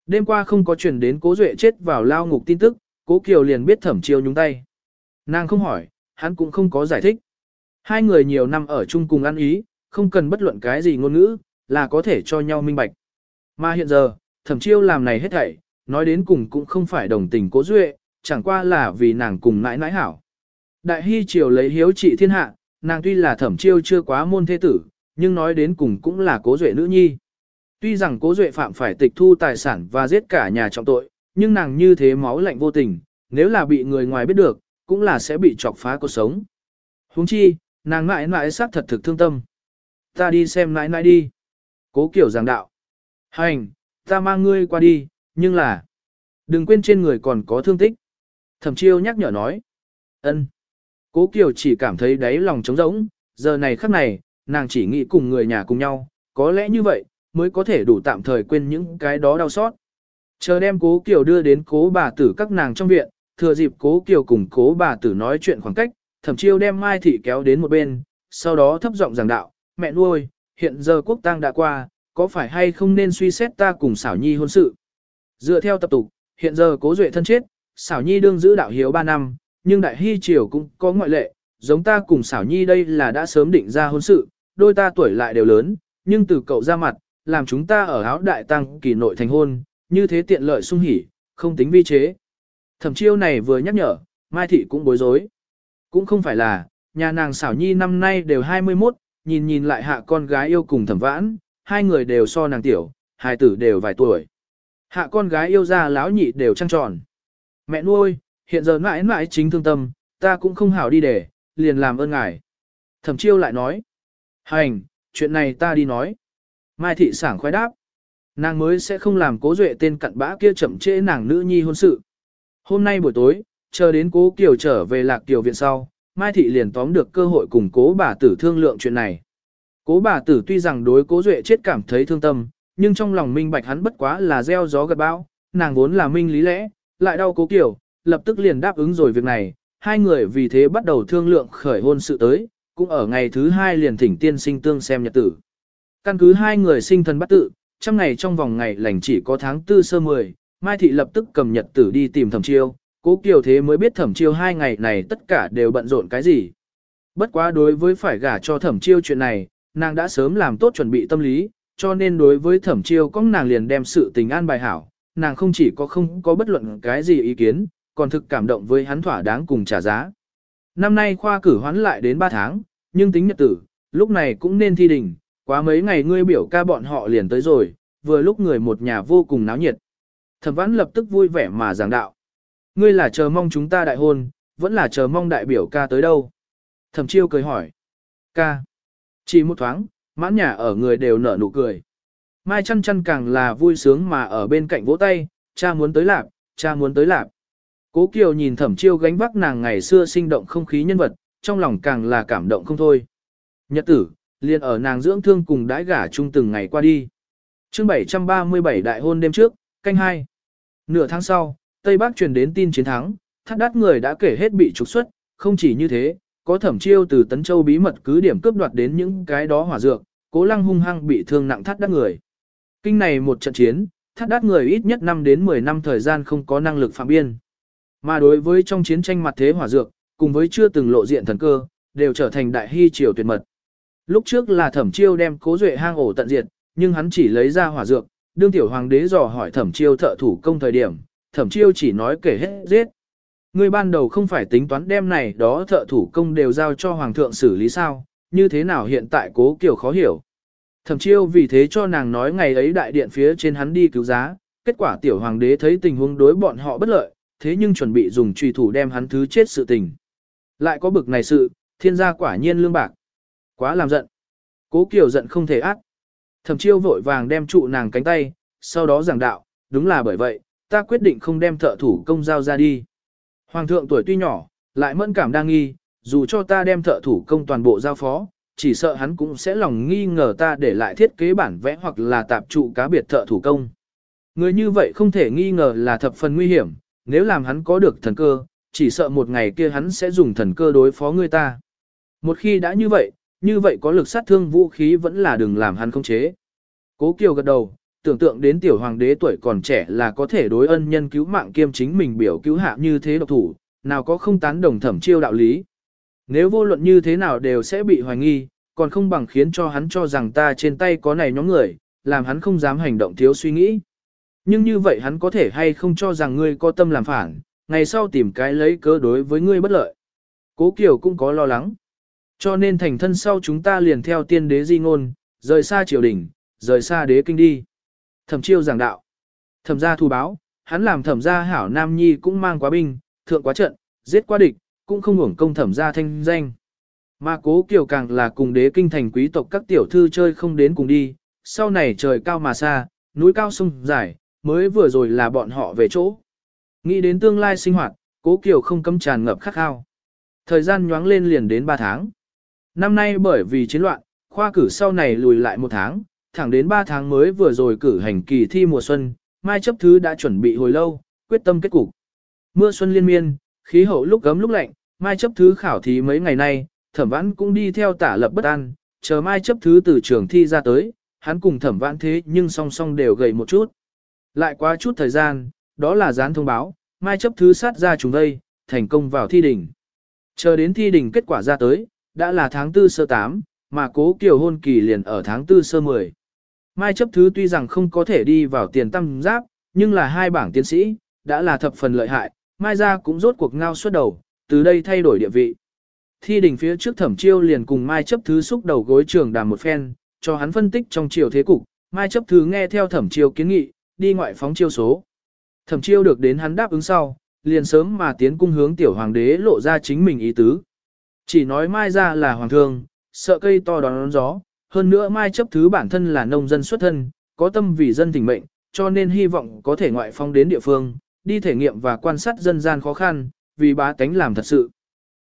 Đêm qua không có chuyển đến cố duệ chết vào lao ngục tin tức, cố kiều liền biết thẩm chiêu nhúng tay. Nàng không hỏi, hắn cũng không có giải thích. Hai người nhiều năm ở chung cùng ăn ý, không cần bất luận cái gì ngôn ngữ, là có thể cho nhau minh bạch. Mà hiện giờ, thẩm chiêu làm này hết thảy, nói đến cùng cũng không phải đồng tình cố duệ, chẳng qua là vì nàng cùng nãi nãi hảo. Đại hy triều lấy hiếu trị thiên hạ, nàng tuy là thẩm chiêu chưa quá môn thế tử, nhưng nói đến cùng cũng là cố duệ nữ nhi. Tuy rằng cố duệ phạm phải tịch thu tài sản và giết cả nhà trọng tội, nhưng nàng như thế máu lạnh vô tình, nếu là bị người ngoài biết được, cũng là sẽ bị chọc phá cuộc sống. Huống chi, nàng mãi mãi sát thật thực thương tâm. Ta đi xem nãi nãi đi. Cố kiểu giảng đạo. Hành, ta mang ngươi qua đi, nhưng là... Đừng quên trên người còn có thương tích. Thẩm chiêu nhắc nhở nói. ân. Cố Kiều chỉ cảm thấy đáy lòng trống rỗng, giờ này khắc này, nàng chỉ nghĩ cùng người nhà cùng nhau, có lẽ như vậy, mới có thể đủ tạm thời quên những cái đó đau xót. Chờ đem cố Kiều đưa đến cố bà tử các nàng trong viện, thừa dịp cố Kiều cùng cố bà tử nói chuyện khoảng cách, thẩm chiêu đem Mai Thị kéo đến một bên, sau đó thấp giọng giảng đạo, mẹ nuôi, hiện giờ quốc tang đã qua, có phải hay không nên suy xét ta cùng xảo nhi hôn sự. Dựa theo tập tục, hiện giờ cố duệ thân chết, xảo nhi đương giữ đạo hiếu 3 năm, nhưng đại hy triều cũng có ngoại lệ, giống ta cùng xảo nhi đây là đã sớm định ra hôn sự, đôi ta tuổi lại đều lớn, nhưng từ cậu ra mặt, làm chúng ta ở áo đại tăng kỳ nội thành hôn, như thế tiện lợi sung hỉ, không tính vi chế. Thẩm chiêu này vừa nhắc nhở, Mai Thị cũng bối rối. Cũng không phải là, nhà nàng xảo nhi năm nay đều 21, nhìn nhìn lại hạ con gái yêu cùng thẩm vãn, hai người đều so nàng tiểu, hai tử đều vài tuổi. Hạ con gái yêu ra lão nhị đều trăng tròn. Mẹ nuôi, hiện giờ mãi mãi chính thương tâm, ta cũng không hảo đi để, liền làm ơn ngài. Thẩm chiêu lại nói. Hành, chuyện này ta đi nói. Mai thị sảng khoái đáp. Nàng mới sẽ không làm cố duệ tên cặn bã kia chậm trễ nàng nữ nhi hôn sự. Hôm nay buổi tối, chờ đến cố Kiều trở về lạc tiểu viện sau, Mai thị liền tóm được cơ hội cùng cố bà tử thương lượng chuyện này. Cố bà tử tuy rằng đối cố duệ chết cảm thấy thương tâm, nhưng trong lòng minh bạch hắn bất quá là gieo gió gật bão, nàng vốn là minh lý lẽ, lại đau cố Kiều, lập tức liền đáp ứng rồi việc này, hai người vì thế bắt đầu thương lượng khởi hôn sự tới, cũng ở ngày thứ hai liền thỉnh tiên sinh tương xem nhật tử. Căn cứ hai người sinh thần bắt tự, trăm ngày trong vòng ngày lành chỉ có tháng tư sơ mười, Mai Thị lập tức cầm nhật tử đi tìm thẩm chiêu, cố kiều thế mới biết thẩm chiêu hai ngày này tất cả đều bận rộn cái gì. Bất quá đối với phải gả cho thẩm chiêu chuyện này, nàng đã sớm làm tốt chuẩn bị tâm lý, cho nên đối với thẩm chiêu có nàng liền đem sự tình an bài hảo, nàng không chỉ có không có bất luận cái gì ý kiến, còn thực cảm động với hắn thỏa đáng cùng trả giá. Năm nay khoa cử hoán lại đến 3 tháng, nhưng tính nhật tử, lúc này cũng nên thi đình, quá mấy ngày ngươi biểu ca bọn họ liền tới rồi, vừa lúc người một nhà vô cùng náo nhiệt. Thẩm vãn lập tức vui vẻ mà giảng đạo. Ngươi là chờ mong chúng ta đại hôn, vẫn là chờ mong đại biểu ca tới đâu. Thẩm chiêu cười hỏi. Ca. Chỉ một thoáng, mãn nhà ở người đều nở nụ cười. Mai chăn chăn càng là vui sướng mà ở bên cạnh vỗ tay, cha muốn tới lạp, cha muốn tới lạp. Cố Kiều nhìn thẩm chiêu gánh vác nàng ngày xưa sinh động không khí nhân vật, trong lòng càng là cảm động không thôi. Nhật tử, liền ở nàng dưỡng thương cùng đãi gả chung từng ngày qua đi. chương 737 đại hôn đêm trước, canh hai. Nửa tháng sau, Tây Bắc truyền đến tin chiến thắng, thắt đắt người đã kể hết bị trục xuất, không chỉ như thế, có thẩm chiêu từ Tấn Châu bí mật cứ điểm cướp đoạt đến những cái đó hỏa dược, cố lăng hung hăng bị thương nặng thắt đắt người. Kinh này một trận chiến, thắt đắt người ít nhất 5 đến 10 năm thời gian không có năng lực phạm biên. Mà đối với trong chiến tranh mặt thế hỏa dược, cùng với chưa từng lộ diện thần cơ, đều trở thành đại hy triều tuyệt mật. Lúc trước là thẩm chiêu đem cố duệ hang ổ tận diệt, nhưng hắn chỉ lấy ra hỏa dược, đương tiểu hoàng đế dò hỏi thẩm chiêu thợ thủ công thời điểm, thẩm chiêu chỉ nói kể hết giết. Người ban đầu không phải tính toán đem này đó thợ thủ công đều giao cho hoàng thượng xử lý sao, như thế nào hiện tại cố kiểu khó hiểu. Thẩm chiêu vì thế cho nàng nói ngày ấy đại điện phía trên hắn đi cứu giá, kết quả tiểu hoàng đế thấy tình huống đối bọn họ bất lợi, thế nhưng chuẩn bị dùng trùy thủ đem hắn thứ chết sự tình. Lại có bực này sự, thiên gia quả nhiên lương bạc. Quá làm giận. Cố Kiều giận không thể ác. Thẩm chiêu vội vàng đem trụ nàng cánh tay, sau đó giảng đạo, đúng là bởi vậy, ta quyết định không đem thợ thủ công giao ra đi. Hoàng thượng tuổi tuy nhỏ, lại mẫn cảm đang nghi, dù cho ta đem thợ thủ công toàn bộ giao phó, chỉ sợ hắn cũng sẽ lòng nghi ngờ ta để lại thiết kế bản vẽ hoặc là tạp trụ cá biệt thợ thủ công. Người như vậy không thể nghi ngờ là thập phần nguy hiểm, nếu làm hắn có được thần cơ, chỉ sợ một ngày kia hắn sẽ dùng thần cơ đối phó người ta. Một khi đã như vậy, như vậy có lực sát thương vũ khí vẫn là đừng làm hắn không chế. Cố Kiều gật đầu, tưởng tượng đến tiểu hoàng đế tuổi còn trẻ là có thể đối ân nhân cứu mạng kiêm chính mình biểu cứu hạ như thế độc thủ, nào có không tán đồng thẩm chiêu đạo lý. Nếu vô luận như thế nào đều sẽ bị hoài nghi, còn không bằng khiến cho hắn cho rằng ta trên tay có này nhóm người, làm hắn không dám hành động thiếu suy nghĩ. Nhưng như vậy hắn có thể hay không cho rằng ngươi có tâm làm phản, ngày sau tìm cái lấy cớ đối với ngươi bất lợi. Cố Kiều cũng có lo lắng. Cho nên thành thân sau chúng ta liền theo tiên đế di ngôn, rời xa triều đình, rời xa đế kinh đi. Thẩm chiêu giảng đạo. Thẩm gia thu báo, hắn làm thẩm gia hảo nam nhi cũng mang quá binh, thượng quá trận, giết quá địch, cũng không hưởng công thẩm gia thanh danh. Mà cố kiều càng là cùng đế kinh thành quý tộc các tiểu thư chơi không đến cùng đi, sau này trời cao mà xa, núi cao sông dài, mới vừa rồi là bọn họ về chỗ. Nghĩ đến tương lai sinh hoạt, cố kiều không cấm tràn ngập khắc khao. Thời gian nhoáng lên liền đến 3 tháng. Năm nay bởi vì chiến loạn, khoa cử sau này lùi lại một tháng, thẳng đến 3 tháng mới vừa rồi cử hành kỳ thi mùa xuân, mai chấp thứ đã chuẩn bị hồi lâu, quyết tâm kết cục. Mưa xuân liên miên, khí hậu lúc gấm lúc lạnh, mai chấp thứ khảo thí mấy ngày nay, thẩm vãn cũng đi theo tả lập bất an, chờ mai chấp thứ từ trường thi ra tới, hắn cùng thẩm vãn thế nhưng song song đều gầy một chút. Lại qua chút thời gian, đó là dán thông báo, mai chấp thứ sát ra chúng đây, thành công vào thi đỉnh. Chờ đến thi đỉnh kết quả ra tới, đã là tháng tư sơ 8, mà cố kiều hôn kỳ liền ở tháng tư sơ 10. Mai chấp thứ tuy rằng không có thể đi vào tiền tam giáp, nhưng là hai bảng tiến sĩ, đã là thập phần lợi hại, Mai ra cũng rốt cuộc ngao suốt đầu, từ đây thay đổi địa vị. Thi đình phía trước thẩm chiêu liền cùng Mai chấp thứ xúc đầu gối trường đàm một phen, cho hắn phân tích trong chiều thế cục, Mai chấp thứ nghe theo thẩm chiêu kiến nghị, đi ngoại phóng chiêu số. Thẩm chiêu được đến hắn đáp ứng sau, liền sớm mà tiến cung hướng tiểu hoàng đế lộ ra chính mình ý tứ. Chỉ nói Mai ra là hoàng thương, sợ cây to đón gió, hơn nữa Mai chấp thứ bản thân là nông dân xuất thân, có tâm vì dân tỉnh mệnh, cho nên hy vọng có thể ngoại phong đến địa phương, đi thể nghiệm và quan sát dân gian khó khăn, vì bá tánh làm thật sự.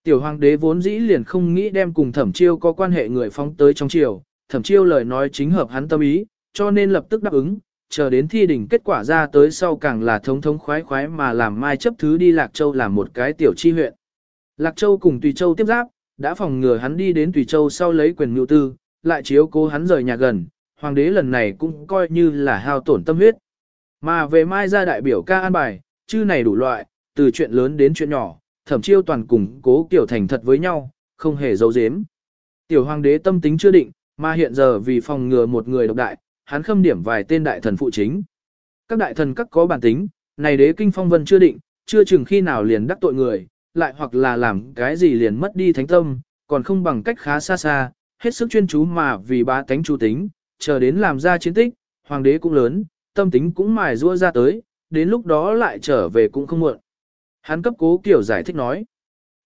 Tiểu hoàng đế vốn dĩ liền không nghĩ đem cùng thẩm chiêu có quan hệ người phóng tới trong triều, thẩm chiêu lời nói chính hợp hắn tâm ý, cho nên lập tức đáp ứng, chờ đến thi đỉnh kết quả ra tới sau càng là thống thống khoái khoái mà làm mai chấp thứ đi Lạc Châu làm một cái tiểu chi huyện. Lạc Châu cùng Tùy Châu tiếp giáp, đã phòng ngừa hắn đi đến Tùy Châu sau lấy quyền nhu tư, lại chiếu cố hắn rời nhà gần, hoàng đế lần này cũng coi như là hao tổn tâm huyết. Mà về mai ra đại biểu ca an bài, chư này đủ loại, từ chuyện lớn đến chuyện nhỏ, thẩm chiêu toàn cùng cố kiểu thành thật với nhau, không hề giấu giếm. Tiểu hoàng đế tâm tính chưa định, mà hiện giờ vì phòng ngừa một người độc đại, hắn khâm điểm vài tên đại thần phụ chính. Các đại thần các có bản tính, này đế kinh phong vân chưa định, chưa chừng khi nào liền đắc tội người, lại hoặc là làm cái gì liền mất đi thánh tâm, còn không bằng cách khá xa xa, hết sức chuyên chú mà vì bá tánh chú tính, chờ đến làm ra chiến tích, hoàng đế cũng lớn, tâm tính cũng mài rua ra tới, đến lúc đó lại trở về cũng không muộn. Hắn cấp cố Kiều giải thích nói.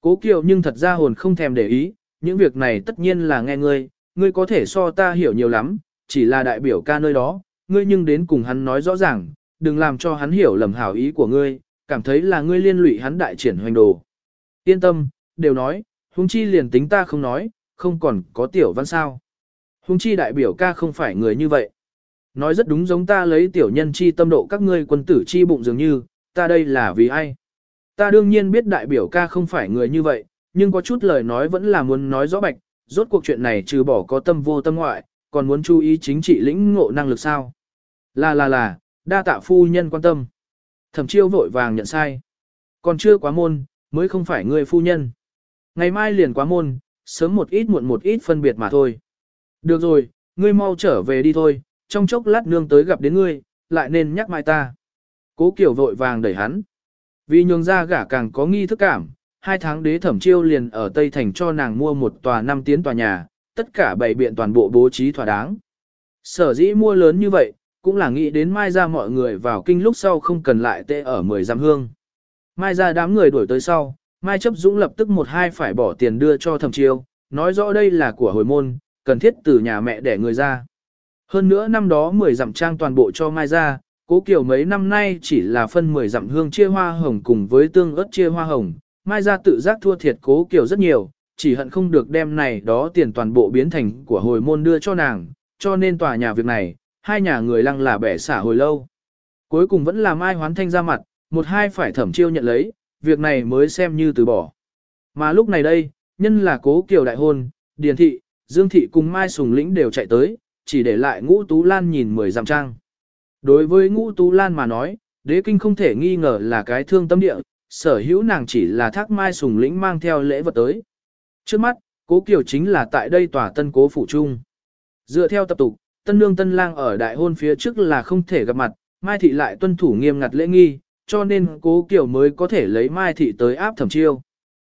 Cố Kiều nhưng thật ra hồn không thèm để ý, những việc này tất nhiên là nghe ngươi, ngươi có thể so ta hiểu nhiều lắm, chỉ là đại biểu ca nơi đó, ngươi nhưng đến cùng hắn nói rõ ràng, đừng làm cho hắn hiểu lầm hảo ý của ngươi, cảm thấy là ngươi liên lụy hắn đại triển hoành đồ. Yên tâm, đều nói, huống chi liền tính ta không nói, không còn có tiểu văn sao. Huống chi đại biểu ca không phải người như vậy. Nói rất đúng giống ta lấy tiểu nhân chi tâm độ các ngươi quân tử chi bụng dường như, ta đây là vì ai. Ta đương nhiên biết đại biểu ca không phải người như vậy, nhưng có chút lời nói vẫn là muốn nói rõ bạch, rốt cuộc chuyện này trừ bỏ có tâm vô tâm ngoại, còn muốn chú ý chính trị lĩnh ngộ năng lực sao. Là là là, đa tạ phu nhân quan tâm. Thẩm chiêu vội vàng nhận sai. Còn chưa quá môn, mới không phải người phu nhân. Ngày mai liền quá môn, sớm một ít muộn một ít phân biệt mà thôi. Được rồi, ngươi mau trở về đi thôi, trong chốc lát nương tới gặp đến ngươi, lại nên nhắc mai ta. Cố kiểu vội vàng đẩy hắn. Vì nhường ra gả càng có nghi thức cảm, hai tháng đế thẩm chiêu liền ở Tây Thành cho nàng mua một tòa năm tiến tòa nhà, tất cả bảy biện toàn bộ bố trí thỏa đáng. Sở dĩ mua lớn như vậy, cũng là nghĩ đến mai ra mọi người vào kinh lúc sau không cần lại tê ở 10 giam hương. Mai ra đám người đuổi tới sau, Mai chấp dũng lập tức một hai phải bỏ tiền đưa cho thẩm chiêu, nói rõ đây là của hồi môn, cần thiết từ nhà mẹ để người ra. Hơn nữa năm đó 10 dặm trang toàn bộ cho Mai ra, cố kiểu mấy năm nay chỉ là phân 10 dặm hương chia hoa hồng cùng với tương ớt chia hoa hồng, Mai ra tự giác thua thiệt cố kiểu rất nhiều, chỉ hận không được đem này đó tiền toàn bộ biến thành của hồi môn đưa cho nàng, cho nên tòa nhà việc này, hai nhà người lăng là bẻ xả hồi lâu. Cuối cùng vẫn là Mai hoán thanh ra mặt, một hai phải thẩm chiêu nhận lấy, việc này mới xem như từ bỏ. Mà lúc này đây, nhân là cố kiều đại hôn, điền thị, dương thị cùng Mai Sùng Lĩnh đều chạy tới, chỉ để lại ngũ tú lan nhìn mười dặm trang. Đối với ngũ tú lan mà nói, đế kinh không thể nghi ngờ là cái thương tâm địa, sở hữu nàng chỉ là thác Mai Sùng Lĩnh mang theo lễ vật tới. Trước mắt, cố kiều chính là tại đây tòa tân cố phủ trung. Dựa theo tập tục, tân nương tân lang ở đại hôn phía trước là không thể gặp mặt, Mai Thị lại tuân thủ nghiêm ngặt lễ nghi, cho nên cố kiều mới có thể lấy Mai Thị tới áp thẩm chiêu.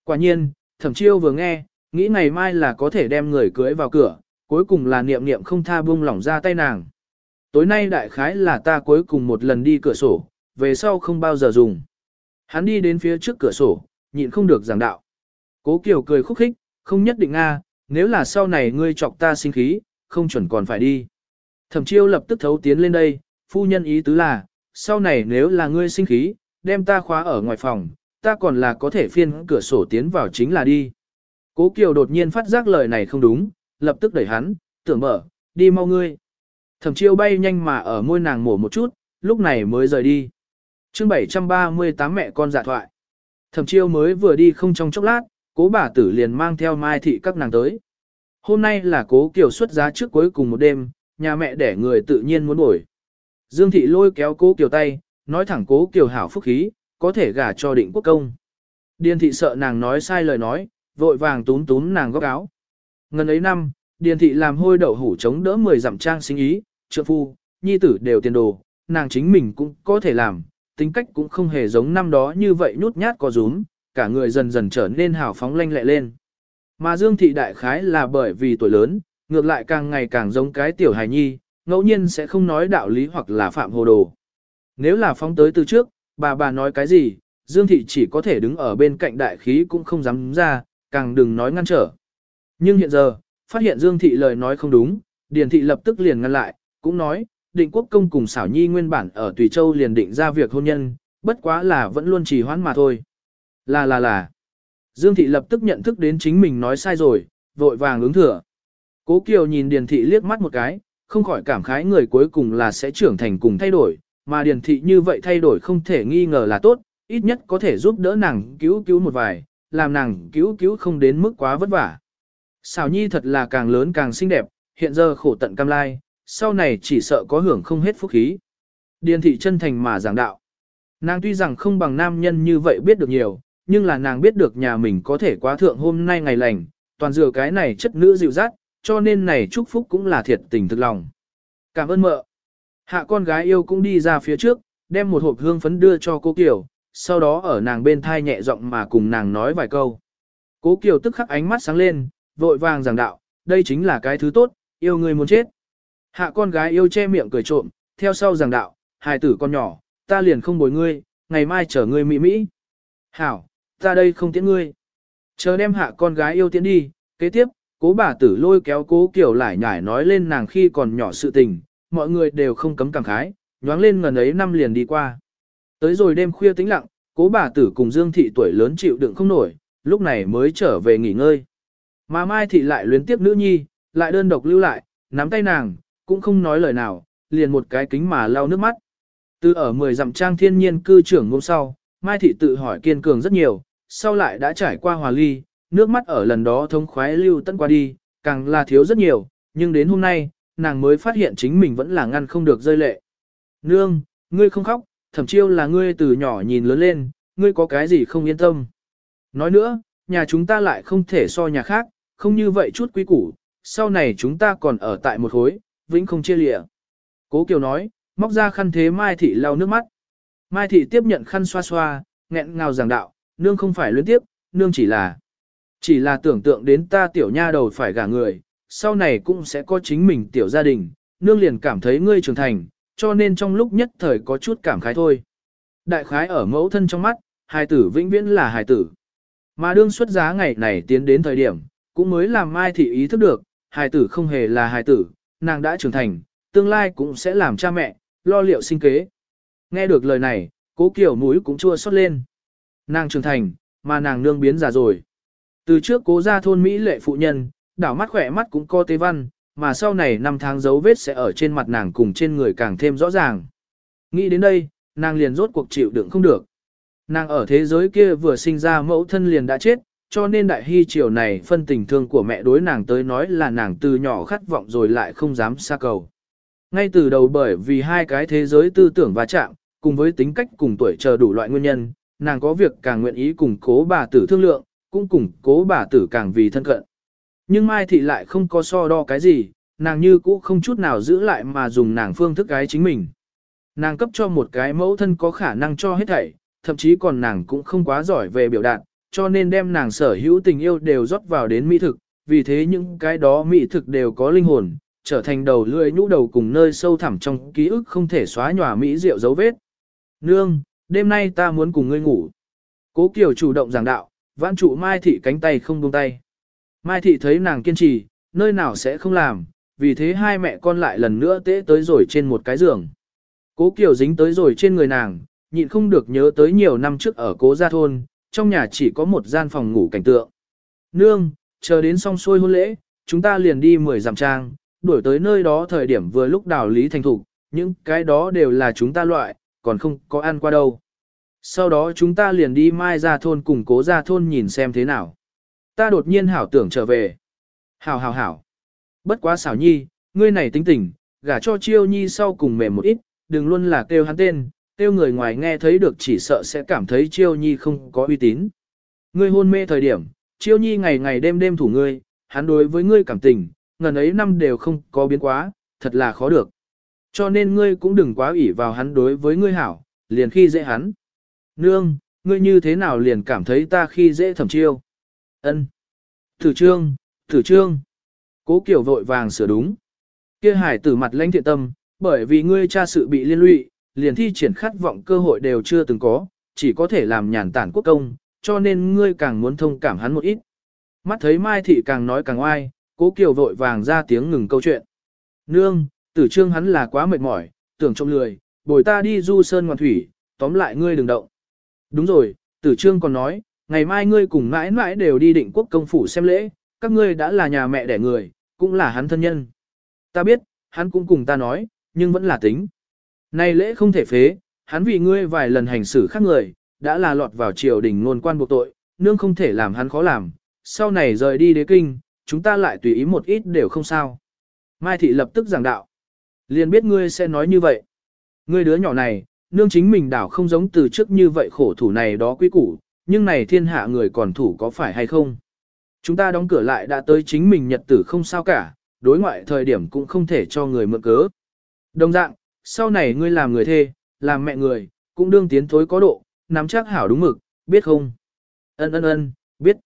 Quả nhiên, thẩm chiêu vừa nghe, nghĩ ngày mai là có thể đem người cưới vào cửa, cuối cùng là niệm niệm không tha buông lỏng ra tay nàng. Tối nay đại khái là ta cuối cùng một lần đi cửa sổ, về sau không bao giờ dùng. Hắn đi đến phía trước cửa sổ, nhịn không được giảng đạo. Cố Kiều cười khúc khích, không nhất định a, nếu là sau này ngươi chọc ta sinh khí, không chuẩn còn phải đi. Thẩm chiêu lập tức thấu tiến lên đây, phu nhân ý tứ là, sau này nếu là ngươi sinh khí, đem ta khóa ở ngoài phòng, ta còn là có thể phiên cửa sổ tiến vào chính là đi. Cố Kiều đột nhiên phát giác lời này không đúng, lập tức đẩy hắn, tưởng mở, đi mau ngươi. Thẩm chiêu bay nhanh mà ở môi nàng mổ một chút, lúc này mới rời đi. chương 738 mẹ con giả thoại. Thẩm chiêu mới vừa đi không trong chốc lát, cố bà tử liền mang theo mai thị các nàng tới. Hôm nay là cố Kiều xuất giá trước cuối cùng một đêm, nhà mẹ để người tự nhiên muốn bổi. Dương thị lôi kéo cố Kiều tay, nói thẳng cố Kiều hảo phúc khí, có thể gả cho định quốc công. Điền thị sợ nàng nói sai lời nói, vội vàng tún tún nàng góc áo. Ngần ấy năm, điền thị làm hôi đậu hủ chống đỡ 10 dặm trang sinh ý, trượng phu, nhi tử đều tiền đồ, nàng chính mình cũng có thể làm, tính cách cũng không hề giống năm đó như vậy nhút nhát có rúm, cả người dần dần trở nên hào phóng lanh lẹ lên. Mà Dương Thị đại khái là bởi vì tuổi lớn, ngược lại càng ngày càng giống cái tiểu hài nhi, ngẫu nhiên sẽ không nói đạo lý hoặc là phạm hồ đồ. Nếu là phóng tới từ trước, bà bà nói cái gì, Dương Thị chỉ có thể đứng ở bên cạnh đại khí cũng không dám ra, càng đừng nói ngăn trở. Nhưng hiện giờ, phát hiện Dương Thị lời nói không đúng, Điền Thị lập tức liền ngăn lại, cũng nói, định quốc công cùng xảo nhi nguyên bản ở Tùy Châu liền định ra việc hôn nhân, bất quá là vẫn luôn trì hoãn mà thôi. Là là là. Dương Thị lập tức nhận thức đến chính mình nói sai rồi, vội vàng ứng thừa. Cố Kiều nhìn Điền Thị liếc mắt một cái, không khỏi cảm khái người cuối cùng là sẽ trưởng thành cùng thay đổi, mà Điền Thị như vậy thay đổi không thể nghi ngờ là tốt, ít nhất có thể giúp đỡ nàng cứu cứu một vài, làm nàng cứu cứu không đến mức quá vất vả. Sào Nhi thật là càng lớn càng xinh đẹp, hiện giờ khổ tận cam lai, sau này chỉ sợ có hưởng không hết phúc khí. Điền Thị chân thành mà giảng đạo. Nàng tuy rằng không bằng nam nhân như vậy biết được nhiều, nhưng là nàng biết được nhà mình có thể quá thượng hôm nay ngày lành, toàn dựa cái này chất nữ dịu dắt, cho nên này chúc phúc cũng là thiệt tình thực lòng. Cảm ơn mợ. Hạ con gái yêu cũng đi ra phía trước, đem một hộp hương phấn đưa cho cô Kiều, sau đó ở nàng bên thai nhẹ giọng mà cùng nàng nói vài câu. Cố Kiều tức khắc ánh mắt sáng lên, vội vàng giảng đạo, đây chính là cái thứ tốt, yêu người muốn chết. Hạ con gái yêu che miệng cười trộm, theo sau giảng đạo, hài tử con nhỏ, ta liền không bồi ngươi, ngày mai chở ngươi mỹ mỹ. Hảo, ta đây không tiễn ngươi. Chờ đem hạ con gái yêu tiễn đi, kế tiếp, cố bà tử lôi kéo cố kiểu lại nhải nói lên nàng khi còn nhỏ sự tình, mọi người đều không cấm cảm khái, nhoáng lên ngần ấy năm liền đi qua. Tới rồi đêm khuya tĩnh lặng, cố bà tử cùng Dương Thị tuổi lớn chịu đựng không nổi, lúc này mới trở về nghỉ ngơi. Mà Mai Thị lại luyến tiếp nữ nhi, lại đơn độc lưu lại, nắm tay nàng, cũng không nói lời nào, liền một cái kính mà lau nước mắt. Từ ở 10 dặm trang thiên nhiên cư trưởng ngôn sau, Mai Thị tự hỏi kiên cường rất nhiều, sau lại đã trải qua hòa ly, nước mắt ở lần đó thông khoái lưu tận qua đi, càng là thiếu rất nhiều, nhưng đến hôm nay, nàng mới phát hiện chính mình vẫn là ngăn không được rơi lệ. Nương, ngươi không khóc, thẩm chiêu là ngươi từ nhỏ nhìn lớn lên, ngươi có cái gì không yên tâm. Nói nữa, nhà chúng ta lại không thể so nhà khác, không như vậy chút quý củ, sau này chúng ta còn ở tại một khối, vĩnh không chia lịa. Cố Kiều nói, móc ra khăn thế Mai Thị lau nước mắt. Mai Thị tiếp nhận khăn xoa xoa, nghẹn ngào giảng đạo, nương không phải luyến tiếp, nương chỉ là, chỉ là tưởng tượng đến ta tiểu nha đầu phải gả người, sau này cũng sẽ có chính mình tiểu gia đình, nương liền cảm thấy ngươi trưởng thành, cho nên trong lúc nhất thời có chút cảm khái thôi. Đại khái ở mẫu thân trong mắt, hài tử vĩnh viễn là hài tử. Mà đương xuất giá ngày này tiến đến thời điểm, cũng mới làm Mai Thị ý thức được, hài tử không hề là hài tử, nàng đã trưởng thành, tương lai cũng sẽ làm cha mẹ, lo liệu sinh kế. Nghe được lời này, cố kiểu mũi cũng chua xót lên. Nàng trưởng thành, mà nàng nương biến già rồi. Từ trước cố ra thôn Mỹ lệ phụ nhân, đảo mắt khỏe mắt cũng có tế văn, mà sau này năm tháng dấu vết sẽ ở trên mặt nàng cùng trên người càng thêm rõ ràng. Nghĩ đến đây, nàng liền rốt cuộc chịu đựng không được. Nàng ở thế giới kia vừa sinh ra mẫu thân liền đã chết, cho nên đại hy triều này phân tình thương của mẹ đối nàng tới nói là nàng từ nhỏ khát vọng rồi lại không dám xa cầu. Ngay từ đầu bởi vì hai cái thế giới tư tưởng va chạm, cùng với tính cách cùng tuổi chờ đủ loại nguyên nhân, nàng có việc càng nguyện ý cùng cố bà tử thương lượng, cũng cùng cố bà tử càng vì thân cận. Nhưng Mai Thị lại không có so đo cái gì, nàng như cũ không chút nào giữ lại mà dùng nàng phương thức gái chính mình. Nàng cấp cho một cái mẫu thân có khả năng cho hết thảy, thậm chí còn nàng cũng không quá giỏi về biểu đạt, cho nên đem nàng sở hữu tình yêu đều rót vào đến mỹ thực, vì thế những cái đó mỹ thực đều có linh hồn, trở thành đầu lưỡi nhũ đầu cùng nơi sâu thẳm trong ký ức không thể xóa nhòa mỹ rượu dấu vết. Nương, đêm nay ta muốn cùng ngươi ngủ. Cố Kiều chủ động giảng đạo, vãn trụ Mai Thị cánh tay không buông tay. Mai Thị thấy nàng kiên trì, nơi nào sẽ không làm, vì thế hai mẹ con lại lần nữa tế tới rồi trên một cái giường. Cố Kiều dính tới rồi trên người nàng, nhịn không được nhớ tới nhiều năm trước ở cố gia thôn, trong nhà chỉ có một gian phòng ngủ cảnh tượng. Nương, chờ đến xong xuôi hôn lễ, chúng ta liền đi mười dặm trang, đuổi tới nơi đó thời điểm vừa lúc đào lý thành thục, những cái đó đều là chúng ta loại, còn không có ăn qua đâu. Sau đó chúng ta liền đi mai ra thôn cùng cố ra thôn nhìn xem thế nào. Ta đột nhiên hảo tưởng trở về. Hảo hảo hảo. Bất quá xảo nhi, ngươi này tính tình, gả cho chiêu nhi sau cùng mềm một ít, đừng luôn là kêu hắn tên, kêu người ngoài nghe thấy được chỉ sợ sẽ cảm thấy chiêu nhi không có uy tín. Ngươi hôn mê thời điểm, chiêu nhi ngày ngày đêm đêm thủ ngươi, hắn đối với ngươi cảm tình, ngần ấy năm đều không có biến quá, thật là khó được. Cho nên ngươi cũng đừng quá ủy vào hắn đối với ngươi hảo, liền khi dễ hắn. Nương, ngươi như thế nào liền cảm thấy ta khi dễ thẩm chiêu? Ân. Thử trương, thử trương. Cố Kiều vội vàng sửa đúng. Kia hải tử mặt lãnh thiện tâm, bởi vì ngươi cha sự bị liên lụy, liền thi triển khát vọng cơ hội đều chưa từng có, chỉ có thể làm nhàn tản quốc công, cho nên ngươi càng muốn thông cảm hắn một ít. Mắt thấy Mai Thị càng nói càng oai, cố Kiều vội vàng ra tiếng ngừng câu chuyện. Nương, tử trương hắn là quá mệt mỏi, tưởng trông lười, bồi ta đi du sơn ngoan thủy, tóm lại ngươi đừng động. Đúng rồi, tử trương còn nói, ngày mai ngươi cùng mãi mãi đều đi định quốc công phủ xem lễ, các ngươi đã là nhà mẹ đẻ người, cũng là hắn thân nhân. Ta biết, hắn cũng cùng ta nói, nhưng vẫn là tính. Này lễ không thể phế, hắn vì ngươi vài lần hành xử khác người, đã là lọt vào triều đình ngôn quan buộc tội, nương không thể làm hắn khó làm, sau này rời đi đế kinh, chúng ta lại tùy ý một ít đều không sao. Mai thị lập tức giảng đạo. Liền biết ngươi sẽ nói như vậy. Ngươi đứa nhỏ này, nương chính mình đảo không giống từ trước như vậy khổ thủ này đó quý củ, nhưng này thiên hạ người còn thủ có phải hay không? Chúng ta đóng cửa lại đã tới chính mình nhật tử không sao cả, đối ngoại thời điểm cũng không thể cho người mượn cớ. Đồng dạng, sau này ngươi làm người thê, làm mẹ người, cũng đương tiến thối có độ, nắm chắc hảo đúng mực, biết không? Ân ân ân, biết.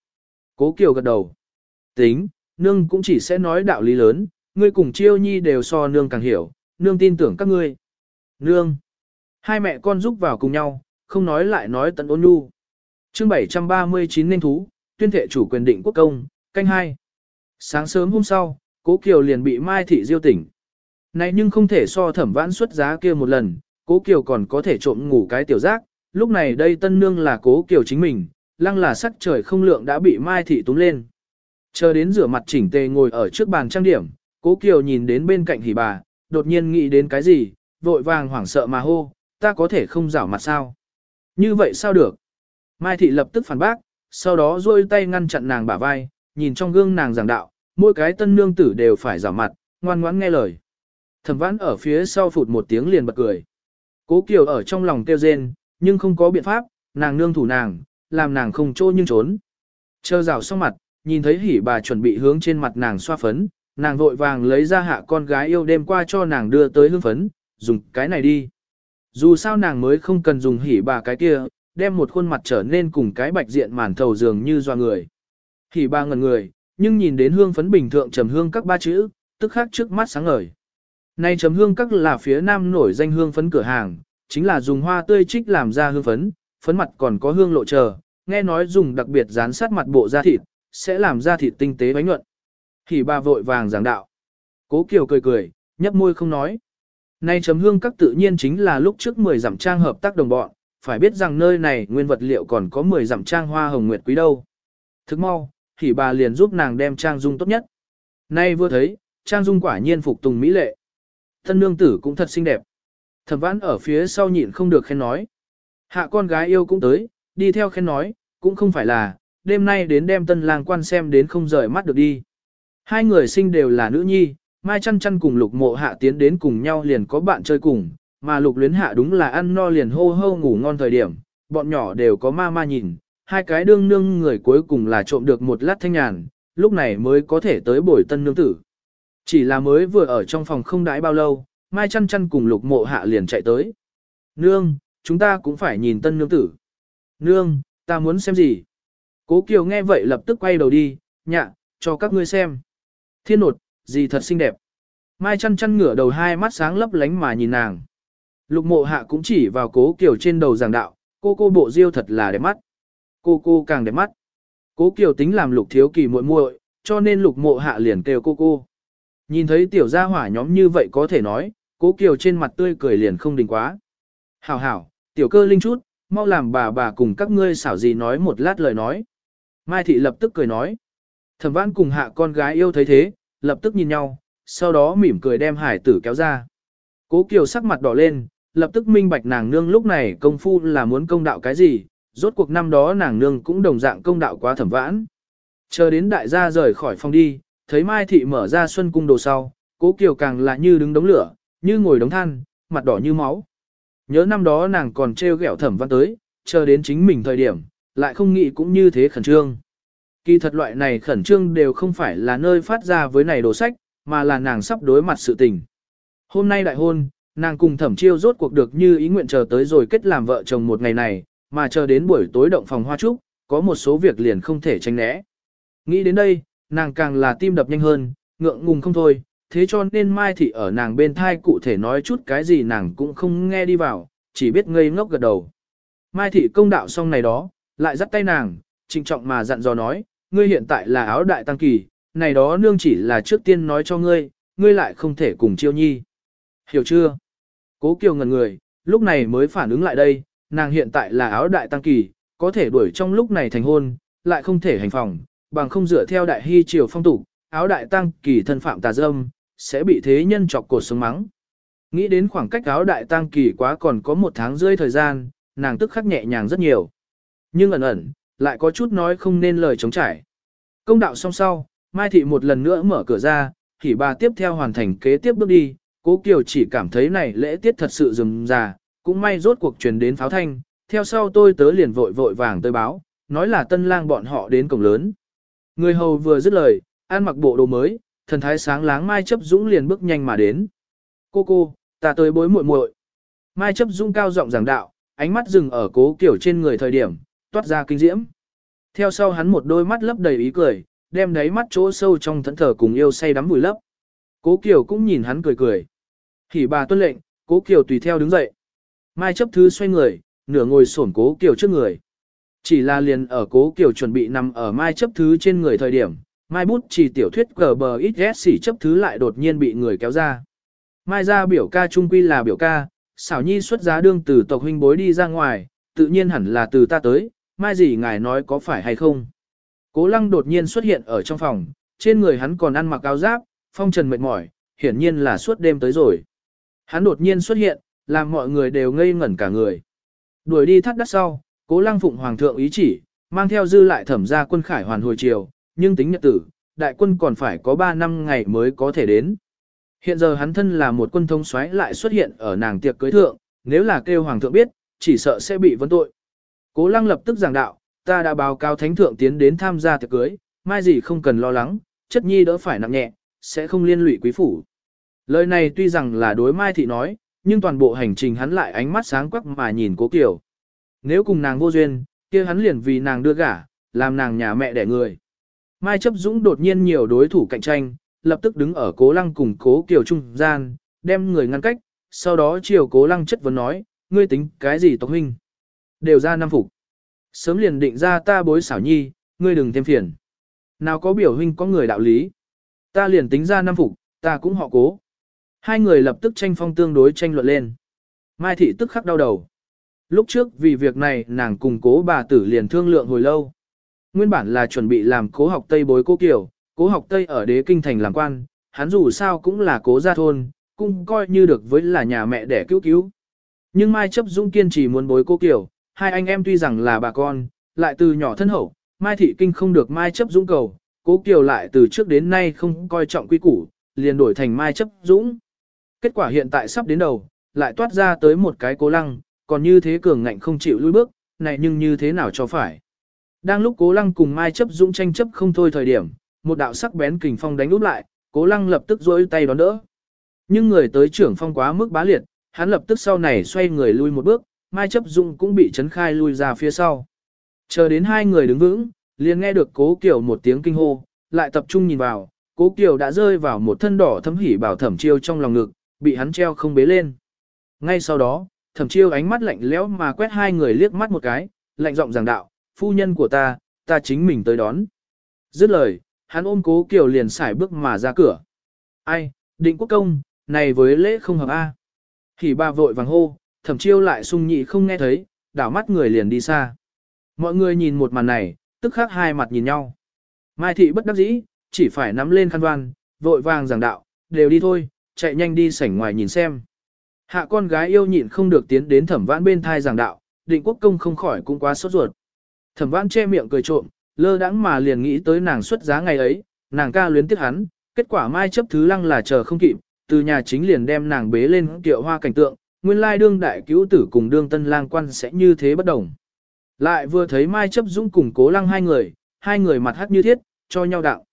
Cố Kiều gật đầu. Tính, nương cũng chỉ sẽ nói đạo lý lớn, ngươi cùng chiêu nhi đều so nương càng hiểu, nương tin tưởng các ngươi. Nương. Hai mẹ con giúp vào cùng nhau, không nói lại nói tận ôn nhu. Chương 739 nên thú, tuyên thệ chủ quyền định quốc công, canh hai. Sáng sớm hôm sau, Cố Kiều liền bị Mai Thị Diêu tỉnh. Này nhưng không thể so thẩm vãn xuất giá kia một lần, Cố Kiều còn có thể trộm ngủ cái tiểu giác, lúc này đây tân nương là Cố Kiều chính mình, lăng là sắc trời không lượng đã bị Mai Thị túm lên. Chờ đến rửa mặt chỉnh tề ngồi ở trước bàn trang điểm, Cố Kiều nhìn đến bên cạnh hỉ bà, đột nhiên nghĩ đến cái gì, vội vàng hoảng sợ mà hô, ta có thể không rảo mặt sao? Như vậy sao được? Mai Thị lập tức phản bác, sau đó duỗi tay ngăn chặn nàng bả vai, nhìn trong gương nàng giảng đạo, mỗi cái tân nương tử đều phải rảo mặt, ngoan ngoãn nghe lời. Thẩm vãn ở phía sau phụt một tiếng liền bật cười. Cố Kiều ở trong lòng kêu rên, nhưng không có biện pháp, nàng nương thủ nàng, làm nàng không trô nhưng trốn. Chờ rào xong mặt, nhìn thấy hỉ bà chuẩn bị hướng trên mặt nàng xoa phấn, nàng vội vàng lấy ra hạ con gái yêu đêm qua cho nàng đưa tới hương phấn, dùng cái này đi. Dù sao nàng mới không cần dùng hỉ bà cái kia, đem một khuôn mặt trở nên cùng cái bạch diện màn thầu dường như doa người. Hỉ bà ngẩn người, nhưng nhìn đến hương phấn bình thượng trầm hương các ba chữ, tức khắc trước mắt sáng ngời. Nay trầm hương các là phía nam nổi danh hương phấn cửa hàng, chính là dùng hoa tươi trích làm ra hương phấn, phấn mặt còn có hương lộ chờ, nghe nói dùng đặc biệt dán sát mặt bộ da thịt, sẽ làm da thịt tinh tế bánh nhuận. Hỉ bà vội vàng giảng đạo. Cố Kiều cười cười, nhấp môi không nói. Nay chấm hương các tự nhiên chính là lúc trước 10 giảm trang hợp tác đồng bọn, phải biết rằng nơi này nguyên vật liệu còn có 10 giảm trang hoa hồng nguyệt quý đâu. Thức mau, thì bà liền giúp nàng đem trang dung tốt nhất. Nay vừa thấy, trang dung quả nhiên phục tùng mỹ lệ. Thân nương tử cũng thật xinh đẹp. Thẩm vãn ở phía sau nhịn không được khen nói. Hạ con gái yêu cũng tới, đi theo khen nói, cũng không phải là, đêm nay đến đem tân lang quan xem đến không rời mắt được đi. Hai người sinh đều là nữ nhi, Mai chăn chăn cùng lục mộ hạ tiến đến cùng nhau liền có bạn chơi cùng, mà lục luyến hạ đúng là ăn no liền hô hô ngủ ngon thời điểm, bọn nhỏ đều có ma ma nhìn, hai cái đương nương người cuối cùng là trộm được một lát thanh nhàn, lúc này mới có thể tới bồi tân nương tử. Chỉ là mới vừa ở trong phòng không đãi bao lâu, Mai chăn chăn cùng lục mộ hạ liền chạy tới. Nương, chúng ta cũng phải nhìn tân nương tử. Nương, ta muốn xem gì? Cố Kiều nghe vậy lập tức quay đầu đi, nhạ, cho các ngươi xem. Thiên nột, gì thật xinh đẹp. Mai chăn chăn ngửa đầu hai mắt sáng lấp lánh mà nhìn nàng. Lục mộ hạ cũng chỉ vào cố Kiều trên đầu giảng đạo, cô cô bộ diêu thật là đẹp mắt. Cô cô càng đẹp mắt. Cố Kiều tính làm lục thiếu kỳ muội muội, cho nên lục mộ hạ liền kêu cô cô. Nhìn thấy tiểu gia hỏa nhóm như vậy có thể nói, cố Kiều trên mặt tươi cười liền không đình quá. Hảo hảo, tiểu cơ linh chút, mau làm bà bà cùng các ngươi xảo gì nói một lát lời nói. Mai thị lập tức cười nói. Thẩm văn cùng hạ con gái yêu thấy thế, lập tức nhìn nhau, sau đó mỉm cười đem hải tử kéo ra. Cố Kiều sắc mặt đỏ lên, lập tức minh bạch nàng nương lúc này công phu là muốn công đạo cái gì, rốt cuộc năm đó nàng nương cũng đồng dạng công đạo quá thẩm vãn. Chờ đến đại gia rời khỏi phòng đi, thấy Mai Thị mở ra xuân cung đồ sau, cố Kiều càng là như đứng đống lửa, như ngồi đống than, mặt đỏ như máu. Nhớ năm đó nàng còn trêu ghẹo thẩm văn tới, chờ đến chính mình thời điểm, lại không nghĩ cũng như thế khẩn trương. Kỳ thật loại này khẩn trương đều không phải là nơi phát ra với này đồ sách, mà là nàng sắp đối mặt sự tình. Hôm nay đại hôn, Nàng cùng thẩm chiêu rốt cuộc được như ý nguyện chờ tới rồi kết làm vợ chồng một ngày này, mà chờ đến buổi tối động phòng hoa trúc, có một số việc liền không thể tránh né. Nghĩ đến đây, nàng càng là tim đập nhanh hơn, ngượng ngùng không thôi, thế cho nên Mai Thị ở nàng bên thai cụ thể nói chút cái gì nàng cũng không nghe đi vào, chỉ biết ngây ngốc gật đầu. Mai Thị công đạo xong này đó, lại dắt tay nàng, trịnh trọng mà dặn dò nói, ngươi hiện tại là áo đại tăng kỳ, này đó nương chỉ là trước tiên nói cho ngươi, ngươi lại không thể cùng chiêu nhi. Hiểu chưa? Cố Kiều ngần người, lúc này mới phản ứng lại đây, nàng hiện tại là áo đại tăng kỳ, có thể đuổi trong lúc này thành hôn, lại không thể hành phòng, bằng không dựa theo đại hy triều phong tục, áo đại tăng kỳ thân phạm tà dâm, sẽ bị thế nhân chọc cột sống mắng. Nghĩ đến khoảng cách áo đại tăng kỳ quá còn có một tháng rơi thời gian, nàng tức khắc nhẹ nhàng rất nhiều. Nhưng ẩn ẩn, lại có chút nói không nên lời chống trải. Công đạo xong sau, Mai Thị một lần nữa mở cửa ra, thì bà tiếp theo hoàn thành kế tiếp bước đi, cố Kiều chỉ cảm thấy này lễ tiết thật sự rườm rà, cũng may rốt cuộc truyền đến pháo thanh, theo sau tôi tớ liền vội vội vàng tới báo, nói là tân lang bọn họ đến cổng lớn. Người hầu vừa dứt lời, ăn mặc bộ đồ mới, thần thái sáng láng Mai chấp dũng liền bước nhanh mà đến. Cô cô, ta tới bối muội muội. Mai chấp dũng cao giọng giảng đạo, ánh mắt dừng ở cố kiều trên người thời điểm, toát ra kinh diễm. Theo sau hắn một đôi mắt lấp đầy ý cười, đem đáy mắt chỗ sâu trong thẫn thờ cùng yêu say đắm vùi lấp. Cố Kiều cũng nhìn hắn cười cười. Hỉ bà tuân lệnh, Cố Kiều tùy theo đứng dậy. Mai chấp thứ xoay người, nửa ngồi xổm Cố Kiều trước người. Chỉ là liền ở Cố Kiều chuẩn bị nằm ở Mai chấp thứ trên người thời điểm, Mai bút chỉ tiểu thuyết cờ bờ ít ghét xỉ chấp thứ lại đột nhiên bị người kéo ra. Mai ra biểu ca trung quy là biểu ca, xảo nhi xuất giá đương từ tộc huynh bối đi ra ngoài, tự nhiên hẳn là từ ta tới, mai gì ngài nói có phải hay không. Cố lăng đột nhiên xuất hiện ở trong phòng, trên người hắn còn ăn mặc áo giáp, phong trần mệt mỏi, hiển nhiên là suốt đêm tới rồi. Hắn đột nhiên xuất hiện, làm mọi người đều ngây ngẩn cả người. Đuổi đi thắt đắt sau, cố lăng phụng hoàng thượng ý chỉ, mang theo dư lại thẩm ra quân khải hoàn hồi chiều, nhưng tính nhật tử, đại quân còn phải có 3 năm ngày mới có thể đến. Hiện giờ hắn thân là một quân thông xoáy lại xuất hiện ở nàng tiệc cưới thượng, nếu là kêu hoàng thượng biết, chỉ sợ sẽ bị vấn tội. Cố lăng lập tức giảng đạo, ta đã báo cáo thánh thượng tiến đến tham gia tiệc cưới, mai gì không cần lo lắng, chất nhi đỡ phải nặng nhẹ, sẽ không liên lụy quý phủ. Lời này tuy rằng là đối mai thị nói, nhưng toàn bộ hành trình hắn lại ánh mắt sáng quắc mà nhìn cố kiều. Nếu cùng nàng vô duyên, kia hắn liền vì nàng đưa gả, làm nàng nhà mẹ đẻ người. Mai chấp dũng đột nhiên nhiều đối thủ cạnh tranh, lập tức đứng ở cố lăng cùng cố kiều trung gian, đem người ngăn cách, sau đó chiều cố lăng chất vấn nói, ngươi tính cái gì tộc huynh? Đều ra năm phục. Sớm liền định ra ta bối xảo nhi, ngươi đừng thêm phiền. Nào có biểu huynh có người đạo lý. Ta liền tính ra năm phục, ta cũng họ cố. Hai người lập tức tranh phong tương đối tranh luận lên. Mai thị tức khắc đau đầu. Lúc trước vì việc này nàng cùng cố bà tử liền thương lượng hồi lâu. Nguyên bản là chuẩn bị làm cố học Tây bối cố kiểu, cố học Tây ở đế kinh thành làm quan, hắn dù sao cũng là cố gia thôn, cũng coi như được với là nhà mẹ đẻ cứu cứu. Nhưng Mai chấp dũng kiên trì muốn bối cố kiểu, hai anh em tuy rằng là bà con, lại từ nhỏ thân hậu, Mai thị kinh không được Mai chấp dũng cầu, cố kiều lại từ trước đến nay không coi trọng quy củ, liền đổi thành Mai chấp dũng. Kết quả hiện tại sắp đến đầu, lại toát ra tới một cái cố lăng, còn như thế cường ngạnh không chịu lui bước, này nhưng như thế nào cho phải. Đang lúc cố lăng cùng Mai chấp dũng tranh chấp không thôi thời điểm, một đạo sắc bén kình phong đánh úp lại, cố lăng lập tức rỗi tay đón đỡ. Nhưng người tới trưởng phong quá mức bá liệt, hắn lập tức sau này xoay người lui một bước, Mai chấp Dung cũng bị chấn khai lui ra phía sau. Chờ đến hai người đứng vững, liền nghe được cố kiều một tiếng kinh hô, lại tập trung nhìn vào, cố kiều đã rơi vào một thân đỏ thấm hỉ bảo thẩm chiêu trong lòng ngực, bị hắn treo không bế lên. Ngay sau đó, thẩm chiêu ánh mắt lạnh lẽo mà quét hai người liếc mắt một cái, lạnh giọng giảng đạo, phu nhân của ta, ta chính mình tới đón. Dứt lời, hắn ôm cố kiều liền xài bước mà ra cửa. Ai, định quốc công, này với lễ không hợp A. Hỉ ba vội vàng hô, thẩm chiêu lại sung nhị không nghe thấy, đảo mắt người liền đi xa. Mọi người nhìn một màn này, tức khắc hai mặt nhìn nhau. Mai thị bất đắc dĩ, chỉ phải nắm lên khăn đoan, vội vàng giảng đạo, đều đi thôi, chạy nhanh đi sảnh ngoài nhìn xem. Hạ con gái yêu nhịn không được tiến đến thẩm vãn bên thai giảng đạo, định quốc công không khỏi cũng quá sốt ruột. Thẩm vãn che miệng cười trộm, lơ đãng mà liền nghĩ tới nàng xuất giá ngày ấy, nàng ca luyến tiếc hắn, kết quả mai chấp thứ lăng là chờ không kịp, từ nhà chính liền đem nàng bế lên kiệu hoa cảnh tượng, nguyên lai đương đại cứu tử cùng đương tân lang quan sẽ như thế bất đồng. Lại vừa thấy Mai chấp dũng cùng cố lăng hai người, hai người mặt hắt như thiết, cho nhau đạo.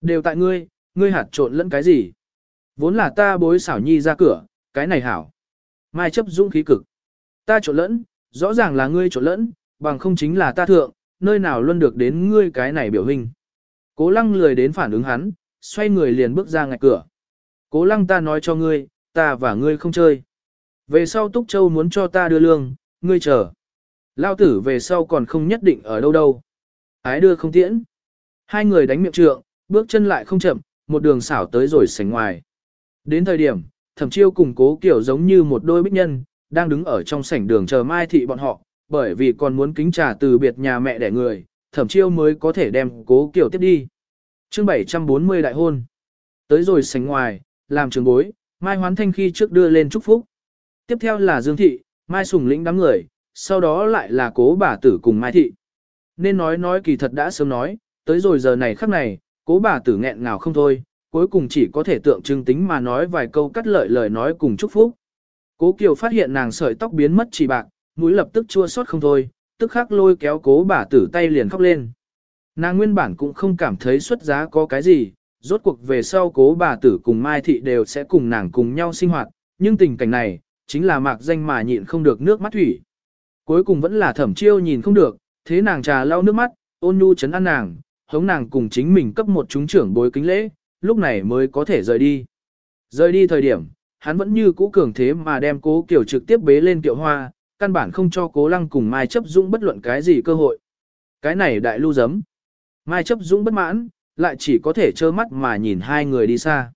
Đều tại ngươi, ngươi hạt trộn lẫn cái gì? Vốn là ta bối xảo nhi ra cửa, cái này hảo. Mai chấp dũng khí cực. Ta trộn lẫn, rõ ràng là ngươi trộn lẫn, bằng không chính là ta thượng, nơi nào luôn được đến ngươi cái này biểu hình. Cố lăng lười đến phản ứng hắn, xoay người liền bước ra ngạch cửa. Cố lăng ta nói cho ngươi, ta và ngươi không chơi. Về sau Túc Châu muốn cho ta đưa lương, ngươi chờ. Lao tử về sau còn không nhất định ở đâu đâu. Ái đưa không tiễn. Hai người đánh miệng trượng, bước chân lại không chậm, một đường xảo tới rồi sảnh ngoài. Đến thời điểm, thẩm chiêu cùng cố kiểu giống như một đôi bích nhân, đang đứng ở trong sảnh đường chờ mai thị bọn họ, bởi vì còn muốn kính trà từ biệt nhà mẹ đẻ người, thẩm chiêu mới có thể đem cố kiểu tiếp đi. chương 740 đại hôn. Tới rồi sảnh ngoài, làm trường bối, mai hoán thanh khi trước đưa lên chúc phúc. Tiếp theo là Dương Thị, Mai Sùng lĩnh đám người, sau đó lại là cố bà tử cùng Mai Thị. Nên nói nói kỳ thật đã sớm nói, tới rồi giờ này khắc này, cố bà tử nghẹn ngào không thôi, cuối cùng chỉ có thể tượng trưng tính mà nói vài câu cắt lợi lời nói cùng chúc phúc. Cố Kiều phát hiện nàng sợi tóc biến mất chỉ bạc, mũi lập tức chua xót không thôi, tức khắc lôi kéo cố bà tử tay liền khóc lên. Nàng nguyên bản cũng không cảm thấy xuất giá có cái gì, rốt cuộc về sau cố bà tử cùng Mai Thị đều sẽ cùng nàng cùng nhau sinh hoạt, nhưng tình cảnh này, chính là mạc danh mà nhịn không được nước mắt thủy. Cuối cùng vẫn là thẩm chiêu nhìn không được, thế nàng trà lau nước mắt, ôn nhu chấn an nàng, hống nàng cùng chính mình cấp một chúng trưởng bối kính lễ, lúc này mới có thể rời đi. Rời đi thời điểm, hắn vẫn như cũ cường thế mà đem cố kiểu trực tiếp bế lên kiệu hoa, căn bản không cho cố lăng cùng Mai chấp dũng bất luận cái gì cơ hội. Cái này đại lưu giấm. Mai chấp dũng bất mãn, lại chỉ có thể trơ mắt mà nhìn hai người đi xa.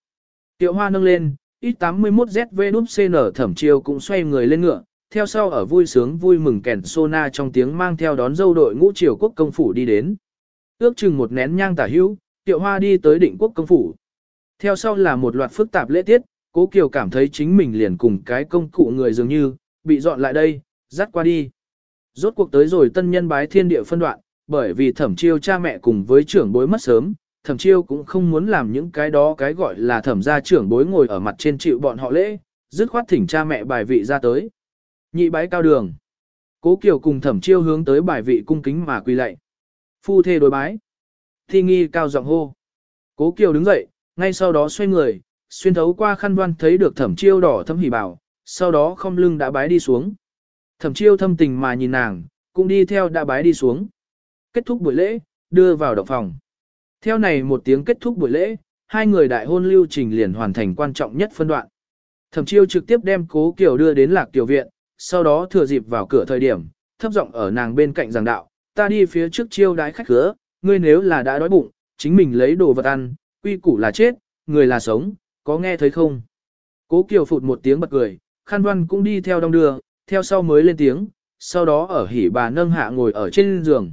Tiệu hoa nâng lên, X81ZV CN thẩm chiêu cũng xoay người lên ngựa, theo sau ở vui sướng vui mừng kèn sona trong tiếng mang theo đón dâu đội ngũ triều quốc công phủ đi đến. Ước chừng một nén nhang tả hữu, tiệu hoa đi tới định quốc công phủ. Theo sau là một loạt phức tạp lễ tiết, cố kiều cảm thấy chính mình liền cùng cái công cụ người dường như, bị dọn lại đây, dắt qua đi. Rốt cuộc tới rồi tân nhân bái thiên địa phân đoạn, bởi vì thẩm chiêu cha mẹ cùng với trưởng bối mất sớm, thẩm chiêu cũng không muốn làm những cái đó cái gọi là thẩm gia trưởng bối ngồi ở mặt trên chịu bọn họ lễ, dứt khoát thỉnh cha mẹ bài vị ra tới. Nhị bái cao đường. Cố Kiều cùng thẩm chiêu hướng tới bài vị cung kính mà quỳ lạy. Phu thê đối bái. Thi nghi cao giọng hô. Cố Kiều đứng dậy, ngay sau đó xoay người, xuyên thấu qua khăn đoan thấy được thẩm chiêu đỏ thâm hỉ bảo, sau đó không lưng đã bái đi xuống. Thẩm chiêu thâm tình mà nhìn nàng, cũng đi theo đã bái đi xuống. Kết thúc buổi lễ, đưa vào động phòng. Theo này một tiếng kết thúc buổi lễ, hai người đại hôn lưu trình liền hoàn thành quan trọng nhất phân đoạn. Thẩm chiêu trực tiếp đem cố Kiều đưa đến lạc tiểu viện, sau đó thừa dịp vào cửa thời điểm, thấp giọng ở nàng bên cạnh giảng đạo, ta đi phía trước chiêu đái khách khứa, ngươi nếu là đã đói bụng, chính mình lấy đồ vật ăn, quy củ là chết, người là sống, có nghe thấy không? Cố Kiều phụt một tiếng bật cười, khan Văn cũng đi theo đông đưa, theo sau mới lên tiếng, sau đó ở hỉ bà nâng hạ ngồi ở trên giường.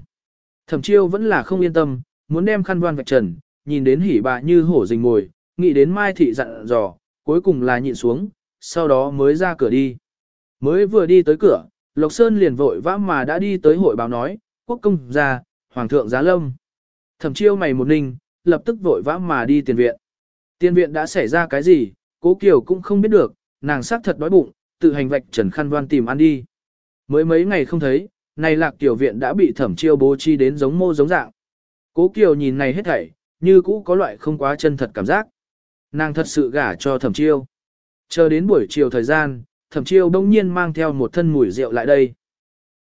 Thẩm chiêu vẫn là không yên tâm, muốn đem khăn đoan vạch trần, nhìn đến hỉ bà như hổ rình ngồi, nghĩ đến mai thị dặn dò, cuối cùng là nhịn xuống, sau đó mới ra cửa đi. Mới vừa đi tới cửa, Lộc Sơn liền vội vã mà đã đi tới hội báo nói, quốc công gia, hoàng thượng giá lâm. Thẩm chiêu mày một ninh, lập tức vội vã mà đi tiền viện. Tiền viện đã xảy ra cái gì, cố Kiều cũng không biết được, nàng xác thật đói bụng, tự hành vạch trần khăn đoan tìm ăn đi. Mới mấy ngày không thấy, này lạc tiểu viện đã bị thẩm chiêu bố chi đến giống mô giống dạng. Cố Kiều nhìn này hết thảy, như cũ có loại không quá chân thật cảm giác. Nàng thật sự gả cho thẩm chiêu. Chờ đến buổi chiều thời gian, thẩm chiêu đông nhiên mang theo một thân mùi rượu lại đây.